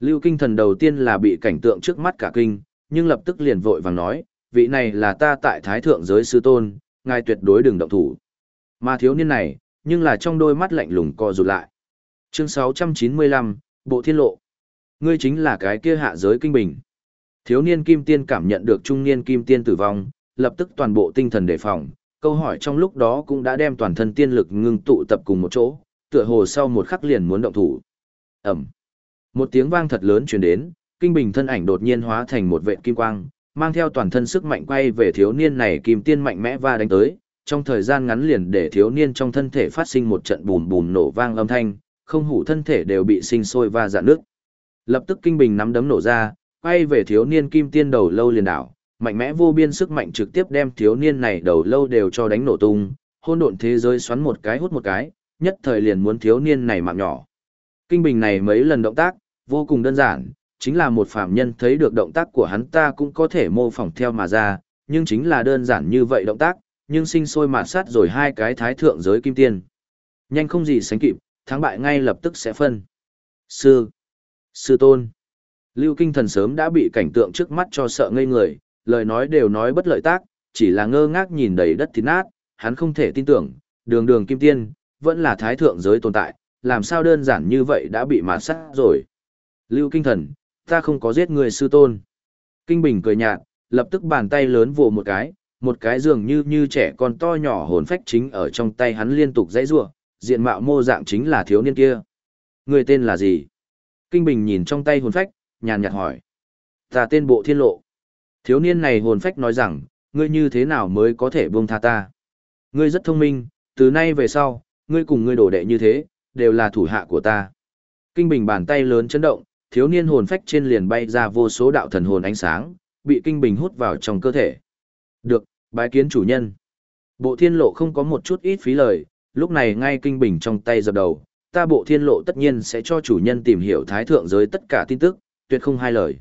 Lưu kinh thần đầu tiên là bị cảnh tượng trước mắt cả kinh, nhưng lập tức liền vội vàng nói, vị này là ta tại thái thượng giới sư tôn, ngài tuyệt đối đừng động thủ. Mà thiếu niên này, nhưng là trong đôi mắt lạnh lùng co rụt lại. Chương 695, Bộ Thiên Lộ. Ngươi chính là cái kia hạ giới kinh bình. Thiếu niên kim tiên cảm nhận được trung niên kim tiên tử vong, lập tức toàn bộ tinh thần đề phòng, câu hỏi trong lúc đó cũng đã đem toàn thân tiên lực ngưng tụ tập cùng một chỗ, tựa hồ sau một khắc liền muốn động thủ. Ẩm. Một tiếng vang thật lớn truyền đến, kinh bình thân ảnh đột nhiên hóa thành một vệt kim quang, mang theo toàn thân sức mạnh quay về thiếu niên này kim tiên mạnh mẽ va đánh tới, trong thời gian ngắn liền để thiếu niên trong thân thể phát sinh một trận bùm bùm nổ vang âm thanh, không hủ thân thể đều bị sinh sôi và dạn nước. Lập tức kinh bình nắm đấm nổ ra, quay về thiếu niên kim tiên đầu lâu liền đảo, mạnh mẽ vô biên sức mạnh trực tiếp đem thiếu niên này đầu lâu đều cho đánh nổ tung, hôn độn thế giới xoắn một cái hút một cái, nhất thời liền muốn thiếu niên này mạng nhỏ. Kinh bình này mấy lần động tác, vô cùng đơn giản, chính là một phạm nhân thấy được động tác của hắn ta cũng có thể mô phỏng theo mà ra, nhưng chính là đơn giản như vậy động tác, nhưng sinh sôi mạt sát rồi hai cái thái thượng giới kim tiên. Nhanh không gì sánh kịp, thắng bại ngay lập tức sẽ phân. Sư, sư tôn. Lưu Kinh Thần sớm đã bị cảnh tượng trước mắt cho sợ ngây người, lời nói đều nói bất lợi tác, chỉ là ngơ ngác nhìn đầy đất thịt nát, hắn không thể tin tưởng, đường đường kim tiên, vẫn là thái thượng giới tồn tại, làm sao đơn giản như vậy đã bị mạt sát rồi. Lưu Kinh Thần, ta không có giết người sư tôn. Kinh Bình cười nhạt, lập tức bàn tay lớn vồ một cái, một cái dường như như trẻ con to nhỏ hồn phách chính ở trong tay hắn liên tục dãy rủa, diện mạo mô dạng chính là thiếu niên kia. Người tên là gì? Kinh Bình nhìn trong tay hồn phách, nhàn nhạt hỏi. Ta tên Bộ Thiên Lộ. Thiếu niên này hồn phách nói rằng, ngươi như thế nào mới có thể buông tha ta? Ngươi rất thông minh, từ nay về sau, ngươi cùng ngươi đổ đệ như thế, đều là thủ hạ của ta. Kinh Bình bàn tay lớn chấn động, thiếu niên hồn phách trên liền bay ra vô số đạo thần hồn ánh sáng, bị Kinh Bình hút vào trong cơ thể. Được, bái kiến chủ nhân. Bộ thiên lộ không có một chút ít phí lời, lúc này ngay Kinh Bình trong tay dập đầu, ta bộ thiên lộ tất nhiên sẽ cho chủ nhân tìm hiểu thái thượng giới tất cả tin tức, tuyệt không hai lời.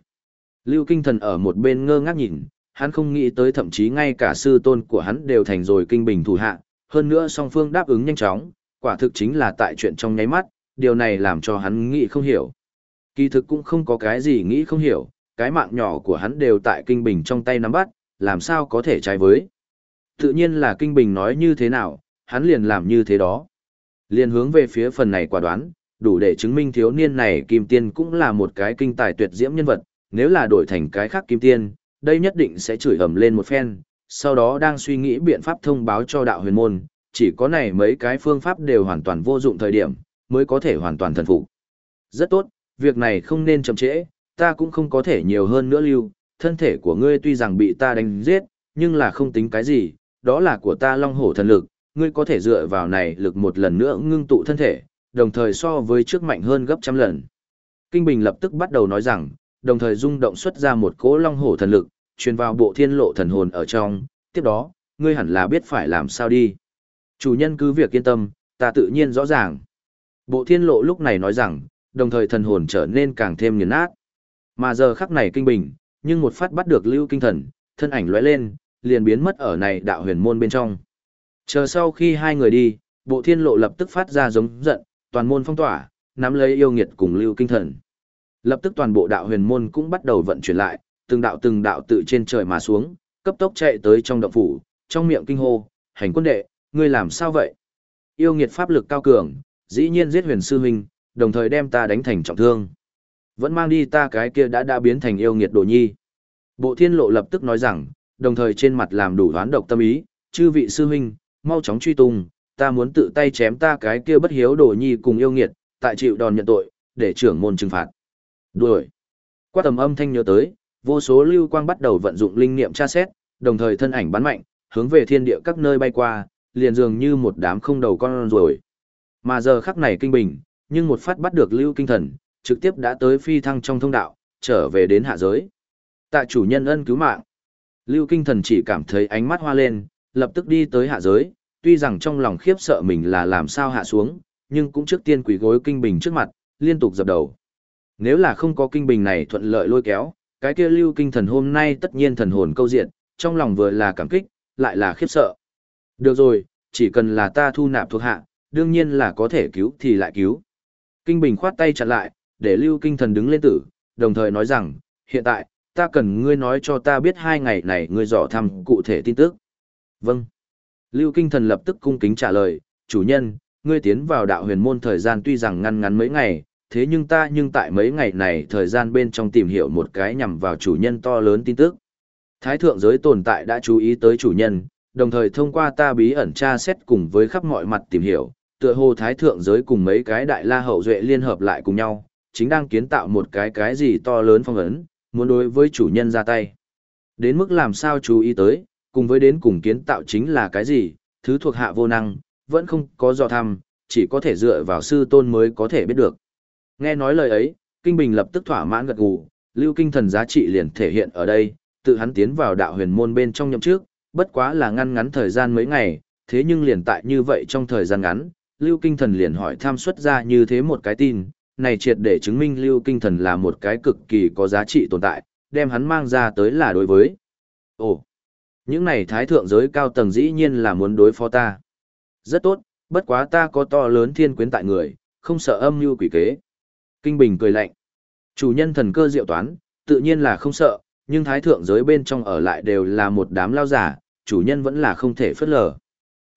Lưu Kinh Thần ở một bên ngơ ngác nhìn, hắn không nghĩ tới thậm chí ngay cả sư tôn của hắn đều thành rồi kinh bình thủ hạ, hơn nữa song phương đáp ứng nhanh chóng, quả thực chính là tại chuyện trong nháy mắt, điều này làm cho hắn nghĩ không hiểu. Kỳ thực cũng không có cái gì nghĩ không hiểu, cái mạng nhỏ của hắn đều tại kinh bình trong tay nắm bắt, làm sao có thể trái với. Tự nhiên là kinh bình nói như thế nào, hắn liền làm như thế đó. Liền hướng về phía phần này quả đoán, đủ để chứng minh thiếu niên này kim tiên cũng là một cái kinh tài tuyệt diễm nhân vật, nếu là đổi thành cái khác kim tiên, đây nhất định sẽ chửi ầm lên một phen, sau đó đang suy nghĩ biện pháp thông báo cho đạo huyền môn, chỉ có này mấy cái phương pháp đều hoàn toàn vô dụng thời điểm, mới có thể hoàn toàn thần phục. Rất tốt, việc này không nên chậm trễ, ta cũng không có thể nhiều hơn nữa lưu, thân thể của ngươi tuy rằng bị ta đánh giết, nhưng là không tính cái gì, đó là của ta long hổ thần lực, ngươi có thể dựa vào này lực một lần nữa ngưng tụ thân thể, đồng thời so với trước mạnh hơn gấp trăm lần. Kinh Bình lập tức bắt đầu nói rằng, đồng thời rung động xuất ra một cỗ long hổ thần lực, truyền vào bộ thiên lộ thần hồn ở trong, tiếp đó, ngươi hẳn là biết phải làm sao đi. Chủ nhân cứ việc yên tâm, ta tự nhiên rõ ràng. Bộ thiên lộ lúc này nói rằng, đồng thời thần hồn trở nên càng thêm nghiền nát. Mà giờ khắc này kinh bình, nhưng một phát bắt được lưu kinh thần, thân ảnh lóe lên, liền biến mất ở này đạo huyền môn bên trong. Chờ sau khi hai người đi, bộ thiên lộ lập tức phát ra giống giận, toàn môn phong tỏa, nắm lấy yêu nghiệt cùng lưu kinh thần. Lập tức toàn bộ đạo huyền môn cũng bắt đầu vận chuyển lại, từng đạo từng đạo tự trên trời mà xuống, cấp tốc chạy tới trong động phủ, trong miệng kinh hô, hành quân đệ, ngươi làm sao vậy? Yêu nghiệt pháp lực cao cường, dĩ nhiên giết huyền sư huynh, đồng thời đem ta đánh thành trọng thương. Vẫn mang đi ta cái kia đã đã biến thành yêu nghiệt đồ nhi. Bộ thiên lộ lập tức nói rằng, đồng thời trên mặt làm đủ đoán độc tâm ý, chư vị sư huynh, mau chóng truy tung, ta muốn tự tay chém ta cái kia bất hiếu đồ nhi cùng yêu nghiệt, tại chịu đòn nhận tội, để trưởng môn trừng phạt. Đuổi. Qua tầm âm thanh nhớ tới, vô số lưu quang bắt đầu vận dụng linh niệm tra xét, đồng thời thân ảnh bắn mạnh, hướng về thiên địa các nơi bay qua, liền dường như một đám không đầu con rồi. Mà giờ khắc này kinh bình, nhưng một phát bắt được lưu kinh thần, trực tiếp đã tới phi thăng trong thông đạo, trở về đến hạ giới. Tạ chủ nhân ân cứu mạng. Lưu kinh thần chỉ cảm thấy ánh mắt hoa lên, lập tức đi tới hạ giới, tuy rằng trong lòng khiếp sợ mình là làm sao hạ xuống, nhưng cũng trước tiên quỳ gối kinh bình trước mặt, liên tục dập đầu. Nếu là không có kinh bình này thuận lợi lôi kéo, cái kia lưu kinh thần hôm nay tất nhiên thần hồn câu diện, trong lòng vừa là cảm kích, lại là khiếp sợ. Được rồi, chỉ cần là ta thu nạp thuộc hạ, đương nhiên là có thể cứu thì lại cứu. Kinh bình khoát tay chặn lại, để lưu kinh thần đứng lên tử, đồng thời nói rằng, hiện tại, ta cần ngươi nói cho ta biết hai ngày này ngươi dò thăm cụ thể tin tức. Vâng. Lưu kinh thần lập tức cung kính trả lời, chủ nhân, ngươi tiến vào đạo huyền môn thời gian tuy rằng ngăn ngắn mấy ngày, thế nhưng ta nhưng tại mấy ngày này thời gian bên trong tìm hiểu một cái nhằm vào chủ nhân to lớn tin tức. Thái thượng giới tồn tại đã chú ý tới chủ nhân, đồng thời thông qua ta bí ẩn tra xét cùng với khắp mọi mặt tìm hiểu, tựa hồ thái thượng giới cùng mấy cái đại la hậu duệ liên hợp lại cùng nhau, chính đang kiến tạo một cái cái gì to lớn phong ấn, muốn đối với chủ nhân ra tay. Đến mức làm sao chú ý tới, cùng với đến cùng kiến tạo chính là cái gì, thứ thuộc hạ vô năng, vẫn không có dò thăm, chỉ có thể dựa vào sư tôn mới có thể biết được. Nghe nói lời ấy, Kinh Bình lập tức thỏa mãn gật gù, lưu kinh thần giá trị liền thể hiện ở đây, tự hắn tiến vào đạo huyền môn bên trong nhậm trước, bất quá là ngăn ngắn thời gian mấy ngày, thế nhưng liền tại như vậy trong thời gian ngắn, Lưu Kinh Thần liền hỏi tham xuất ra như thế một cái tin, này triệt để chứng minh Lưu Kinh Thần là một cái cực kỳ có giá trị tồn tại, đem hắn mang ra tới là đối với. Ồ, những này thái thượng giới cao tầng dĩ nhiên là muốn đối phó ta. Rất tốt, bất quá ta có to lớn thiên quyến tại người, không sợ âm mưu quỷ kế. Kinh Bình cười lạnh. Chủ nhân thần cơ diệu toán, tự nhiên là không sợ, nhưng thái thượng giới bên trong ở lại đều là một đám lao giả, chủ nhân vẫn là không thể phất lờ.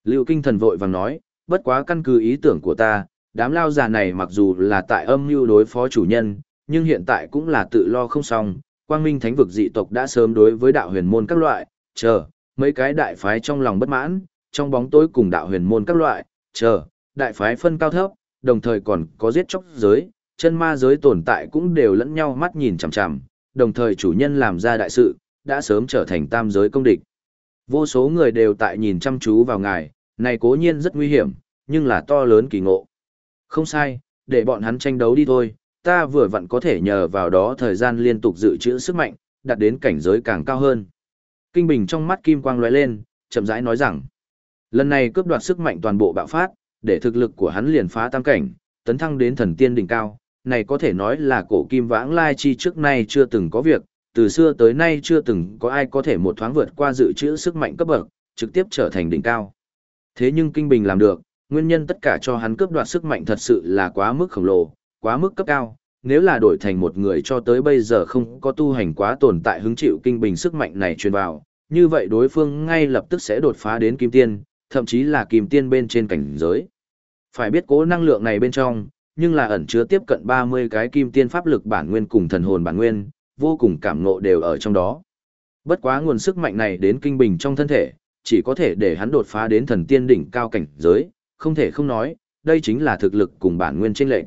Lưu Kinh Thần vội vàng nói, bất quá căn cứ ý tưởng của ta, đám lao già này mặc dù là tại âm mưu đối phó chủ nhân, nhưng hiện tại cũng là tự lo không xong, quang minh thánh vực dị tộc đã sớm đối với đạo huyền môn các loại, chờ, mấy cái đại phái trong lòng bất mãn, trong bóng tối cùng đạo huyền môn các loại, chờ, đại phái phân cao thấp, đồng thời còn có giết chóc giới, chân ma giới tồn tại cũng đều lẫn nhau mắt nhìn chằm chằm, đồng thời chủ nhân làm ra đại sự, đã sớm trở thành tam giới công địch. Vô số người đều tại nhìn chăm chú vào ngài, này cố nhiên rất nguy hiểm, nhưng là to lớn kỳ ngộ. Không sai, để bọn hắn tranh đấu đi thôi, ta vừa vặn có thể nhờ vào đó thời gian liên tục dự trữ sức mạnh, đạt đến cảnh giới càng cao hơn. Kinh Bình trong mắt kim quang lóe lên, chậm rãi nói rằng, lần này cướp đoạt sức mạnh toàn bộ bạo phát, để thực lực của hắn liền phá tam cảnh, tấn thăng đến thần tiên đỉnh cao, này có thể nói là cổ kim vãng lai chi trước nay chưa từng có việc, từ xưa tới nay chưa từng có ai có thể một thoáng vượt qua dự trữ sức mạnh cấp bậc, trực tiếp trở thành đỉnh cao. Thế nhưng Kinh Bình làm được, nguyên nhân tất cả cho hắn cướp đoạt sức mạnh thật sự là quá mức khổng lồ, quá mức cấp cao. Nếu là đổi thành một người cho tới bây giờ không có tu hành quá tồn tại hứng chịu kinh bình sức mạnh này truyền vào, như vậy đối phương ngay lập tức sẽ đột phá đến kim tiên, thậm chí là kim tiên bên trên cảnh giới. Phải biết cố năng lượng này bên trong, nhưng là ẩn chứa tiếp cận 30 cái kim tiên pháp lực bản nguyên cùng thần hồn bản nguyên, vô cùng cảm ngộ đều ở trong đó. Bất quá nguồn sức mạnh này đến kinh bình trong thân thể, chỉ có thể để hắn đột phá đến thần tiên đỉnh cao cảnh giới, không thể không nói, đây chính là thực lực cùng bản nguyên chênh lệnh.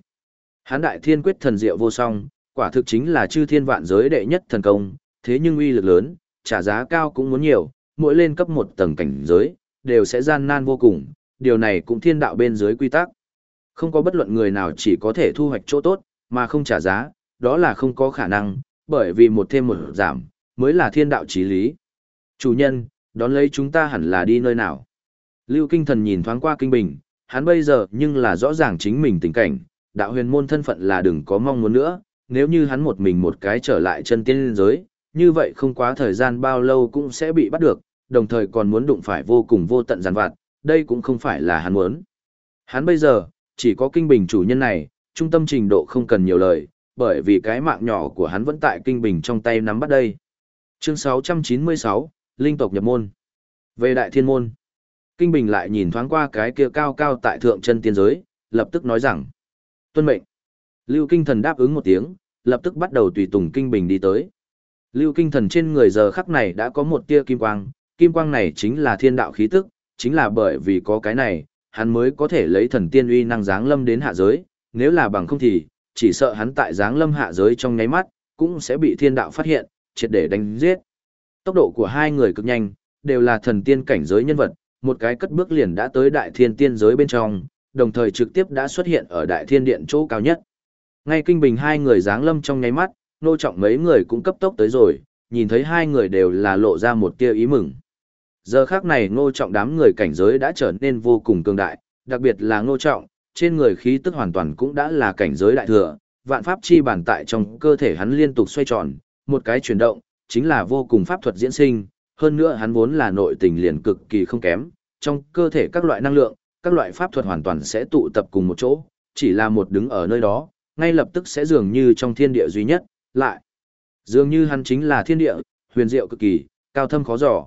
Hán đại thiên quyết thần diệu vô song, quả thực chính là chư thiên vạn giới đệ nhất thần công, thế nhưng uy lực lớn, trả giá cao cũng muốn nhiều, mỗi lên cấp một tầng cảnh giới, đều sẽ gian nan vô cùng, điều này cũng thiên đạo bên dưới quy tắc. Không có bất luận người nào chỉ có thể thu hoạch chỗ tốt, mà không trả giá, đó là không có khả năng, bởi vì một thêm một giảm, mới là thiên đạo chí lý. Chủ nhân, đón lấy chúng ta hẳn là đi nơi nào? Lưu Kinh Thần nhìn thoáng qua Kinh Bình, hắn bây giờ nhưng là rõ ràng chính mình tình cảnh, đạo huyền môn thân phận là đừng có mong muốn nữa, nếu như hắn một mình một cái trở lại chân tiên giới, như vậy không quá thời gian bao lâu cũng sẽ bị bắt được, đồng thời còn muốn đụng phải vô cùng vô tận giàn vặt, đây cũng không phải là hắn muốn. Hắn bây giờ, chỉ có kinh bình chủ nhân này, trung tâm trình độ không cần nhiều lời, bởi vì cái mạng nhỏ của hắn vẫn tại kinh bình trong tay nắm bắt đây. Chương 696, Linh tộc nhập môn. Về đại thiên môn. Kinh bình lại nhìn thoáng qua cái kia cao cao tại thượng chân tiên giới, lập tức nói rằng. Tuân mệnh. Lưu kinh thần đáp ứng một tiếng, lập tức bắt đầu tùy tùng kinh bình đi tới. Lưu kinh thần trên người giờ khắc này đã có một tia kim quang, kim quang này chính là thiên đạo khí tức, chính là bởi vì có cái này, hắn mới có thể lấy thần tiên uy năng giáng lâm đến hạ giới, nếu là bằng không thì, chỉ sợ hắn tại giáng lâm hạ giới trong nháy mắt, cũng sẽ bị thiên đạo phát hiện, triệt để đánh giết. Tốc độ của hai người cực nhanh, đều là thần tiên cảnh giới nhân vật, một cái cất bước liền đã tới đại thiên tiên giới bên trong, đồng thời trực tiếp đã xuất hiện ở đại thiên điện chỗ cao nhất. Ngay kinh bình hai người dáng lâm trong nháy mắt, nô trọng mấy người cũng cấp tốc tới rồi, nhìn thấy hai người đều là lộ ra một tia ý mừng. Giờ khác này ngô trọng đám người cảnh giới đã trở nên vô cùng cường đại, đặc biệt là ngô trọng, trên người khí tức hoàn toàn cũng đã là cảnh giới đại thừa, vạn pháp chi bản tại trong cơ thể hắn liên tục xoay tròn, một cái chuyển động, chính là vô cùng pháp thuật diễn sinh, hơn nữa hắn vốn là nội tình liền cực kỳ không kém, trong cơ thể các loại năng lượng, các loại pháp thuật hoàn toàn sẽ tụ tập cùng một chỗ, chỉ là một đứng ở nơi đó, ngay lập tức sẽ dường như trong thiên địa duy nhất, lại. Dường như hắn chính là thiên địa, huyền diệu cực kỳ, cao thâm khó dò.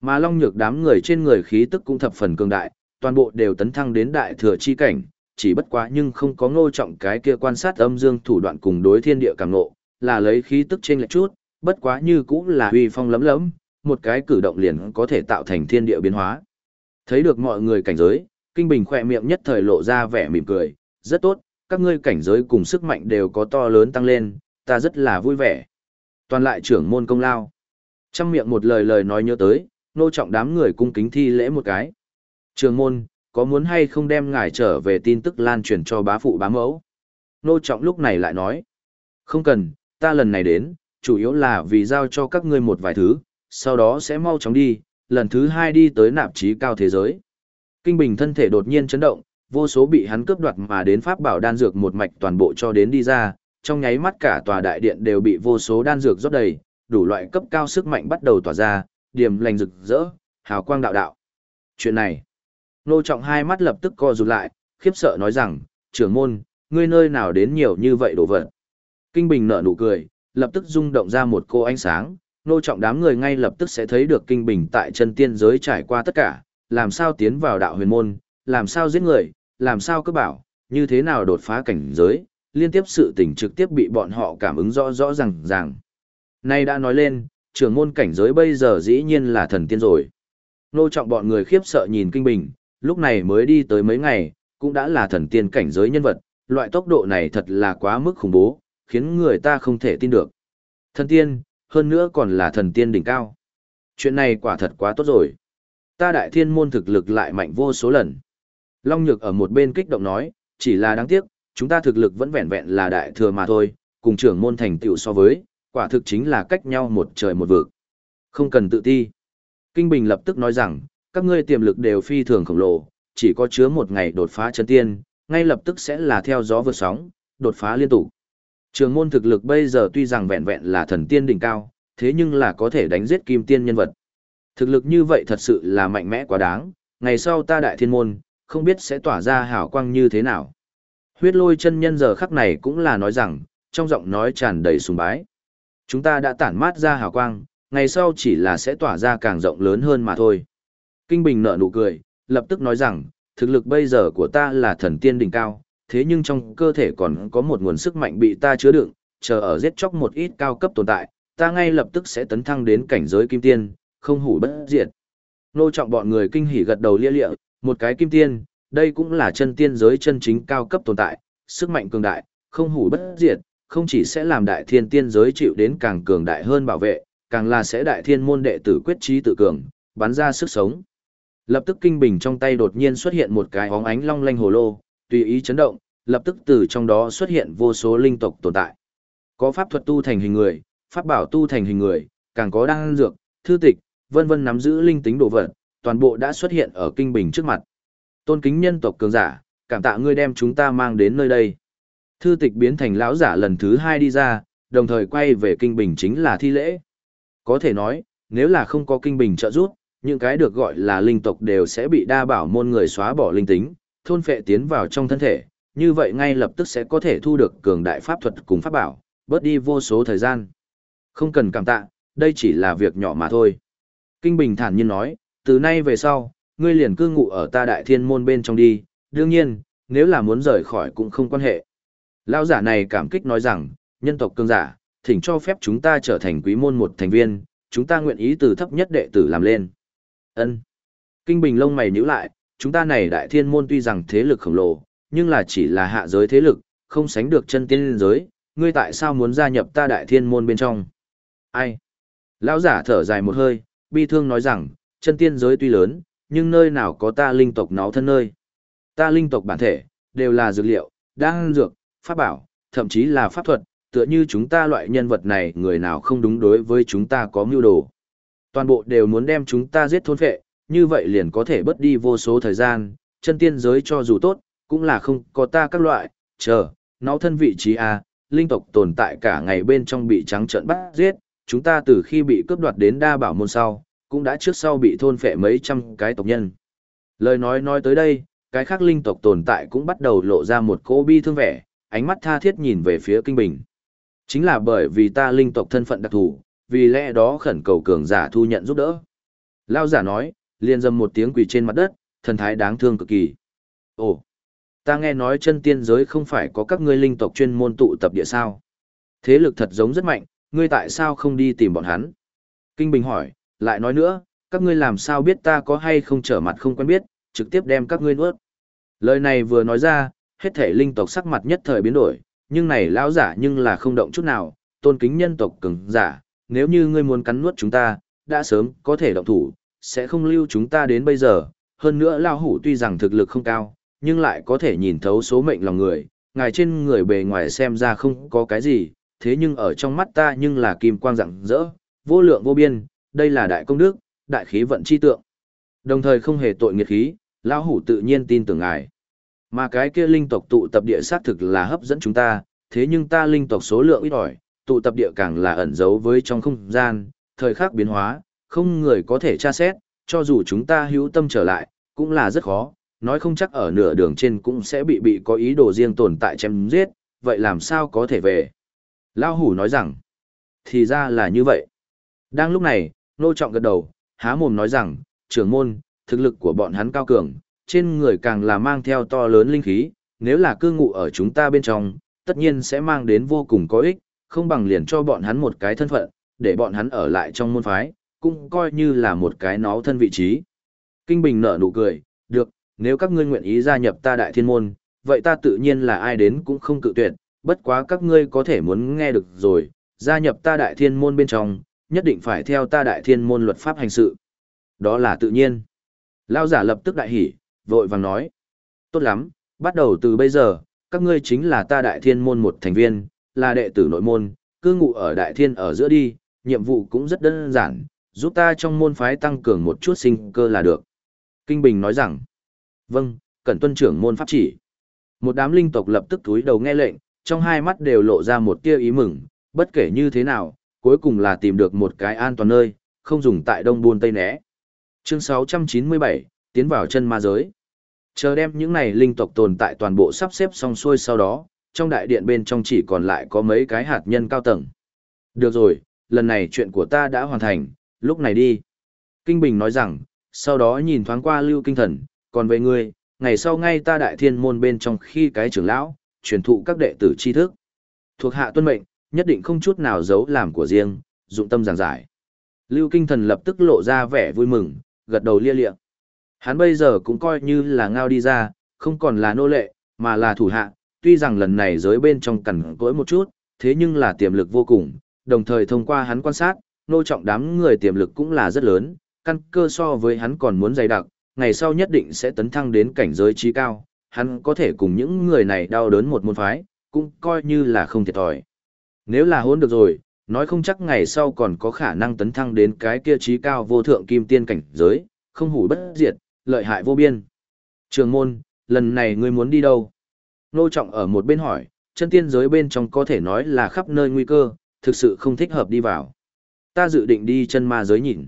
Mà long nhược đám người trên người khí tức cũng thập phần cường đại, toàn bộ đều tấn thăng đến đại thừa chi cảnh, chỉ bất quá nhưng không có ngô trọng cái kia quan sát âm dương thủ đoạn cùng đối thiên địa càng ngộ, là lấy khí tức trên lệch chút, bất quá như cũng là huy phong lấm lấm, một cái cử động liền có thể tạo thành thiên địa biến hóa. Thấy được mọi người cảnh giới, Kinh Bình khỏe miệng nhất thời lộ ra vẻ mỉm cười, rất tốt, các ngươi cảnh giới cùng sức mạnh đều có to lớn tăng lên, ta rất là vui vẻ. Toàn lại trưởng môn công lao. Trăm miệng một lời lời nói nhớ tới, nô trọng đám người cung kính thi lễ một cái. Trường môn, có muốn hay không đem ngài trở về tin tức lan truyền cho bá phụ bá mẫu? Nô trọng lúc này lại nói. Không cần, ta lần này đến, chủ yếu là vì giao cho các ngươi một vài thứ, sau đó sẽ mau chóng đi, lần thứ hai đi tới nạp trí cao thế giới. Kinh Bình thân thể đột nhiên chấn động, vô số bị hắn cướp đoạt mà đến pháp bảo đan dược một mạch toàn bộ cho đến đi ra, trong nháy mắt cả tòa đại điện đều bị vô số đan dược rót đầy, đủ loại cấp cao sức mạnh bắt đầu tỏa ra, điểm lành rực rỡ, hào quang đạo đạo. Chuyện này, nô trọng hai mắt lập tức co rụt lại, khiếp sợ nói rằng, trưởng môn, ngươi nơi nào đến nhiều như vậy đồ vật. Kinh Bình nở nụ cười, lập tức rung động ra một cô ánh sáng, nô trọng đám người ngay lập tức sẽ thấy được Kinh Bình tại chân tiên giới trải qua tất cả, làm sao tiến vào đạo huyền môn, làm sao giết người, làm sao cơ bảo, như thế nào đột phá cảnh giới, liên tiếp sự tình trực tiếp bị bọn họ cảm ứng rõ rõ ràng ràng. Nay đã nói lên, trưởng môn cảnh giới bây giờ dĩ nhiên là thần tiên rồi. Nô trọng bọn người khiếp sợ nhìn kinh bình, lúc này mới đi tới mấy ngày, cũng đã là thần tiên cảnh giới nhân vật, loại tốc độ này thật là quá mức khủng bố, khiến người ta không thể tin được. Thần tiên, hơn nữa còn là thần tiên đỉnh cao. Chuyện này quả thật quá tốt rồi. Ta đại thiên môn thực lực lại mạnh vô số lần. Long Nhược ở một bên kích động nói, chỉ là đáng tiếc, chúng ta thực lực vẫn vẹn vẹn là đại thừa mà thôi, cùng trưởng môn thành tựu so với, quả thực chính là cách nhau một trời một vực. Không cần tự ti. Kinh Bình lập tức nói rằng, các ngươi tiềm lực đều phi thường khổng lồ, chỉ có chứa một ngày đột phá chân tiên, ngay lập tức sẽ là theo gió vượt sóng, đột phá liên tục. Trường môn thực lực bây giờ tuy rằng vẹn vẹn là thần tiên đỉnh cao, thế nhưng là có thể đánh giết kim tiên nhân vật. Thực lực như vậy thật sự là mạnh mẽ quá đáng, ngày sau ta đại thiên môn, không biết sẽ tỏa ra hào quang như thế nào. Huyết lôi chân nhân giờ khắc này cũng là nói rằng, trong giọng nói tràn đầy sùng bái. Chúng ta đã tản mát ra hào quang, ngày sau chỉ là sẽ tỏa ra càng rộng lớn hơn mà thôi. Kinh Bình nở nụ cười, lập tức nói rằng, thực lực bây giờ của ta là thần tiên đỉnh cao, thế nhưng trong cơ thể còn có một nguồn sức mạnh bị ta chứa đựng, chờ ở giết chóc một ít cao cấp tồn tại, ta ngay lập tức sẽ tấn thăng đến cảnh giới kim tiên, không hủ bất diệt. Nô trọng bọn người kinh hỉ gật đầu lia lịa, một cái kim tiên, đây cũng là chân tiên giới chân chính cao cấp tồn tại, sức mạnh cường đại, không hủ bất diệt, không chỉ sẽ làm đại thiên tiên giới chịu đến càng cường đại hơn bảo vệ, càng là sẽ đại thiên môn đệ tử quyết trí tự cường, bắn ra sức sống. Lập tức kinh bình trong tay đột nhiên xuất hiện một cái óng ánh long lanh hồ lô, tùy ý chấn động, lập tức từ trong đó xuất hiện vô số linh tộc tồn tại. Có pháp thuật tu thành hình người, pháp bảo tu thành hình người, càng có đan dược, thư tịch, vân vân nắm giữ linh tính đồ vật, toàn bộ đã xuất hiện ở kinh bình trước mặt. Tôn kính nhân tộc cường giả, cảm tạ ngươi đem chúng ta mang đến nơi đây. Thư tịch biến thành lão giả lần thứ hai đi ra, đồng thời quay về kinh bình chính là thi lễ. Có thể nói, nếu là không có kinh bình trợ giúp, những cái được gọi là linh tộc đều sẽ bị đa bảo môn người xóa bỏ linh tính, thôn phệ tiến vào trong thân thể, như vậy ngay lập tức sẽ có thể thu được cường đại pháp thuật cùng pháp bảo, bớt đi vô số thời gian. Không cần cảm tạ, đây chỉ là việc nhỏ mà thôi. Kinh Bình thản nhiên nói, từ nay về sau, ngươi liền cư ngụ ở ta đại thiên môn bên trong đi, đương nhiên, nếu là muốn rời khỏi cũng không quan hệ. Lão giả này cảm kích nói rằng, nhân tộc cương giả, thỉnh cho phép chúng ta trở thành quý môn một thành viên, chúng ta nguyện ý từ thấp nhất đệ tử làm lên. Ân. Kinh Bình lông mày nhíu lại, chúng ta này đại thiên môn tuy rằng thế lực khổng lồ, nhưng là chỉ là hạ giới thế lực, không sánh được chân tiên giới, ngươi tại sao muốn gia nhập ta đại thiên môn bên trong? Ai? Lão giả thở dài một hơi, bi thương nói rằng, chân tiên giới tuy lớn, nhưng nơi nào có ta linh tộc nó thân nơi. Ta linh tộc bản thể, đều là dược liệu, đan dược, pháp bảo, thậm chí là pháp thuật, tựa như chúng ta loại nhân vật này người nào không đúng đối với chúng ta có mưu đồ. Toàn bộ đều muốn đem chúng ta giết thôn phệ, như vậy liền có thể bớt đi vô số thời gian, chân tiên giới cho dù tốt, cũng là không có ta các loại, chờ, nó thân vị trí A, linh tộc tồn tại cả ngày bên trong bị trắng trợn bắt giết, chúng ta từ khi bị cướp đoạt đến đa bảo môn sau, cũng đã trước sau bị thôn phệ mấy trăm cái tộc nhân. Lời nói nói tới đây, cái khác linh tộc tồn tại cũng bắt đầu lộ ra một cô bi thương vẻ, ánh mắt tha thiết nhìn về phía kinh bình. Chính là bởi vì ta linh tộc thân phận đặc thù, vì lẽ đó khẩn cầu cường giả thu nhận giúp đỡ. Lao giả nói, liền dầm một tiếng quỳ trên mặt đất, thần thái đáng thương cực kỳ. Ồ, ta nghe nói chân tiên giới không phải có các ngươi linh tộc chuyên môn tụ tập địa sao. Thế lực thật giống rất mạnh, ngươi tại sao không đi tìm bọn hắn? Kinh Bình hỏi, lại nói nữa, các ngươi làm sao biết ta có hay không trở mặt không quen biết, trực tiếp đem các ngươi nuốt. Lời này vừa nói ra, hết thể linh tộc sắc mặt nhất thời biến đổi, nhưng này lão giả nhưng là không động chút nào, tôn kính nhân tộc cứng giả, nếu như ngươi muốn cắn nuốt chúng ta, đã sớm có thể động thủ, sẽ không lưu chúng ta đến bây giờ, hơn nữa lão hủ tuy rằng thực lực không cao, nhưng lại có thể nhìn thấu số mệnh lòng người, ngài trên người bề ngoài xem ra không có cái gì, thế nhưng ở trong mắt ta nhưng là kim quang rạng rỡ, vô lượng vô biên, đây là đại công đức, đại khí vận chi tượng. Đồng thời không hề tội nghiệt khí, lão hủ tự nhiên tin tưởng ngài. Mà cái kia linh tộc tụ tập địa xác thực là hấp dẫn chúng ta, thế nhưng ta linh tộc số lượng ít ỏi, tụ tập địa càng là ẩn giấu với trong không gian, thời khắc biến hóa, không người có thể tra xét, cho dù chúng ta hữu tâm trở lại, cũng là rất khó, nói không chắc ở nửa đường trên cũng sẽ bị bị có ý đồ riêng tồn tại chém giết, vậy làm sao có thể về? Lao hủ nói rằng, thì ra là như vậy. Đang lúc này, nô trọng gật đầu, há mồm nói rằng, trưởng môn, thực lực của bọn hắn cao cường, trên người càng là mang theo to lớn linh khí, nếu là cư ngụ ở chúng ta bên trong, tất nhiên sẽ mang đến vô cùng có ích, không bằng liền cho bọn hắn một cái thân phận, để bọn hắn ở lại trong môn phái, cũng coi như là một cái nó thân vị trí. Kinh Bình nở nụ cười, được, nếu các ngươi nguyện ý gia nhập ta đại thiên môn, vậy ta tự nhiên là ai đến cũng không cự tuyệt, bất quá các ngươi có thể muốn nghe được rồi, gia nhập ta đại thiên môn bên trong, nhất định phải theo ta đại thiên môn luật pháp hành sự. Đó là tự nhiên. Lao giả lập tức đại hỉ, vội vàng nói. Tốt lắm, bắt đầu từ bây giờ, các ngươi chính là ta đại thiên môn một thành viên, là đệ tử nội môn, cư ngụ ở đại thiên ở giữa đi, nhiệm vụ cũng rất đơn giản, giúp ta trong môn phái tăng cường một chút sinh cơ là được. Kinh Bình nói rằng, vâng, cẩn tuân trưởng môn pháp chỉ. Một đám linh tộc lập tức túi đầu nghe lệnh, trong hai mắt đều lộ ra một tia ý mừng, bất kể như thế nào, cuối cùng là tìm được một cái an toàn nơi, không dùng tại đông buôn tây né. Chương 697, tiến vào chân ma giới. Chờ đem những này linh tộc tồn tại toàn bộ sắp xếp xong xuôi sau đó, trong đại điện bên trong chỉ còn lại có mấy cái hạt nhân cao tầng. Được rồi, lần này chuyện của ta đã hoàn thành, lúc này đi. Kinh Bình nói rằng, sau đó nhìn thoáng qua lưu kinh thần, còn về ngươi, ngày sau ngay ta đại thiên môn bên trong khi cái trưởng lão, truyền thụ các đệ tử tri thức. Thuộc hạ tuân mệnh, nhất định không chút nào giấu làm của riêng, dụng tâm giảng giải. Lưu kinh thần lập tức lộ ra vẻ vui mừng, gật đầu lia lịa. Hắn bây giờ cũng coi như là ngao đi ra, không còn là nô lệ, mà là thủ hạ, tuy rằng lần này giới bên trong cẩn cỗi một chút, thế nhưng là tiềm lực vô cùng, đồng thời thông qua hắn quan sát, nô trọng đám người tiềm lực cũng là rất lớn, căn cơ so với hắn còn muốn dày đặc, ngày sau nhất định sẽ tấn thăng đến cảnh giới trí cao, hắn có thể cùng những người này đau đớn một môn phái, cũng coi như là không thiệt thòi. Nếu là hôn được rồi, nói không chắc ngày sau còn có khả năng tấn thăng đến cái kia trí cao vô thượng kim tiên cảnh giới, không hủ bất diệt, lợi hại vô biên. Trường môn, lần này ngươi muốn đi đâu? Nô trọng ở một bên hỏi, chân tiên giới bên trong có thể nói là khắp nơi nguy cơ, thực sự không thích hợp đi vào. Ta dự định đi chân ma giới nhìn.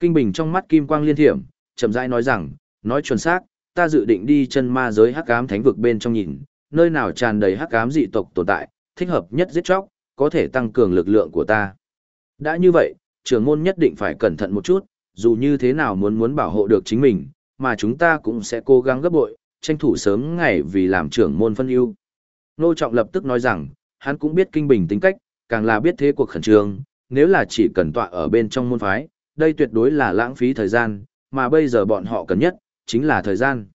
Kinh Bình trong mắt kim quang liên thiểm, chậm rãi nói rằng, nói chuẩn xác, ta dự định đi chân ma giới hắc ám thánh vực bên trong nhìn, nơi nào tràn đầy hắc ám dị tộc tồn tại, thích hợp nhất giết chóc, có thể tăng cường lực lượng của ta. Đã như vậy, trưởng môn nhất định phải cẩn thận một chút, dù như thế nào muốn muốn bảo hộ được chính mình, mà chúng ta cũng sẽ cố gắng gấp bội, tranh thủ sớm ngày vì làm trưởng môn phân ưu. Nô Trọng lập tức nói rằng, hắn cũng biết kinh bình tính cách, càng là biết thế cuộc khẩn trương, nếu là chỉ cần tọa ở bên trong môn phái, đây tuyệt đối là lãng phí thời gian, mà bây giờ bọn họ cần nhất, chính là thời gian.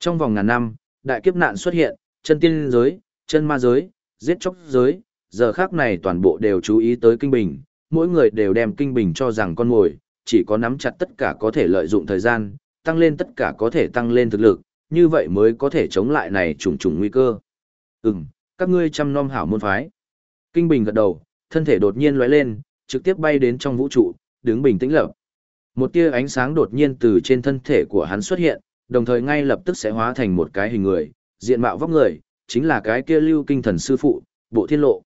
Trong vòng ngàn năm, đại kiếp nạn xuất hiện, chân tiên giới, chân ma giới, giết chóc giới, giờ khác này toàn bộ đều chú ý tới kinh bình, mỗi người đều đem kinh bình cho rằng con ngồi, chỉ có nắm chặt tất cả có thể lợi dụng thời gian, tăng lên tất cả có thể tăng lên thực lực, như vậy mới có thể chống lại này trùng trùng nguy cơ. Ừm, các ngươi chăm nom hảo môn phái. Kinh bình gật đầu, thân thể đột nhiên lóe lên, trực tiếp bay đến trong vũ trụ, đứng bình tĩnh lập. Một tia ánh sáng đột nhiên từ trên thân thể của hắn xuất hiện, đồng thời ngay lập tức sẽ hóa thành một cái hình người, diện mạo vóc người, chính là cái kia lưu kinh thần sư phụ, bộ thiên lộ.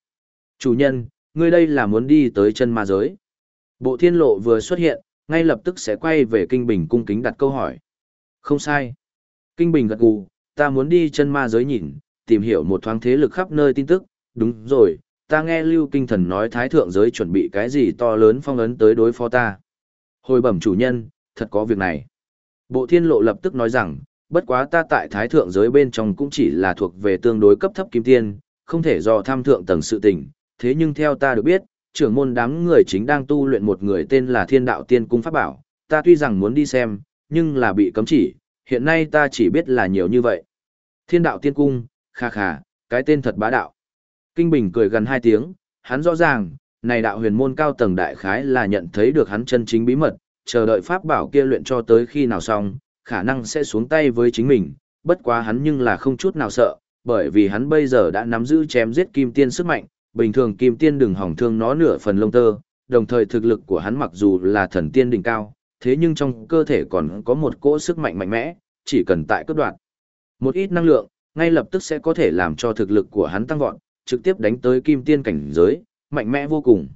Chủ nhân, ngươi đây là muốn đi tới chân ma giới. Bộ thiên lộ vừa xuất hiện, ngay lập tức sẽ quay về Kinh Bình cung kính đặt câu hỏi. Không sai. Kinh Bình gật gù, ta muốn đi chân ma giới nhìn, tìm hiểu một thoáng thế lực khắp nơi tin tức, đúng rồi, ta nghe Lưu Kinh Thần nói Thái Thượng giới chuẩn bị cái gì to lớn phong ấn tới đối phó ta. Hồi bẩm chủ nhân, thật có việc này. Bộ thiên lộ lập tức nói rằng, bất quá ta tại Thái Thượng giới bên trong cũng chỉ là thuộc về tương đối cấp thấp kim tiên, không thể do tham thượng tầng sự tình, thế nhưng theo ta được biết, trưởng môn đám người chính đang tu luyện một người tên là Thiên Đạo Tiên Cung Pháp Bảo, ta tuy rằng muốn đi xem, nhưng là bị cấm chỉ, hiện nay ta chỉ biết là nhiều như vậy. Thiên Đạo Tiên Cung, kha kha, cái tên thật bá đạo. Kinh Bình cười gần hai tiếng, hắn rõ ràng, này đạo huyền môn cao tầng đại khái là nhận thấy được hắn chân chính bí mật, chờ đợi pháp bảo kia luyện cho tới khi nào xong, khả năng sẽ xuống tay với chính mình, bất quá hắn nhưng là không chút nào sợ, bởi vì hắn bây giờ đã nắm giữ chém giết kim tiên sức mạnh, bình thường kim tiên đừng hỏng thương nó nửa phần lông tơ, đồng thời thực lực của hắn mặc dù là thần tiên đỉnh cao, thế nhưng trong cơ thể còn có một cỗ sức mạnh mạnh mẽ, chỉ cần tại cấp đoạn. Một ít năng lượng, ngay lập tức sẽ có thể làm cho thực lực của hắn tăng vọt, trực tiếp đánh tới kim tiên cảnh giới, mạnh mẽ vô cùng.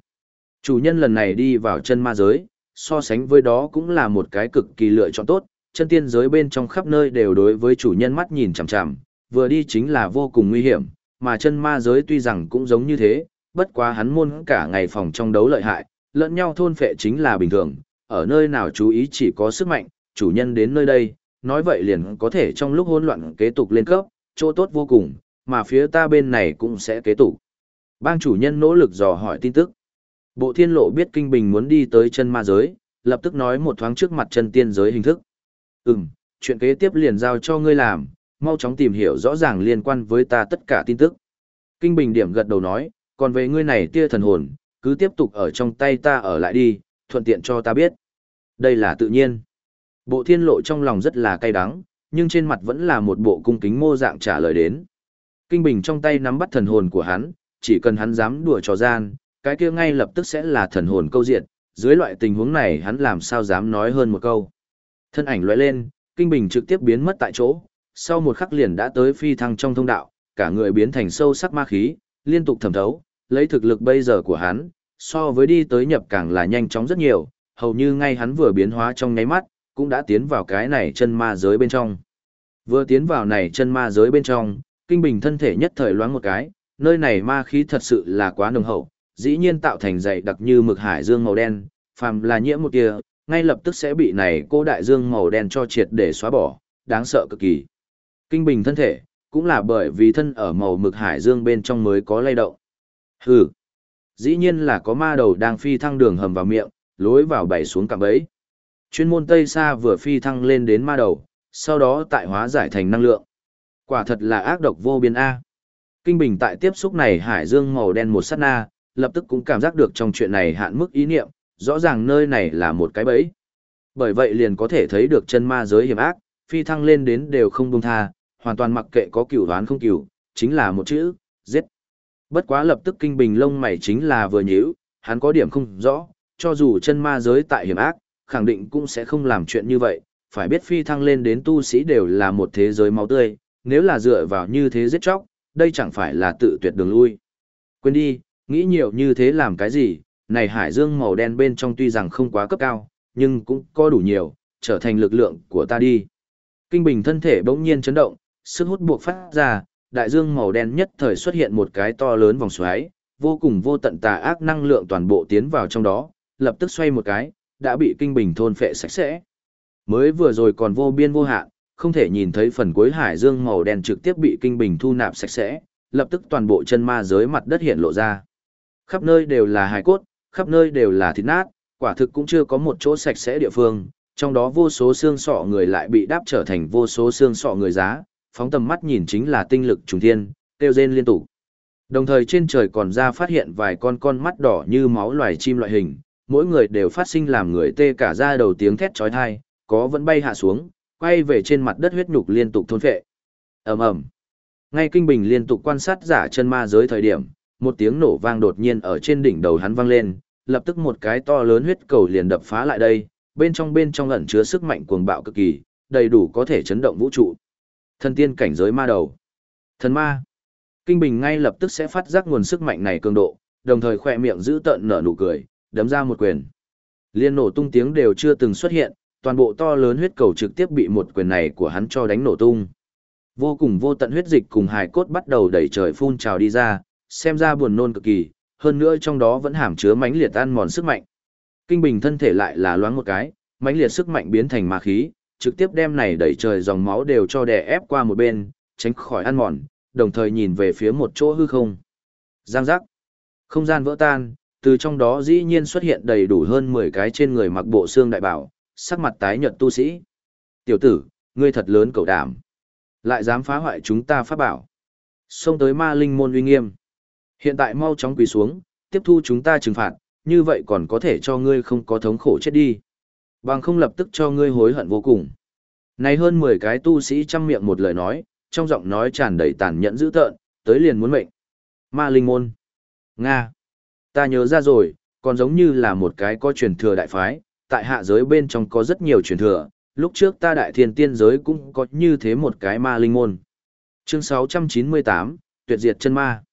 Chủ nhân lần này đi vào chân ma giới, so sánh với đó cũng là một cái cực kỳ lựa chọn tốt, chân tiên giới bên trong khắp nơi đều đối với chủ nhân mắt nhìn chằm chằm, vừa đi chính là vô cùng nguy hiểm, mà chân ma giới tuy rằng cũng giống như thế, bất quá hắn môn cả ngày phòng trong đấu lợi hại, lẫn nhau thôn phệ chính là bình thường, ở nơi nào chú ý chỉ có sức mạnh, chủ nhân đến nơi đây, nói vậy liền có thể trong lúc hỗn loạn kế tục lên cấp, chỗ tốt vô cùng, mà phía ta bên này cũng sẽ kế tục. Bang chủ nhân nỗ lực dò hỏi tin tức. Bộ thiên lộ biết kinh bình muốn đi tới chân ma giới, lập tức nói một thoáng trước mặt chân tiên giới hình thức. Ừm, chuyện kế tiếp liền giao cho ngươi làm, mau chóng tìm hiểu rõ ràng liên quan với ta tất cả tin tức. Kinh bình điểm gật đầu nói, còn về ngươi này tia thần hồn, cứ tiếp tục ở trong tay ta ở lại đi, thuận tiện cho ta biết. Đây là tự nhiên. Bộ thiên lộ trong lòng rất là cay đắng, nhưng trên mặt vẫn là một bộ cung kính mô dạng trả lời đến. Kinh bình trong tay nắm bắt thần hồn của hắn, chỉ cần hắn dám đùa trò gian, cái kia ngay lập tức sẽ là thần hồn câu diện, dưới loại tình huống này hắn làm sao dám nói hơn một câu. Thân ảnh lóe lên, kinh bình trực tiếp biến mất tại chỗ, sau một khắc liền đã tới phi thăng trong thông đạo, cả người biến thành sâu sắc ma khí, liên tục thẩm thấu, lấy thực lực bây giờ của hắn, so với đi tới nhập càng là nhanh chóng rất nhiều, hầu như ngay hắn vừa biến hóa trong nháy mắt, cũng đã tiến vào cái này chân ma giới bên trong. Vừa tiến vào này chân ma giới bên trong, kinh bình thân thể nhất thời loáng một cái, nơi này ma khí thật sự là quá nồng hậu, dĩ nhiên tạo thành dày đặc như mực hải dương màu đen, phàm là nhiễm một tia, ngay lập tức sẽ bị này cô đại dương màu đen cho triệt để xóa bỏ, đáng sợ cực kỳ. Kinh bình thân thể, cũng là bởi vì thân ở màu mực hải dương bên trong mới có lay động. Hừ, dĩ nhiên là có ma đầu đang phi thăng đường hầm vào miệng, lối vào bảy xuống cạm bẫy. Chuyên môn Tây Sa vừa phi thăng lên đến ma đầu, sau đó tại hóa giải thành năng lượng. Quả thật là ác độc vô biên A. Kinh Bình tại tiếp xúc này hải dương màu đen một sát na, lập tức cũng cảm giác được trong chuyện này hạn mức ý niệm, rõ ràng nơi này là một cái bẫy. Bởi vậy liền có thể thấy được chân ma giới hiểm ác, phi thăng lên đến đều không buông tha, hoàn toàn mặc kệ có cửu đoán không cửu, chính là một chữ, giết. Bất quá lập tức kinh bình lông mày chính là vừa nhíu, hắn có điểm không rõ, cho dù chân ma giới tại hiểm ác, khẳng định cũng sẽ không làm chuyện như vậy, phải biết phi thăng lên đến tu sĩ đều là một thế giới máu tươi, nếu là dựa vào như thế giết chóc, đây chẳng phải là tự tuyệt đường lui. Quên đi, nghĩ nhiều như thế làm cái gì, này hải dương màu đen bên trong tuy rằng không quá cấp cao, nhưng cũng có đủ nhiều, trở thành lực lượng của ta đi. Kinh bình thân thể bỗng nhiên chấn động, sức hút buộc phát ra, đại dương màu đen nhất thời xuất hiện một cái to lớn vòng xoáy, vô cùng vô tận tà ác năng lượng toàn bộ tiến vào trong đó, lập tức xoay một cái, đã bị kinh bình thôn phệ sạch sẽ. Mới vừa rồi còn vô biên vô hạn, không thể nhìn thấy phần cuối hải dương màu đen trực tiếp bị kinh bình thu nạp sạch sẽ, lập tức toàn bộ chân ma giới mặt đất hiện lộ ra. Khắp nơi đều là hài cốt, khắp nơi đều là thịt nát, quả thực cũng chưa có một chỗ sạch sẽ địa phương, trong đó vô số xương sọ người lại bị đáp trở thành vô số xương sọ người giá, phóng tầm mắt nhìn chính là tinh lực trùng thiên, tiêu rên liên tục. Đồng thời trên trời còn ra phát hiện vài con con mắt đỏ như máu loài chim loại hình, mỗi người đều phát sinh làm người tê cả da đầu tiếng thét chói tai, có vẫn bay hạ xuống, quay về trên mặt đất huyết nhục liên tục thôn phệ. Ầm ầm. Ngay kinh bình liên tục quan sát giả chân ma giới thời điểm, một tiếng nổ vang đột nhiên ở trên đỉnh đầu hắn vang lên, lập tức một cái to lớn huyết cầu liền đập phá lại đây, bên trong bên trong ẩn chứa sức mạnh cuồng bạo cực kỳ, đầy đủ có thể chấn động vũ trụ. Thần tiên cảnh giới ma đầu. Thần ma. Kinh Bình ngay lập tức sẽ phát giác nguồn sức mạnh này cường độ, đồng thời khỏe miệng giữ tợn nở nụ cười, đấm ra một quyền. Liên nổ tung tiếng đều chưa từng xuất hiện, toàn bộ to lớn huyết cầu trực tiếp bị một quyền này của hắn cho đánh nổ tung. Vô cùng vô tận huyết dịch cùng hài cốt bắt đầu đẩy trời phun trào đi ra, xem ra buồn nôn cực kỳ, hơn nữa trong đó vẫn hàm chứa mãnh liệt ăn mòn sức mạnh. Kinh Bình thân thể lại là loáng một cái, mãnh liệt sức mạnh biến thành ma khí, trực tiếp đem này đẩy trời dòng máu đều cho đè ép qua một bên, tránh khỏi ăn mòn, đồng thời nhìn về phía một chỗ hư không. Giang giác. Không gian vỡ tan, từ trong đó dĩ nhiên xuất hiện đầy đủ hơn 10 cái trên người mặc bộ xương đại bảo, sắc mặt tái nhợt tu sĩ. Tiểu tử, ngươi thật lớn cầu đảm. Lại dám phá hoại chúng ta pháp bảo. Xông tới ma linh môn uy nghiêm. Hiện tại mau chóng quỳ xuống, tiếp thu chúng ta trừng phạt, như vậy còn có thể cho ngươi không có thống khổ chết đi. Bằng không lập tức cho ngươi hối hận vô cùng. Này hơn 10 cái tu sĩ chăm miệng một lời nói, trong giọng nói tràn đầy tàn nhẫn dữ tợn, tới liền muốn mệnh. Ma linh môn. Nga. Ta nhớ ra rồi, còn giống như là một cái có truyền thừa đại phái, tại hạ giới bên trong có rất nhiều truyền thừa, lúc trước ta đại thiên tiên giới cũng có như thế một cái ma linh môn. Chương 698, Tuyệt diệt chân ma.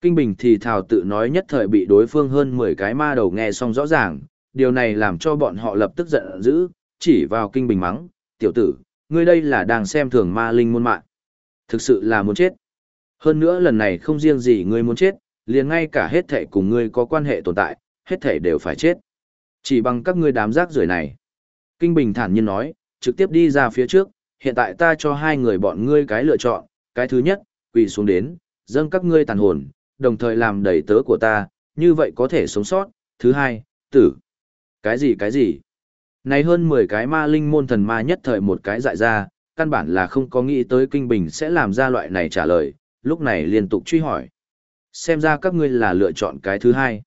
Kinh Bình thì thảo tự nói nhất thời bị đối phương hơn 10 cái ma đầu nghe xong rõ ràng, điều này làm cho bọn họ lập tức giận dữ, chỉ vào Kinh Bình mắng, tiểu tử, ngươi đây là đang xem thường ma linh môn mạng. Thực sự là muốn chết. Hơn nữa lần này không riêng gì ngươi muốn chết, liền ngay cả hết thể cùng ngươi có quan hệ tồn tại, hết thể đều phải chết. Chỉ bằng các ngươi đám rác rưởi này. Kinh Bình thản nhiên nói, trực tiếp đi ra phía trước, hiện tại ta cho hai người bọn ngươi cái lựa chọn, cái thứ nhất, quỳ xuống đến, dâng các ngươi tàn hồn, đồng thời làm đầy tớ của ta, như vậy có thể sống sót. Thứ hai, tử. Cái gì cái gì? Này hơn 10 cái ma linh môn thần ma nhất thời một cái dại ra, căn bản là không có nghĩ tới Kinh Bình sẽ làm ra loại này trả lời, lúc này liên tục truy hỏi. Xem ra các ngươi là lựa chọn cái thứ hai.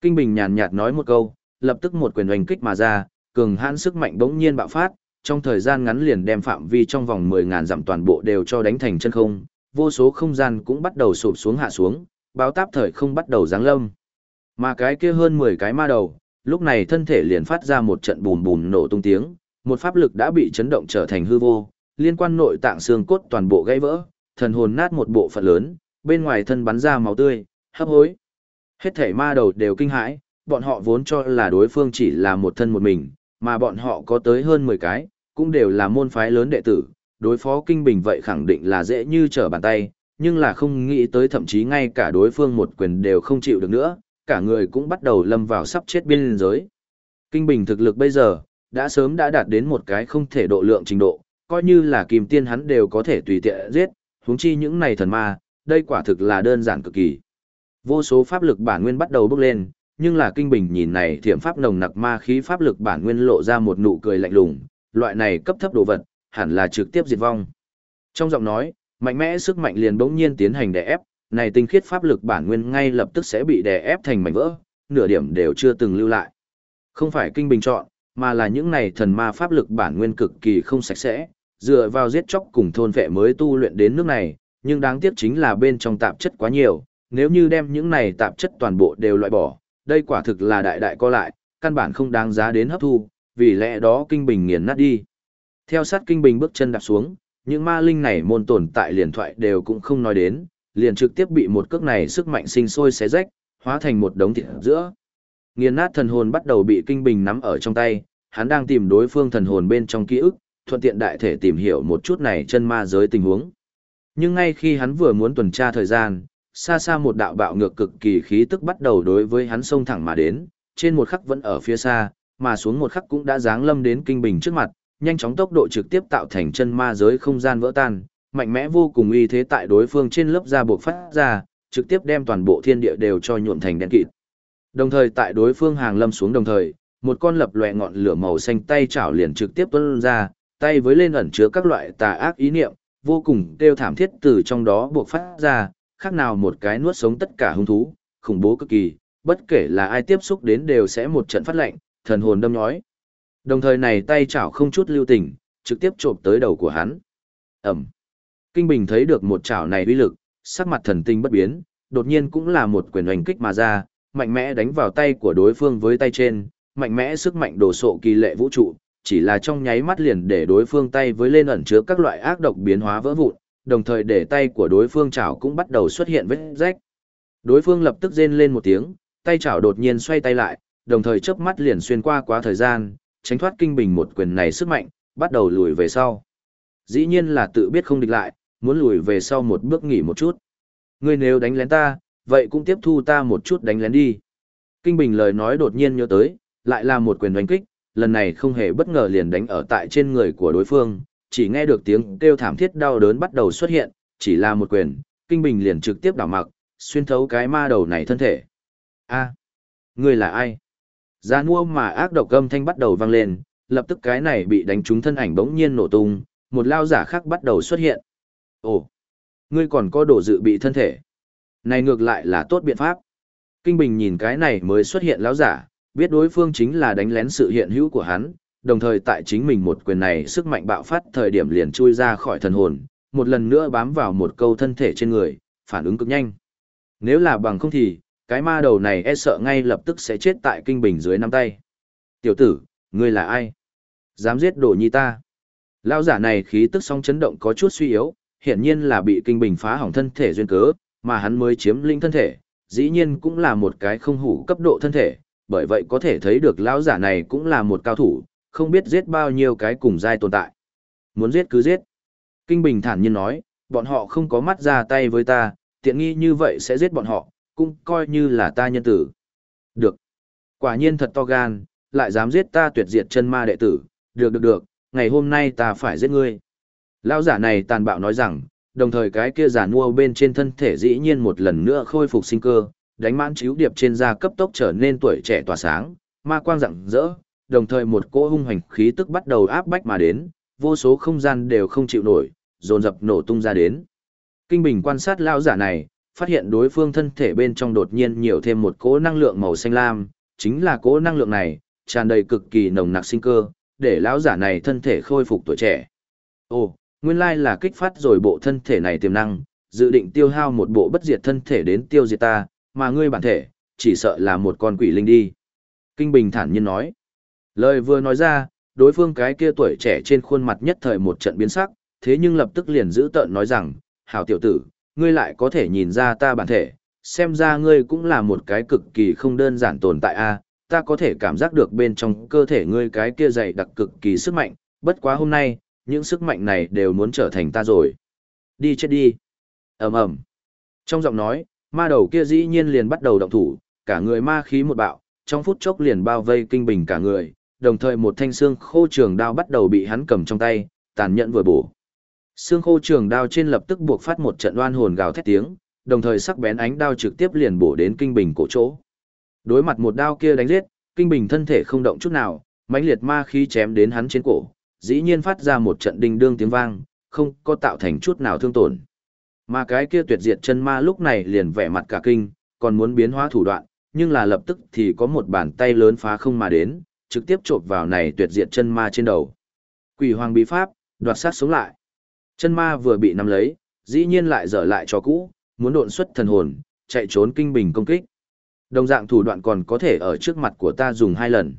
Kinh Bình nhàn nhạt nói một câu, lập tức một quyền oanh kích mà ra, cường hãn sức mạnh bỗng nhiên bạo phát, trong thời gian ngắn liền đem phạm vi trong vòng 10000 dặm toàn bộ đều cho đánh thành chân không, vô số không gian cũng bắt đầu sụp xuống hạ xuống, báo táp thời không bắt đầu giáng lâm. Mà cái kia hơn 10 cái ma đầu, lúc này thân thể liền phát ra một trận bùn bùn nổ tung tiếng, một pháp lực đã bị chấn động trở thành hư vô, liên quan nội tạng xương cốt toàn bộ gãy vỡ, thần hồn nát một bộ phận lớn, bên ngoài thân bắn ra máu tươi, hấp hối. Hết thể ma đầu đều kinh hãi, bọn họ vốn cho là đối phương chỉ là một thân một mình, mà bọn họ có tới hơn 10 cái, cũng đều là môn phái lớn đệ tử, đối phó kinh bình vậy khẳng định là dễ như trở bàn tay, nhưng là không nghĩ tới thậm chí ngay cả đối phương một quyền đều không chịu được nữa, cả người cũng bắt đầu lâm vào sắp chết biên giới. Kinh bình thực lực bây giờ, đã sớm đã đạt đến một cái không thể độ lượng trình độ, coi như là kìm tiên hắn đều có thể tùy tiện giết, huống chi những này thần ma, đây quả thực là đơn giản cực kỳ. Vô số pháp lực bản nguyên bắt đầu bốc lên, nhưng là kinh bình nhìn này thiểm pháp nồng nặc ma khí pháp lực bản nguyên lộ ra một nụ cười lạnh lùng, loại này cấp thấp đồ vật, hẳn là trực tiếp diệt vong. Trong giọng nói, mạnh mẽ sức mạnh liền bỗng nhiên tiến hành đè ép, này tinh khiết pháp lực bản nguyên ngay lập tức sẽ bị đè ép thành mảnh vỡ, nửa điểm đều chưa từng lưu lại. Không phải kinh bình chọn, mà là những này thần ma pháp lực bản nguyên cực kỳ không sạch sẽ, dựa vào giết chóc cùng thôn vệ mới tu luyện đến nước này, nhưng đáng tiếc chính là bên trong tạp chất quá nhiều, nếu như đem những này tạp chất toàn bộ đều loại bỏ, đây quả thực là đại đại co lại, căn bản không đáng giá đến hấp thu, vì lẽ đó kinh bình nghiền nát đi. Theo sát kinh bình bước chân đạp xuống, những ma linh này môn tồn tại liền thoại đều cũng không nói đến, liền trực tiếp bị một cước này sức mạnh sinh sôi xé rách, hóa thành một đống thịt giữa. Nghiền nát thần hồn bắt đầu bị kinh bình nắm ở trong tay, hắn đang tìm đối phương thần hồn bên trong ký ức, thuận tiện đại thể tìm hiểu một chút này chân ma giới tình huống. Nhưng ngay khi hắn vừa muốn tuần tra thời gian, xa xa một đạo bạo ngược cực kỳ khí tức bắt đầu đối với hắn xông thẳng mà đến, trên một khắc vẫn ở phía xa, mà xuống một khắc cũng đã giáng lâm đến kinh bình trước mặt, nhanh chóng tốc độ trực tiếp tạo thành chân ma giới không gian vỡ tan, mạnh mẽ vô cùng uy thế tại đối phương trên lớp da buộc phát ra, trực tiếp đem toàn bộ thiên địa đều cho nhuộm thành đen kịt. Đồng thời tại đối phương hàng lâm xuống đồng thời, một con lập lòe ngọn lửa màu xanh tay chảo liền trực tiếp tuôn ra, tay với lên ẩn chứa các loại tà ác ý niệm, vô cùng kêu thảm thiết từ trong đó buộc phát ra, khác nào một cái nuốt sống tất cả hung thú, khủng bố cực kỳ, bất kể là ai tiếp xúc đến đều sẽ một trận phát lệnh, thần hồn đâm nhói. Đồng thời này tay chảo không chút lưu tình, trực tiếp trộm tới đầu của hắn. Ẩm. Kinh Bình thấy được một chảo này uy lực, sắc mặt thần tinh bất biến, đột nhiên cũng là một quyền oanh kích mà ra, mạnh mẽ đánh vào tay của đối phương với tay trên, mạnh mẽ sức mạnh đổ sộ kỳ lệ vũ trụ, chỉ là trong nháy mắt liền để đối phương tay với lên ẩn chứa các loại ác độc biến hóa vỡ vụn, đồng thời để tay của đối phương chảo cũng bắt đầu xuất hiện vết rách. Đối phương lập tức rên lên một tiếng, tay chảo đột nhiên xoay tay lại, đồng thời chớp mắt liền xuyên qua quá thời gian, tránh thoát kinh bình một quyền này sức mạnh, bắt đầu lùi về sau. Dĩ nhiên là tự biết không địch lại, muốn lùi về sau một bước nghỉ một chút. Ngươi nếu đánh lén ta, vậy cũng tiếp thu ta một chút đánh lén đi. Kinh bình lời nói đột nhiên nhớ tới, lại là một quyền đánh kích, lần này không hề bất ngờ liền đánh ở tại trên người của đối phương, chỉ nghe được tiếng kêu thảm thiết đau đớn bắt đầu xuất hiện, chỉ là một quyền, kinh bình liền trực tiếp đảo mặc, xuyên thấu cái ma đầu này thân thể. A, người là ai? Gia nua mà ác độc âm thanh bắt đầu vang lên, lập tức cái này bị đánh trúng thân ảnh bỗng nhiên nổ tung, một lao giả khác bắt đầu xuất hiện. Ồ, ngươi còn có đồ dự bị thân thể. Này ngược lại là tốt biện pháp. Kinh Bình nhìn cái này mới xuất hiện lão giả, biết đối phương chính là đánh lén sự hiện hữu của hắn, đồng thời tại chính mình một quyền này sức mạnh bạo phát thời điểm liền chui ra khỏi thần hồn, một lần nữa bám vào một câu thân thể trên người, phản ứng cực nhanh. Nếu là bằng không thì, cái ma đầu này e sợ ngay lập tức sẽ chết tại kinh bình dưới năm tay. Tiểu tử, ngươi là ai? Dám giết đồ nhi ta. Lao giả này khí tức song chấn động có chút suy yếu, hiển nhiên là bị kinh bình phá hỏng thân thể duyên cớ, mà hắn mới chiếm lĩnh thân thể, dĩ nhiên cũng là một cái không hủ cấp độ thân thể, bởi vậy có thể thấy được lão giả này cũng là một cao thủ, không biết giết bao nhiêu cái cùng giai tồn tại. Muốn giết cứ giết. Kinh Bình thản nhiên nói, bọn họ không có mắt ra tay với ta, tiện nghi như vậy sẽ giết bọn họ, cũng coi như là ta nhân tử. Được. Quả nhiên thật to gan, lại dám giết ta tuyệt diệt chân ma đệ tử, được được được, ngày hôm nay ta phải giết ngươi. Lão giả này tàn bạo nói rằng, đồng thời cái kia giả mua bên trên thân thể dĩ nhiên một lần nữa khôi phục sinh cơ, đánh mãn chiếu điệp trên da cấp tốc trở nên tuổi trẻ tỏa sáng, ma quang rạng rỡ, đồng thời một cỗ hung hành khí tức bắt đầu áp bách mà đến, vô số không gian đều không chịu nổi, dồn dập nổ tung ra đến. Kinh Bình quan sát lão giả này, phát hiện đối phương thân thể bên trong đột nhiên nhiều thêm một cỗ năng lượng màu xanh lam, chính là cỗ năng lượng này, tràn đầy cực kỳ nồng nặc sinh cơ, để lão giả này thân thể khôi phục tuổi trẻ. Ồ, nguyên lai là kích phát rồi bộ thân thể này tiềm năng, dự định tiêu hao một bộ bất diệt thân thể đến tiêu diệt ta, mà ngươi bản thể, chỉ sợ là một con quỷ linh đi. Kinh Bình thản nhiên nói. Lời vừa nói ra, đối phương cái kia tuổi trẻ trên khuôn mặt nhất thời một trận biến sắc, thế nhưng lập tức liền giữ tợn nói rằng, hảo tiểu tử, ngươi lại có thể nhìn ra ta bản thể, xem ra ngươi cũng là một cái cực kỳ không đơn giản tồn tại a ta có thể cảm giác được bên trong cơ thể ngươi cái kia dày đặc cực kỳ sức mạnh, bất quá hôm nay, những sức mạnh này đều muốn trở thành ta rồi. Đi chết đi. ầm ầm Trong giọng nói, ma đầu kia dĩ nhiên liền bắt đầu động thủ, cả người ma khí một bạo, trong phút chốc liền bao vây kinh bình cả người, đồng thời một thanh xương khô trường đao bắt đầu bị hắn cầm trong tay, tàn nhẫn vừa bổ. Xương khô trường đao trên lập tức buộc phát một trận oan hồn gào thét tiếng, đồng thời sắc bén ánh đao trực tiếp liền bổ đến kinh bình cổ chỗ. Đối mặt một đao kia đánh giết, kinh bình thân thể không động chút nào, mãnh liệt ma khí chém đến hắn trên cổ, dĩ nhiên phát ra một trận đinh đương tiếng vang, không có tạo thành chút nào thương tổn. Mà cái kia tuyệt diệt chân ma lúc này liền vẻ mặt cả kinh, còn muốn biến hóa thủ đoạn, nhưng là lập tức thì có một bàn tay lớn phá không mà đến, trực tiếp chộp vào này tuyệt diệt chân ma trên đầu. Quỷ hoàng bí pháp, đoạt sát sống lại. Chân ma vừa bị nắm lấy, dĩ nhiên lại dở lại cho cũ, muốn độn xuất thần hồn, chạy trốn kinh bình công kích. Đồng dạng thủ đoạn còn có thể ở trước mặt của ta dùng hai lần.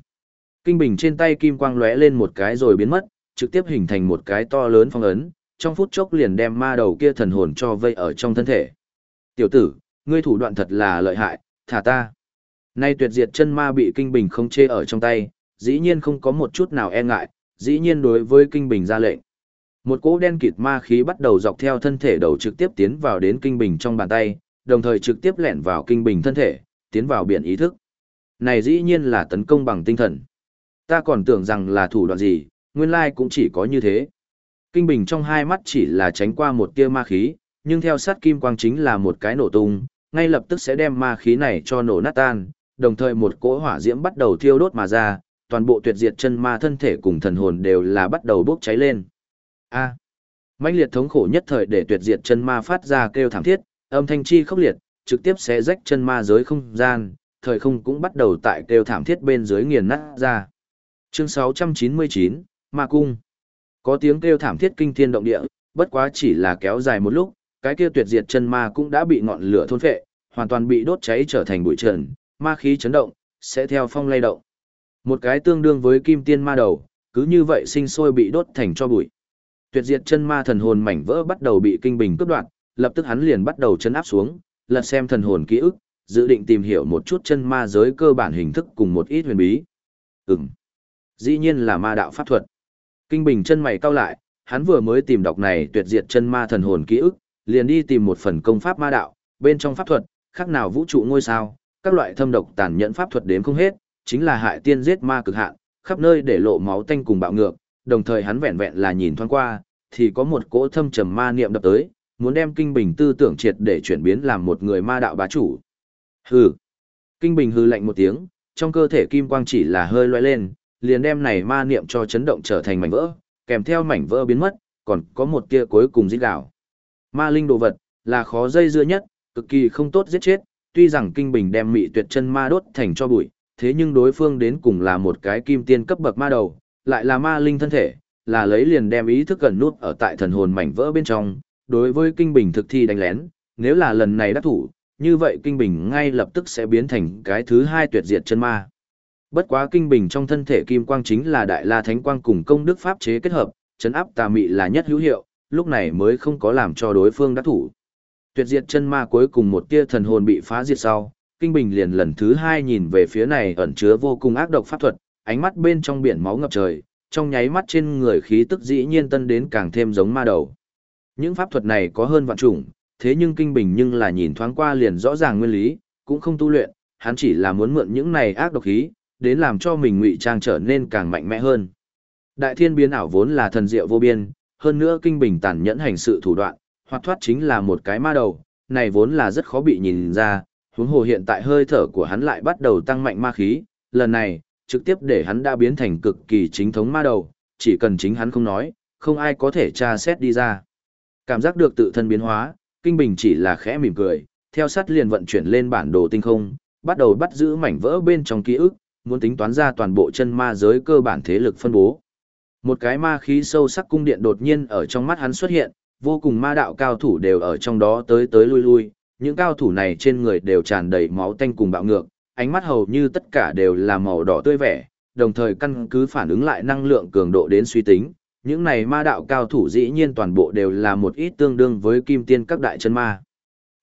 Kinh bình trên tay kim quang lóe lên một cái rồi biến mất, trực tiếp hình thành một cái to lớn phong ấn, trong phút chốc liền đem ma đầu kia thần hồn cho vây ở trong thân thể. Tiểu tử, ngươi thủ đoạn thật là lợi hại, thả ta. Nay tuyệt diệt chân ma bị kinh bình không chê ở trong tay, dĩ nhiên không có một chút nào e ngại, dĩ nhiên đối với kinh bình ra lệnh. Một cỗ đen kịt ma khí bắt đầu dọc theo thân thể đầu trực tiếp tiến vào đến kinh bình trong bàn tay, đồng thời trực tiếp lẹn vào kinh bình thân thể, tiến vào biển ý thức. Này dĩ nhiên là tấn công bằng tinh thần. Ta còn tưởng rằng là thủ đoạn gì, nguyên lai cũng chỉ có như thế. Kinh bình trong hai mắt chỉ là tránh qua một tia ma khí, nhưng theo sát kim quang chính là một cái nổ tung, ngay lập tức sẽ đem ma khí này cho nổ nát tan, đồng thời một cỗ hỏa diễm bắt đầu thiêu đốt mà ra, toàn bộ tuyệt diệt chân ma thân thể cùng thần hồn đều là bắt đầu bốc cháy lên. A. À. Mãnh liệt thống khổ nhất thời để tuyệt diệt chân ma phát ra kêu thảm thiết, âm thanh chi khốc liệt, trực tiếp xé rách chân ma giới không gian, thời không cũng bắt đầu tại kêu thảm thiết bên dưới nghiền nát ra. Chương 699, Ma Cung. Có tiếng kêu thảm thiết kinh thiên động địa, bất quá chỉ là kéo dài một lúc, cái kia tuyệt diệt chân ma cũng đã bị ngọn lửa thôn phệ, hoàn toàn bị đốt cháy trở thành bụi trần, ma khí chấn động, sẽ theo phong lay động. Một cái tương đương với kim tiên ma đầu, cứ như vậy sinh sôi bị đốt thành cho bụi. Tuyệt diệt chân ma thần hồn mảnh vỡ bắt đầu bị kinh bình cướp đoạt, lập tức hắn liền bắt đầu chấn áp xuống, lật xem thần hồn ký ức, dự định tìm hiểu một chút chân ma giới cơ bản hình thức cùng một ít huyền bí. Ừm. Dĩ nhiên là ma đạo pháp thuật. Kinh bình chân mày cau lại, hắn vừa mới tìm đọc này tuyệt diệt chân ma thần hồn ký ức, liền đi tìm một phần công pháp ma đạo, bên trong pháp thuật, khác nào vũ trụ ngôi sao, các loại thâm độc tàn nhẫn pháp thuật đếm không hết, chính là hại tiên giết ma cực hạn, khắp nơi để lộ máu tanh cùng bạo ngược, đồng thời hắn vẹn vẹn là nhìn thoáng qua, thì có một cỗ thâm trầm ma niệm đập tới, muốn đem kinh bình tư tưởng triệt để chuyển biến làm một người ma đạo bá chủ. Hừ. Kinh bình hư lạnh một tiếng, trong cơ thể kim quang chỉ là hơi lóe lên, liền đem này ma niệm cho chấn động trở thành mảnh vỡ, kèm theo mảnh vỡ biến mất, còn có một tia cuối cùng giết đảo. Ma linh đồ vật, là khó dây dưa nhất, cực kỳ không tốt giết chết, tuy rằng kinh bình đem mị tuyệt chân ma đốt thành cho bụi, thế nhưng đối phương đến cùng là một cái kim tiên cấp bậc ma đầu, lại là ma linh thân thể, là lấy liền đem ý thức gần nút ở tại thần hồn mảnh vỡ bên trong, đối với kinh bình thực thi đánh lén, nếu là lần này đắc thủ, như vậy kinh bình ngay lập tức sẽ biến thành cái thứ hai tuyệt diệt chân ma. Bất quá kinh bình trong thân thể kim quang chính là đại la thánh quang cùng công đức pháp chế kết hợp, chấn áp tà mị là nhất hữu hiệu, lúc này mới không có làm cho đối phương đắc thủ. Tuyệt diệt chân ma cuối cùng một tia thần hồn bị phá diệt sau, kinh bình liền lần thứ hai nhìn về phía này ẩn chứa vô cùng ác độc pháp thuật, ánh mắt bên trong biển máu ngập trời, trong nháy mắt trên người khí tức dĩ nhiên tân đến càng thêm giống ma đầu. Những pháp thuật này có hơn vạn chủng, thế nhưng kinh bình nhưng là nhìn thoáng qua liền rõ ràng nguyên lý, cũng không tu luyện, hắn chỉ là muốn mượn những này ác độc khí, đến làm cho mình ngụy trang trở nên càng mạnh mẽ hơn. Đại thiên biến ảo vốn là thần diệu vô biên, hơn nữa kinh bình tàn nhẫn hành sự thủ đoạn, hoạt thoát chính là một cái ma đầu, này vốn là rất khó bị nhìn ra, huống hồ hiện tại hơi thở của hắn lại bắt đầu tăng mạnh ma khí, lần này, trực tiếp để hắn đã biến thành cực kỳ chính thống ma đầu, chỉ cần chính hắn không nói, không ai có thể tra xét đi ra. Cảm giác được tự thân biến hóa, Kinh Bình chỉ là khẽ mỉm cười, theo sát liền vận chuyển lên bản đồ tinh không, bắt đầu bắt giữ mảnh vỡ bên trong ký ức, muốn tính toán ra toàn bộ chân ma giới cơ bản thế lực phân bố. Một cái ma khí sâu sắc cung điện đột nhiên ở trong mắt hắn xuất hiện, vô cùng ma đạo cao thủ đều ở trong đó tới tới lui lui, những cao thủ này trên người đều tràn đầy máu tanh cùng bạo ngược, ánh mắt hầu như tất cả đều là màu đỏ tươi vẻ, đồng thời căn cứ phản ứng lại năng lượng cường độ đến suy tính, những này ma đạo cao thủ dĩ nhiên toàn bộ đều là một ít tương đương với kim tiên các đại chân ma.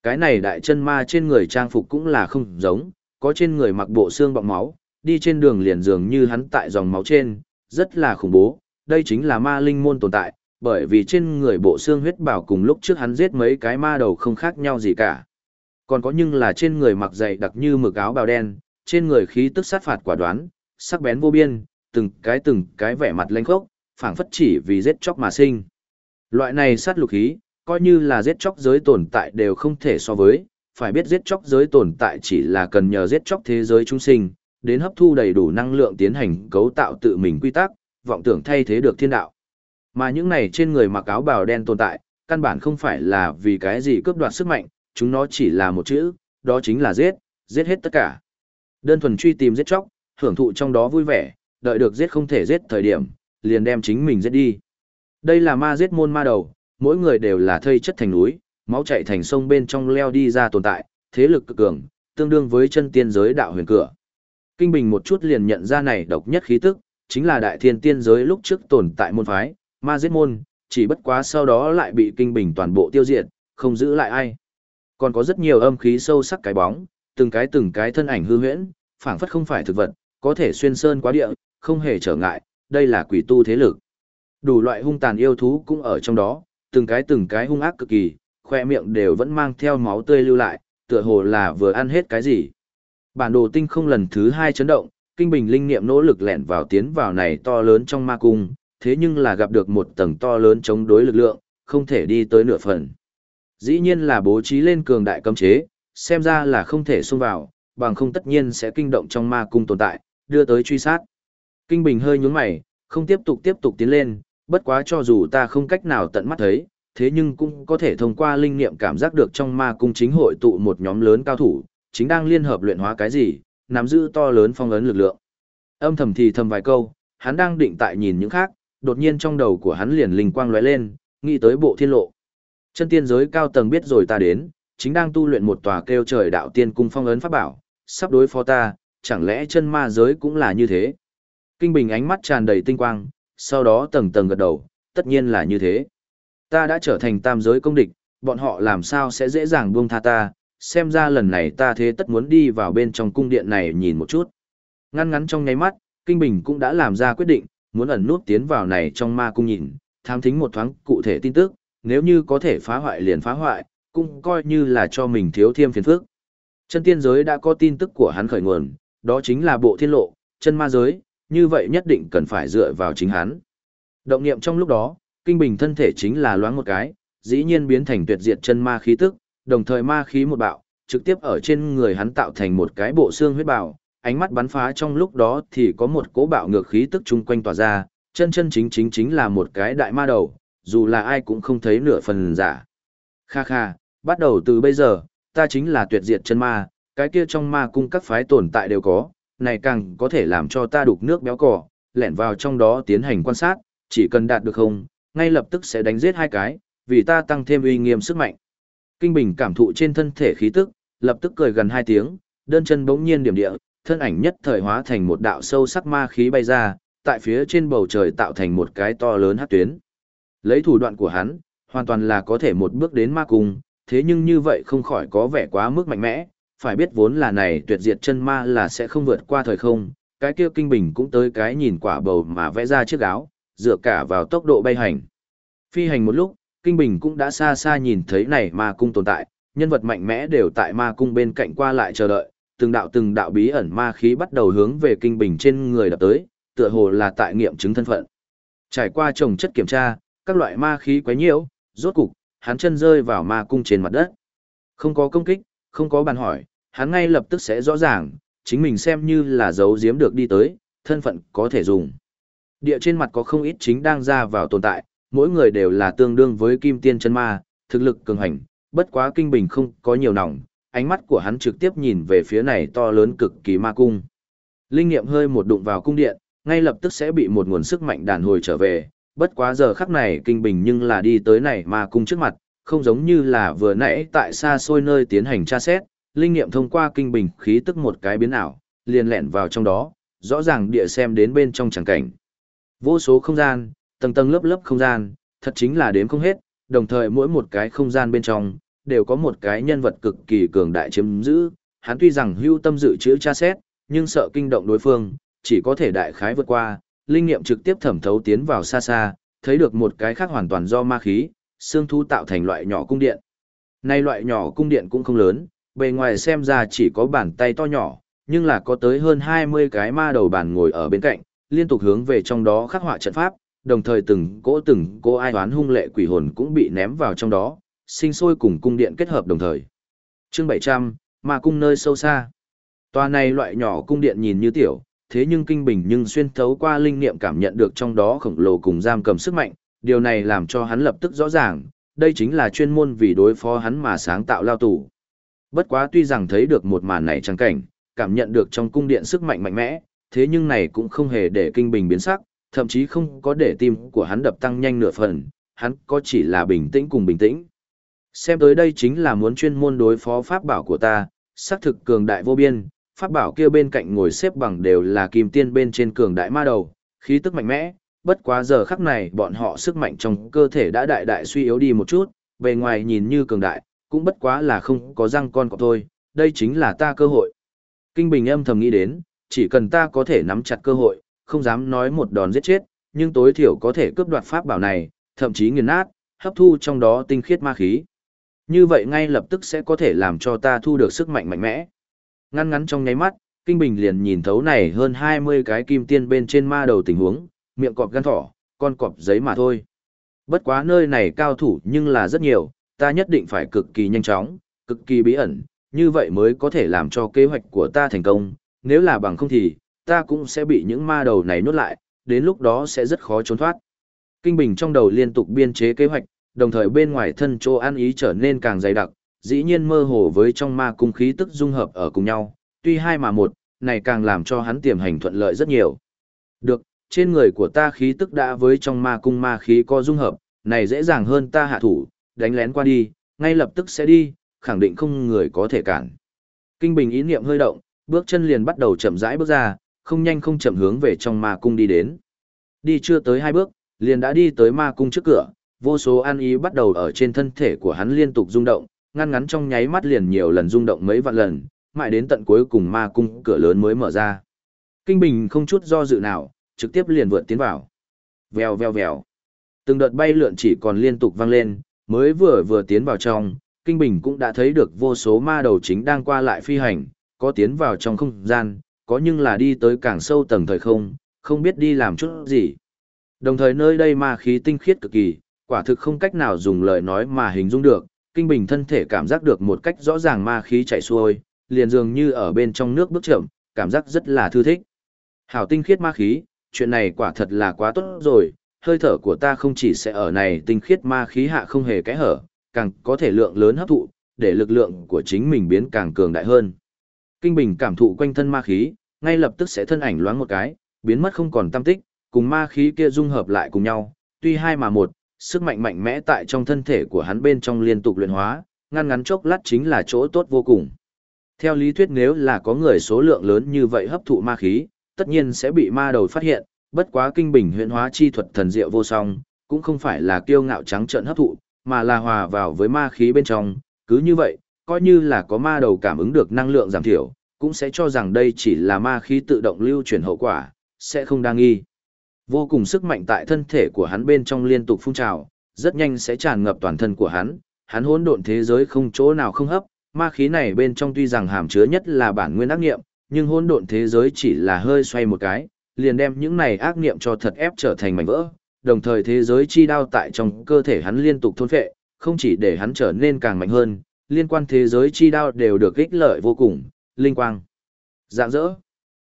Cái này đại chân ma trên người trang phục cũng là không giống, có trên người mặc bộ xương bọng máu, đi trên đường liền dường như hắn tại dòng máu trên, rất là khủng bố, đây chính là ma linh môn tồn tại, bởi vì trên người bộ xương huyết bảo cùng lúc trước hắn giết mấy cái ma đầu không khác nhau gì cả. Còn có nhưng là trên người mặc dày đặc như mực áo bào đen, trên người khí tức sát phạt quả đoán, sắc bén vô biên, từng cái từng cái vẻ mặt lanh khốc, phảng phất chỉ vì giết chóc mà sinh. Loại này sát lục khí, coi như là giết chóc giới tồn tại đều không thể so với, phải biết giết chóc giới tồn tại chỉ là cần nhờ giết chóc thế giới chúng sinh, đến hấp thu đầy đủ năng lượng tiến hành cấu tạo tự mình quy tắc, vọng tưởng thay thế được thiên đạo. Mà những này trên người mặc áo bào đen tồn tại, căn bản không phải là vì cái gì cướp đoạt sức mạnh, chúng nó chỉ là một chữ, đó chính là giết, giết hết tất cả. Đơn thuần truy tìm giết chóc, hưởng thụ trong đó vui vẻ, đợi được giết không thể giết thời điểm, liền đem chính mình giết đi. Đây là ma giết môn ma đầu, mỗi người đều là thây chất thành núi, máu chảy thành sông bên trong leo đi ra tồn tại, thế lực cực cường, tương đương với chân tiên giới đạo huyền cửa. Kinh Bình một chút liền nhận ra này độc nhất khí tức, chính là đại thiên tiên giới lúc trước tồn tại môn phái, ma giết môn, chỉ bất quá sau đó lại bị Kinh Bình toàn bộ tiêu diệt, không giữ lại ai. Còn có rất nhiều âm khí sâu sắc cái bóng, từng cái từng cái thân ảnh hư huyễn, phảng phất không phải thực vật, có thể xuyên sơn quá địa, không hề trở ngại, đây là quỷ tu thế lực. Đủ loại hung tàn yêu thú cũng ở trong đó, từng cái từng cái hung ác cực kỳ, khoe miệng đều vẫn mang theo máu tươi lưu lại, tựa hồ là vừa ăn hết cái gì. Bản đồ tinh không lần thứ hai chấn động, kinh bình linh niệm nỗ lực lẻn vào tiến vào này to lớn trong ma cung, thế nhưng là gặp được một tầng to lớn chống đối lực lượng, không thể đi tới nửa phần. Dĩ nhiên là bố trí lên cường đại cấm chế, xem ra là không thể xông vào, bằng không tất nhiên sẽ kinh động trong ma cung tồn tại, đưa tới truy sát. Kinh Bình hơi nhún mày, không tiếp tục tiếp tục tiến lên, bất quá cho dù ta không cách nào tận mắt thấy, thế nhưng cũng có thể thông qua linh niệm cảm giác được trong ma cung chính hội tụ một nhóm lớn cao thủ, chính đang liên hợp luyện hóa cái gì, nắm giữ to lớn phong ấn lực lượng. Âm thầm thì thầm vài câu, hắn đang định tại nhìn những khác, đột nhiên trong đầu của hắn liền linh quang lóe lên, nghĩ tới bộ thiên lộ. Chân tiên giới cao tầng biết rồi ta đến, chính đang tu luyện một tòa kêu trời đạo tiên cung phong ấn pháp bảo, sắp đối phó ta, chẳng lẽ chân ma giới cũng là như thế? Kinh Bình ánh mắt tràn đầy tinh quang, sau đó tầng tầng gật đầu, tất nhiên là như thế. Ta đã trở thành tam giới công địch, bọn họ làm sao sẽ dễ dàng buông tha ta, xem ra lần này ta thế tất muốn đi vào bên trong cung điện này nhìn một chút. Ngăn ngắn trong nháy mắt, Kinh Bình cũng đã làm ra quyết định, muốn ẩn nút tiến vào này trong ma cung nhìn, tham thính một thoáng cụ thể tin tức, nếu như có thể phá hoại liền phá hoại, cũng coi như là cho mình thiếu thêm phiền phức. Chân tiên giới đã có tin tức của hắn khởi nguồn, đó chính là bộ thiên lộ, chân ma giới, như vậy nhất định cần phải dựa vào chính hắn. Động niệm trong lúc đó, kinh bình thân thể chính là loáng một cái, dĩ nhiên biến thành tuyệt diệt chân ma khí tức, đồng thời ma khí một bạo, trực tiếp ở trên người hắn tạo thành một cái bộ xương huyết bào, ánh mắt bắn phá trong lúc đó thì có một cỗ bạo ngược khí tức chung quanh tỏa ra, chân chân chính chính chính là một cái đại ma đầu, dù là ai cũng không thấy nửa phần giả. Kha kha, bắt đầu từ bây giờ, ta chính là tuyệt diệt chân ma, cái kia trong ma cung các phái tồn tại đều có, này càng có thể làm cho ta đục nước béo cỏ, lẻn vào trong đó tiến hành quan sát, chỉ cần đạt được không, ngay lập tức sẽ đánh giết hai cái, vì ta tăng thêm uy nghiêm sức mạnh. Kinh Bình cảm thụ trên thân thể khí tức, lập tức cười gần hai tiếng, đơn chân bỗng nhiên điểm địa, thân ảnh nhất thời hóa thành một đạo sâu sắc ma khí bay ra, tại phía trên bầu trời tạo thành một cái to lớn hát tuyến. Lấy thủ đoạn của hắn, hoàn toàn là có thể một bước đến ma cung, thế nhưng như vậy không khỏi có vẻ quá mức mạnh mẽ, phải biết vốn là này tuyệt diệt chân ma là sẽ không vượt qua thời không, cái kia kinh bình cũng tới cái nhìn quả bầu mà vẽ ra chiếc áo, dựa cả vào tốc độ bay hành. Phi hành một lúc, kinh bình cũng đã xa xa nhìn thấy này ma cung tồn tại, nhân vật mạnh mẽ đều tại ma cung bên cạnh qua lại chờ đợi, từng đạo từng đạo bí ẩn ma khí bắt đầu hướng về kinh bình trên người đập tới, tựa hồ là tại nghiệm chứng thân phận. Trải qua trồng chất kiểm tra, các loại ma khí quấy nhiễu, rốt cục, hắn chân rơi vào ma cung trên mặt đất. Không có công kích, không có bàn hỏi, hắn ngay lập tức sẽ rõ ràng, chính mình xem như là giấu giếm được đi tới, thân phận có thể dùng. Địa trên mặt có không ít chính đang ra vào tồn tại, mỗi người đều là tương đương với kim tiên chân ma, thực lực cường hành, bất quá kinh bình không có nhiều nòng, ánh mắt của hắn trực tiếp nhìn về phía này to lớn cực kỳ ma cung. Linh nghiệm hơi một đụng vào cung điện, ngay lập tức sẽ bị một nguồn sức mạnh đàn hồi trở về, bất quá giờ khắc này kinh bình nhưng là đi tới này mà cung trước mặt, không giống như là vừa nãy tại xa xôi nơi tiến hành tra xét, linh nghiệm thông qua kinh bình khí tức một cái biến ảo, liền lẹn vào trong đó, rõ ràng địa xem đến bên trong chẳng cảnh. Vô số không gian, tầng tầng lớp lớp không gian, thật chính là đếm không hết, đồng thời mỗi một cái không gian bên trong, đều có một cái nhân vật cực kỳ cường đại chiếm giữ, hắn tuy rằng hưu tâm dự chữ tra xét, nhưng sợ kinh động đối phương, chỉ có thể đại khái vượt qua, linh nghiệm trực tiếp thẩm thấu tiến vào xa xa, thấy được một cái khác hoàn toàn do ma khí, xương thu tạo thành loại nhỏ cung điện. Nay loại nhỏ cung điện cũng không lớn, bề ngoài xem ra chỉ có bàn tay to nhỏ, nhưng là có tới hơn 20 cái ma đầu bàn ngồi ở bên cạnh, liên tục hướng về trong đó khắc họa trận pháp, đồng thời từng cỗ từng cỗ ai toán hung lệ quỷ hồn cũng bị ném vào trong đó, sinh sôi cùng cung điện kết hợp đồng thời. Chương 700, ma cung nơi sâu xa. Tòa này loại nhỏ cung điện nhìn như tiểu, thế nhưng kinh bình nhưng xuyên thấu qua linh niệm cảm nhận được trong đó khổng lồ cùng giam cầm sức mạnh, điều này làm cho hắn lập tức rõ ràng, đây chính là chuyên môn vì đối phó hắn mà sáng tạo lao tù. Bất quá tuy rằng thấy được một màn này trắng cảnh, cảm nhận được trong cung điện sức mạnh mạnh mẽ, thế nhưng này cũng không hề để kinh bình biến sắc, thậm chí không có để tim của hắn đập tăng nhanh nửa phần, hắn có chỉ là bình tĩnh cùng bình tĩnh. Xem tới đây chính là muốn chuyên môn đối phó pháp bảo của ta, xác thực cường đại vô biên, pháp bảo kia bên cạnh ngồi xếp bằng đều là kim tiên bên trên cường đại ma đầu, khí tức mạnh mẽ, bất quá giờ khắc này bọn họ sức mạnh trong cơ thể đã đại đại suy yếu đi một chút, bề ngoài nhìn như cường đại, cũng bất quá là không có răng con của tôi, đây chính là ta cơ hội. Kinh Bình âm thầm nghĩ đến, chỉ cần ta có thể nắm chặt cơ hội, không dám nói một đòn giết chết, nhưng tối thiểu có thể cướp đoạt pháp bảo này, thậm chí nghiền nát, hấp thu trong đó tinh khiết ma khí. Như vậy ngay lập tức sẽ có thể làm cho ta thu được sức mạnh mạnh mẽ. Ngăn ngắn trong nháy mắt, Kinh Bình liền nhìn thấu này hơn 20 cái kim tiên bên trên ma đầu tình huống, miệng cọp gan thỏ, con cọp giấy mà thôi. Bất quá nơi này cao thủ nhưng là rất nhiều, ta nhất định phải cực kỳ nhanh chóng, cực kỳ bí ẩn, như vậy mới có thể làm cho kế hoạch của ta thành công, nếu là bằng không thì, ta cũng sẽ bị những ma đầu này nuốt lại, đến lúc đó sẽ rất khó trốn thoát. Kinh Bình trong đầu liên tục biên chế kế hoạch, đồng thời bên ngoài thân chỗ an ý trở nên càng dày đặc, dĩ nhiên mơ hồ với trong ma cung khí tức dung hợp ở cùng nhau, tuy hai mà một, này càng làm cho hắn tiềm hành thuận lợi rất nhiều. Được, trên người của ta khí tức đã với trong ma cung ma khí có dung hợp, này dễ dàng hơn ta hạ thủ, đánh lén qua đi, ngay lập tức sẽ đi, khẳng định không người có thể cản. Kinh Bình ý niệm hơi động, bước chân liền bắt đầu chậm rãi bước ra, không nhanh không chậm hướng về trong ma cung đi đến. Đi chưa tới hai bước, liền đã đi tới ma cung trước cửa, vô số an ý bắt đầu ở trên thân thể của hắn liên tục rung động, ngăn ngắn trong nháy mắt liền nhiều lần rung động mấy vạn lần, mãi đến tận cuối cùng ma cung cửa lớn mới mở ra. Kinh Bình không chút do dự nào, trực tiếp liền vượt tiến vào. Vèo vèo vèo. Từng đợt bay lượn chỉ còn liên tục vang lên, mới vừa vừa tiến vào trong, Kinh Bình cũng đã thấy được vô số ma đầu chính đang qua lại phi hành, có tiến vào trong không gian, có nhưng là đi tới càng sâu tầng thời không, không biết đi làm chút gì. Đồng thời nơi đây ma khí tinh khiết cực kỳ, quả thực không cách nào dùng lời nói mà hình dung được, Kinh Bình thân thể cảm giác được một cách rõ ràng ma khí chảy xuôi, liền dường như ở bên trong nước bước chậm, cảm giác rất là thư thích. Hảo tinh khiết ma khí, chuyện này quả thật là quá tốt rồi, hơi thở của ta không chỉ sẽ ở này tinh khiết ma khí hạ không hề kẽ hở, càng có thể lượng lớn hấp thụ, để lực lượng của chính mình biến càng cường đại hơn. Kinh Bình cảm thụ quanh thân ma khí, ngay lập tức sẽ thân ảnh loáng một cái, biến mất không còn tâm tích, cùng ma khí kia dung hợp lại cùng nhau, tuy hai mà một, sức mạnh mạnh mẽ tại trong thân thể của hắn bên trong liên tục luyện hóa, ngăn ngắn chốc lát chính là chỗ tốt vô cùng. Theo lý thuyết nếu là có người số lượng lớn như vậy hấp thụ ma khí, tất nhiên sẽ bị ma đầu phát hiện, bất quá kinh bình huyện hóa chi thuật thần diệu vô song, cũng không phải là kiêu ngạo trắng trợn hấp thụ, mà là hòa vào với ma khí bên trong, cứ như vậy, coi như là có ma đầu cảm ứng được năng lượng giảm thiểu, cũng sẽ cho rằng đây chỉ là ma khí tự động lưu chuyển hậu quả, sẽ không đa nghi. Vô cùng sức mạnh tại thân thể của hắn bên trong liên tục phun trào, rất nhanh sẽ tràn ngập toàn thân của hắn, hắn hỗn độn thế giới không chỗ nào không hấp, ma khí này bên trong tuy rằng hàm chứa nhất là bản nguyên ác niệm, nhưng hỗn độn thế giới chỉ là hơi xoay một cái, liền đem những này ác niệm cho thật ép trở thành mảnh vỡ, đồng thời thế giới chi đao tại trong cơ thể hắn liên tục thôn phệ, không chỉ để hắn trở nên càng mạnh hơn, liên quan thế giới chi đao đều được ích lợi vô cùng, linh quang. Dạng dỡ.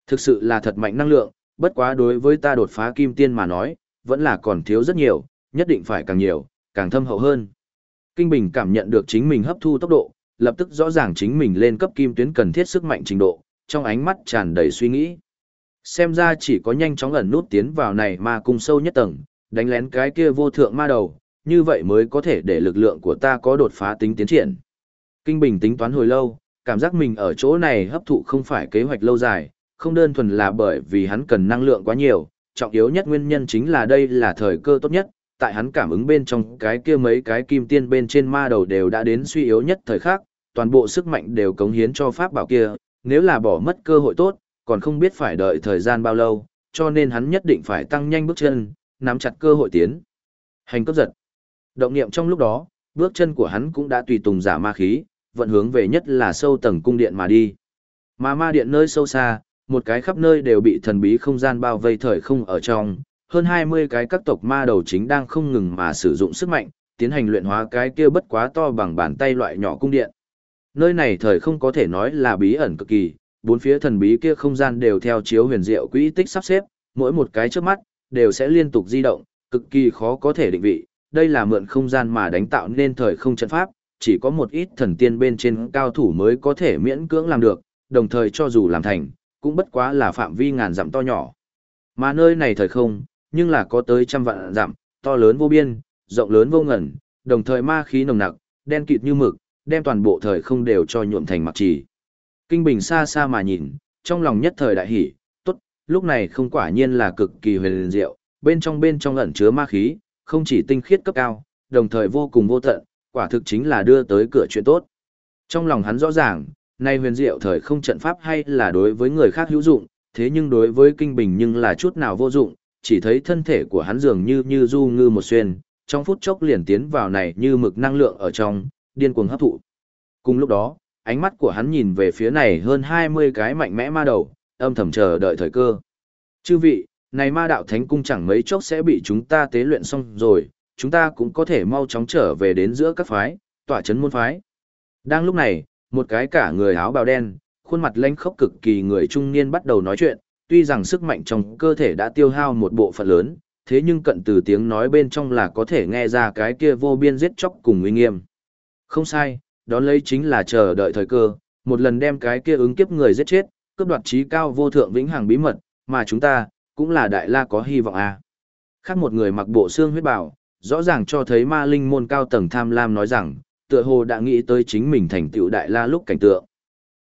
Thực sự là thật mạnh năng lượng, bất quá đối với ta đột phá kim tiên mà nói, vẫn là còn thiếu rất nhiều, nhất định phải càng nhiều, càng thâm hậu hơn. Kinh Bình cảm nhận được chính mình hấp thu tốc độ, lập tức rõ ràng chính mình lên cấp kim tuyến cần thiết sức mạnh trình độ, trong ánh mắt tràn đầy suy nghĩ. Xem ra chỉ có nhanh chóng ẩn nút tiến vào này mà cung sâu nhất tầng, đánh lén cái kia vô thượng ma đầu, như vậy mới có thể để lực lượng của ta có đột phá tính tiến triển. Kinh Bình tính toán hồi lâu, cảm giác mình ở chỗ này hấp thụ không phải kế hoạch lâu dài, không đơn thuần là bởi vì hắn cần năng lượng quá nhiều, trọng yếu nhất nguyên nhân chính là đây là thời cơ tốt nhất, tại hắn cảm ứng bên trong cái kia mấy cái kim tiên bên trên ma đầu đều đã đến suy yếu nhất thời khắc, toàn bộ sức mạnh đều cống hiến cho pháp bảo kia, nếu là bỏ mất cơ hội tốt, còn không biết phải đợi thời gian bao lâu, cho nên hắn nhất định phải tăng nhanh bước chân, nắm chặt cơ hội tiến. Hành cấp giật. Động niệm trong lúc đó, bước chân của hắn cũng đã tùy tùng giả ma khí, vận hướng về nhất là sâu tầng cung điện mà đi. Mà ma điện nơi sâu xa, một cái khắp nơi đều bị thần bí không gian bao vây thời không ở trong, hơn 20 cái các tộc ma đầu chính đang không ngừng mà sử dụng sức mạnh, tiến hành luyện hóa cái kia bất quá to bằng bàn tay loại nhỏ cung điện. Nơi này thời không có thể nói là bí ẩn cực kỳ, bốn phía thần bí kia không gian đều theo chiếu huyền diệu quỹ tích sắp xếp, mỗi một cái trước mắt đều sẽ liên tục di động, cực kỳ khó có thể định vị. Đây là mượn không gian mà đánh tạo nên thời không trận pháp, chỉ có một ít thần tiên bên trên cao thủ mới có thể miễn cưỡng làm được, đồng thời cho dù làm thành, cũng bất quá là phạm vi ngàn dặm to nhỏ. Mà nơi này thời không, nhưng là có tới trăm vạn dặm, to lớn vô biên, rộng lớn vô ngần, đồng thời ma khí nồng nặc, đen kịt như mực, đem toàn bộ thời không đều cho nhuộm thành mặc trì. Kinh Bình xa xa mà nhìn, trong lòng nhất thời đại hỉ, tốt, lúc này không quả nhiên là cực kỳ huyền diệu, bên trong bên trong ẩn chứa ma khí, không chỉ tinh khiết cấp cao, đồng thời vô cùng vô tận, quả thực chính là đưa tới cửa chuyện tốt. Trong lòng hắn rõ ràng, nay huyền diệu thời không trận pháp hay là đối với người khác hữu dụng, thế nhưng đối với kinh bình nhưng là chút nào vô dụng, chỉ thấy thân thể của hắn dường như như du ngư một xuyên, trong phút chốc liền tiến vào này như mực năng lượng ở trong, điên cuồng hấp thụ. Cùng lúc đó, ánh mắt của hắn nhìn về phía này hơn 20 cái mạnh mẽ ma đầu, âm thầm chờ đợi thời cơ. Chư vị, này ma đạo thánh cung chẳng mấy chốc sẽ bị chúng ta tế luyện xong rồi, chúng ta cũng có thể mau chóng trở về đến giữa các phái, tỏa chấn môn phái. Đang lúc này, một cái cả người áo bào đen, khuôn mặt lanh khốc cực kỳ người trung niên bắt đầu nói chuyện, tuy rằng sức mạnh trong cơ thể đã tiêu hao một bộ phận lớn, thế nhưng cận từ tiếng nói bên trong là có thể nghe ra cái kia vô biên giết chóc cùng uy nghiêm. Không sai, đón lấy chính là chờ đợi thời cơ, một lần đem cái kia ứng kiếp người giết chết, cướp đoạt trí cao vô thượng vĩnh hằng bí mật, mà chúng ta, cũng là đại la có hy vọng à. Khác một người mặc bộ xương huyết bảo, rõ ràng cho thấy ma linh môn cao tầng tham lam nói rằng, tựa hồ đã nghĩ tới chính mình thành tựu đại la lúc cảnh tượng.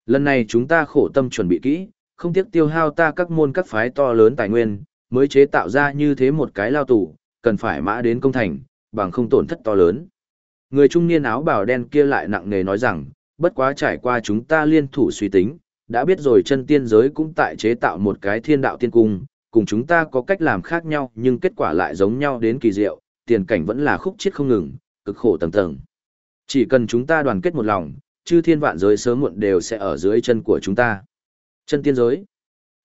Lần này chúng ta khổ tâm chuẩn bị kỹ, không tiếc tiêu hao ta các môn các phái to lớn tài nguyên, mới chế tạo ra như thế một cái lao tù, cần phải mã đến công thành, bằng không tổn thất to lớn. Người trung niên áo bào đen kia lại nặng nề nói rằng, bất quá trải qua chúng ta liên thủ suy tính, đã biết rồi chân tiên giới cũng tại chế tạo một cái thiên đạo tiên cung, cùng chúng ta có cách làm khác nhau nhưng kết quả lại giống nhau đến kỳ diệu, tiền cảnh vẫn là khúc chết không ngừng, cực khổ tầng tầng. Chỉ cần chúng ta đoàn kết một lòng, chư thiên vạn giới sớm muộn đều sẽ ở dưới chân của chúng ta. Chân tiên giới.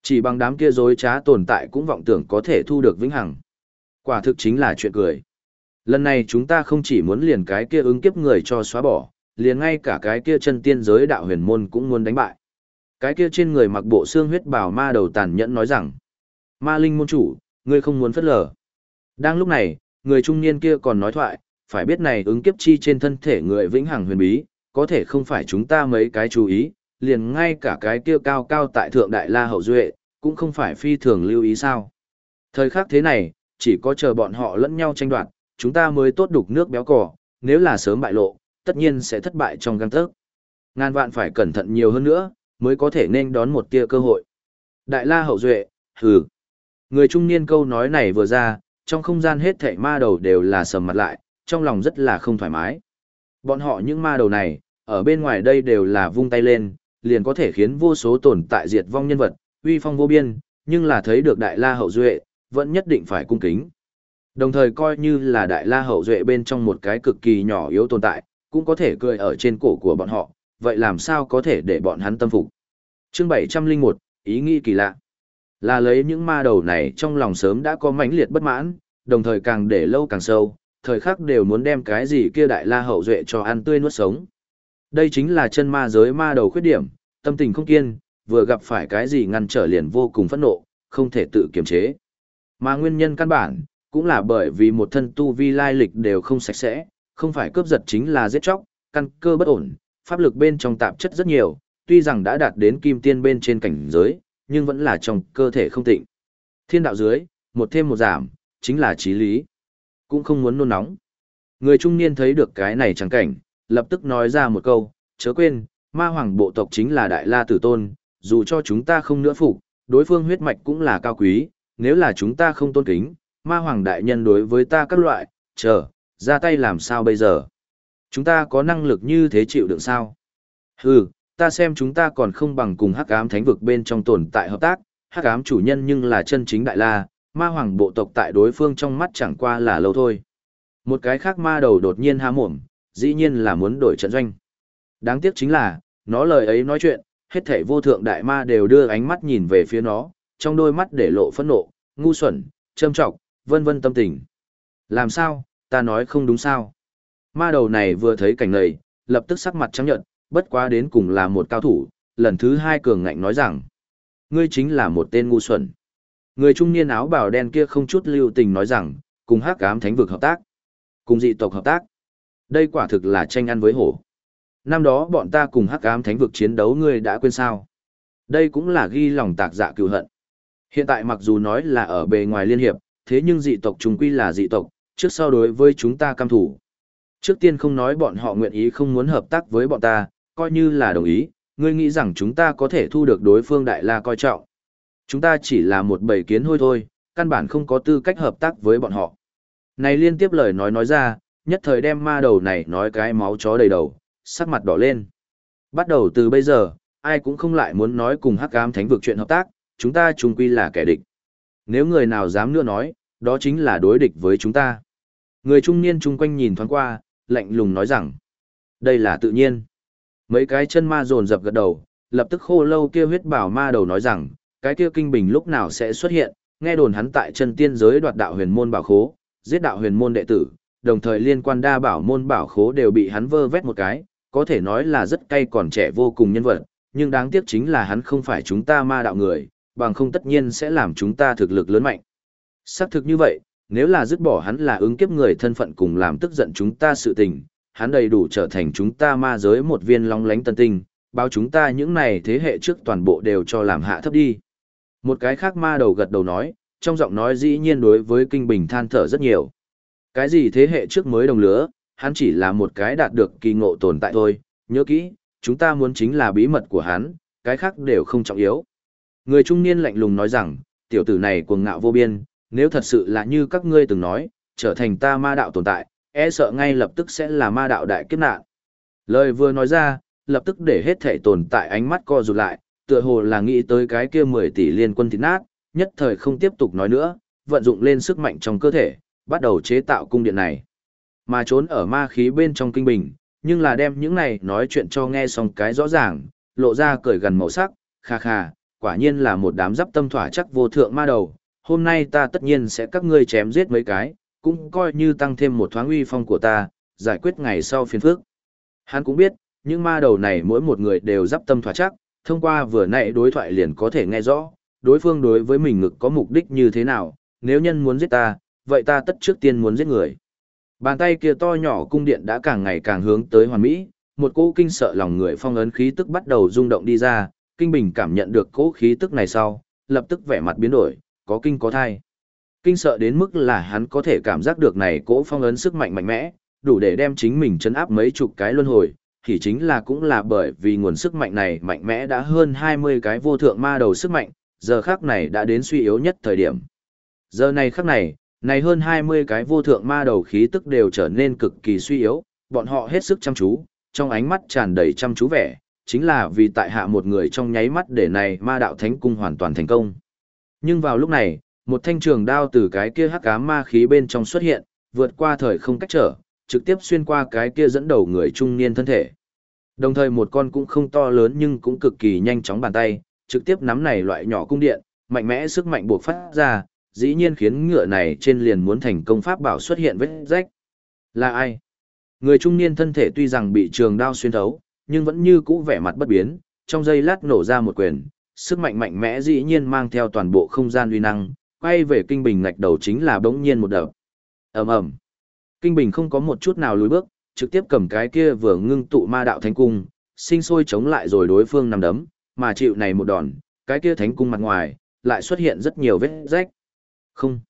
Chỉ bằng đám kia dối trá tồn tại cũng vọng tưởng có thể thu được vĩnh hằng. Quả thực chính là chuyện cười. Lần này chúng ta không chỉ muốn liền cái kia ứng kiếp người cho xóa bỏ, liền ngay cả cái kia chân tiên giới đạo huyền môn cũng muốn đánh bại. Cái kia trên người mặc bộ xương huyết bào ma đầu tàn nhẫn nói rằng, ma linh môn chủ, ngươi không muốn phất lờ. Đang lúc này, người trung niên kia còn nói thoại, phải biết này ứng kiếp chi trên thân thể người vĩnh hằng huyền bí, có thể không phải chúng ta mấy cái chú ý, liền ngay cả cái kia cao cao tại thượng đại la hậu duệ, cũng không phải phi thường lưu ý sao. Thời khắc thế này, chỉ có chờ bọn họ lẫn nhau tranh đoạt, chúng ta mới tốt đục nước béo cỏ, nếu là sớm bại lộ, tất nhiên sẽ thất bại trong găng tớc. Ngàn vạn phải cẩn thận nhiều hơn nữa, mới có thể nên đón một tia cơ hội. Đại la hậu duệ, hừ. Người trung niên câu nói này vừa ra, trong không gian hết thảy ma đầu đều là sầm mặt lại, trong lòng rất là không thoải mái. Bọn họ những ma đầu này, ở bên ngoài đây đều là vung tay lên, liền có thể khiến vô số tồn tại diệt vong nhân vật, uy phong vô biên, nhưng là thấy được đại la hậu duệ, vẫn nhất định phải cung kính. Đồng thời coi như là đại la hậu duệ bên trong một cái cực kỳ nhỏ yếu tồn tại, cũng có thể cười ở trên cổ của bọn họ, vậy làm sao có thể để bọn hắn tâm phục. Chương 701, ý nghĩ kỳ lạ. Là lấy những ma đầu này trong lòng sớm đã có mãnh liệt bất mãn, đồng thời càng để lâu càng sâu, thời khắc đều muốn đem cái gì kia đại la hậu duệ cho ăn tươi nuốt sống. Đây chính là chân ma giới ma đầu khuyết điểm, tâm tình không kiên, vừa gặp phải cái gì ngăn trở liền vô cùng phẫn nộ, không thể tự kiềm chế. Mà nguyên nhân căn bản, cũng là bởi vì một thân tu vi lai lịch đều không sạch sẽ, không phải cướp giật chính là giết chóc, căn cơ bất ổn, pháp lực bên trong tạp chất rất nhiều, tuy rằng đã đạt đến kim tiên bên trên cảnh giới, nhưng vẫn là trong cơ thể không tịnh. Thiên đạo dưới, một thêm một giảm, chính là trí lý. Cũng không muốn nôn nóng. Người trung niên thấy được cái này chẳng cảnh, lập tức nói ra một câu, chớ quên, ma hoàng bộ tộc chính là đại la tử tôn, dù cho chúng ta không nữa phục, đối phương huyết mạch cũng là cao quý, nếu là chúng ta không tôn kính, ma hoàng đại nhân đối với ta các loại, chờ, ra tay làm sao bây giờ? Chúng ta có năng lực như thế chịu đựng sao? Hừ, ta xem chúng ta còn không bằng cùng hắc ám thánh vực bên trong tồn tại hợp tác, hắc ám chủ nhân nhưng là chân chính đại la, ma hoàng bộ tộc tại đối phương trong mắt chẳng qua là lâu thôi. Một cái khác ma đầu đột nhiên há mồm, dĩ nhiên là muốn đổi trận doanh. Đáng tiếc chính là, nó lời ấy nói chuyện, hết thảy vô thượng đại ma đều đưa ánh mắt nhìn về phía nó, trong đôi mắt để lộ phẫn nộ, ngu xuẩn, châm trọng, vân vân tâm tình. Làm sao, ta nói không đúng sao? Ma đầu này vừa thấy cảnh này, lập tức sắc mặt trắng nhợt, bất quá đến cùng là một cao thủ, lần thứ hai cường ngạnh nói rằng, ngươi chính là một tên ngu xuẩn. Người trung niên áo bào đen kia không chút lưu tình nói rằng, cùng hắc ám thánh vực hợp tác, cùng dị tộc hợp tác. Đây quả thực là tranh ăn với hổ. Năm đó bọn ta cùng hắc ám thánh vực chiến đấu ngươi đã quên sao. Đây cũng là ghi lòng tạc dạ cựu hận. Hiện tại mặc dù nói là ở bề ngoài liên hiệp, thế nhưng dị tộc chúng quy là dị tộc, trước sau đối với chúng ta cam thủ. Trước tiên không nói bọn họ nguyện ý không muốn hợp tác với bọn ta, coi như là đồng ý, ngươi nghĩ rằng chúng ta có thể thu được đối phương đại la coi trọng. Chúng ta chỉ là một bầy kiến hôi thôi, căn bản không có tư cách hợp tác với bọn họ. Này liên tiếp lời nói nói ra, nhất thời đem ma đầu này nói cái máu chó đầy đầu, sắc mặt đỏ lên. Bắt đầu từ bây giờ, ai cũng không lại muốn nói cùng hắc ám thánh vực chuyện hợp tác, chúng ta chung quy là kẻ địch. Nếu người nào dám nữa nói, đó chính là đối địch với chúng ta. Người trung niên chung quanh nhìn thoáng qua, lạnh lùng nói rằng, đây là tự nhiên. Mấy cái chân ma dồn dập gật đầu, lập tức khô lâu kia huyết bảo ma đầu nói rằng, cái kia kinh bình lúc nào sẽ xuất hiện, nghe đồn hắn tại chân tiên giới đoạt đạo huyền môn bảo khố, giết đạo huyền môn đệ tử, đồng thời liên quan đa bảo môn bảo khố đều bị hắn vơ vét một cái, có thể nói là rất cay còn trẻ vô cùng nhân vật, nhưng đáng tiếc chính là hắn không phải chúng ta ma đạo người, bằng không tất nhiên sẽ làm chúng ta thực lực lớn mạnh. Xác thực như vậy, nếu là dứt bỏ hắn là ứng kiếp người thân phận cùng làm tức giận chúng ta sự tình, hắn đầy đủ trở thành chúng ta ma giới một viên long lánh tân tinh, báo chúng ta những này thế hệ trước toàn bộ đều cho làm hạ thấp đi. Một cái khác ma đầu gật đầu nói, trong giọng nói dĩ nhiên đối với kinh bình than thở rất nhiều. Cái gì thế hệ trước mới đồng lứa, hắn chỉ là một cái đạt được kỳ ngộ tồn tại thôi, nhớ kỹ, chúng ta muốn chính là bí mật của hắn, cái khác đều không trọng yếu. Người trung niên lạnh lùng nói rằng, tiểu tử này cuồng ngạo vô biên, nếu thật sự là như các ngươi từng nói, trở thành ta ma đạo tồn tại, e sợ ngay lập tức sẽ là ma đạo đại kiếp nạn. Lời vừa nói ra, lập tức để hết thể tồn tại ánh mắt co rụt lại, tựa hồ là nghĩ tới cái kia 10 tỷ liên quân thịt nát, nhất thời không tiếp tục nói nữa, vận dụng lên sức mạnh trong cơ thể, bắt đầu chế tạo cung điện này. Mà trốn ở ma khí bên trong kinh bình, nhưng là đem những này nói chuyện cho nghe xong cái rõ ràng, lộ ra cười gần màu sắc, kha kha, quả nhiên là một đám giáp tâm thỏa chắc vô thượng ma đầu, hôm nay ta tất nhiên sẽ các ngươi chém giết mấy cái, cũng coi như tăng thêm một thoáng uy phong của ta, giải quyết ngày sau phiền phức. Hắn cũng biết, những ma đầu này mỗi một người đều giáp tâm thỏa chắc, thông qua vừa nãy đối thoại liền có thể nghe rõ, đối phương đối với mình ngực có mục đích như thế nào, nếu nhân muốn giết ta, vậy ta tất trước tiên muốn giết người. Bàn tay kia to nhỏ cung điện đã càng ngày càng hướng tới hoàn mỹ, một cỗ kinh sợ lòng người phong ấn khí tức bắt đầu rung động đi ra, kinh bình cảm nhận được cỗ khí tức này sau, lập tức vẻ mặt biến đổi, có kinh có thai. Kinh sợ đến mức là hắn có thể cảm giác được này cỗ phong ấn sức mạnh mạnh mẽ, đủ để đem chính mình chấn áp mấy chục cái luân hồi, thì chính là cũng là bởi vì nguồn sức mạnh này mạnh mẽ đã hơn 20 cái vô thượng ma đầu sức mạnh, giờ khắc này đã đến suy yếu nhất thời điểm. Giờ này khắc này, này hơn 20 cái vô thượng ma đầu khí tức đều trở nên cực kỳ suy yếu, bọn họ hết sức chăm chú, trong ánh mắt tràn đầy chăm chú vẻ, chính là vì tại hạ một người trong nháy mắt để này ma đạo thánh cung hoàn toàn thành công. Nhưng vào lúc này, một thanh trường đao từ cái kia hắc ám ma khí bên trong xuất hiện, vượt qua thời không cách trở, trực tiếp xuyên qua cái kia dẫn đầu người trung niên thân thể. Đồng thời một con cũng không to lớn nhưng cũng cực kỳ nhanh chóng bàn tay, trực tiếp nắm này loại nhỏ cung điện, mạnh mẽ sức mạnh buộc phát ra, dĩ nhiên khiến ngựa này trên liền muốn thành công pháp bảo xuất hiện vết rách. Là ai? Người trung niên thân thể tuy rằng bị trường đao xuyên thấu, nhưng vẫn như cũ vẻ mặt bất biến, trong giây lát nổ ra một quyền, sức mạnh mạnh mẽ dĩ nhiên mang theo toàn bộ không gian uy năng, quay về kinh bình ngạch đầu chính là bỗng nhiên một đợt. Ầm ầm. Kinh bình không có một chút nào lùi bước, trực tiếp cầm cái kia vừa ngưng tụ ma đạo thánh cung, sinh sôi chống lại rồi đối phương nằm đấm, mà chịu này một đòn, cái kia thánh cung mặt ngoài lại xuất hiện rất nhiều vết rách. Không.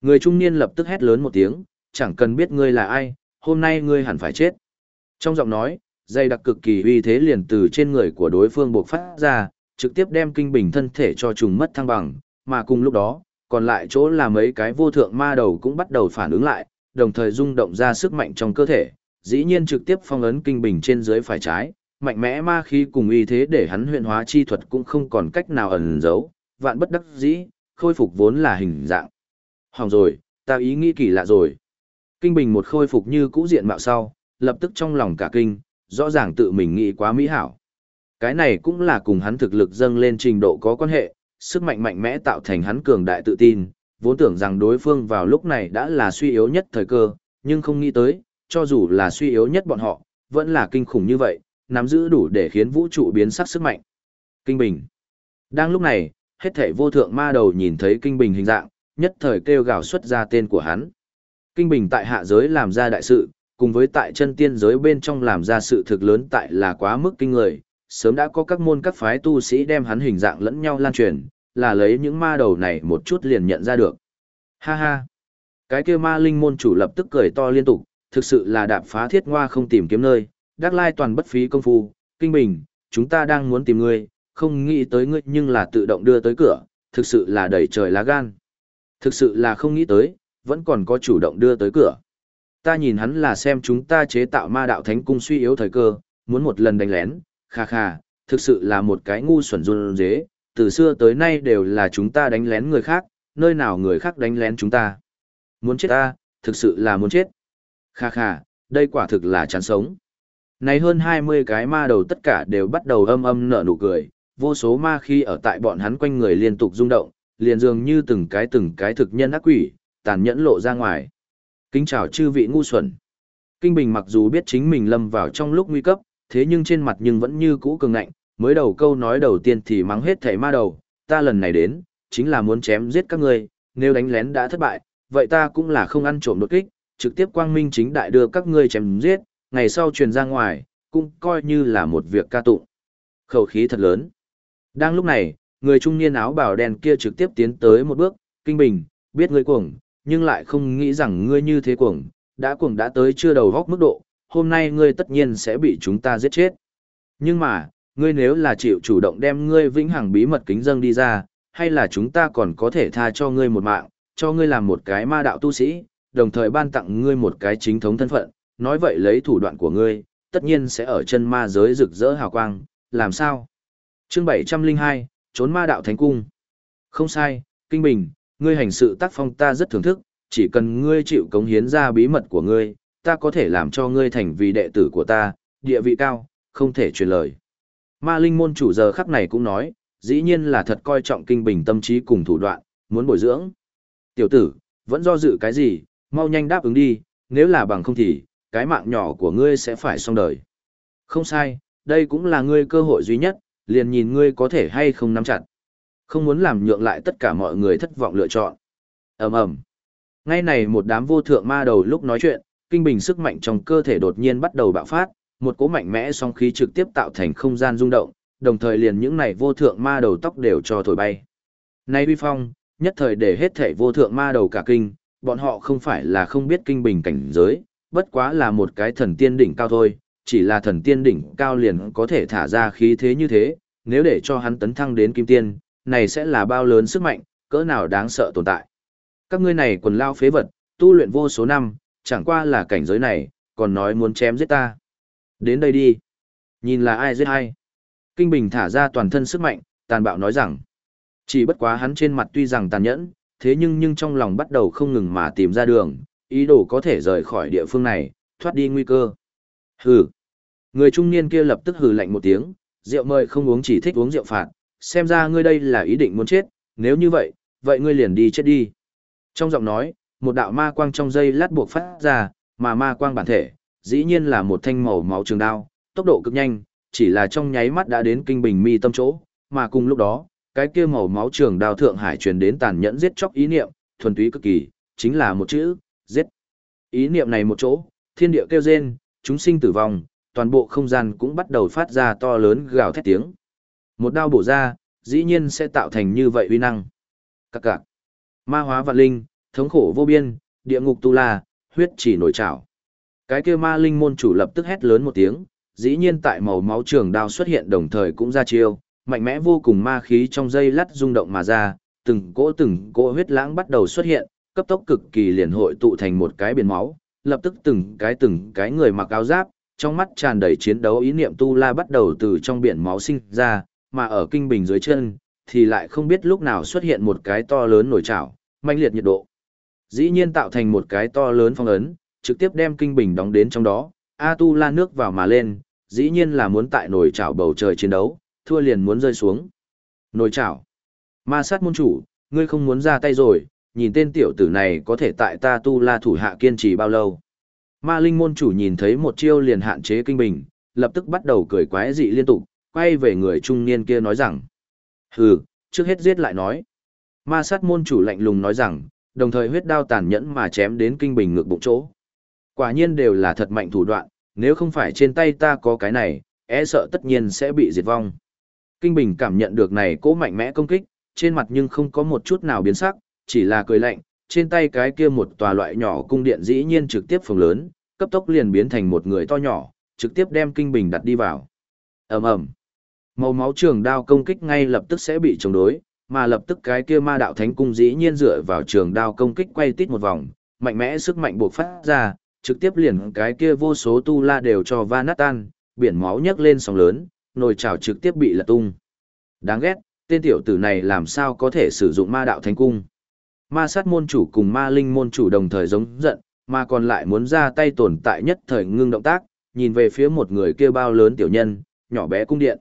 Người trung niên lập tức hét lớn một tiếng, chẳng cần biết ngươi là ai, hôm nay ngươi hẳn phải chết. Trong giọng nói, dây đặc cực kỳ uy thế liền từ trên người của đối phương buộc phát ra, trực tiếp đem kinh bình thân thể cho trùng mất thăng bằng, mà cùng lúc đó, còn lại chỗ là mấy cái vô thượng ma đầu cũng bắt đầu phản ứng lại, đồng thời rung động ra sức mạnh trong cơ thể, dĩ nhiên trực tiếp phong ấn kinh bình trên dưới phải trái, mạnh mẽ ma khí cùng uy thế để hắn huyện hóa chi thuật cũng không còn cách nào ẩn giấu, vạn bất đắc dĩ, khôi phục vốn là hình dạng. Hỏng rồi, ta ý nghĩ kỳ lạ rồi. Kinh bình một khôi phục như cũ diện mạo sau, lập tức trong lòng cả kinh, rõ ràng tự mình nghĩ quá mỹ hảo. Cái này cũng là cùng hắn thực lực dâng lên trình độ có quan hệ, sức mạnh mạnh mẽ tạo thành hắn cường đại tự tin, vốn tưởng rằng đối phương vào lúc này đã là suy yếu nhất thời cơ, nhưng không nghĩ tới, cho dù là suy yếu nhất bọn họ, vẫn là kinh khủng như vậy, nắm giữ đủ để khiến vũ trụ biến sắc sức mạnh. Kinh Bình Đang lúc này, hết thảy vô thượng ma đầu nhìn thấy Kinh Bình hình dạng, nhất thời kêu gào xuất ra tên của hắn. Kinh Bình tại hạ giới làm ra đại sự, cùng với tại chân tiên giới bên trong làm ra sự thực lớn tại là quá mức kinh người, sớm đã có các môn các phái tu sĩ đem hắn hình dạng lẫn nhau lan truyền, là lấy những ma đầu này một chút liền nhận ra được. Ha ha! Cái kia ma linh môn chủ lập tức cười to liên tục, thực sự là đạp phá thiết ngoa không tìm kiếm nơi, đắc lai toàn bất phí công phu, kinh bình, chúng ta đang muốn tìm ngươi, không nghĩ tới ngươi nhưng là tự động đưa tới cửa, thực sự là đẩy trời lá gan. Thực sự là không nghĩ tới, vẫn còn có chủ động đưa tới cửa. Ta nhìn hắn là xem chúng ta chế tạo ma đạo thánh cung suy yếu thời cơ, muốn một lần đánh lén, kha kha, thực sự là một cái ngu xuẩn run dế, từ xưa tới nay đều là chúng ta đánh lén người khác, nơi nào người khác đánh lén chúng ta. Muốn chết ta, thực sự là muốn chết. Kha kha, đây quả thực là chán sống. Này hơn 20 cái ma đầu tất cả đều bắt đầu âm âm nở nụ cười, vô số ma khi ở tại bọn hắn quanh người liên tục rung động, liền dường như từng cái từng cái thực nhân ác quỷ, tàn nhẫn lộ ra ngoài. Kính chào chư vị ngu xuẩn. Kinh Bình mặc dù biết chính mình lâm vào trong lúc nguy cấp, thế nhưng trên mặt nhưng vẫn như cũ cường ngạnh, mới đầu câu nói đầu tiên thì mắng hết thảy ma đầu, ta lần này đến, chính là muốn chém giết các ngươi, nếu đánh lén đã thất bại, vậy ta cũng là không ăn trộm đột kích, trực tiếp quang minh chính đại đưa các ngươi chém giết, ngày sau truyền ra ngoài, cũng coi như là một việc ca tụng. Khẩu khí thật lớn. Đang lúc này, người trung niên áo bào đen kia trực tiếp tiến tới một bước, kinh bình, biết ngươi cuồng, nhưng lại không nghĩ rằng ngươi như thế cuồng, đã cuồng đã tới chưa đầu góc mức độ, hôm nay ngươi tất nhiên sẽ bị chúng ta giết chết. Nhưng mà, ngươi nếu là chịu chủ động đem ngươi vĩnh hằng bí mật kính dâng đi ra, hay là chúng ta còn có thể tha cho ngươi một mạng, cho ngươi làm một cái ma đạo tu sĩ, đồng thời ban tặng ngươi một cái chính thống thân phận, nói vậy lấy thủ đoạn của ngươi, tất nhiên sẽ ở chân ma giới rực rỡ hào quang, làm sao? Chương 702, trốn ma đạo thánh cung. Không sai, Kinh Bình, ngươi hành sự tác phong ta rất thưởng thức, chỉ cần ngươi chịu cống hiến ra bí mật của ngươi, ta có thể làm cho ngươi thành vì đệ tử của ta, địa vị cao, không thể truyền lời. Ma linh môn chủ giờ khắc này cũng nói, dĩ nhiên là thật coi trọng kinh bình tâm trí cùng thủ đoạn, muốn bồi dưỡng. Tiểu tử, vẫn do dự cái gì, mau nhanh đáp ứng đi, nếu là bằng không thì, cái mạng nhỏ của ngươi sẽ phải xong đời. Không sai, đây cũng là ngươi cơ hội duy nhất, liền nhìn ngươi có thể hay không nắm chặt. Không muốn làm nhượng lại tất cả mọi người thất vọng lựa chọn. ầm ầm Ngay này một đám vô thượng ma đầu lúc nói chuyện, kinh bình sức mạnh trong cơ thể đột nhiên bắt đầu bạo phát, một cỗ mạnh mẽ song khí trực tiếp tạo thành không gian rung động, đồng thời liền những này vô thượng ma đầu tóc đều cho thổi bay. Nay uy phong, nhất thời để hết thể vô thượng ma đầu cả kinh, bọn họ không phải là không biết kinh bình cảnh giới, bất quá là một cái thần tiên đỉnh cao thôi, chỉ là thần tiên đỉnh cao liền có thể thả ra khí thế như thế, nếu để cho hắn tấn thăng đến kim tiên, này sẽ là bao lớn sức mạnh, cỡ nào đáng sợ tồn tại. Các ngươi này quần lao phế vật, tu luyện vô số năm, chẳng qua là cảnh giới này, còn nói muốn chém giết ta. Đến đây đi. Nhìn là ai giết hay? Kinh Bình thả ra toàn thân sức mạnh, tàn bạo nói rằng. Chỉ bất quá hắn trên mặt tuy rằng tàn nhẫn, thế nhưng nhưng trong lòng bắt đầu không ngừng mà tìm ra đường, ý đồ có thể rời khỏi địa phương này, thoát đi nguy cơ. Hừ. Người trung niên kia lập tức hừ lạnh một tiếng, rượu mời không uống chỉ thích uống rượu phạt, xem ra ngươi đây là ý định muốn chết, nếu như vậy, vậy ngươi liền đi chết đi. Trong giọng nói, một đạo ma quang trong dây lát buộc phát ra, mà ma quang bản thể, dĩ nhiên là một thanh màu máu trường đao, tốc độ cực nhanh, chỉ là trong nháy mắt đã đến kinh bình mi tâm chỗ, mà cùng lúc đó, cái kia màu máu trường đao thượng hải truyền đến tàn nhẫn giết chóc ý niệm, thuần túy cực kỳ, chính là một chữ, giết. Ý niệm này một chỗ, thiên địa kêu rên, chúng sinh tử vong, toàn bộ không gian cũng bắt đầu phát ra to lớn gào thét tiếng. Một đao bổ ra, dĩ nhiên sẽ tạo thành như vậy uy năng. Các cạc. Ma hóa vạn linh, thống khổ vô biên, địa ngục tu la, huyết chỉ nổi trảo. Cái kia ma linh môn chủ lập tức hét lớn một tiếng, dĩ nhiên tại màu máu trường đao xuất hiện đồng thời cũng ra chiêu, mạnh mẽ vô cùng ma khí trong dây lắt rung động mà ra, từng cỗ từng cỗ huyết lãng bắt đầu xuất hiện, cấp tốc cực kỳ liền hội tụ thành một cái biển máu, lập tức từng cái từng cái người mặc áo giáp, trong mắt tràn đầy chiến đấu ý niệm tu la bắt đầu từ trong biển máu sinh ra, mà ở kinh bình dưới chân, thì lại không biết lúc nào xuất hiện một cái to lớn nổi trảo, manh liệt nhiệt độ. Dĩ nhiên tạo thành một cái to lớn phong ấn, trực tiếp đem kinh bình đóng đến trong đó, A tu la nước vào mà lên, dĩ nhiên là muốn tại nồi chảo bầu trời chiến đấu, thua liền muốn rơi xuống. Nồi chảo. Ma sát môn chủ, ngươi không muốn ra tay rồi, nhìn tên tiểu tử này có thể tại ta tu la thủ hạ kiên trì bao lâu. Ma linh môn chủ nhìn thấy một chiêu liền hạn chế kinh bình, lập tức bắt đầu cười quái dị liên tục, quay về người trung niên kia nói rằng. Hừ, trước hết giết lại nói. Ma sát môn chủ lạnh lùng nói rằng, đồng thời huyết đao tàn nhẫn mà chém đến kinh bình ngược bụng chỗ. Quả nhiên đều là thật mạnh thủ đoạn, nếu không phải trên tay ta có cái này, e sợ tất nhiên sẽ bị diệt vong. Kinh bình cảm nhận được này cố mạnh mẽ công kích, trên mặt nhưng không có một chút nào biến sắc, chỉ là cười lạnh, trên tay cái kia một tòa loại nhỏ cung điện dĩ nhiên trực tiếp phồng lớn, cấp tốc liền biến thành một người to nhỏ, trực tiếp đem kinh bình đặt đi vào. ầm ầm, màu máu trường đao công kích ngay lập tức sẽ bị chống đối, mà lập tức cái kia ma đạo thánh cung dĩ nhiên dựa vào trường đao công kích quay tít một vòng, mạnh mẽ sức mạnh buộc phát ra, trực tiếp liền cái kia vô số tu la đều cho va nát tan, biển máu nhấc lên sóng lớn, nồi chảo trực tiếp bị lật tung. Đáng ghét, tên tiểu tử này làm sao có thể sử dụng ma đạo thánh cung. Ma sát môn chủ cùng ma linh môn chủ đồng thời giống giận, mà còn lại muốn ra tay tồn tại nhất thời ngưng động tác, nhìn về phía một người kia bao lớn tiểu nhân, nhỏ bé cung điện.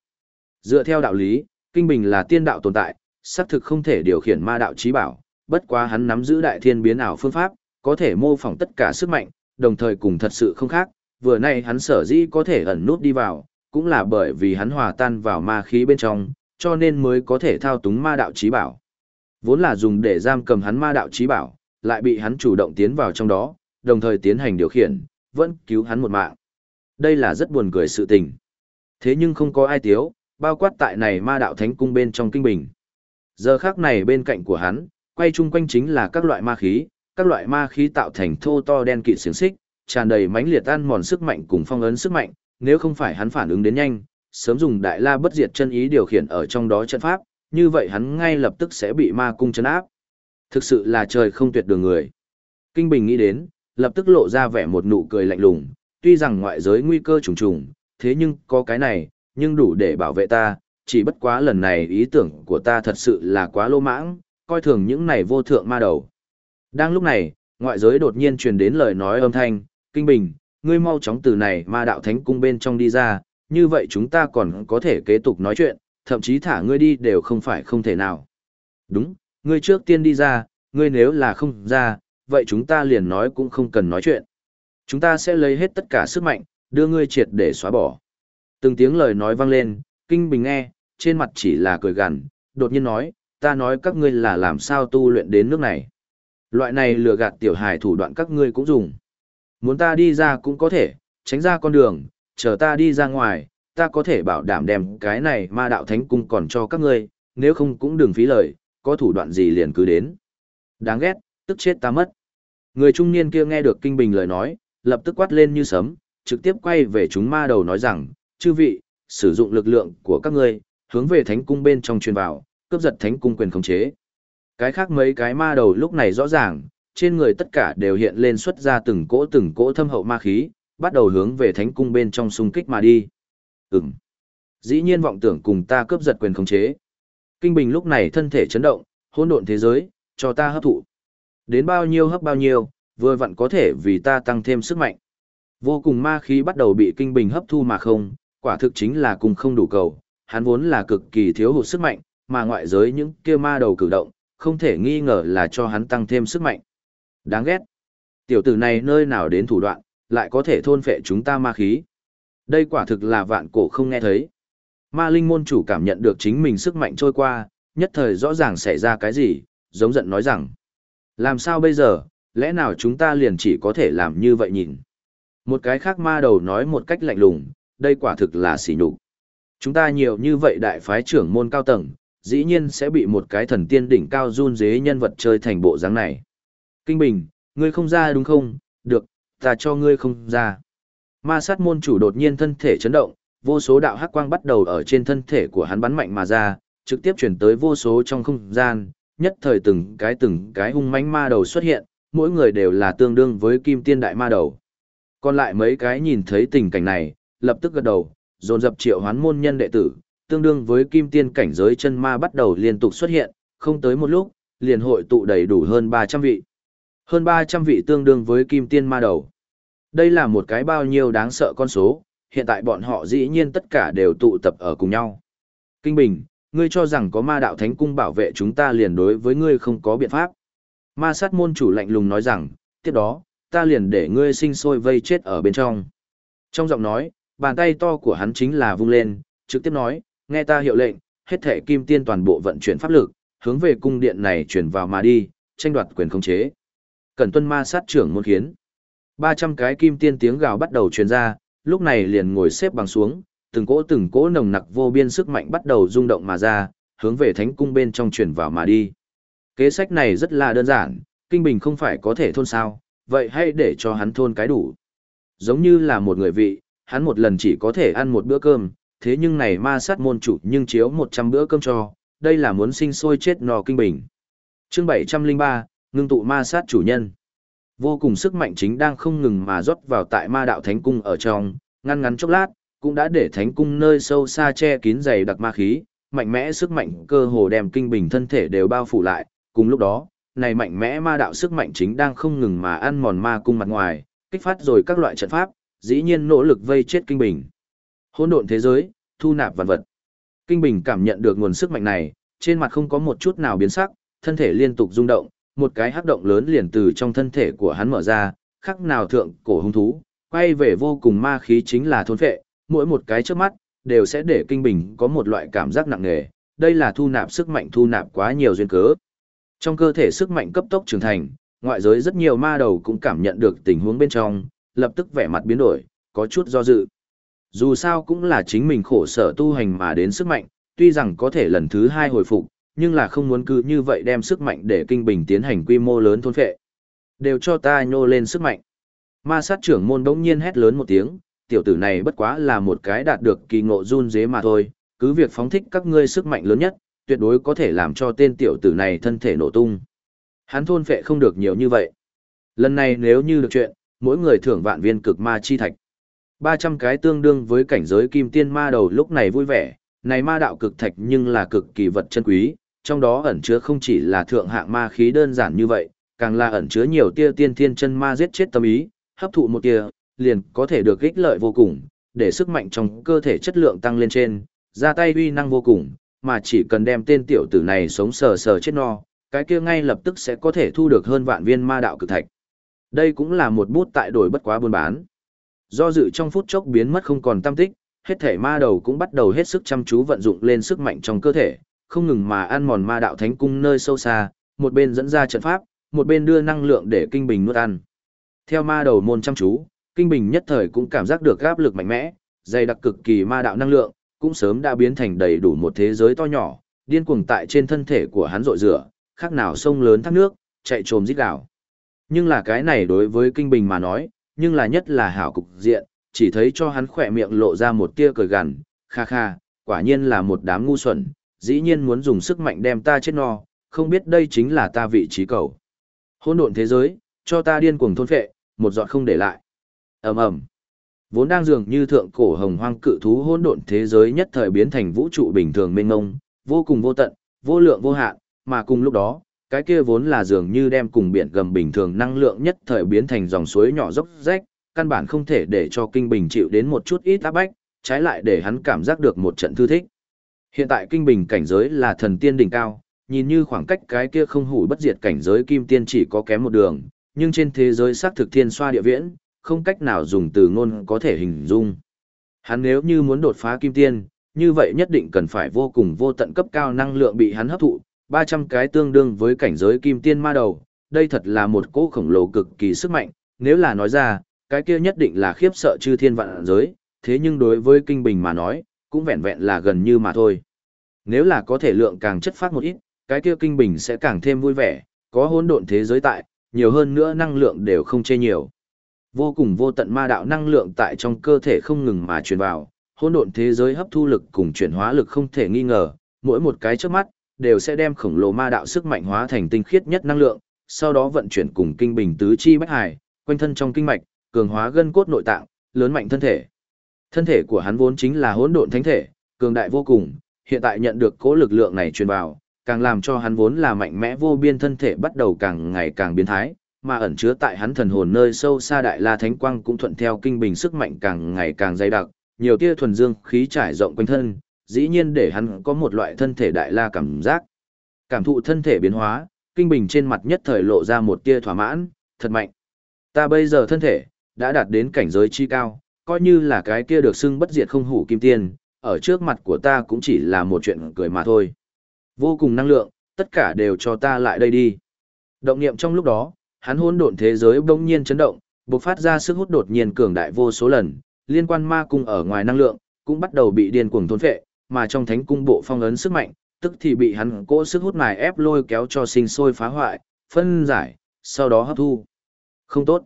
Dựa theo đạo lý, Kinh Bình là tiên đạo tồn tại, xác thực không thể điều khiển ma đạo trí bảo, bất quá hắn nắm giữ đại thiên biến ảo phương pháp, có thể mô phỏng tất cả sức mạnh, đồng thời cùng thật sự không khác, vừa nay hắn sở dĩ có thể ẩn nút đi vào, cũng là bởi vì hắn hòa tan vào ma khí bên trong, cho nên mới có thể thao túng ma đạo trí bảo. Vốn là dùng để giam cầm hắn ma đạo trí bảo, lại bị hắn chủ động tiến vào trong đó, đồng thời tiến hành điều khiển, vẫn cứu hắn một mạng. Đây là rất buồn cười sự tình. Thế nhưng không có ai tiếu, bao quát tại này ma đạo thánh cung bên trong kinh bình. Giờ khác này bên cạnh của hắn, quay chung quanh chính là các loại ma khí, các loại ma khí tạo thành thô to đen kịt xiềng xích, tràn đầy mãnh liệt tan mòn sức mạnh cùng phong ấn sức mạnh, nếu không phải hắn phản ứng đến nhanh, sớm dùng đại la bất diệt chân ý điều khiển ở trong đó trận pháp, như vậy hắn ngay lập tức sẽ bị ma cung chấn áp. Thực sự là trời không tuyệt đường người. Kinh Bình nghĩ đến, lập tức lộ ra vẻ một nụ cười lạnh lùng, tuy rằng ngoại giới nguy cơ trùng trùng, thế nhưng có cái này, nhưng đủ để bảo vệ ta, chỉ bất quá lần này ý tưởng của ta thật sự là quá lô mãng, coi thường những này vô thượng ma đầu. Đang lúc này, ngoại giới đột nhiên truyền đến lời nói âm thanh, Kinh Bình, ngươi mau chóng từ này ma đạo thánh cung bên trong đi ra, như vậy chúng ta còn có thể kế tục nói chuyện, thậm chí thả ngươi đi đều không phải không thể nào. Đúng, ngươi trước tiên đi ra, ngươi nếu là không ra, vậy chúng ta liền nói cũng không cần nói chuyện. Chúng ta sẽ lấy hết tất cả sức mạnh, đưa ngươi triệt để xóa bỏ. Từng tiếng lời nói vang lên, Kinh Bình nghe, trên mặt chỉ là cười gằn, đột nhiên nói, ta nói các ngươi là làm sao tu luyện đến nước này. Loại này lừa gạt tiểu hài thủ đoạn các ngươi cũng dùng. Muốn ta đi ra cũng có thể, tránh ra con đường, chờ ta đi ra ngoài, ta có thể bảo đảm đem cái này ma đạo thánh cung còn cho các ngươi, nếu không cũng đừng phí lời, có thủ đoạn gì liền cứ đến. Đáng ghét, tức chết ta mất. Người trung niên kia nghe được kinh bình lời nói, lập tức quát lên như sấm, trực tiếp quay về chúng ma đầu nói rằng, chư vị, sử dụng lực lượng của các ngươi, hướng về thánh cung bên trong truyền vào, cướp giật thánh cung quyền khống chế. Cái khác mấy cái ma đầu lúc này rõ ràng, trên người tất cả đều hiện lên xuất ra từng cỗ từng cỗ thâm hậu ma khí, bắt đầu hướng về thánh cung bên trong xung kích mà đi. Ừm. Dĩ nhiên vọng tưởng cùng ta cướp giật quyền khống chế. Kinh Bình lúc này thân thể chấn động, hỗn độn thế giới, cho ta hấp thụ. Đến bao nhiêu hấp bao nhiêu, vừa vặn có thể vì ta tăng thêm sức mạnh. Vô cùng ma khí bắt đầu bị Kinh Bình hấp thu mà không, quả thực chính là cùng không đủ cầu, hắn vốn là cực kỳ thiếu hụt sức mạnh, mà ngoại giới những kia ma đầu cử động, không thể nghi ngờ là cho hắn tăng thêm sức mạnh. Đáng ghét. Tiểu tử này nơi nào đến thủ đoạn, lại có thể thôn phệ chúng ta ma khí. Đây quả thực là vạn cổ không nghe thấy. Ma linh môn chủ cảm nhận được chính mình sức mạnh trôi qua, nhất thời rõ ràng xảy ra cái gì, giống giận nói rằng. Làm sao bây giờ, lẽ nào chúng ta liền chỉ có thể làm như vậy nhìn. Một cái khác ma đầu nói một cách lạnh lùng, đây quả thực là xỉ nhục. Chúng ta nhiều như vậy đại phái trưởng môn cao tầng, dĩ nhiên sẽ bị một cái thần tiên đỉnh cao run dế nhân vật chơi thành bộ dáng này. Kinh Bình, ngươi không ra đúng không? Được, ta cho ngươi không ra. Ma sát môn chủ đột nhiên thân thể chấn động, vô số đạo hắc quang bắt đầu ở trên thân thể của hắn bắn mạnh mà ra, trực tiếp chuyển tới vô số trong không gian, nhất thời từng cái từng cái hung mãnh ma đầu xuất hiện, mỗi người đều là tương đương với kim tiên đại ma đầu. Còn lại mấy cái nhìn thấy tình cảnh này, lập tức gật đầu, dồn dập triệu hoán môn nhân đệ tử, tương đương với kim tiên cảnh giới chân ma bắt đầu liên tục xuất hiện, không tới một lúc, liền hội tụ đầy đủ hơn 300 vị. Hơn 300 vị tương đương với kim tiên ma đầu. Đây là một cái bao nhiêu đáng sợ con số, hiện tại bọn họ dĩ nhiên tất cả đều tụ tập ở cùng nhau. Kinh Bình, ngươi cho rằng có ma đạo thánh cung bảo vệ chúng ta liền đối với ngươi không có biện pháp. Ma sát môn chủ lạnh lùng nói rằng, tiếp đó, ta liền để ngươi sinh sôi vây chết ở bên trong. Trong giọng nói, bàn tay to của hắn chính là vung lên, trực tiếp nói, nghe ta hiệu lệnh, hết thể kim tiên toàn bộ vận chuyển pháp lực, hướng về cung điện này chuyển vào mà đi, tranh đoạt quyền khống chế. Cẩn tuân ma sát trưởng môn khiến. 300 cái kim tiên tiếng gào bắt đầu truyền ra, lúc này liền ngồi xếp bằng xuống, từng cỗ từng cỗ nồng nặc vô biên sức mạnh bắt đầu rung động mà ra, hướng về thánh cung bên trong chuyển vào mà đi. Kế sách này rất là đơn giản, kinh bình không phải có thể thôn sao, vậy hãy để cho hắn thôn cái đủ. Giống như là một người vị, hắn một lần chỉ có thể ăn một bữa cơm, thế nhưng này ma sát môn chủ nhưng chiếu 100 bữa cơm cho, đây là muốn sinh sôi chết nò kinh bình. Chương 703, ngưng tụ ma sát chủ nhân. Vô cùng sức mạnh chính đang không ngừng mà rót vào tại ma đạo thánh cung ở trong, ngăn ngắn chốc lát, cũng đã để thánh cung nơi sâu xa che kín dày đặc ma khí, mạnh mẽ sức mạnh cơ hồ đem kinh bình thân thể đều bao phủ lại, cùng lúc đó, này mạnh mẽ ma đạo sức mạnh chính đang không ngừng mà ăn mòn ma cung mặt ngoài, kích phát rồi các loại trận pháp, dĩ nhiên nỗ lực vây chết kinh bình. Hỗn độn thế giới, thu nạp vạn vật. Kinh bình cảm nhận được nguồn sức mạnh này, trên mặt không có một chút nào biến sắc, thân thể liên tục rung động, một cái hắc động lớn liền từ trong thân thể của hắn mở ra, khắc nào thượng cổ hung thú, quay về vô cùng ma khí chính là thôn phệ, mỗi một cái trước mắt, đều sẽ để kinh bình có một loại cảm giác nặng nề, đây là thu nạp sức mạnh thu nạp quá nhiều duyên cớ. Trong cơ thể sức mạnh cấp tốc trưởng thành, ngoại giới rất nhiều ma đầu cũng cảm nhận được tình huống bên trong, lập tức vẻ mặt biến đổi, có chút do dự. Dù sao cũng là chính mình khổ sở tu hành mà đến sức mạnh, tuy rằng có thể lần thứ hai hồi phục, nhưng là không muốn cứ như vậy đem sức mạnh để kinh bình tiến hành quy mô lớn thôn phệ. Đều cho ta nhô lên sức mạnh. Ma sát trưởng môn đống nhiên hét lớn một tiếng, tiểu tử này bất quá là một cái đạt được kỳ ngộ run dế mà thôi, cứ việc phóng thích các ngươi sức mạnh lớn nhất, tuyệt đối có thể làm cho tên tiểu tử này thân thể nổ tung. Hắn thôn phệ không được nhiều như vậy. Lần này nếu như được chuyện, mỗi người thưởng vạn viên cực ma chi thạch. 300 cái tương đương với cảnh giới kim tiên ma đầu lúc này vui vẻ, này ma đạo cực thạch nhưng là cực kỳ vật chân quý, trong đó ẩn chứa không chỉ là thượng hạng ma khí đơn giản như vậy, càng là ẩn chứa nhiều tia tiên thiên chân ma giết chết tâm ý, hấp thụ một tia, liền có thể được ích lợi vô cùng, để sức mạnh trong cơ thể chất lượng tăng lên trên, ra tay uy năng vô cùng, mà chỉ cần đem tên tiểu tử này sống sờ sờ chết no, cái kia ngay lập tức sẽ có thể thu được hơn vạn viên ma đạo cực thạch. Đây cũng là một bút tại đổi bất quá buôn bán. Do dự trong phút chốc biến mất không còn tâm tích, hết thể ma đầu cũng bắt đầu hết sức chăm chú vận dụng lên sức mạnh trong cơ thể, không ngừng mà ăn mòn ma đạo thánh cung nơi sâu xa, một bên dẫn ra trận pháp, một bên đưa năng lượng để kinh bình nuốt ăn. Theo ma đầu môn chăm chú, kinh bình nhất thời cũng cảm giác được áp lực mạnh mẽ, dày đặc cực kỳ ma đạo năng lượng, cũng sớm đã biến thành đầy đủ một thế giới to nhỏ, điên cuồng tại trên thân thể của hắn rội rửa, khác nào sông lớn thác nước, chạy trồm rít đảo. Nhưng là cái này đối với kinh bình mà nói, nhưng là nhất là hảo cục diện, chỉ thấy cho hắn khỏe miệng lộ ra một tia cười gằn, kha kha, quả nhiên là một đám ngu xuẩn, dĩ nhiên muốn dùng sức mạnh đem ta chết no, không biết đây chính là ta vị trí cầu. Hỗn độn thế giới, cho ta điên cuồng thôn phệ, một giọt không để lại. Ầm ầm. Vốn đang dường như thượng cổ hồng hoang cự thú hỗn độn thế giới nhất thời biến thành vũ trụ bình thường mênh mông, vô cùng vô tận, vô lượng vô hạn, mà cùng lúc đó, cái kia vốn là dường như đem cùng biển gầm bình thường năng lượng nhất thời biến thành dòng suối nhỏ dốc rách, căn bản không thể để cho kinh bình chịu đến một chút ít áp bách, trái lại để hắn cảm giác được một trận thư thích. Hiện tại kinh bình cảnh giới là thần tiên đỉnh cao, nhìn như khoảng cách cái kia không hủ bất diệt cảnh giới kim tiên chỉ có kém một đường, nhưng trên thế giới xác thực thiên xoa địa viễn, không cách nào dùng từ ngôn có thể hình dung. Hắn nếu như muốn đột phá kim tiên, như vậy nhất định cần phải vô cùng vô tận cấp cao năng lượng bị hắn hấp thụ, 300 cái tương đương với cảnh giới kim tiên ma đầu, đây thật là một cỗ khổng lồ cực kỳ sức mạnh, nếu là nói ra, cái kia nhất định là khiếp sợ chư thiên vạn giới, thế nhưng đối với kinh bình mà nói, cũng vẹn vẹn là gần như mà thôi. Nếu là có thể lượng càng chất phát một ít, cái kia kinh bình sẽ càng thêm vui vẻ, có hỗn độn thế giới tại, nhiều hơn nữa năng lượng đều không chê nhiều. Vô cùng vô tận ma đạo năng lượng tại trong cơ thể không ngừng mà truyền vào, hỗn độn thế giới hấp thu lực cùng chuyển hóa lực không thể nghi ngờ, mỗi một cái trước mắt đều sẽ đem khổng lồ ma đạo sức mạnh hóa thành tinh khiết nhất năng lượng, sau đó vận chuyển cùng kinh bình tứ chi bách hải, quanh thân trong kinh mạch, cường hóa gân cốt nội tạng, lớn mạnh thân thể. Thân thể của hắn vốn chính là hỗn độn thánh thể, cường đại vô cùng, hiện tại nhận được cố lực lượng này truyền vào, càng làm cho hắn vốn là mạnh mẽ vô biên thân thể bắt đầu càng ngày càng biến thái, mà ẩn chứa tại hắn thần hồn nơi sâu xa đại la thánh quang cũng thuận theo kinh bình sức mạnh càng ngày càng dày đặc, nhiều tia thuần dương khí trải rộng quanh thân, dĩ nhiên để hắn có một loại thân thể đại la cảm giác. Cảm thụ thân thể biến hóa, kinh bình trên mặt nhất thời lộ ra một tia thỏa mãn, thật mạnh. Ta bây giờ thân thể, đã đạt đến cảnh giới chi cao, coi như là cái kia được xưng bất diệt không hủ kim tiên, ở trước mặt của ta cũng chỉ là một chuyện cười mà thôi. Vô cùng năng lượng, tất cả đều cho ta lại đây đi. Động niệm trong lúc đó, hắn hỗn độn thế giới bỗng nhiên chấn động, bộc phát ra sức hút đột nhiên cường đại vô số lần, liên quan ma cung ở ngoài năng lượng, cũng bắt đầu bị điên cuồng thôn phệ, mà trong thánh cung bộ phong ấn sức mạnh, tức thì bị hắn cỗ sức hút mài ép lôi kéo cho sinh sôi phá hoại, phân giải, sau đó hấp thu. Không tốt.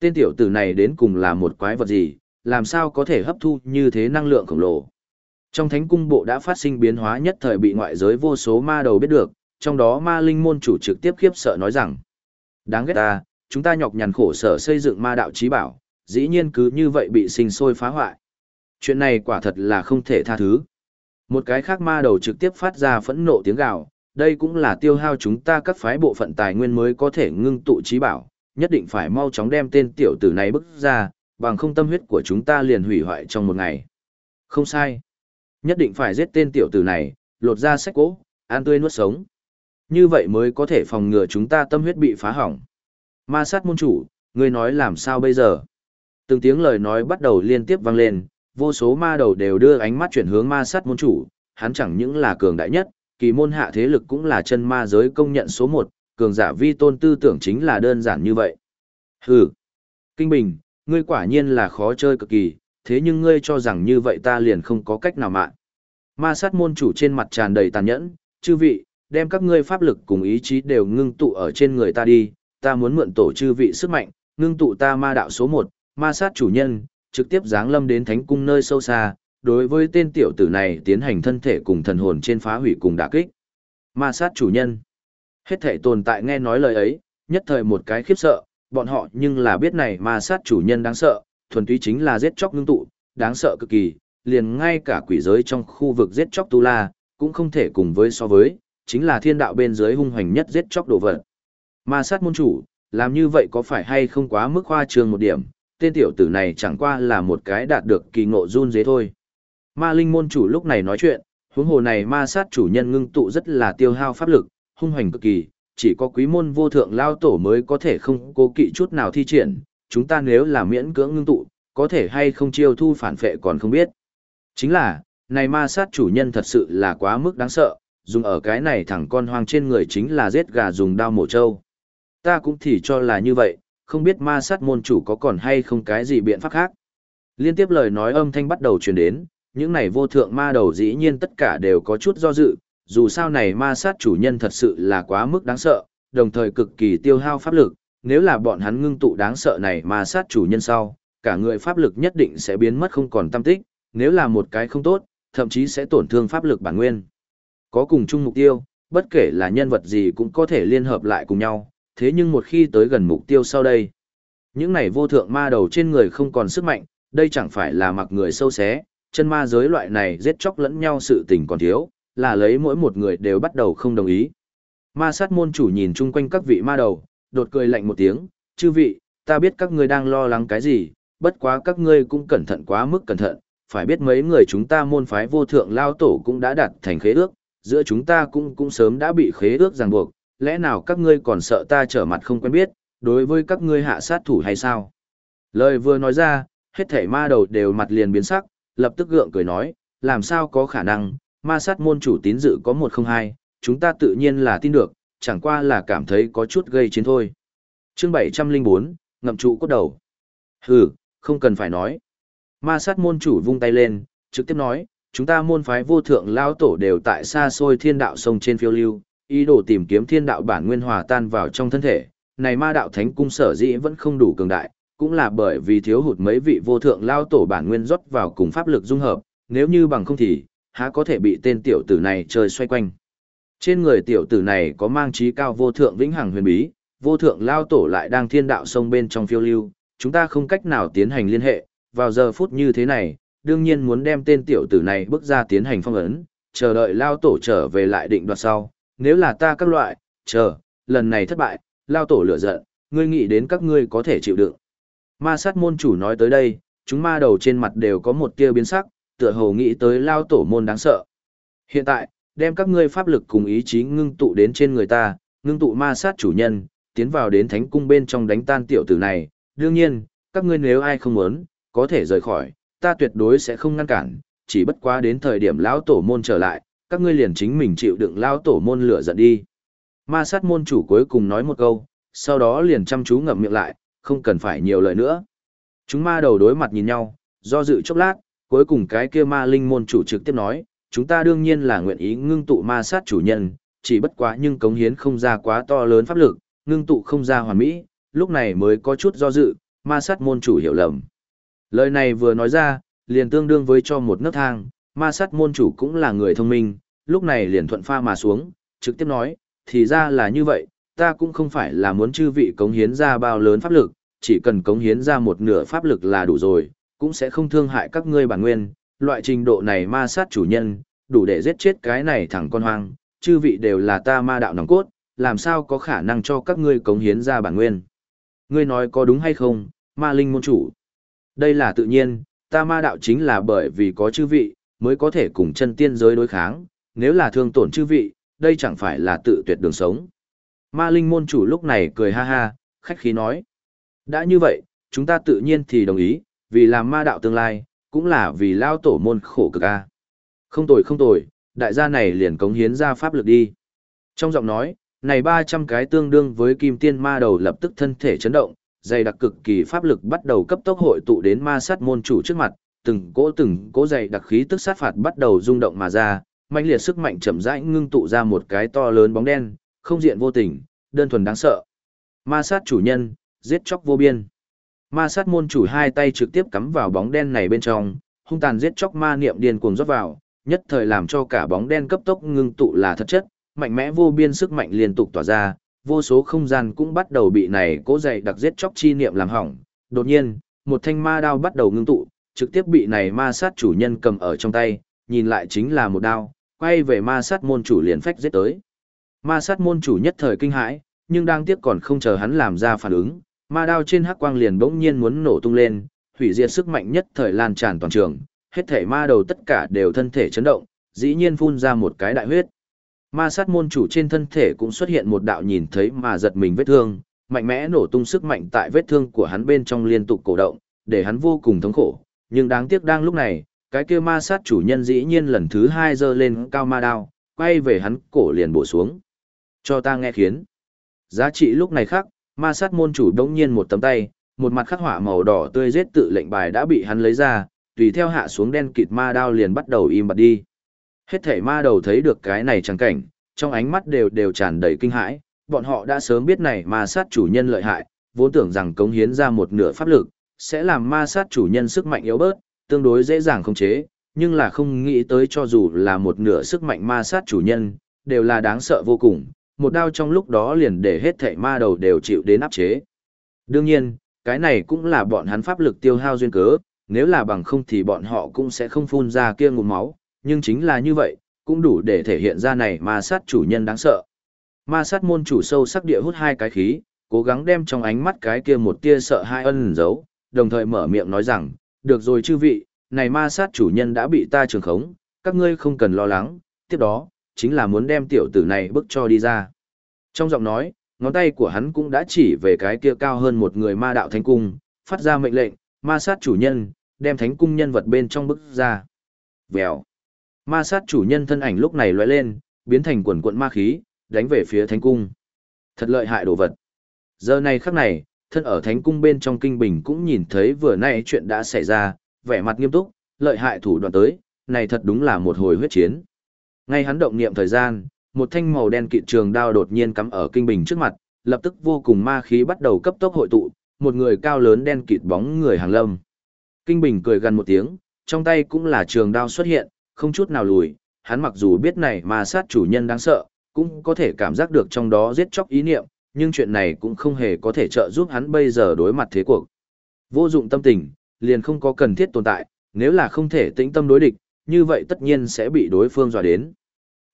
Tên tiểu tử này đến cùng là một quái vật gì, làm sao có thể hấp thu như thế năng lượng khổng lồ. Trong thánh cung bộ đã phát sinh biến hóa nhất thời bị ngoại giới vô số ma đầu biết được, trong đó ma linh môn chủ trực tiếp khiếp sợ nói rằng. Đáng ghét ta, chúng ta nhọc nhằn khổ sở xây dựng ma đạo trí bảo, dĩ nhiên cứ như vậy bị sinh sôi phá hoại. Chuyện này quả thật là không thể tha thứ. Một cái khác ma đầu trực tiếp phát ra phẫn nộ tiếng gào, đây cũng là tiêu hao chúng ta các phái bộ phận tài nguyên mới có thể ngưng tụ trí bảo, nhất định phải mau chóng đem tên tiểu tử này bức ra, bằng không tâm huyết của chúng ta liền hủy hoại trong một ngày. Không sai. Nhất định phải giết tên tiểu tử này, lột ra sách cỗ, an tươi nuốt sống. Như vậy mới có thể phòng ngừa chúng ta tâm huyết bị phá hỏng. Ma sát môn chủ, ngươi nói làm sao bây giờ? Từng tiếng lời nói bắt đầu liên tiếp vang lên, vô số ma đầu đều đưa ánh mắt chuyển hướng ma sát môn chủ, hắn chẳng những là cường đại nhất, kỳ môn hạ thế lực cũng là chân ma giới công nhận số một, cường giả vi tôn tư tưởng chính là đơn giản như vậy. Hừ, Kinh Bình, ngươi quả nhiên là khó chơi cực kỳ, thế nhưng ngươi cho rằng như vậy ta liền không có cách nào mạng. Ma sát môn chủ trên mặt tràn đầy tàn nhẫn, chư vị, đem các ngươi pháp lực cùng ý chí đều ngưng tụ ở trên người ta đi, ta muốn mượn tổ chư vị sức mạnh, ngưng tụ ta ma đạo số 1, ma sát chủ nhân, trực tiếp giáng lâm đến thánh cung nơi sâu xa, đối với tên tiểu tử này tiến hành thân thể cùng thần hồn trên phá hủy cùng đả kích. Ma sát chủ nhân. Hết thể tồn tại nghe nói lời ấy, nhất thời một cái khiếp sợ, bọn họ nhưng là biết này ma sát chủ nhân đáng sợ, thuần túy chính là giết chóc ngưng tụ, đáng sợ cực kỳ, liền ngay cả quỷ giới trong khu vực giết chóc tu la, cũng không thể cùng với so với, chính là thiên đạo bên dưới hung hoành nhất giết chóc đồ vật. Ma sát môn chủ, làm như vậy có phải hay không quá mức khoa trương một điểm, tên tiểu tử này chẳng qua là một cái đạt được kỳ ngộ run dế thôi. Ma linh môn chủ lúc này nói chuyện, huống hồ này ma sát chủ nhân ngưng tụ rất là tiêu hao pháp lực, hung hoành cực kỳ, chỉ có quý môn vô thượng lao tổ mới có thể không cố kỵ chút nào thi triển, chúng ta nếu là miễn cưỡng ngưng tụ, có thể hay không chiêu thu phản phệ còn không biết. Chính là, này ma sát chủ nhân thật sự là quá mức đáng sợ, dùng ở cái này thẳng con hoang trên người chính là giết gà dùng đao mổ trâu. Ta cũng thì cho là như vậy, không biết ma sát môn chủ có còn hay không cái gì biện pháp khác. Liên tiếp lời nói âm thanh bắt đầu truyền đến, những này vô thượng ma đầu dĩ nhiên tất cả đều có chút do dự, dù sao này ma sát chủ nhân thật sự là quá mức đáng sợ, đồng thời cực kỳ tiêu hao pháp lực, nếu là bọn hắn ngưng tụ đáng sợ này ma sát chủ nhân sau, cả người pháp lực nhất định sẽ biến mất không còn tâm tích, nếu là một cái không tốt, thậm chí sẽ tổn thương pháp lực bản nguyên. Có cùng chung mục tiêu, bất kể là nhân vật gì cũng có thể liên hợp lại cùng nhau, thế nhưng một khi tới gần mục tiêu sau đây, những này vô thượng ma đầu trên người không còn sức mạnh, đây chẳng phải là mặc người sâu xé, chân ma giới loại này giết chóc lẫn nhau sự tình còn thiếu, là lấy mỗi một người đều bắt đầu không đồng ý. Ma sát môn chủ nhìn chung quanh các vị ma đầu, đột cười lạnh một tiếng, chư vị, ta biết các ngươi đang lo lắng cái gì, bất quá các ngươi cũng cẩn thận quá mức cẩn thận, phải biết mấy người chúng ta môn phái vô thượng lao tổ cũng đã đặt thành khế ước, giữa chúng ta cũng cũng sớm đã bị khế ước ràng buộc, lẽ nào các ngươi còn sợ ta trở mặt không quen biết, đối với các ngươi hạ sát thủ hay sao? Lời vừa nói ra, hết thảy ma đầu đều mặt liền biến sắc, lập tức gượng cười nói, làm sao có khả năng, ma sát môn chủ tín dự có một không hai, chúng ta tự nhiên là tin được, chẳng qua là cảm thấy có chút gây chiến thôi. Chương 704, ngậm trụ cốt đầu. Hừ, không cần phải nói. Ma sát môn chủ vung tay lên, trực tiếp nói, chúng ta môn phái vô thượng lao tổ đều tại xa xôi thiên đạo sông trên phiêu lưu, ý đồ tìm kiếm thiên đạo bản nguyên hòa tan vào trong thân thể. Này ma đạo thánh cung sở dĩ vẫn không đủ cường đại, cũng là bởi vì thiếu hụt mấy vị vô thượng lao tổ bản nguyên rót vào cùng pháp lực dung hợp, nếu như bằng không thì, há có thể bị tên tiểu tử này chơi xoay quanh. Trên người tiểu tử này có mang trí cao vô thượng vĩnh hằng huyền bí, vô thượng lao tổ lại đang thiên đạo sông bên trong phiêu lưu, chúng ta không cách nào tiến hành liên hệ, vào giờ phút như thế này, đương nhiên muốn đem tên tiểu tử này bước ra tiến hành phong ấn, chờ đợi lao tổ trở về lại định đoạt sau, nếu là ta các loại, chờ, lần này thất bại, lao tổ lửa giận, ngươi nghĩ đến các ngươi có thể chịu đựng. Ma sát môn chủ nói tới đây, chúng ma đầu trên mặt đều có một tia biến sắc, tựa hồ nghĩ tới lao tổ môn đáng sợ. Hiện tại, đem các ngươi pháp lực cùng ý chí ngưng tụ đến trên người ta, ngưng tụ ma sát chủ nhân, tiến vào đến thánh cung bên trong đánh tan tiểu tử này. Đương nhiên, các ngươi nếu ai không muốn, có thể rời khỏi, ta tuyệt đối sẽ không ngăn cản, chỉ bất quá đến thời điểm lão tổ môn trở lại, các ngươi liền chính mình chịu đựng lao tổ môn lửa giận đi. Ma sát môn chủ cuối cùng nói một câu, sau đó liền chăm chú ngậm miệng lại, không cần phải nhiều lời nữa. Chúng ma đầu đối mặt nhìn nhau, do dự chốc lát, cuối cùng cái kia ma linh môn chủ trực tiếp nói, chúng ta đương nhiên là nguyện ý ngưng tụ ma sát chủ nhân, chỉ bất quá nhưng cống hiến không ra quá to lớn pháp lực, ngưng tụ không ra hoàn mỹ, lúc này mới có chút do dự, ma sát môn chủ hiểu lầm. Lời này vừa nói ra, liền tương đương với cho một nấc thang, ma sát môn chủ cũng là người thông minh, lúc này liền thuận pha mà xuống, trực tiếp nói, thì ra là như vậy, ta cũng không phải là muốn chư vị cống hiến ra bao lớn pháp lực, chỉ cần cống hiến ra một nửa pháp lực là đủ rồi, cũng sẽ không thương hại các ngươi bản nguyên, loại trình độ này ma sát chủ nhân, đủ để giết chết cái này thẳng con hoang, chư vị đều là ta ma đạo nòng cốt, làm sao có khả năng cho các ngươi cống hiến ra bản nguyên. Ngươi nói có đúng hay không, ma linh môn chủ. Đây là tự nhiên, ta ma đạo chính là bởi vì có chư vị, mới có thể cùng chân tiên giới đối kháng, nếu là thương tổn chư vị, đây chẳng phải là tự tuyệt đường sống. Ma linh môn chủ lúc này cười ha ha, khách khí nói. Đã như vậy, chúng ta tự nhiên thì đồng ý, vì làm ma đạo tương lai, cũng là vì lao tổ môn khổ cực a. Không tồi không tồi, đại gia này liền cống hiến ra pháp lực đi. Trong giọng nói, này 300 cái tương đương với kim tiên ma đầu lập tức thân thể chấn động, dày đặc cực kỳ pháp lực bắt đầu cấp tốc hội tụ đến ma sát môn chủ trước mặt, từng cỗ từng cỗ dày đặc khí tức sát phạt bắt đầu rung động mà ra, mạnh liệt sức mạnh chậm rãi ngưng tụ ra một cái to lớn bóng đen, không diện vô tình, đơn thuần đáng sợ. Ma sát chủ nhân, giết chóc vô biên. Ma sát môn chủ hai tay trực tiếp cắm vào bóng đen này bên trong, hung tàn giết chóc ma niệm điên cuồng rót vào, nhất thời làm cho cả bóng đen cấp tốc ngưng tụ là thật chất, mạnh mẽ vô biên sức mạnh liên tục tỏa ra, vô số không gian cũng bắt đầu bị này cố dày đặc giết chóc chi niệm làm hỏng. Đột nhiên, một thanh ma đao bắt đầu ngưng tụ, trực tiếp bị này ma sát chủ nhân cầm ở trong tay, nhìn lại chính là một đao, quay về ma sát môn chủ liền phách giết tới. Ma sát môn chủ nhất thời kinh hãi, nhưng đang tiếc còn không chờ hắn làm ra phản ứng, ma đao trên hắc quang liền bỗng nhiên muốn nổ tung lên, hủy diệt sức mạnh nhất thời lan tràn toàn trường, hết thể ma đầu tất cả đều thân thể chấn động, dĩ nhiên phun ra một cái đại huyết. Ma sát môn chủ trên thân thể cũng xuất hiện một đạo nhìn thấy mà giật mình vết thương, mạnh mẽ nổ tung sức mạnh tại vết thương của hắn bên trong liên tục cổ động, để hắn vô cùng thống khổ. Nhưng đáng tiếc đang lúc này, cái kia ma sát chủ nhân dĩ nhiên lần thứ hai giơ lên cao ma đao, quay về hắn cổ liền bổ xuống. Cho ta nghe khiến. Giá trị lúc này khác, ma sát môn chủ đống nhiên một tấm tay, một mặt khắc họa màu đỏ tươi giết tự lệnh bài đã bị hắn lấy ra, tùy theo hạ xuống đen kịt ma đao liền bắt đầu im bặt đi. Hết thể ma đầu thấy được cái này chẳng cảnh, trong ánh mắt đều đều tràn đầy kinh hãi, bọn họ đã sớm biết này ma sát chủ nhân lợi hại, vốn tưởng rằng cống hiến ra một nửa pháp lực, sẽ làm ma sát chủ nhân sức mạnh yếu bớt, tương đối dễ dàng khống chế, nhưng là không nghĩ tới cho dù là một nửa sức mạnh ma sát chủ nhân, đều là đáng sợ vô cùng, một đao trong lúc đó liền để hết thảy ma đầu đều chịu đến áp chế. Đương nhiên, cái này cũng là bọn hắn pháp lực tiêu hao duyên cớ, nếu là bằng không thì bọn họ cũng sẽ không phun ra kia ngụm máu, nhưng chính là như vậy, cũng đủ để thể hiện ra này ma sát chủ nhân đáng sợ. Ma sát môn chủ sâu sắc địa hút hai cái khí, cố gắng đem trong ánh mắt cái kia một tia sợ hai ân giấu, đồng thời mở miệng nói rằng, được rồi chư vị, này ma sát chủ nhân đã bị ta trường khống, các ngươi không cần lo lắng, tiếp đó, chính là muốn đem tiểu tử này bức cho đi ra. Trong giọng nói, ngón tay của hắn cũng đã chỉ về cái kia cao hơn một người ma đạo thánh cung, phát ra mệnh lệnh, ma sát chủ nhân, đem thánh cung nhân vật bên trong bức ra. Vèo. Ma sát chủ nhân thân ảnh lúc này lóe lên, biến thành quần quận ma khí, đánh về phía thánh cung. Thật lợi hại đồ vật. Giờ này khắc này, thân ở thánh cung bên trong kinh bình cũng nhìn thấy vừa nãy chuyện đã xảy ra, vẻ mặt nghiêm túc, lợi hại thủ đoạn tới, này thật đúng là một hồi huyết chiến. Ngay hắn động niệm thời gian, một thanh màu đen kịt trường đao đột nhiên cắm ở kinh bình trước mặt, lập tức vô cùng ma khí bắt đầu cấp tốc hội tụ, một người cao lớn đen kịt bóng người hàng lâm. Kinh bình cười gần một tiếng, trong tay cũng là trường đao xuất hiện, không chút nào lùi, hắn mặc dù biết này mà sát chủ nhân đáng sợ, cũng có thể cảm giác được trong đó giết chóc ý niệm, nhưng chuyện này cũng không hề có thể trợ giúp hắn bây giờ đối mặt thế cuộc. Vô dụng tâm tình, liền không có cần thiết tồn tại, nếu là không thể tĩnh tâm đối địch, như vậy tất nhiên sẽ bị đối phương dọa đến.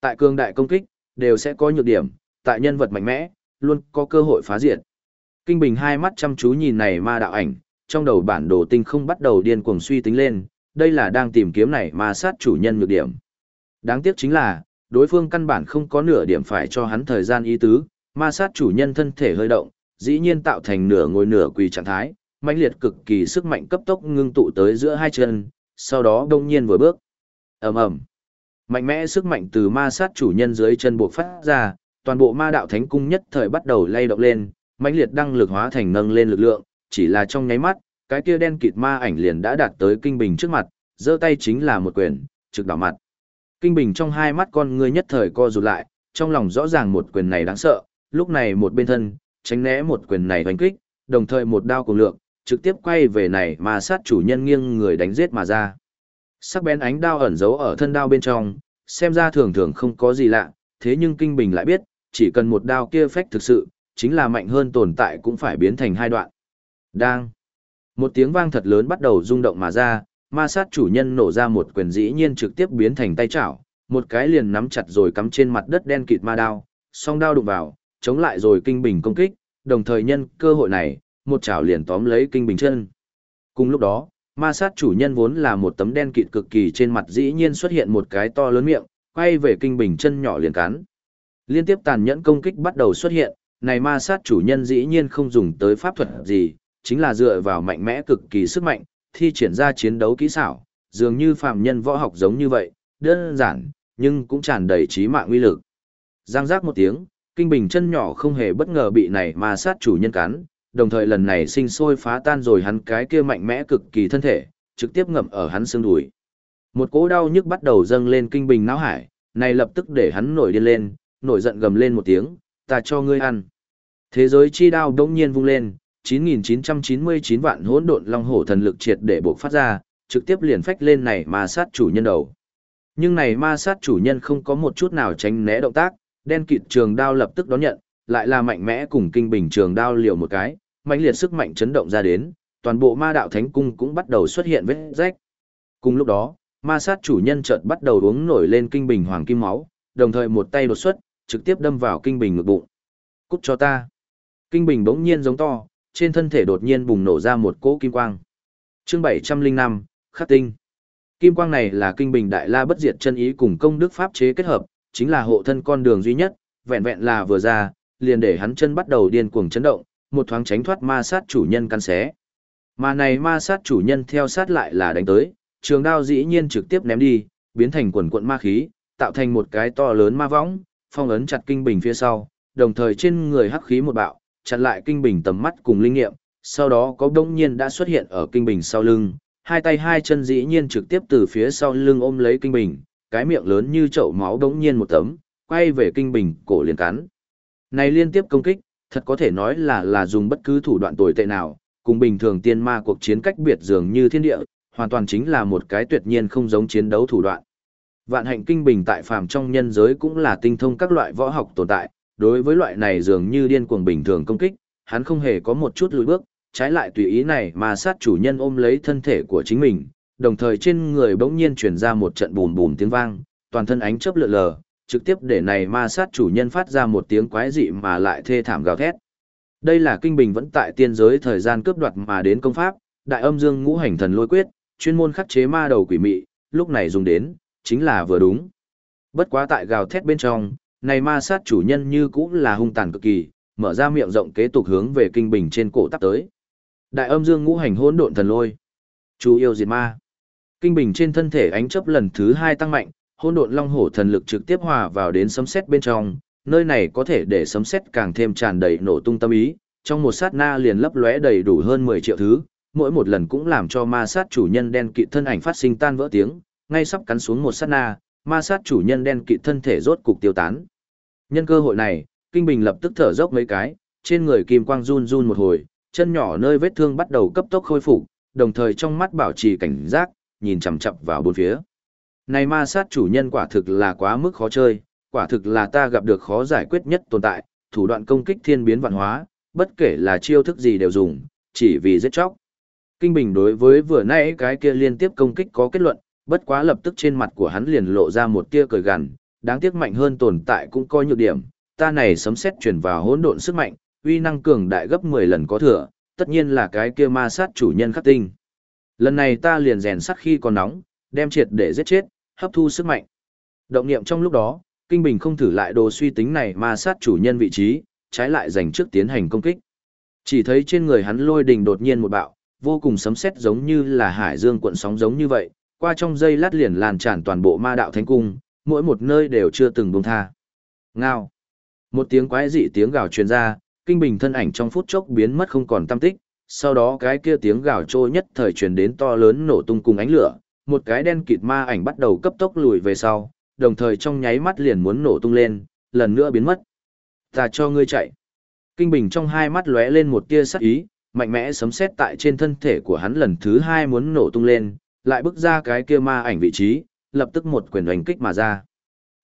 Tại cường đại công kích, đều sẽ có nhược điểm, tại nhân vật mạnh mẽ, luôn có cơ hội phá diệt. Kinh Bình hai mắt chăm chú nhìn này ma đạo ảnh, trong đầu bản đồ tinh không bắt đầu điên cuồng suy tính lên, đây là đang tìm kiếm này ma sát chủ nhân nhược điểm. Đáng tiếc chính là, đối phương căn bản không có nửa điểm phải cho hắn thời gian ý tứ, ma sát chủ nhân thân thể hơi động, dĩ nhiên tạo thành nửa ngồi nửa quỳ trạng thái, mãnh liệt cực kỳ sức mạnh cấp tốc ngưng tụ tới giữa hai chân, sau đó đông nhiên vừa bước. ầm ầm, Mạnh mẽ sức mạnh từ ma sát chủ nhân dưới chân buộc phát ra, toàn bộ ma đạo thánh cung nhất thời bắt đầu lay động lên, mãnh liệt đăng lực hóa thành nâng lên lực lượng, chỉ là trong nháy mắt, cái kia đen kịt ma ảnh liền đã đạt tới kinh bình trước mặt, giơ tay chính là một quyền, trực đảo mặt. Kinh bình trong hai mắt con ngươi nhất thời co rụt lại, trong lòng rõ ràng một quyền này đáng sợ, lúc này một bên thân, tránh né một quyền này hoành kích, đồng thời một đao cùng lượng, trực tiếp quay về này mà sát chủ nhân nghiêng người đánh giết mà ra. Sắc bén ánh đao ẩn giấu ở thân đao bên trong, xem ra thường thường không có gì lạ, thế nhưng Kinh Bình lại biết, chỉ cần một đao kia phách thực sự, chính là mạnh hơn tồn tại cũng phải biến thành hai đoạn. Đang. Một tiếng vang thật lớn bắt đầu rung động mà ra, ma sát chủ nhân nổ ra một quyền dĩ nhiên trực tiếp biến thành tay chảo, một cái liền nắm chặt rồi cắm trên mặt đất đen kịt ma đao, song đao đụng vào, chống lại rồi kinh bình công kích, đồng thời nhân cơ hội này, một chảo liền tóm lấy kinh bình chân. Cùng lúc đó, ma sát chủ nhân vốn là một tấm đen kịt cực kỳ trên mặt dĩ nhiên xuất hiện một cái to lớn miệng, quay về kinh bình chân nhỏ liền cắn. Liên tiếp tàn nhẫn công kích bắt đầu xuất hiện, này ma sát chủ nhân dĩ nhiên không dùng tới pháp thuật gì, chính là dựa vào mạnh mẽ cực kỳ sức mạnh, thi triển ra chiến đấu kỹ xảo, dường như phàm nhân võ học giống như vậy, đơn giản, nhưng cũng tràn đầy trí mạng uy lực. Giang giác một tiếng, kinh bình chân nhỏ không hề bất ngờ bị này ma sát chủ nhân cắn, đồng thời lần này sinh sôi phá tan rồi hắn cái kia mạnh mẽ cực kỳ thân thể, trực tiếp ngậm ở hắn xương đùi. Một cỗ đau nhức bắt đầu dâng lên kinh bình não hải, này lập tức để hắn nổi điên lên, nổi giận gầm lên một tiếng, ta cho ngươi ăn. Thế giới chi đao đống nhiên vung lên, 9.999 vạn hỗn độn long hổ thần lực triệt để buộc phát ra, trực tiếp liền phách lên này ma sát chủ nhân đầu. Nhưng này ma sát chủ nhân không có một chút nào tránh né động tác, đen kịt trường đao lập tức đón nhận, lại là mạnh mẽ cùng kinh bình trường đao liều một cái, mạnh liệt sức mạnh chấn động ra đến, toàn bộ ma đạo thánh cung cũng bắt đầu xuất hiện vết rách. Cùng lúc đó, ma sát chủ nhân chợt bắt đầu uống nổi lên kinh bình hoàng kim máu, đồng thời một tay đột xuất, trực tiếp đâm vào kinh bình ngực bụng. Cút cho ta. Kinh bình bỗng nhiên giống to, trên thân thể đột nhiên bùng nổ ra một cỗ kim quang. Chương 705, Khắc tinh. Kim quang này là kinh bình đại la bất diệt chân ý cùng công đức pháp chế kết hợp, chính là hộ thân con đường duy nhất, vẹn vẹn là vừa ra, liền để hắn chân bắt đầu điên cuồng chấn động, một thoáng tránh thoát ma sát chủ nhân căn xé. Mà này ma sát chủ nhân theo sát lại là đánh tới, trường đao dĩ nhiên trực tiếp ném đi, biến thành quần cuộn ma khí, tạo thành một cái to lớn ma võng, phong ấn chặt kinh bình phía sau, đồng thời trên người hắc khí một bạo, chặn lại kinh bình tầm mắt cùng linh nghiệm, sau đó có đông nhiên đã xuất hiện ở kinh bình sau lưng, hai tay hai chân dĩ nhiên trực tiếp từ phía sau lưng ôm lấy kinh bình, cái miệng lớn như chậu máu đống nhiên một tấm, quay về kinh bình, cổ liền cắn. Này liên tiếp công kích, thật có thể nói là là dùng bất cứ thủ đoạn tồi tệ nào, cùng bình thường tiên ma cuộc chiến cách biệt dường như thiên địa, hoàn toàn chính là một cái tuyệt nhiên không giống chiến đấu thủ đoạn. Vạn hạnh kinh bình tại phàm trong nhân giới cũng là tinh thông các loại võ học tồn tại, đối với loại này dường như điên cuồng bình thường công kích, hắn không hề có một chút lùi bước, trái lại tùy ý này mà sát chủ nhân ôm lấy thân thể của chính mình, đồng thời trên người bỗng nhiên truyền ra một trận bùm bùm tiếng vang, toàn thân ánh chớp lượn lờ, trực tiếp để này ma sát chủ nhân phát ra một tiếng quái dị mà lại thê thảm gào thét. Đây là kinh bình vẫn tại tiên giới thời gian cướp đoạt mà đến công pháp, đại âm dương ngũ hành thần lôi quyết, chuyên môn khắc chế ma đầu quỷ mị, lúc này dùng đến, chính là vừa đúng. Bất quá tại gào thét bên trong, này ma sát chủ nhân như cũng là hung tàn cực kỳ, mở ra miệng rộng kế tục hướng về kinh bình trên cổ tắp tới. Đại âm dương ngũ hành hỗn độn thần lôi. Chú yêu diệt ma. Kinh bình trên thân thể ánh chấp lần thứ hai tăng mạnh, hôn độn long hổ thần lực trực tiếp hòa vào đến sấm sét bên trong, nơi này có thể để sấm sét càng thêm tràn đầy nổ tung tâm ý, trong một sát na liền lấp lóe đầy đủ hơn 10 triệu thứ, mỗi một lần cũng làm cho ma sát chủ nhân đen kịt thân ảnh phát sinh tan vỡ tiếng, ngay sắp cắn xuống một sát na, ma sát chủ nhân đen kịt thân thể rốt cục tiêu tán. Nhân cơ hội này, Kinh Bình lập tức thở dốc mấy cái, trên người kim quang run run một hồi, chân nhỏ nơi vết thương bắt đầu cấp tốc khôi phục, đồng thời trong mắt bảo trì cảnh giác, nhìn chằm chặp vào bốn phía. Này ma sát chủ nhân quả thực là quá mức khó chơi, quả thực là ta gặp được khó giải quyết nhất tồn tại, thủ đoạn công kích thiên biến vạn hóa, bất kể là chiêu thức gì đều dùng, chỉ vì giết chóc. Kinh Bình đối với vừa nãy cái kia liên tiếp công kích có kết luận, bất quá lập tức trên mặt của hắn liền lộ ra một tia cười gằn, đáng tiếc mạnh hơn tồn tại cũng coi nhược điểm, ta này sấm xét chuyển vào hỗn độn sức mạnh, uy năng cường đại gấp 10 lần có thừa, tất nhiên là cái kia ma sát chủ nhân khắc tinh. Lần này ta liền rèn sắt khi còn nóng, đem triệt để giết chết, hấp thu sức mạnh. Động niệm trong lúc đó, Kinh Bình không thử lại đồ suy tính này ma sát chủ nhân vị trí, trái lại dành trước tiến hành công kích. Chỉ thấy trên người hắn lôi đình đột nhiên một bạo, vô cùng sấm sét giống như là hải dương cuộn sóng giống như vậy, qua trong dây lát liền lan tràn toàn bộ ma đạo thánh cung, mỗi một nơi đều chưa từng buông tha. Ngao. Một tiếng quái dị tiếng gào truyền ra, kinh bình thân ảnh trong phút chốc biến mất không còn tâm tích, sau đó cái kia tiếng gào trôi nhất thời truyền đến to lớn nổ tung cùng ánh lửa, một cái đen kịt ma ảnh bắt đầu cấp tốc lùi về sau, đồng thời trong nháy mắt liền muốn nổ tung lên, lần nữa biến mất. Ta cho ngươi chạy. Kinh bình trong hai mắt lóe lên một tia sắc ý, mạnh mẽ sấm sét tại trên thân thể của hắn lần thứ hai muốn nổ tung lên, lại bước ra cái kia ma ảnh vị trí, lập tức một quyền đánh kích mà ra.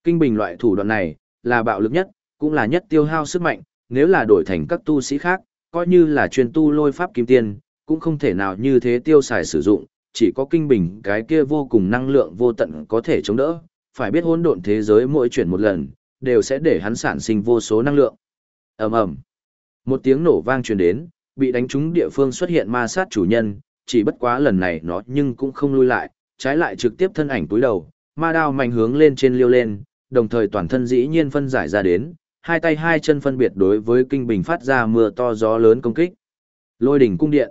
Kinh bình loại thủ đoạn này, là bạo lực nhất, cũng là nhất tiêu hao sức mạnh, nếu là đổi thành các tu sĩ khác, coi như là chuyên tu lôi pháp kim tiên, cũng không thể nào như thế tiêu xài sử dụng, chỉ có kinh bình cái kia vô cùng năng lượng vô tận có thể chống đỡ, phải biết hỗn độn thế giới mỗi chuyển một lần, đều sẽ để hắn sản sinh vô số năng lượng. Ầm ầm. Một tiếng nổ vang truyền đến, bị đánh trúng địa phương xuất hiện ma sát chủ nhân, chỉ bất quá lần này nó nhưng cũng không lui lại, trái lại trực tiếp thân ảnh túi đầu, ma đao mạnh hướng lên trên liêu lên, đồng thời toàn thân dĩ nhiên phân giải ra đến, hai tay hai chân phân biệt đối với kinh bình phát ra mưa to gió lớn công kích. Lôi đỉnh cung điện.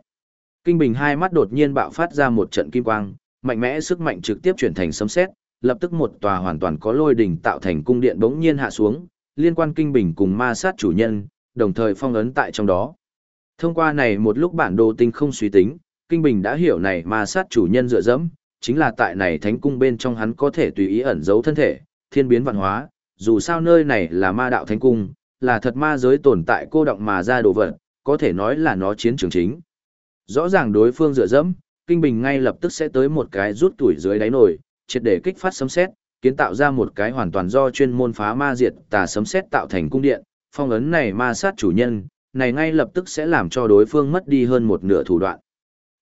Kinh bình hai mắt đột nhiên bạo phát ra một trận kim quang, mạnh mẽ sức mạnh trực tiếp chuyển thành sấm sét, lập tức một tòa hoàn toàn có lôi đỉnh tạo thành cung điện bỗng nhiên hạ xuống, liên quan kinh bình cùng ma sát chủ nhân, đồng thời phong ấn tại trong đó. Thông qua này một lúc bản đồ tinh không suy tính, kinh bình đã hiểu này ma sát chủ nhân dựa dẫm, chính là tại này thánh cung bên trong hắn có thể tùy ý ẩn giấu thân thể, thiên biến văn hóa, dù sao nơi này là ma đạo thánh cung, là thật ma giới tồn tại cô động mà ra đồ vật, có thể nói là nó chiến trường chính. Rõ ràng đối phương dựa dẫm, Kinh Bình ngay lập tức sẽ tới một cái rút tuổi dưới đáy nổi, triệt để kích phát sấm xét, kiến tạo ra một cái hoàn toàn do chuyên môn phá ma diệt tà sấm xét tạo thành cung điện, phong ấn này ma sát chủ nhân, này ngay lập tức sẽ làm cho đối phương mất đi hơn một nửa thủ đoạn.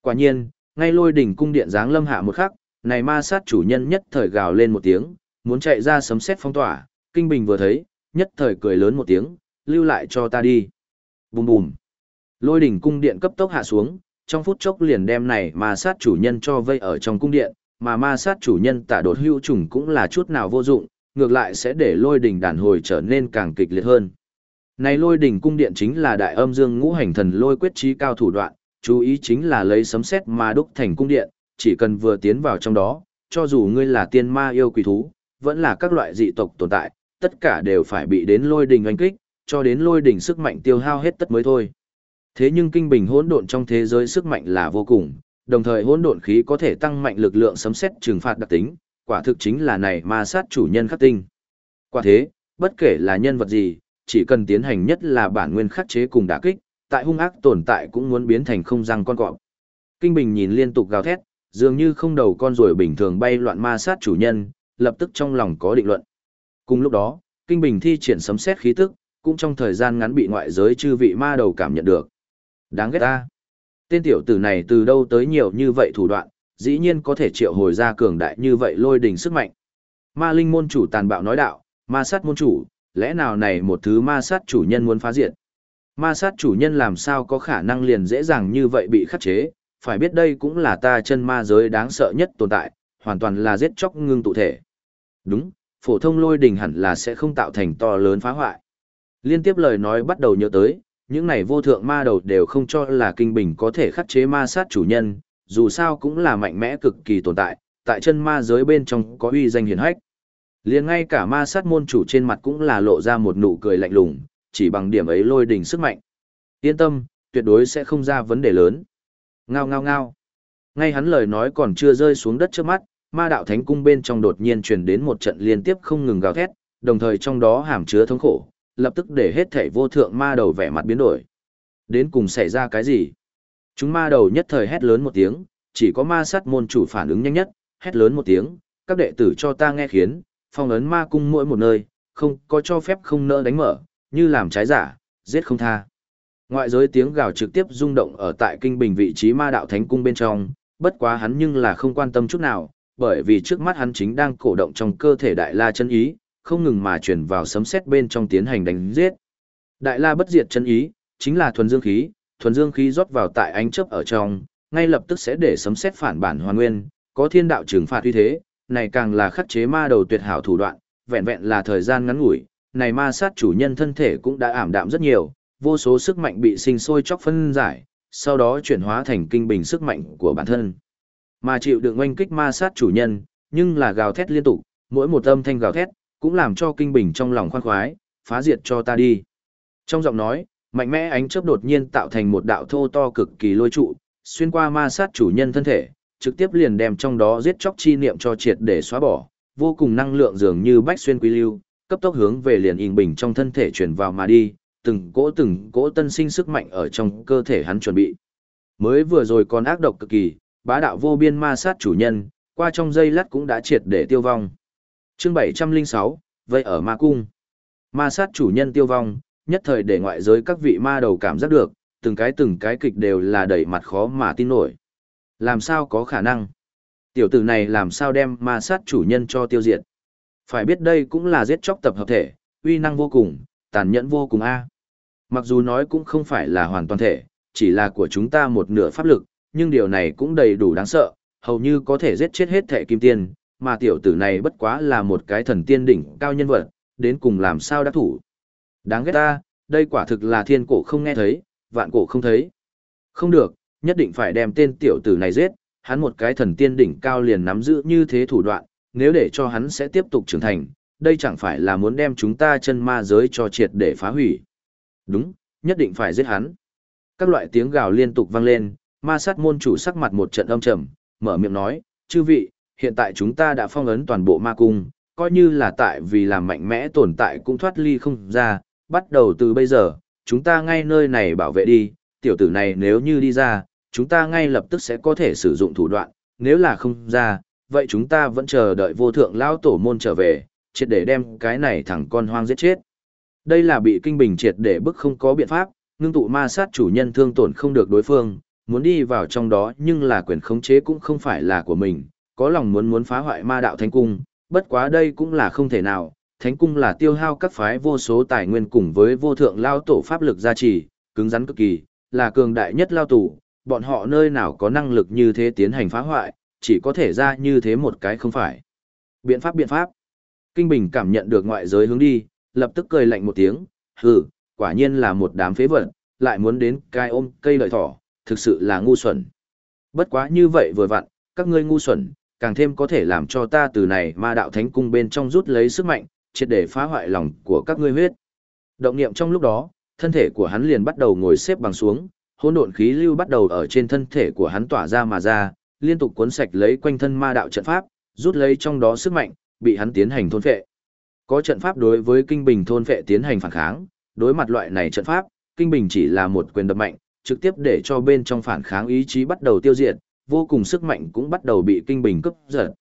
Quả nhiên, ngay lôi đỉnh cung điện giáng lâm hạ một khắc, này ma sát chủ nhân nhất thời gào lên một tiếng, muốn chạy ra sấm xét phong tỏa, Kinh Bình vừa thấy, nhất thời cười lớn một tiếng, lưu lại cho ta đi. Bùm bùm. Lôi đỉnh cung điện cấp tốc hạ xuống, trong phút chốc liền đem này ma sát chủ nhân cho vây ở trong cung điện, mà ma sát chủ nhân tả đột hữu trùng cũng là chút nào vô dụng, ngược lại sẽ để lôi đỉnh đàn hồi trở nên càng kịch liệt hơn. Này lôi đỉnh cung điện chính là đại âm dương ngũ hành thần lôi quyết trí cao thủ đoạn, chú ý chính là lấy sấm sét mà đúc thành cung điện, chỉ cần vừa tiến vào trong đó, cho dù ngươi là tiên ma yêu quỷ thú, vẫn là các loại dị tộc tồn tại, tất cả đều phải bị đến lôi đỉnh oanh kích, cho đến lôi đỉnh sức mạnh tiêu hao hết tất mới thôi. Thế nhưng kinh bình hỗn độn trong thế giới sức mạnh là vô cùng, đồng thời hỗn độn khí có thể tăng mạnh lực lượng sấm xét trừng phạt đặc tính, quả thực chính là này ma sát chủ nhân khắc tinh. Quả thế, bất kể là nhân vật gì, chỉ cần tiến hành nhất là bản nguyên khắc chế cùng đả kích, tại hung ác tồn tại cũng muốn biến thành không răng con cọp. Kinh Bình nhìn liên tục gào thét, dường như không đầu con ruồi bình thường bay loạn ma sát chủ nhân, lập tức trong lòng có định luận. Cùng lúc đó, Kinh Bình thi triển sấm xét khí tức, cũng trong thời gian ngắn bị ngoại giới chư vị ma đầu cảm nhận được. Đáng ghét ta. Tên tiểu tử này từ đâu tới nhiều như vậy thủ đoạn, dĩ nhiên có thể triệu hồi ra cường đại như vậy lôi đình sức mạnh. Ma linh môn chủ tàn bạo nói đạo, ma sát môn chủ, lẽ nào này một thứ ma sát chủ nhân muốn phá diệt. Ma sát chủ nhân làm sao có khả năng liền dễ dàng như vậy bị khắc chế, phải biết đây cũng là ta chân ma giới đáng sợ nhất tồn tại, hoàn toàn là giết chóc ngưng tụ thể. Đúng, phổ thông lôi đình hẳn là sẽ không tạo thành to lớn phá hoại. Liên tiếp lời nói bắt đầu nhớ tới, những này vô thượng ma đầu đều không cho là kinh bình có thể khắc chế ma sát chủ nhân, dù sao cũng là mạnh mẽ cực kỳ tồn tại, tại chân ma giới bên trong có uy danh hiển hách. Liền ngay cả ma sát môn chủ trên mặt cũng là lộ ra một nụ cười lạnh lùng, chỉ bằng điểm ấy lôi đỉnh sức mạnh. Yên tâm, tuyệt đối sẽ không ra vấn đề lớn. Ngao ngao ngao. Ngay hắn lời nói còn chưa rơi xuống đất trước mắt, ma đạo thánh cung bên trong đột nhiên truyền đến một trận liên tiếp không ngừng gào thét, đồng thời trong đó hàm chứa thống khổ, lập tức để hết thảy vô thượng ma đầu vẻ mặt biến đổi. Đến cùng xảy ra cái gì? Chúng ma đầu nhất thời hét lớn một tiếng, chỉ có ma sát môn chủ phản ứng nhanh nhất, hét lớn một tiếng, các đệ tử cho ta nghe khiến, phong ấn ma cung mỗi một nơi, không có cho phép không nỡ đánh mở, như làm trái giả, giết không tha. Ngoại giới tiếng gào trực tiếp rung động ở tại kinh bình vị trí ma đạo thánh cung bên trong, bất quá hắn nhưng là không quan tâm chút nào, bởi vì trước mắt hắn chính đang cổ động trong cơ thể đại la chân ý, không ngừng mà chuyển vào sấm xét bên trong tiến hành đánh giết. Đại la bất diệt chân ý, chính là thuần dương khí, thuần dương khí rót vào tại ánh chớp ở trong, ngay lập tức sẽ để sấm xét phản bản hoàn nguyên, có thiên đạo trừng phạt uy thế, này càng là khắc chế ma đầu tuyệt hảo thủ đoạn, vẹn vẹn là thời gian ngắn ngủi, này ma sát chủ nhân thân thể cũng đã ảm đạm rất nhiều, vô số sức mạnh bị sinh sôi chóc phân giải, sau đó chuyển hóa thành kinh bình sức mạnh của bản thân. Mà chịu đựng oanh kích ma sát chủ nhân, nhưng là gào thét liên tục, mỗi một âm thanh gào thét, cũng làm cho kinh bình trong lòng khoan khoái, phá diệt cho ta đi. Trong giọng nói, mạnh mẽ ánh chớp đột nhiên tạo thành một đạo thô to cực kỳ lôi trụ, xuyên qua ma sát chủ nhân thân thể, trực tiếp liền đem trong đó giết chóc chi niệm cho triệt để xóa bỏ, vô cùng năng lượng dường như bách xuyên quý lưu, cấp tốc hướng về liền yên bình trong thân thể truyền vào mà đi, từng cỗ từng cỗ tân sinh sức mạnh ở trong cơ thể hắn chuẩn bị. Mới vừa rồi còn ác độc cực kỳ, bá đạo vô biên ma sát chủ nhân, qua trong dây lát cũng đã triệt để tiêu vong. Chương 706, vậy ở ma cung. Ma sát chủ nhân tiêu vong, nhất thời để ngoại giới các vị ma đầu cảm giác được, từng cái từng cái kịch đều là đầy mặt khó mà tin nổi. Làm sao có khả năng? Tiểu tử này làm sao đem ma sát chủ nhân cho tiêu diệt? Phải biết đây cũng là giết chóc tập hợp thể, uy năng vô cùng, tàn nhẫn vô cùng a. Mặc dù nói cũng không phải là hoàn toàn thể, chỉ là của chúng ta một nửa pháp lực, nhưng điều này cũng đầy đủ đáng sợ, hầu như có thể giết chết hết thể kim tiên, mà tiểu tử này bất quá là một cái thần tiên đỉnh cao nhân vật, đến cùng làm sao đắc thủ. Đáng ghét ta, đây quả thực là thiên cổ không nghe thấy, vạn cổ không thấy. Không được, nhất định phải đem tên tiểu tử này giết, hắn một cái thần tiên đỉnh cao liền nắm giữ như thế thủ đoạn, nếu để cho hắn sẽ tiếp tục trưởng thành, đây chẳng phải là muốn đem chúng ta chân ma giới cho triệt để phá hủy. Đúng, nhất định phải giết hắn. Các loại tiếng gào liên tục vang lên, ma sát môn chủ sắc mặt một trận âm trầm, mở miệng nói, chư vị, hiện tại chúng ta đã phong ấn toàn bộ ma cung, coi như là tại vì làm mạnh mẽ tồn tại cũng thoát ly không ra, bắt đầu từ bây giờ, chúng ta ngay nơi này bảo vệ đi, tiểu tử này nếu như đi ra, chúng ta ngay lập tức sẽ có thể sử dụng thủ đoạn, nếu là không ra, vậy chúng ta vẫn chờ đợi vô thượng lao tổ môn trở về, triệt để đem cái này thẳng con hoang giết chết. Đây là bị kinh bình triệt để bức không có biện pháp, ngưng tụ ma sát chủ nhân thương tổn không được đối phương, muốn đi vào trong đó nhưng là quyền khống chế cũng không phải là của mình, có lòng muốn muốn phá hoại ma đạo thánh cung, bất quá đây cũng là không thể nào, thánh cung là tiêu hao các phái vô số tài nguyên cùng với vô thượng lao tổ pháp lực gia trì, cứng rắn cực kỳ, là cường đại nhất lao tổ bọn họ nơi nào có năng lực như thế tiến hành phá hoại, chỉ có thể ra như thế một cái không phải. Biện pháp biện pháp. Kinh Bình cảm nhận được ngoại giới hướng đi, lập tức cười lạnh một tiếng, hừ, quả nhiên là một đám phế vật, lại muốn đến cai ôm cây lợi thỏ, thực sự là ngu xuẩn. Bất quá như vậy vừa vặn, các ngươi ngu xuẩn, càng thêm có thể làm cho ta từ này ma đạo thánh cung bên trong rút lấy sức mạnh, triệt để phá hoại lòng của các ngươi huyết. Động niệm trong lúc đó, thân thể của hắn liền bắt đầu ngồi xếp bằng xuống, hỗn độn khí lưu bắt đầu ở trên thân thể của hắn tỏa ra mà ra, liên tục cuốn sạch lấy quanh thân ma đạo trận pháp, rút lấy trong đó sức mạnh, bị hắn tiến hành thôn phệ. Có trận pháp đối với kinh bình thôn phệ tiến hành phản kháng, đối mặt loại này trận pháp, Kinh Bình chỉ là một quyền đập mạnh, trực tiếp để cho bên trong phản kháng ý chí bắt đầu tiêu diệt, vô cùng sức mạnh cũng bắt đầu bị Kinh Bình cướp giật.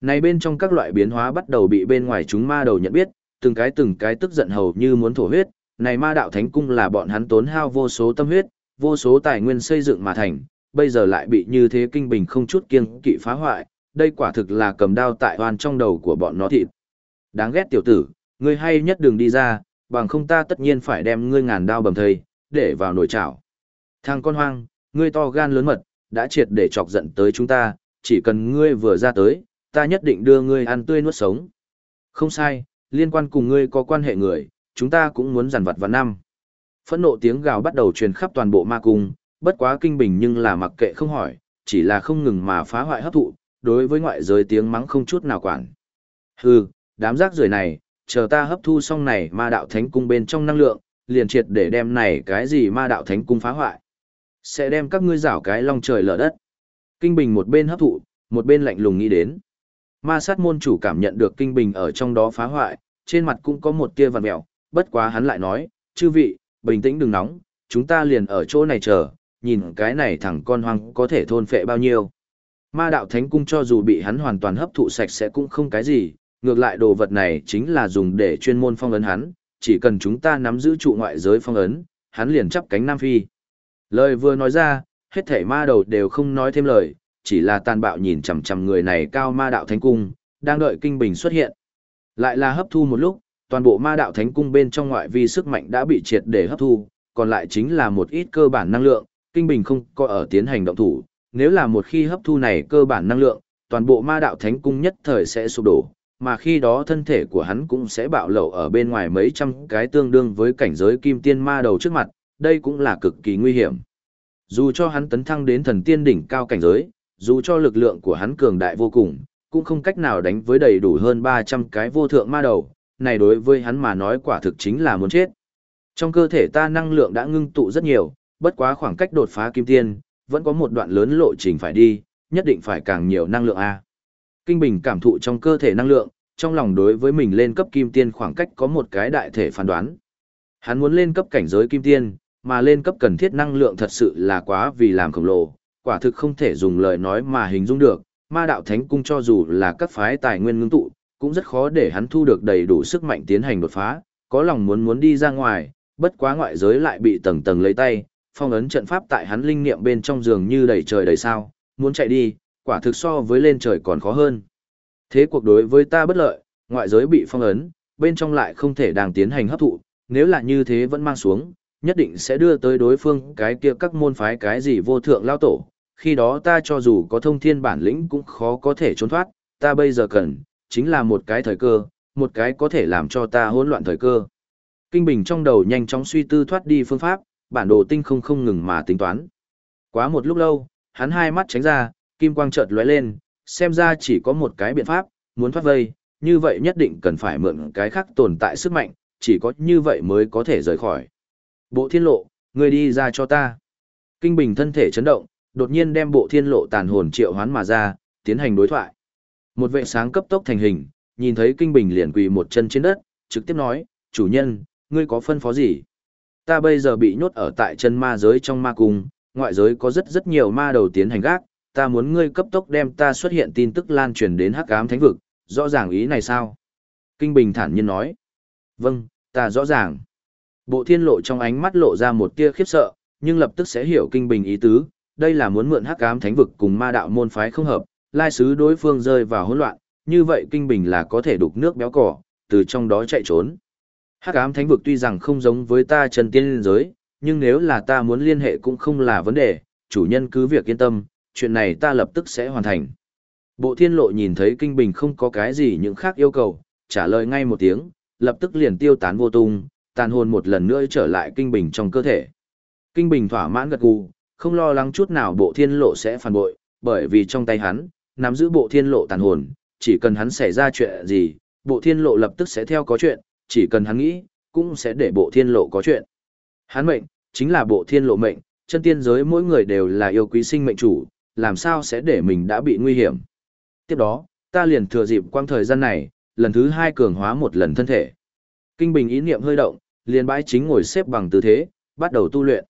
Này bên trong các loại biến hóa bắt đầu bị bên ngoài chúng ma đầu nhận biết, từng cái từng cái tức giận hầu như muốn thổ huyết, này ma đạo thánh cung là bọn hắn tốn hao vô số tâm huyết, vô số tài nguyên xây dựng mà thành, bây giờ lại bị như thế kinh bình không chút kiêng kỵ phá hoại, đây quả thực là cầm đao tại hoàn trong đầu của bọn nó thịt. Đáng ghét tiểu tử, ngươi hay nhất đường đi ra, bằng không ta tất nhiên phải đem ngươi ngàn đao bầm thây, để vào nồi chảo. Thằng con hoang, ngươi to gan lớn mật, đã triệt để chọc giận tới chúng ta, chỉ cần ngươi vừa ra tới, ta nhất định đưa ngươi ăn tươi nuốt sống. Không sai, liên quan cùng ngươi có quan hệ người, chúng ta cũng muốn giàn vặt vào năm. Phẫn nộ tiếng gào bắt đầu truyền khắp toàn bộ ma cung, bất quá kinh bình nhưng là mặc kệ không hỏi, chỉ là không ngừng mà phá hoại hấp thụ, đối với ngoại giới tiếng mắng không chút nào quản. Hừ, đám rác rưởi này, chờ ta hấp thu xong này ma đạo thánh cung bên trong năng lượng, liền triệt để đem này cái gì ma đạo thánh cung phá hoại. Sẽ đem các ngươi rảo cái long trời lở đất. Kinh bình một bên hấp thụ, một bên lạnh lùng nghĩ đến. Ma sát môn chủ cảm nhận được kinh bình ở trong đó phá hoại, trên mặt cũng có một tia vằn mẹo, bất quá hắn lại nói, chư vị, bình tĩnh đừng nóng, chúng ta liền ở chỗ này chờ, nhìn cái này thằng con hoang có thể thôn phệ bao nhiêu. Ma đạo thánh cung cho dù bị hắn hoàn toàn hấp thụ sạch sẽ cũng không cái gì, ngược lại đồ vật này chính là dùng để chuyên môn phong ấn hắn, chỉ cần chúng ta nắm giữ trụ ngoại giới phong ấn, hắn liền chắp cánh Nam Phi. Lời vừa nói ra, hết thảy ma đầu đều không nói thêm lời, chỉ là tàn bạo nhìn chằm chằm người này cao ma đạo thánh cung, đang đợi kinh bình xuất hiện. Lại là hấp thu một lúc, toàn bộ ma đạo thánh cung bên trong ngoại vi sức mạnh đã bị triệt để hấp thu, còn lại chính là một ít cơ bản năng lượng, kinh bình không có ở tiến hành động thủ, nếu là một khi hấp thu này cơ bản năng lượng, toàn bộ ma đạo thánh cung nhất thời sẽ sụp đổ, mà khi đó thân thể của hắn cũng sẽ bạo lẩu ở bên ngoài mấy trăm cái tương đương với cảnh giới kim tiên ma đầu trước mặt, đây cũng là cực kỳ nguy hiểm. Dù cho hắn tấn thăng đến thần tiên đỉnh cao cảnh giới, dù cho lực lượng của hắn cường đại vô cùng, cũng không cách nào đánh với đầy đủ hơn 300 cái vô thượng ma đầu, này đối với hắn mà nói quả thực chính là muốn chết. Trong cơ thể ta năng lượng đã ngưng tụ rất nhiều, bất quá khoảng cách đột phá kim tiên, vẫn có một đoạn lớn lộ trình phải đi, nhất định phải càng nhiều năng lượng A. Kinh Bình cảm thụ trong cơ thể năng lượng, trong lòng đối với mình lên cấp kim tiên khoảng cách có một cái đại thể phán đoán. Hắn muốn lên cấp cảnh giới kim tiên, mà lên cấp cần thiết năng lượng thật sự là quá vì làm khổng lồ, quả thực không thể dùng lời nói mà hình dung được, ma đạo thánh cung cho dù là các phái tài nguyên ngưng tụ, cũng rất khó để hắn thu được đầy đủ sức mạnh tiến hành đột phá, có lòng muốn muốn đi ra ngoài, bất quá ngoại giới lại bị tầng tầng lấy tay, phong ấn trận pháp tại hắn linh niệm bên trong giường như đầy trời đầy sao, muốn chạy đi, quả thực so với lên trời còn khó hơn. Thế cuộc đối với ta bất lợi, ngoại giới bị phong ấn, bên trong lại không thể đang tiến hành hấp thụ, nếu là như thế vẫn mang xuống, nhất định sẽ đưa tới đối phương cái kia các môn phái cái gì vô thượng lao tổ, khi đó ta cho dù có thông thiên bản lĩnh cũng khó có thể trốn thoát, ta bây giờ cần, chính là một cái thời cơ, một cái có thể làm cho ta hỗn loạn thời cơ. Kinh Bình trong đầu nhanh chóng suy tư thoát đi phương pháp, bản đồ tinh không không ngừng mà tính toán. Quá một lúc lâu, hắn hai mắt tránh ra, kim quang chợt lóe lên, xem ra chỉ có một cái biện pháp, muốn thoát vây, như vậy nhất định cần phải mượn cái khác tồn tại sức mạnh, chỉ có như vậy mới có thể rời khỏi. Bộ thiên lộ, người đi ra cho ta. Kinh Bình thân thể chấn động, đột nhiên đem bộ thiên lộ tàn hồn triệu hoán mà ra, tiến hành đối thoại. Một vệ sáng cấp tốc thành hình, nhìn thấy Kinh Bình liền quỳ một chân trên đất, trực tiếp nói, chủ nhân, ngươi có phân phó gì? Ta bây giờ bị nhốt ở tại chân ma giới trong ma cung, ngoại giới có rất rất nhiều ma đầu tiến hành gác, ta muốn ngươi cấp tốc đem ta xuất hiện tin tức lan truyền đến hắc ám thánh vực, rõ ràng ý này sao? Kinh Bình thản nhiên nói, vâng, ta rõ ràng. Bộ thiên lộ trong ánh mắt lộ ra một tia khiếp sợ, nhưng lập tức sẽ hiểu Kinh Bình ý tứ, đây là muốn mượn hắc ám thánh vực cùng ma đạo môn phái không hợp, lai sứ đối phương rơi vào hỗn loạn, như vậy kinh bình là có thể đục nước béo cỏ, từ trong đó chạy trốn. Hắc ám thánh vực tuy rằng không giống với ta Trần tiên liên giới, nhưng nếu là ta muốn liên hệ cũng không là vấn đề, chủ nhân cứ việc yên tâm, chuyện này ta lập tức sẽ hoàn thành. Bộ thiên lộ nhìn thấy kinh bình không có cái gì những khác yêu cầu, trả lời ngay một tiếng, lập tức liền tiêu tán vô tung, tàn hồn một lần nữa trở lại kinh bình trong cơ thể. Kinh bình thỏa mãn gật gù, không lo lắng chút nào bộ thiên lộ sẽ phản bội, bởi vì trong tay hắn, nắm giữ bộ thiên lộ tàn hồn, chỉ cần hắn xảy ra chuyện gì, bộ thiên lộ lập tức sẽ theo có chuyện, chỉ cần hắn nghĩ, cũng sẽ để bộ thiên lộ có chuyện. Hắn mệnh, chính là bộ thiên lộ mệnh, chân tiên giới mỗi người đều là yêu quý sinh mệnh chủ, làm sao sẽ để mình đã bị nguy hiểm. Tiếp đó, ta liền thừa dịp quang thời gian này, lần thứ hai cường hóa một lần thân thể. Kinh bình ý niệm hơi động, liền bãi chính ngồi xếp bằng tư thế, bắt đầu tu luyện.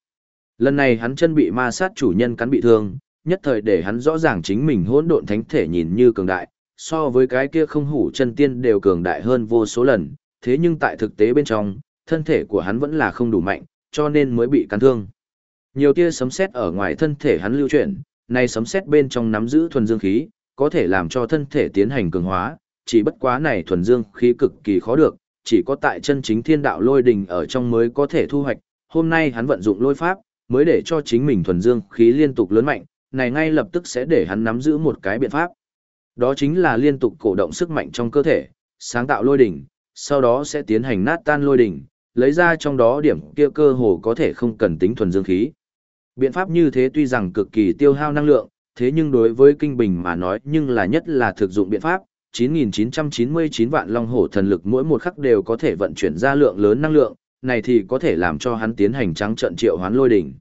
Lần này hắn chân bị ma sát chủ nhân cắn bị thương, nhất thời để hắn rõ ràng chính mình hỗn độn thánh thể nhìn như cường đại, so với cái kia không hủ chân tiên đều cường đại hơn vô số lần, thế nhưng tại thực tế bên trong, thân thể của hắn vẫn là không đủ mạnh, cho nên mới bị cắn thương. Nhiều tia sấm sét ở ngoài thân thể hắn lưu chuyển, này sấm sét bên trong nắm giữ thuần dương khí, có thể làm cho thân thể tiến hành cường hóa, chỉ bất quá này thuần dương khí cực kỳ khó được, chỉ có tại chân chính thiên đạo lôi đình ở trong mới có thể thu hoạch. Hôm nay hắn vận dụng lôi pháp, mới để cho chính mình thuần dương khí liên tục lớn mạnh, này ngay lập tức sẽ để hắn nắm giữ một cái biện pháp. Đó chính là liên tục cổ động sức mạnh trong cơ thể, sáng tạo lôi đỉnh, sau đó sẽ tiến hành nát tan lôi đỉnh, lấy ra trong đó điểm kia cơ hồ có thể không cần tính thuần dương khí. Biện pháp như thế tuy rằng cực kỳ tiêu hao năng lượng, thế nhưng đối với kinh bình mà nói nhưng là nhất là thực dụng biện pháp, 9.999 vạn long hổ thần lực mỗi một khắc đều có thể vận chuyển ra lượng lớn năng lượng, này thì có thể làm cho hắn tiến hành trắng trận triệu hoán lôi đỉnh.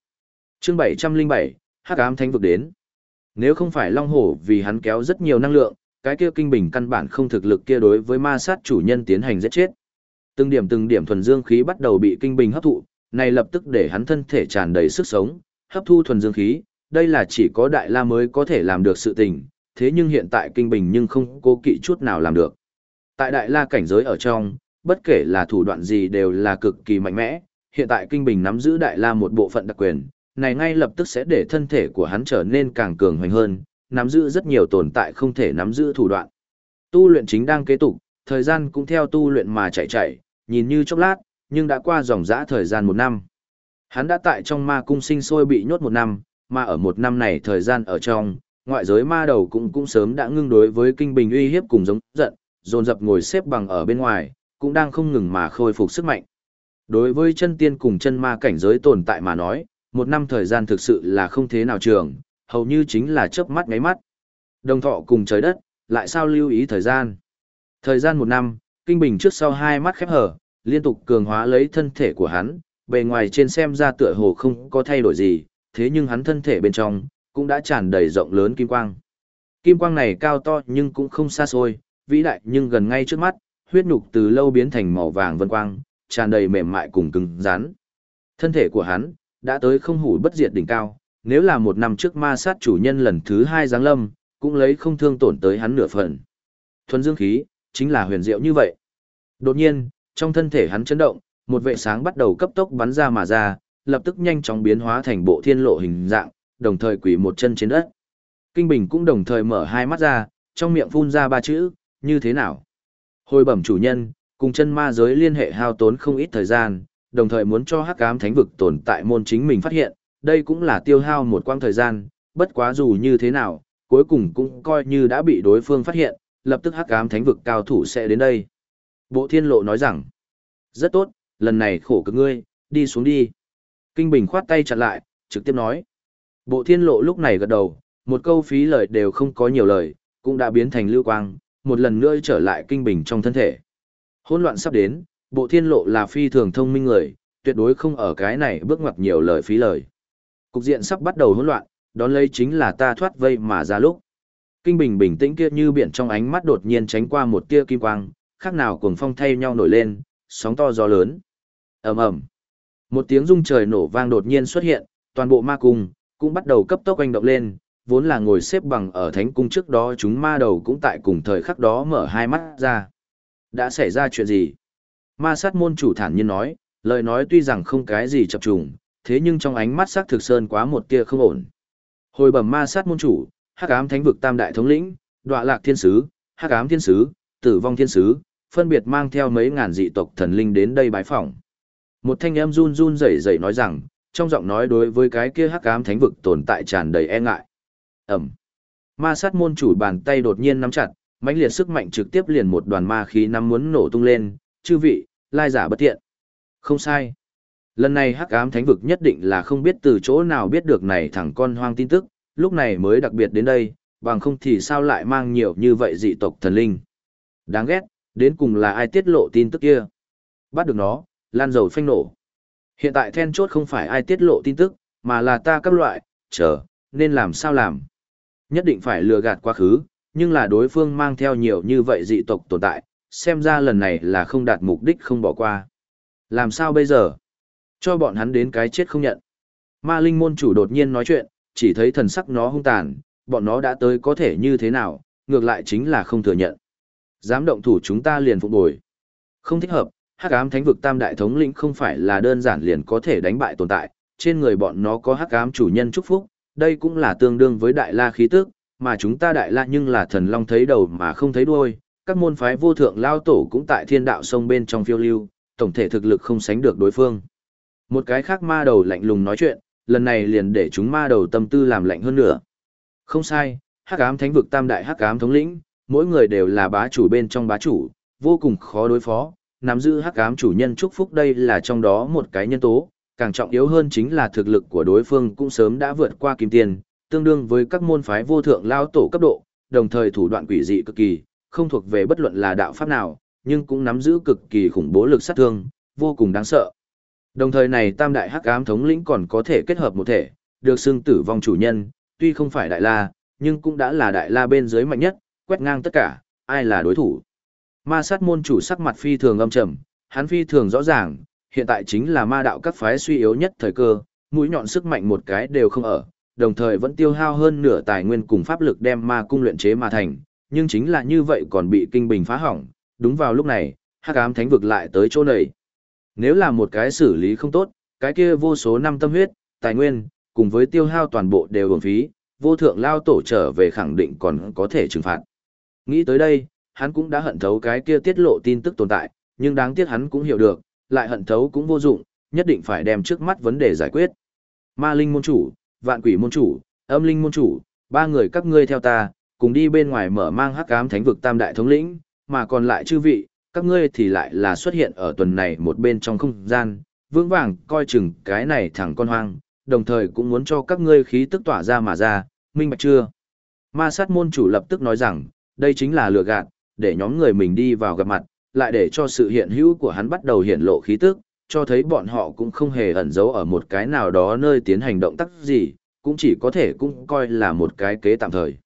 Chương 707, Hắc ám thánh vực đến. Nếu không phải long hổ vì hắn kéo rất nhiều năng lượng, cái kia kinh bình căn bản không thực lực kia đối với ma sát chủ nhân tiến hành giết chết. Từng điểm từng điểm thuần dương khí bắt đầu bị kinh bình hấp thụ, này lập tức để hắn thân thể tràn đầy sức sống, hấp thu thuần dương khí, đây là chỉ có đại la mới có thể làm được sự tình, thế nhưng hiện tại kinh bình nhưng không cố kỵ chút nào làm được. Tại đại la cảnh giới ở trong, bất kể là thủ đoạn gì đều là cực kỳ mạnh mẽ, hiện tại kinh bình nắm giữ đại la một bộ phận đặc quyền, này ngay lập tức sẽ để thân thể của hắn trở nên càng cường hoành hơn, nắm giữ rất nhiều tồn tại không thể nắm giữ thủ đoạn. Tu luyện chính đang kế tục, thời gian cũng theo tu luyện mà chạy chạy, nhìn như chốc lát, nhưng đã qua dòng dã thời gian một năm. Hắn đã tại trong ma cung sinh sôi bị nhốt một năm, mà ở một năm này thời gian ở trong, ngoại giới ma đầu cũng cũng sớm đã ngưng đối với kinh bình uy hiếp cùng giống giận, dồn dập ngồi xếp bằng ở bên ngoài, cũng đang không ngừng mà khôi phục sức mạnh. Đối với chân tiên cùng chân ma cảnh giới tồn tại mà nói, một năm thời gian thực sự là không thế nào trường, hầu như chính là chớp mắt ngáy mắt. Đồng thọ cùng trời đất, lại sao lưu ý thời gian. Thời gian một năm, kinh bình trước sau hai mắt khép hở, liên tục cường hóa lấy thân thể của hắn, bề ngoài trên xem ra tựa hồ không có thay đổi gì, thế nhưng hắn thân thể bên trong, cũng đã tràn đầy rộng lớn kim quang. Kim quang này cao to nhưng cũng không xa xôi, vĩ đại nhưng gần ngay trước mắt, huyết nhục từ lâu biến thành màu vàng vân quang, tràn đầy mềm mại cùng cứng rắn. Thân thể của hắn đã tới không hủ bất diệt đỉnh cao, nếu là một năm trước ma sát chủ nhân lần thứ hai giáng lâm, cũng lấy không thương tổn tới hắn nửa phần. Thuần dương khí, chính là huyền diệu như vậy. Đột nhiên, trong thân thể hắn chấn động, một vệ sáng bắt đầu cấp tốc bắn ra mà ra, lập tức nhanh chóng biến hóa thành bộ thiên lộ hình dạng, đồng thời quỳ một chân trên đất. Kinh Bình cũng đồng thời mở hai mắt ra, trong miệng phun ra ba chữ, như thế nào? Hồi bẩm chủ nhân, cùng chân ma giới liên hệ hao tốn không ít thời gian, đồng thời muốn cho hắc ám thánh vực tồn tại môn chính mình phát hiện, đây cũng là tiêu hao một quãng thời gian, bất quá dù như thế nào, cuối cùng cũng coi như đã bị đối phương phát hiện, lập tức hắc ám thánh vực cao thủ sẽ đến đây. Bộ thiên lộ nói rằng, rất tốt, lần này khổ cực ngươi, đi xuống đi. Kinh Bình khoát tay chặn lại, trực tiếp nói. Bộ thiên lộ lúc này gật đầu, một câu phí lời đều không có nhiều lời, cũng đã biến thành lưu quang, một lần nữa trở lại Kinh Bình trong thân thể. Hỗn loạn sắp đến, bộ thiên lộ là phi thường thông minh người, tuyệt đối không ở cái này bước ngoặt nhiều lời phí lời. Cục diện sắp bắt đầu hỗn loạn, đón lấy chính là ta thoát vây mà ra lúc. Kinh Bình bình tĩnh kia như biển trong ánh mắt đột nhiên tránh qua một tia kim quang, khác nào cuồng phong thay nhau nổi lên, sóng to gió lớn. Ầm ầm. Một tiếng rung trời nổ vang đột nhiên xuất hiện, toàn bộ ma cung cũng bắt đầu cấp tốc hành động lên, vốn là ngồi xếp bằng ở thánh cung trước đó chúng ma đầu cũng tại cùng thời khắc đó mở hai mắt ra. Đã xảy ra chuyện gì? Ma sát môn chủ thản nhiên nói, lời nói tuy rằng không cái gì chập trùng, thế nhưng trong ánh mắt sắc thực sơn quá một tia không ổn. Hồi bẩm ma sát môn chủ, hắc ám thánh vực tam đại thống lĩnh, đoạ lạc thiên sứ, hắc ám thiên sứ, tử vong thiên sứ, phân biệt mang theo mấy ngàn dị tộc thần linh đến đây bái phỏng. Một thanh em run run rẩy rẩy nói rằng, trong giọng nói đối với cái kia hắc ám thánh vực tồn tại tràn đầy e ngại. Ẩm. Ma sát môn chủ bàn tay đột nhiên nắm chặt, mãnh liệt sức mạnh trực tiếp liền một đoàn ma khí nắm muốn nổ tung lên, chư vị, lai giả bất tiện Không sai. Lần này hắc ám thánh vực nhất định là không biết từ chỗ nào biết được này thằng con hoang tin tức, lúc này mới đặc biệt đến đây, bằng không thì sao lại mang nhiều như vậy dị tộc thần linh. Đáng ghét, đến cùng là ai tiết lộ tin tức kia. Bắt được nó, lan dầu phanh nổ. Hiện tại then chốt không phải ai tiết lộ tin tức, mà là ta các loại, chờ, nên làm sao làm. Nhất định phải lừa gạt quá khứ, nhưng là đối phương mang theo nhiều như vậy dị tộc tồn tại, xem ra lần này là không đạt mục đích không bỏ qua. Làm sao bây giờ? Cho bọn hắn đến cái chết không nhận. Ma linh môn chủ đột nhiên nói chuyện, chỉ thấy thần sắc nó hung tàn, bọn nó đã tới có thể như thế nào, ngược lại chính là không thừa nhận. Dám động thủ chúng ta liền phục bồi. Không thích hợp, hắc ám thánh vực tam đại thống lĩnh không phải là đơn giản liền có thể đánh bại tồn tại, trên người bọn nó có hắc ám chủ nhân chúc phúc, đây cũng là tương đương với đại la khí tức, mà chúng ta đại la nhưng là thần long thấy đầu mà không thấy đuôi, các môn phái vô thượng lao tổ cũng tại thiên đạo sông bên trong phiêu lưu, tổng thể thực lực không sánh được đối phương. Một cái khác ma đầu lạnh lùng nói chuyện, lần này liền để chúng ma đầu tâm tư làm lạnh hơn nữa. Không sai, hắc ám thánh vực tam đại hắc ám thống lĩnh, mỗi người đều là bá chủ bên trong bá chủ, vô cùng khó đối phó, nắm giữ hắc ám chủ nhân chúc phúc đây là trong đó một cái nhân tố, càng trọng yếu hơn chính là thực lực của đối phương cũng sớm đã vượt qua kim tiền, tương đương với các môn phái vô thượng lao tổ cấp độ, đồng thời thủ đoạn quỷ dị cực kỳ, không thuộc về bất luận là đạo pháp nào, nhưng cũng nắm giữ cực kỳ khủng bố lực sát thương, vô cùng đáng sợ. Đồng thời này tam đại hắc ám thống lĩnh còn có thể kết hợp một thể, được xưng tử vong chủ nhân, tuy không phải đại la, nhưng cũng đã là đại la bên dưới mạnh nhất, quét ngang tất cả, ai là đối thủ. Ma sát môn chủ sắc mặt phi thường âm trầm, hắn phi thường rõ ràng, hiện tại chính là ma đạo các phái suy yếu nhất thời cơ, mũi nhọn sức mạnh một cái đều không ở, đồng thời vẫn tiêu hao hơn nửa tài nguyên cùng pháp lực đem ma cung luyện chế mà thành, nhưng chính là như vậy còn bị kinh bình phá hỏng, đúng vào lúc này, hắc ám thánh vực lại tới chỗ này. Nếu là một cái xử lý không tốt, cái kia vô số năm tâm huyết, tài nguyên, cùng với tiêu hao toàn bộ đều uổng phí, vô thượng lao tổ trở về khẳng định còn có thể trừng phạt. Nghĩ tới đây, hắn cũng đã hận thấu cái kia tiết lộ tin tức tồn tại, nhưng đáng tiếc hắn cũng hiểu được, lại hận thấu cũng vô dụng, nhất định phải đem trước mắt vấn đề giải quyết. Ma linh môn chủ, vạn quỷ môn chủ, âm linh môn chủ, ba người các ngươi theo ta, cùng đi bên ngoài mở mang hắc ám thánh vực tam đại thống lĩnh, mà còn lại chư vị, các ngươi thì lại là xuất hiện ở tuần này một bên trong không gian, vững vàng coi chừng cái này thẳng con hoang, đồng thời cũng muốn cho các ngươi khí tức tỏa ra mà ra, minh bạch chưa? Ma sát môn chủ lập tức nói rằng, đây chính là lừa gạt, để nhóm người mình đi vào gặp mặt, lại để cho sự hiện hữu của hắn bắt đầu hiện lộ khí tức, cho thấy bọn họ cũng không hề ẩn giấu ở một cái nào đó nơi tiến hành động tác gì, cũng chỉ có thể cũng coi là một cái kế tạm thời.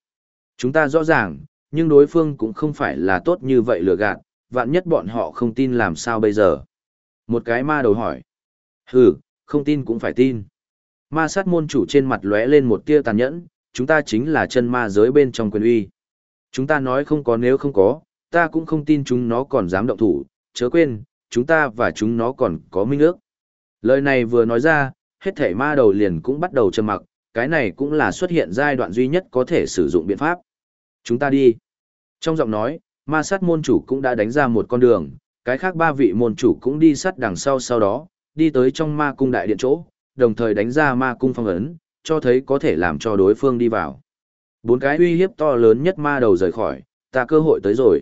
Chúng ta rõ ràng, nhưng đối phương cũng không phải là tốt như vậy lừa gạt, vạn nhất bọn họ không tin làm sao bây giờ. Một cái ma đầu hỏi. Hừ, không tin cũng phải tin. Ma sát môn chủ trên mặt lóe lên một tia tàn nhẫn, chúng ta chính là chân ma giới bên trong quyền uy. Chúng ta nói không có nếu không có, ta cũng không tin chúng nó còn dám động thủ, chớ quên, chúng ta và chúng nó còn có minh ước. Lời này vừa nói ra, hết thể ma đầu liền cũng bắt đầu trầm mặc, cái này cũng là xuất hiện giai đoạn duy nhất có thể sử dụng biện pháp. Chúng ta đi. Trong giọng nói, ma sát môn chủ cũng đã đánh ra một con đường, cái khác ba vị môn chủ cũng đi sát đằng sau sau đó, đi tới trong ma cung đại điện chỗ, đồng thời đánh ra ma cung phong ấn, cho thấy có thể làm cho đối phương đi vào. Bốn cái uy hiếp to lớn nhất ma đầu rời khỏi, ta cơ hội tới rồi.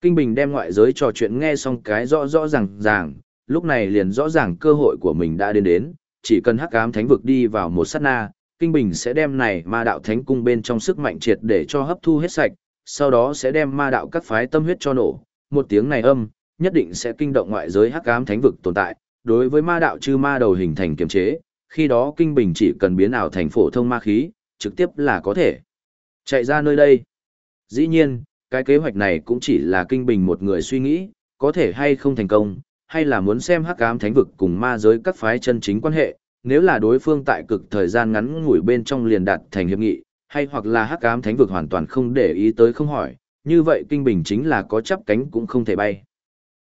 Kinh Bình đem ngoại giới trò chuyện nghe xong cái rõ rõ ràng ràng, lúc này liền rõ ràng cơ hội của mình đã đến đến, chỉ cần hắc ám thánh vực đi vào một sát na, Kinh Bình sẽ đem này ma đạo thánh cung bên trong sức mạnh triệt để cho hấp thu hết sạch, sau đó sẽ đem ma đạo các phái tâm huyết cho nổ, một tiếng này âm, nhất định sẽ kinh động ngoại giới hắc ám thánh vực tồn tại, đối với ma đạo chư ma đầu hình thành kiềm chế, khi đó Kinh Bình chỉ cần biến ảo thành phổ thông ma khí, trực tiếp là có thể chạy ra nơi đây. Dĩ nhiên, cái kế hoạch này cũng chỉ là kinh bình một người suy nghĩ, có thể hay không thành công, hay là muốn xem hắc ám thánh vực cùng ma giới các phái chân chính quan hệ, nếu là đối phương tại cực thời gian ngắn ngủi bên trong liền đạt thành hiệp nghị, hay hoặc là hắc ám thánh vực hoàn toàn không để ý tới không hỏi, như vậy kinh bình chính là có chắp cánh cũng không thể bay.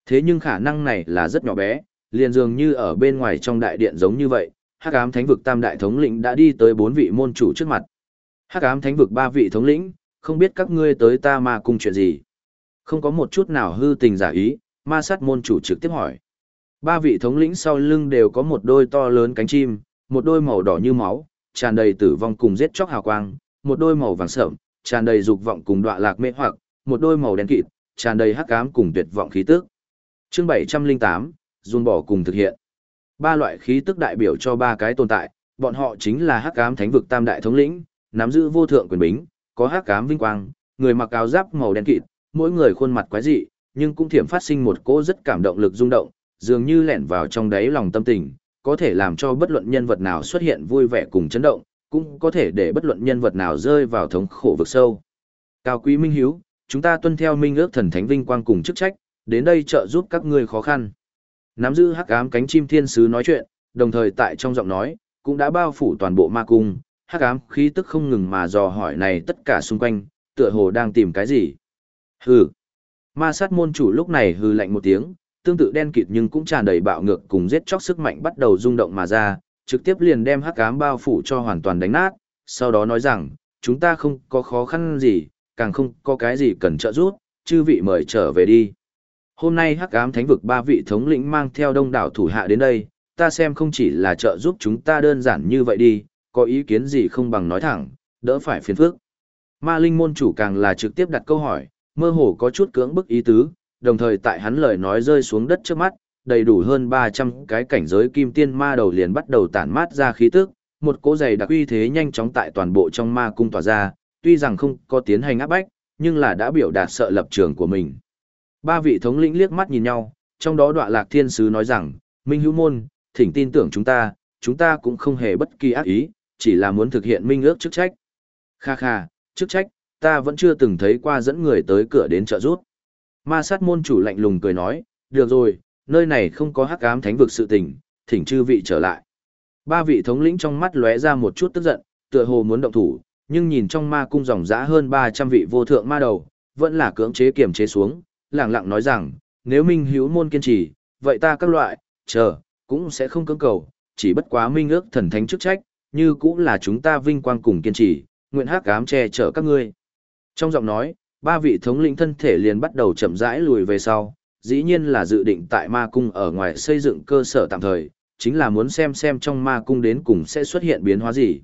Thế nhưng khả năng này là rất nhỏ bé, liền dường như ở bên ngoài trong đại điện giống như vậy, hắc ám thánh vực tam đại thống lĩnh đã đi tới bốn vị môn chủ trước mặt. Hắc ám thánh vực ba vị thống lĩnh, không biết các ngươi tới ta ma cung chuyện gì. Không có một chút nào hư tình giả ý, ma sát môn chủ trực tiếp hỏi. Ba vị thống lĩnh sau lưng đều có một đôi to lớn cánh chim, một đôi màu đỏ như máu, tràn đầy tử vong cùng giết chóc hào quang, một đôi màu vàng sợm, tràn đầy dục vọng cùng đọa lạc mê hoặc, một đôi màu đen kịt, tràn đầy hắc ám cùng tuyệt vọng khí tức. Chương 708, run bỏ cùng thực hiện. Ba loại khí tức đại biểu cho ba cái tồn tại, bọn họ chính là hắc ám thánh vực tam đại thống lĩnh, nắm giữ vô thượng quyền bính, có hắc ám vinh quang, người mặc áo giáp màu đen kịt, mỗi người khuôn mặt quái dị, nhưng cũng thiểm phát sinh một cỗ rất cảm động lực rung động, dường như lẻn vào trong đáy lòng tâm tình, có thể làm cho bất luận nhân vật nào xuất hiện vui vẻ cùng chấn động, cũng có thể để bất luận nhân vật nào rơi vào thống khổ vực sâu. Cao quý minh hiếu, chúng ta tuân theo minh ước thần thánh vinh quang cùng chức trách, đến đây trợ giúp các ngươi khó khăn. Nắm giữ hắc ám cánh chim thiên sứ nói chuyện, đồng thời tại trong giọng nói, cũng đã bao phủ toàn bộ ma cung, hắc ám khí tức không ngừng mà dò hỏi này tất cả xung quanh, tựa hồ đang tìm cái gì. Hừ. Ma sát môn chủ lúc này hừ lạnh một tiếng, tương tự đen kịt nhưng cũng tràn đầy bạo ngược cùng giết chóc sức mạnh bắt đầu rung động mà ra, trực tiếp liền đem hắc ám bao phủ cho hoàn toàn đánh nát, sau đó nói rằng, chúng ta không có khó khăn gì, càng không có cái gì cần trợ giúp, chư vị mời trở về đi. Hôm nay hắc ám thánh vực ba vị thống lĩnh mang theo đông đảo thủ hạ đến đây, ta xem không chỉ là trợ giúp chúng ta đơn giản như vậy đi, có ý kiến gì không bằng nói thẳng, đỡ phải phiền phức. Ma linh môn chủ càng là trực tiếp đặt câu hỏi, mơ hồ có chút cưỡng bức ý tứ, đồng thời tại hắn lời nói rơi xuống đất trước mắt, đầy đủ hơn 300 cái cảnh giới kim tiên ma đầu liền bắt đầu tản mát ra khí tức, một cỗ dày đặc uy thế nhanh chóng tại toàn bộ trong ma cung tỏa ra, tuy rằng không có tiến hành áp bách, nhưng là đã biểu đạt sợ lập trường của mình. Ba vị thống lĩnh liếc mắt nhìn nhau, trong đó Đoạ lạc thiên sứ nói rằng, Minh hữu môn, thỉnh tin tưởng chúng ta, chúng ta cũng không hề bất kỳ ác ý, chỉ là muốn thực hiện minh ước chức trách. Kha kha, chức trách, ta vẫn chưa từng thấy qua dẫn người tới cửa đến trợ giúp. Ma sát môn chủ lạnh lùng cười nói, được rồi, nơi này không có hắc ám thánh vực sự tình, thỉnh chư vị trở lại. Ba vị thống lĩnh trong mắt lóe ra một chút tức giận, tựa hồ muốn động thủ, nhưng nhìn trong ma cung dòng dã hơn 300 vị vô thượng ma đầu, vẫn là cưỡng chế kiềm chế xuống, lẳng lặng nói rằng, nếu minh hữu môn kiên trì, vậy ta các loại, chờ, cũng sẽ không cưỡng cầu, chỉ bất quá minh ước thần thánh chức trách, như cũng là chúng ta vinh quang cùng kiên trì, nguyện hắc ám che chở các ngươi. Trong giọng nói, ba vị thống lĩnh thân thể liền bắt đầu chậm rãi lùi về sau, dĩ nhiên là dự định tại ma cung ở ngoài xây dựng cơ sở tạm thời, chính là muốn xem xem trong ma cung đến cùng sẽ xuất hiện biến hóa gì.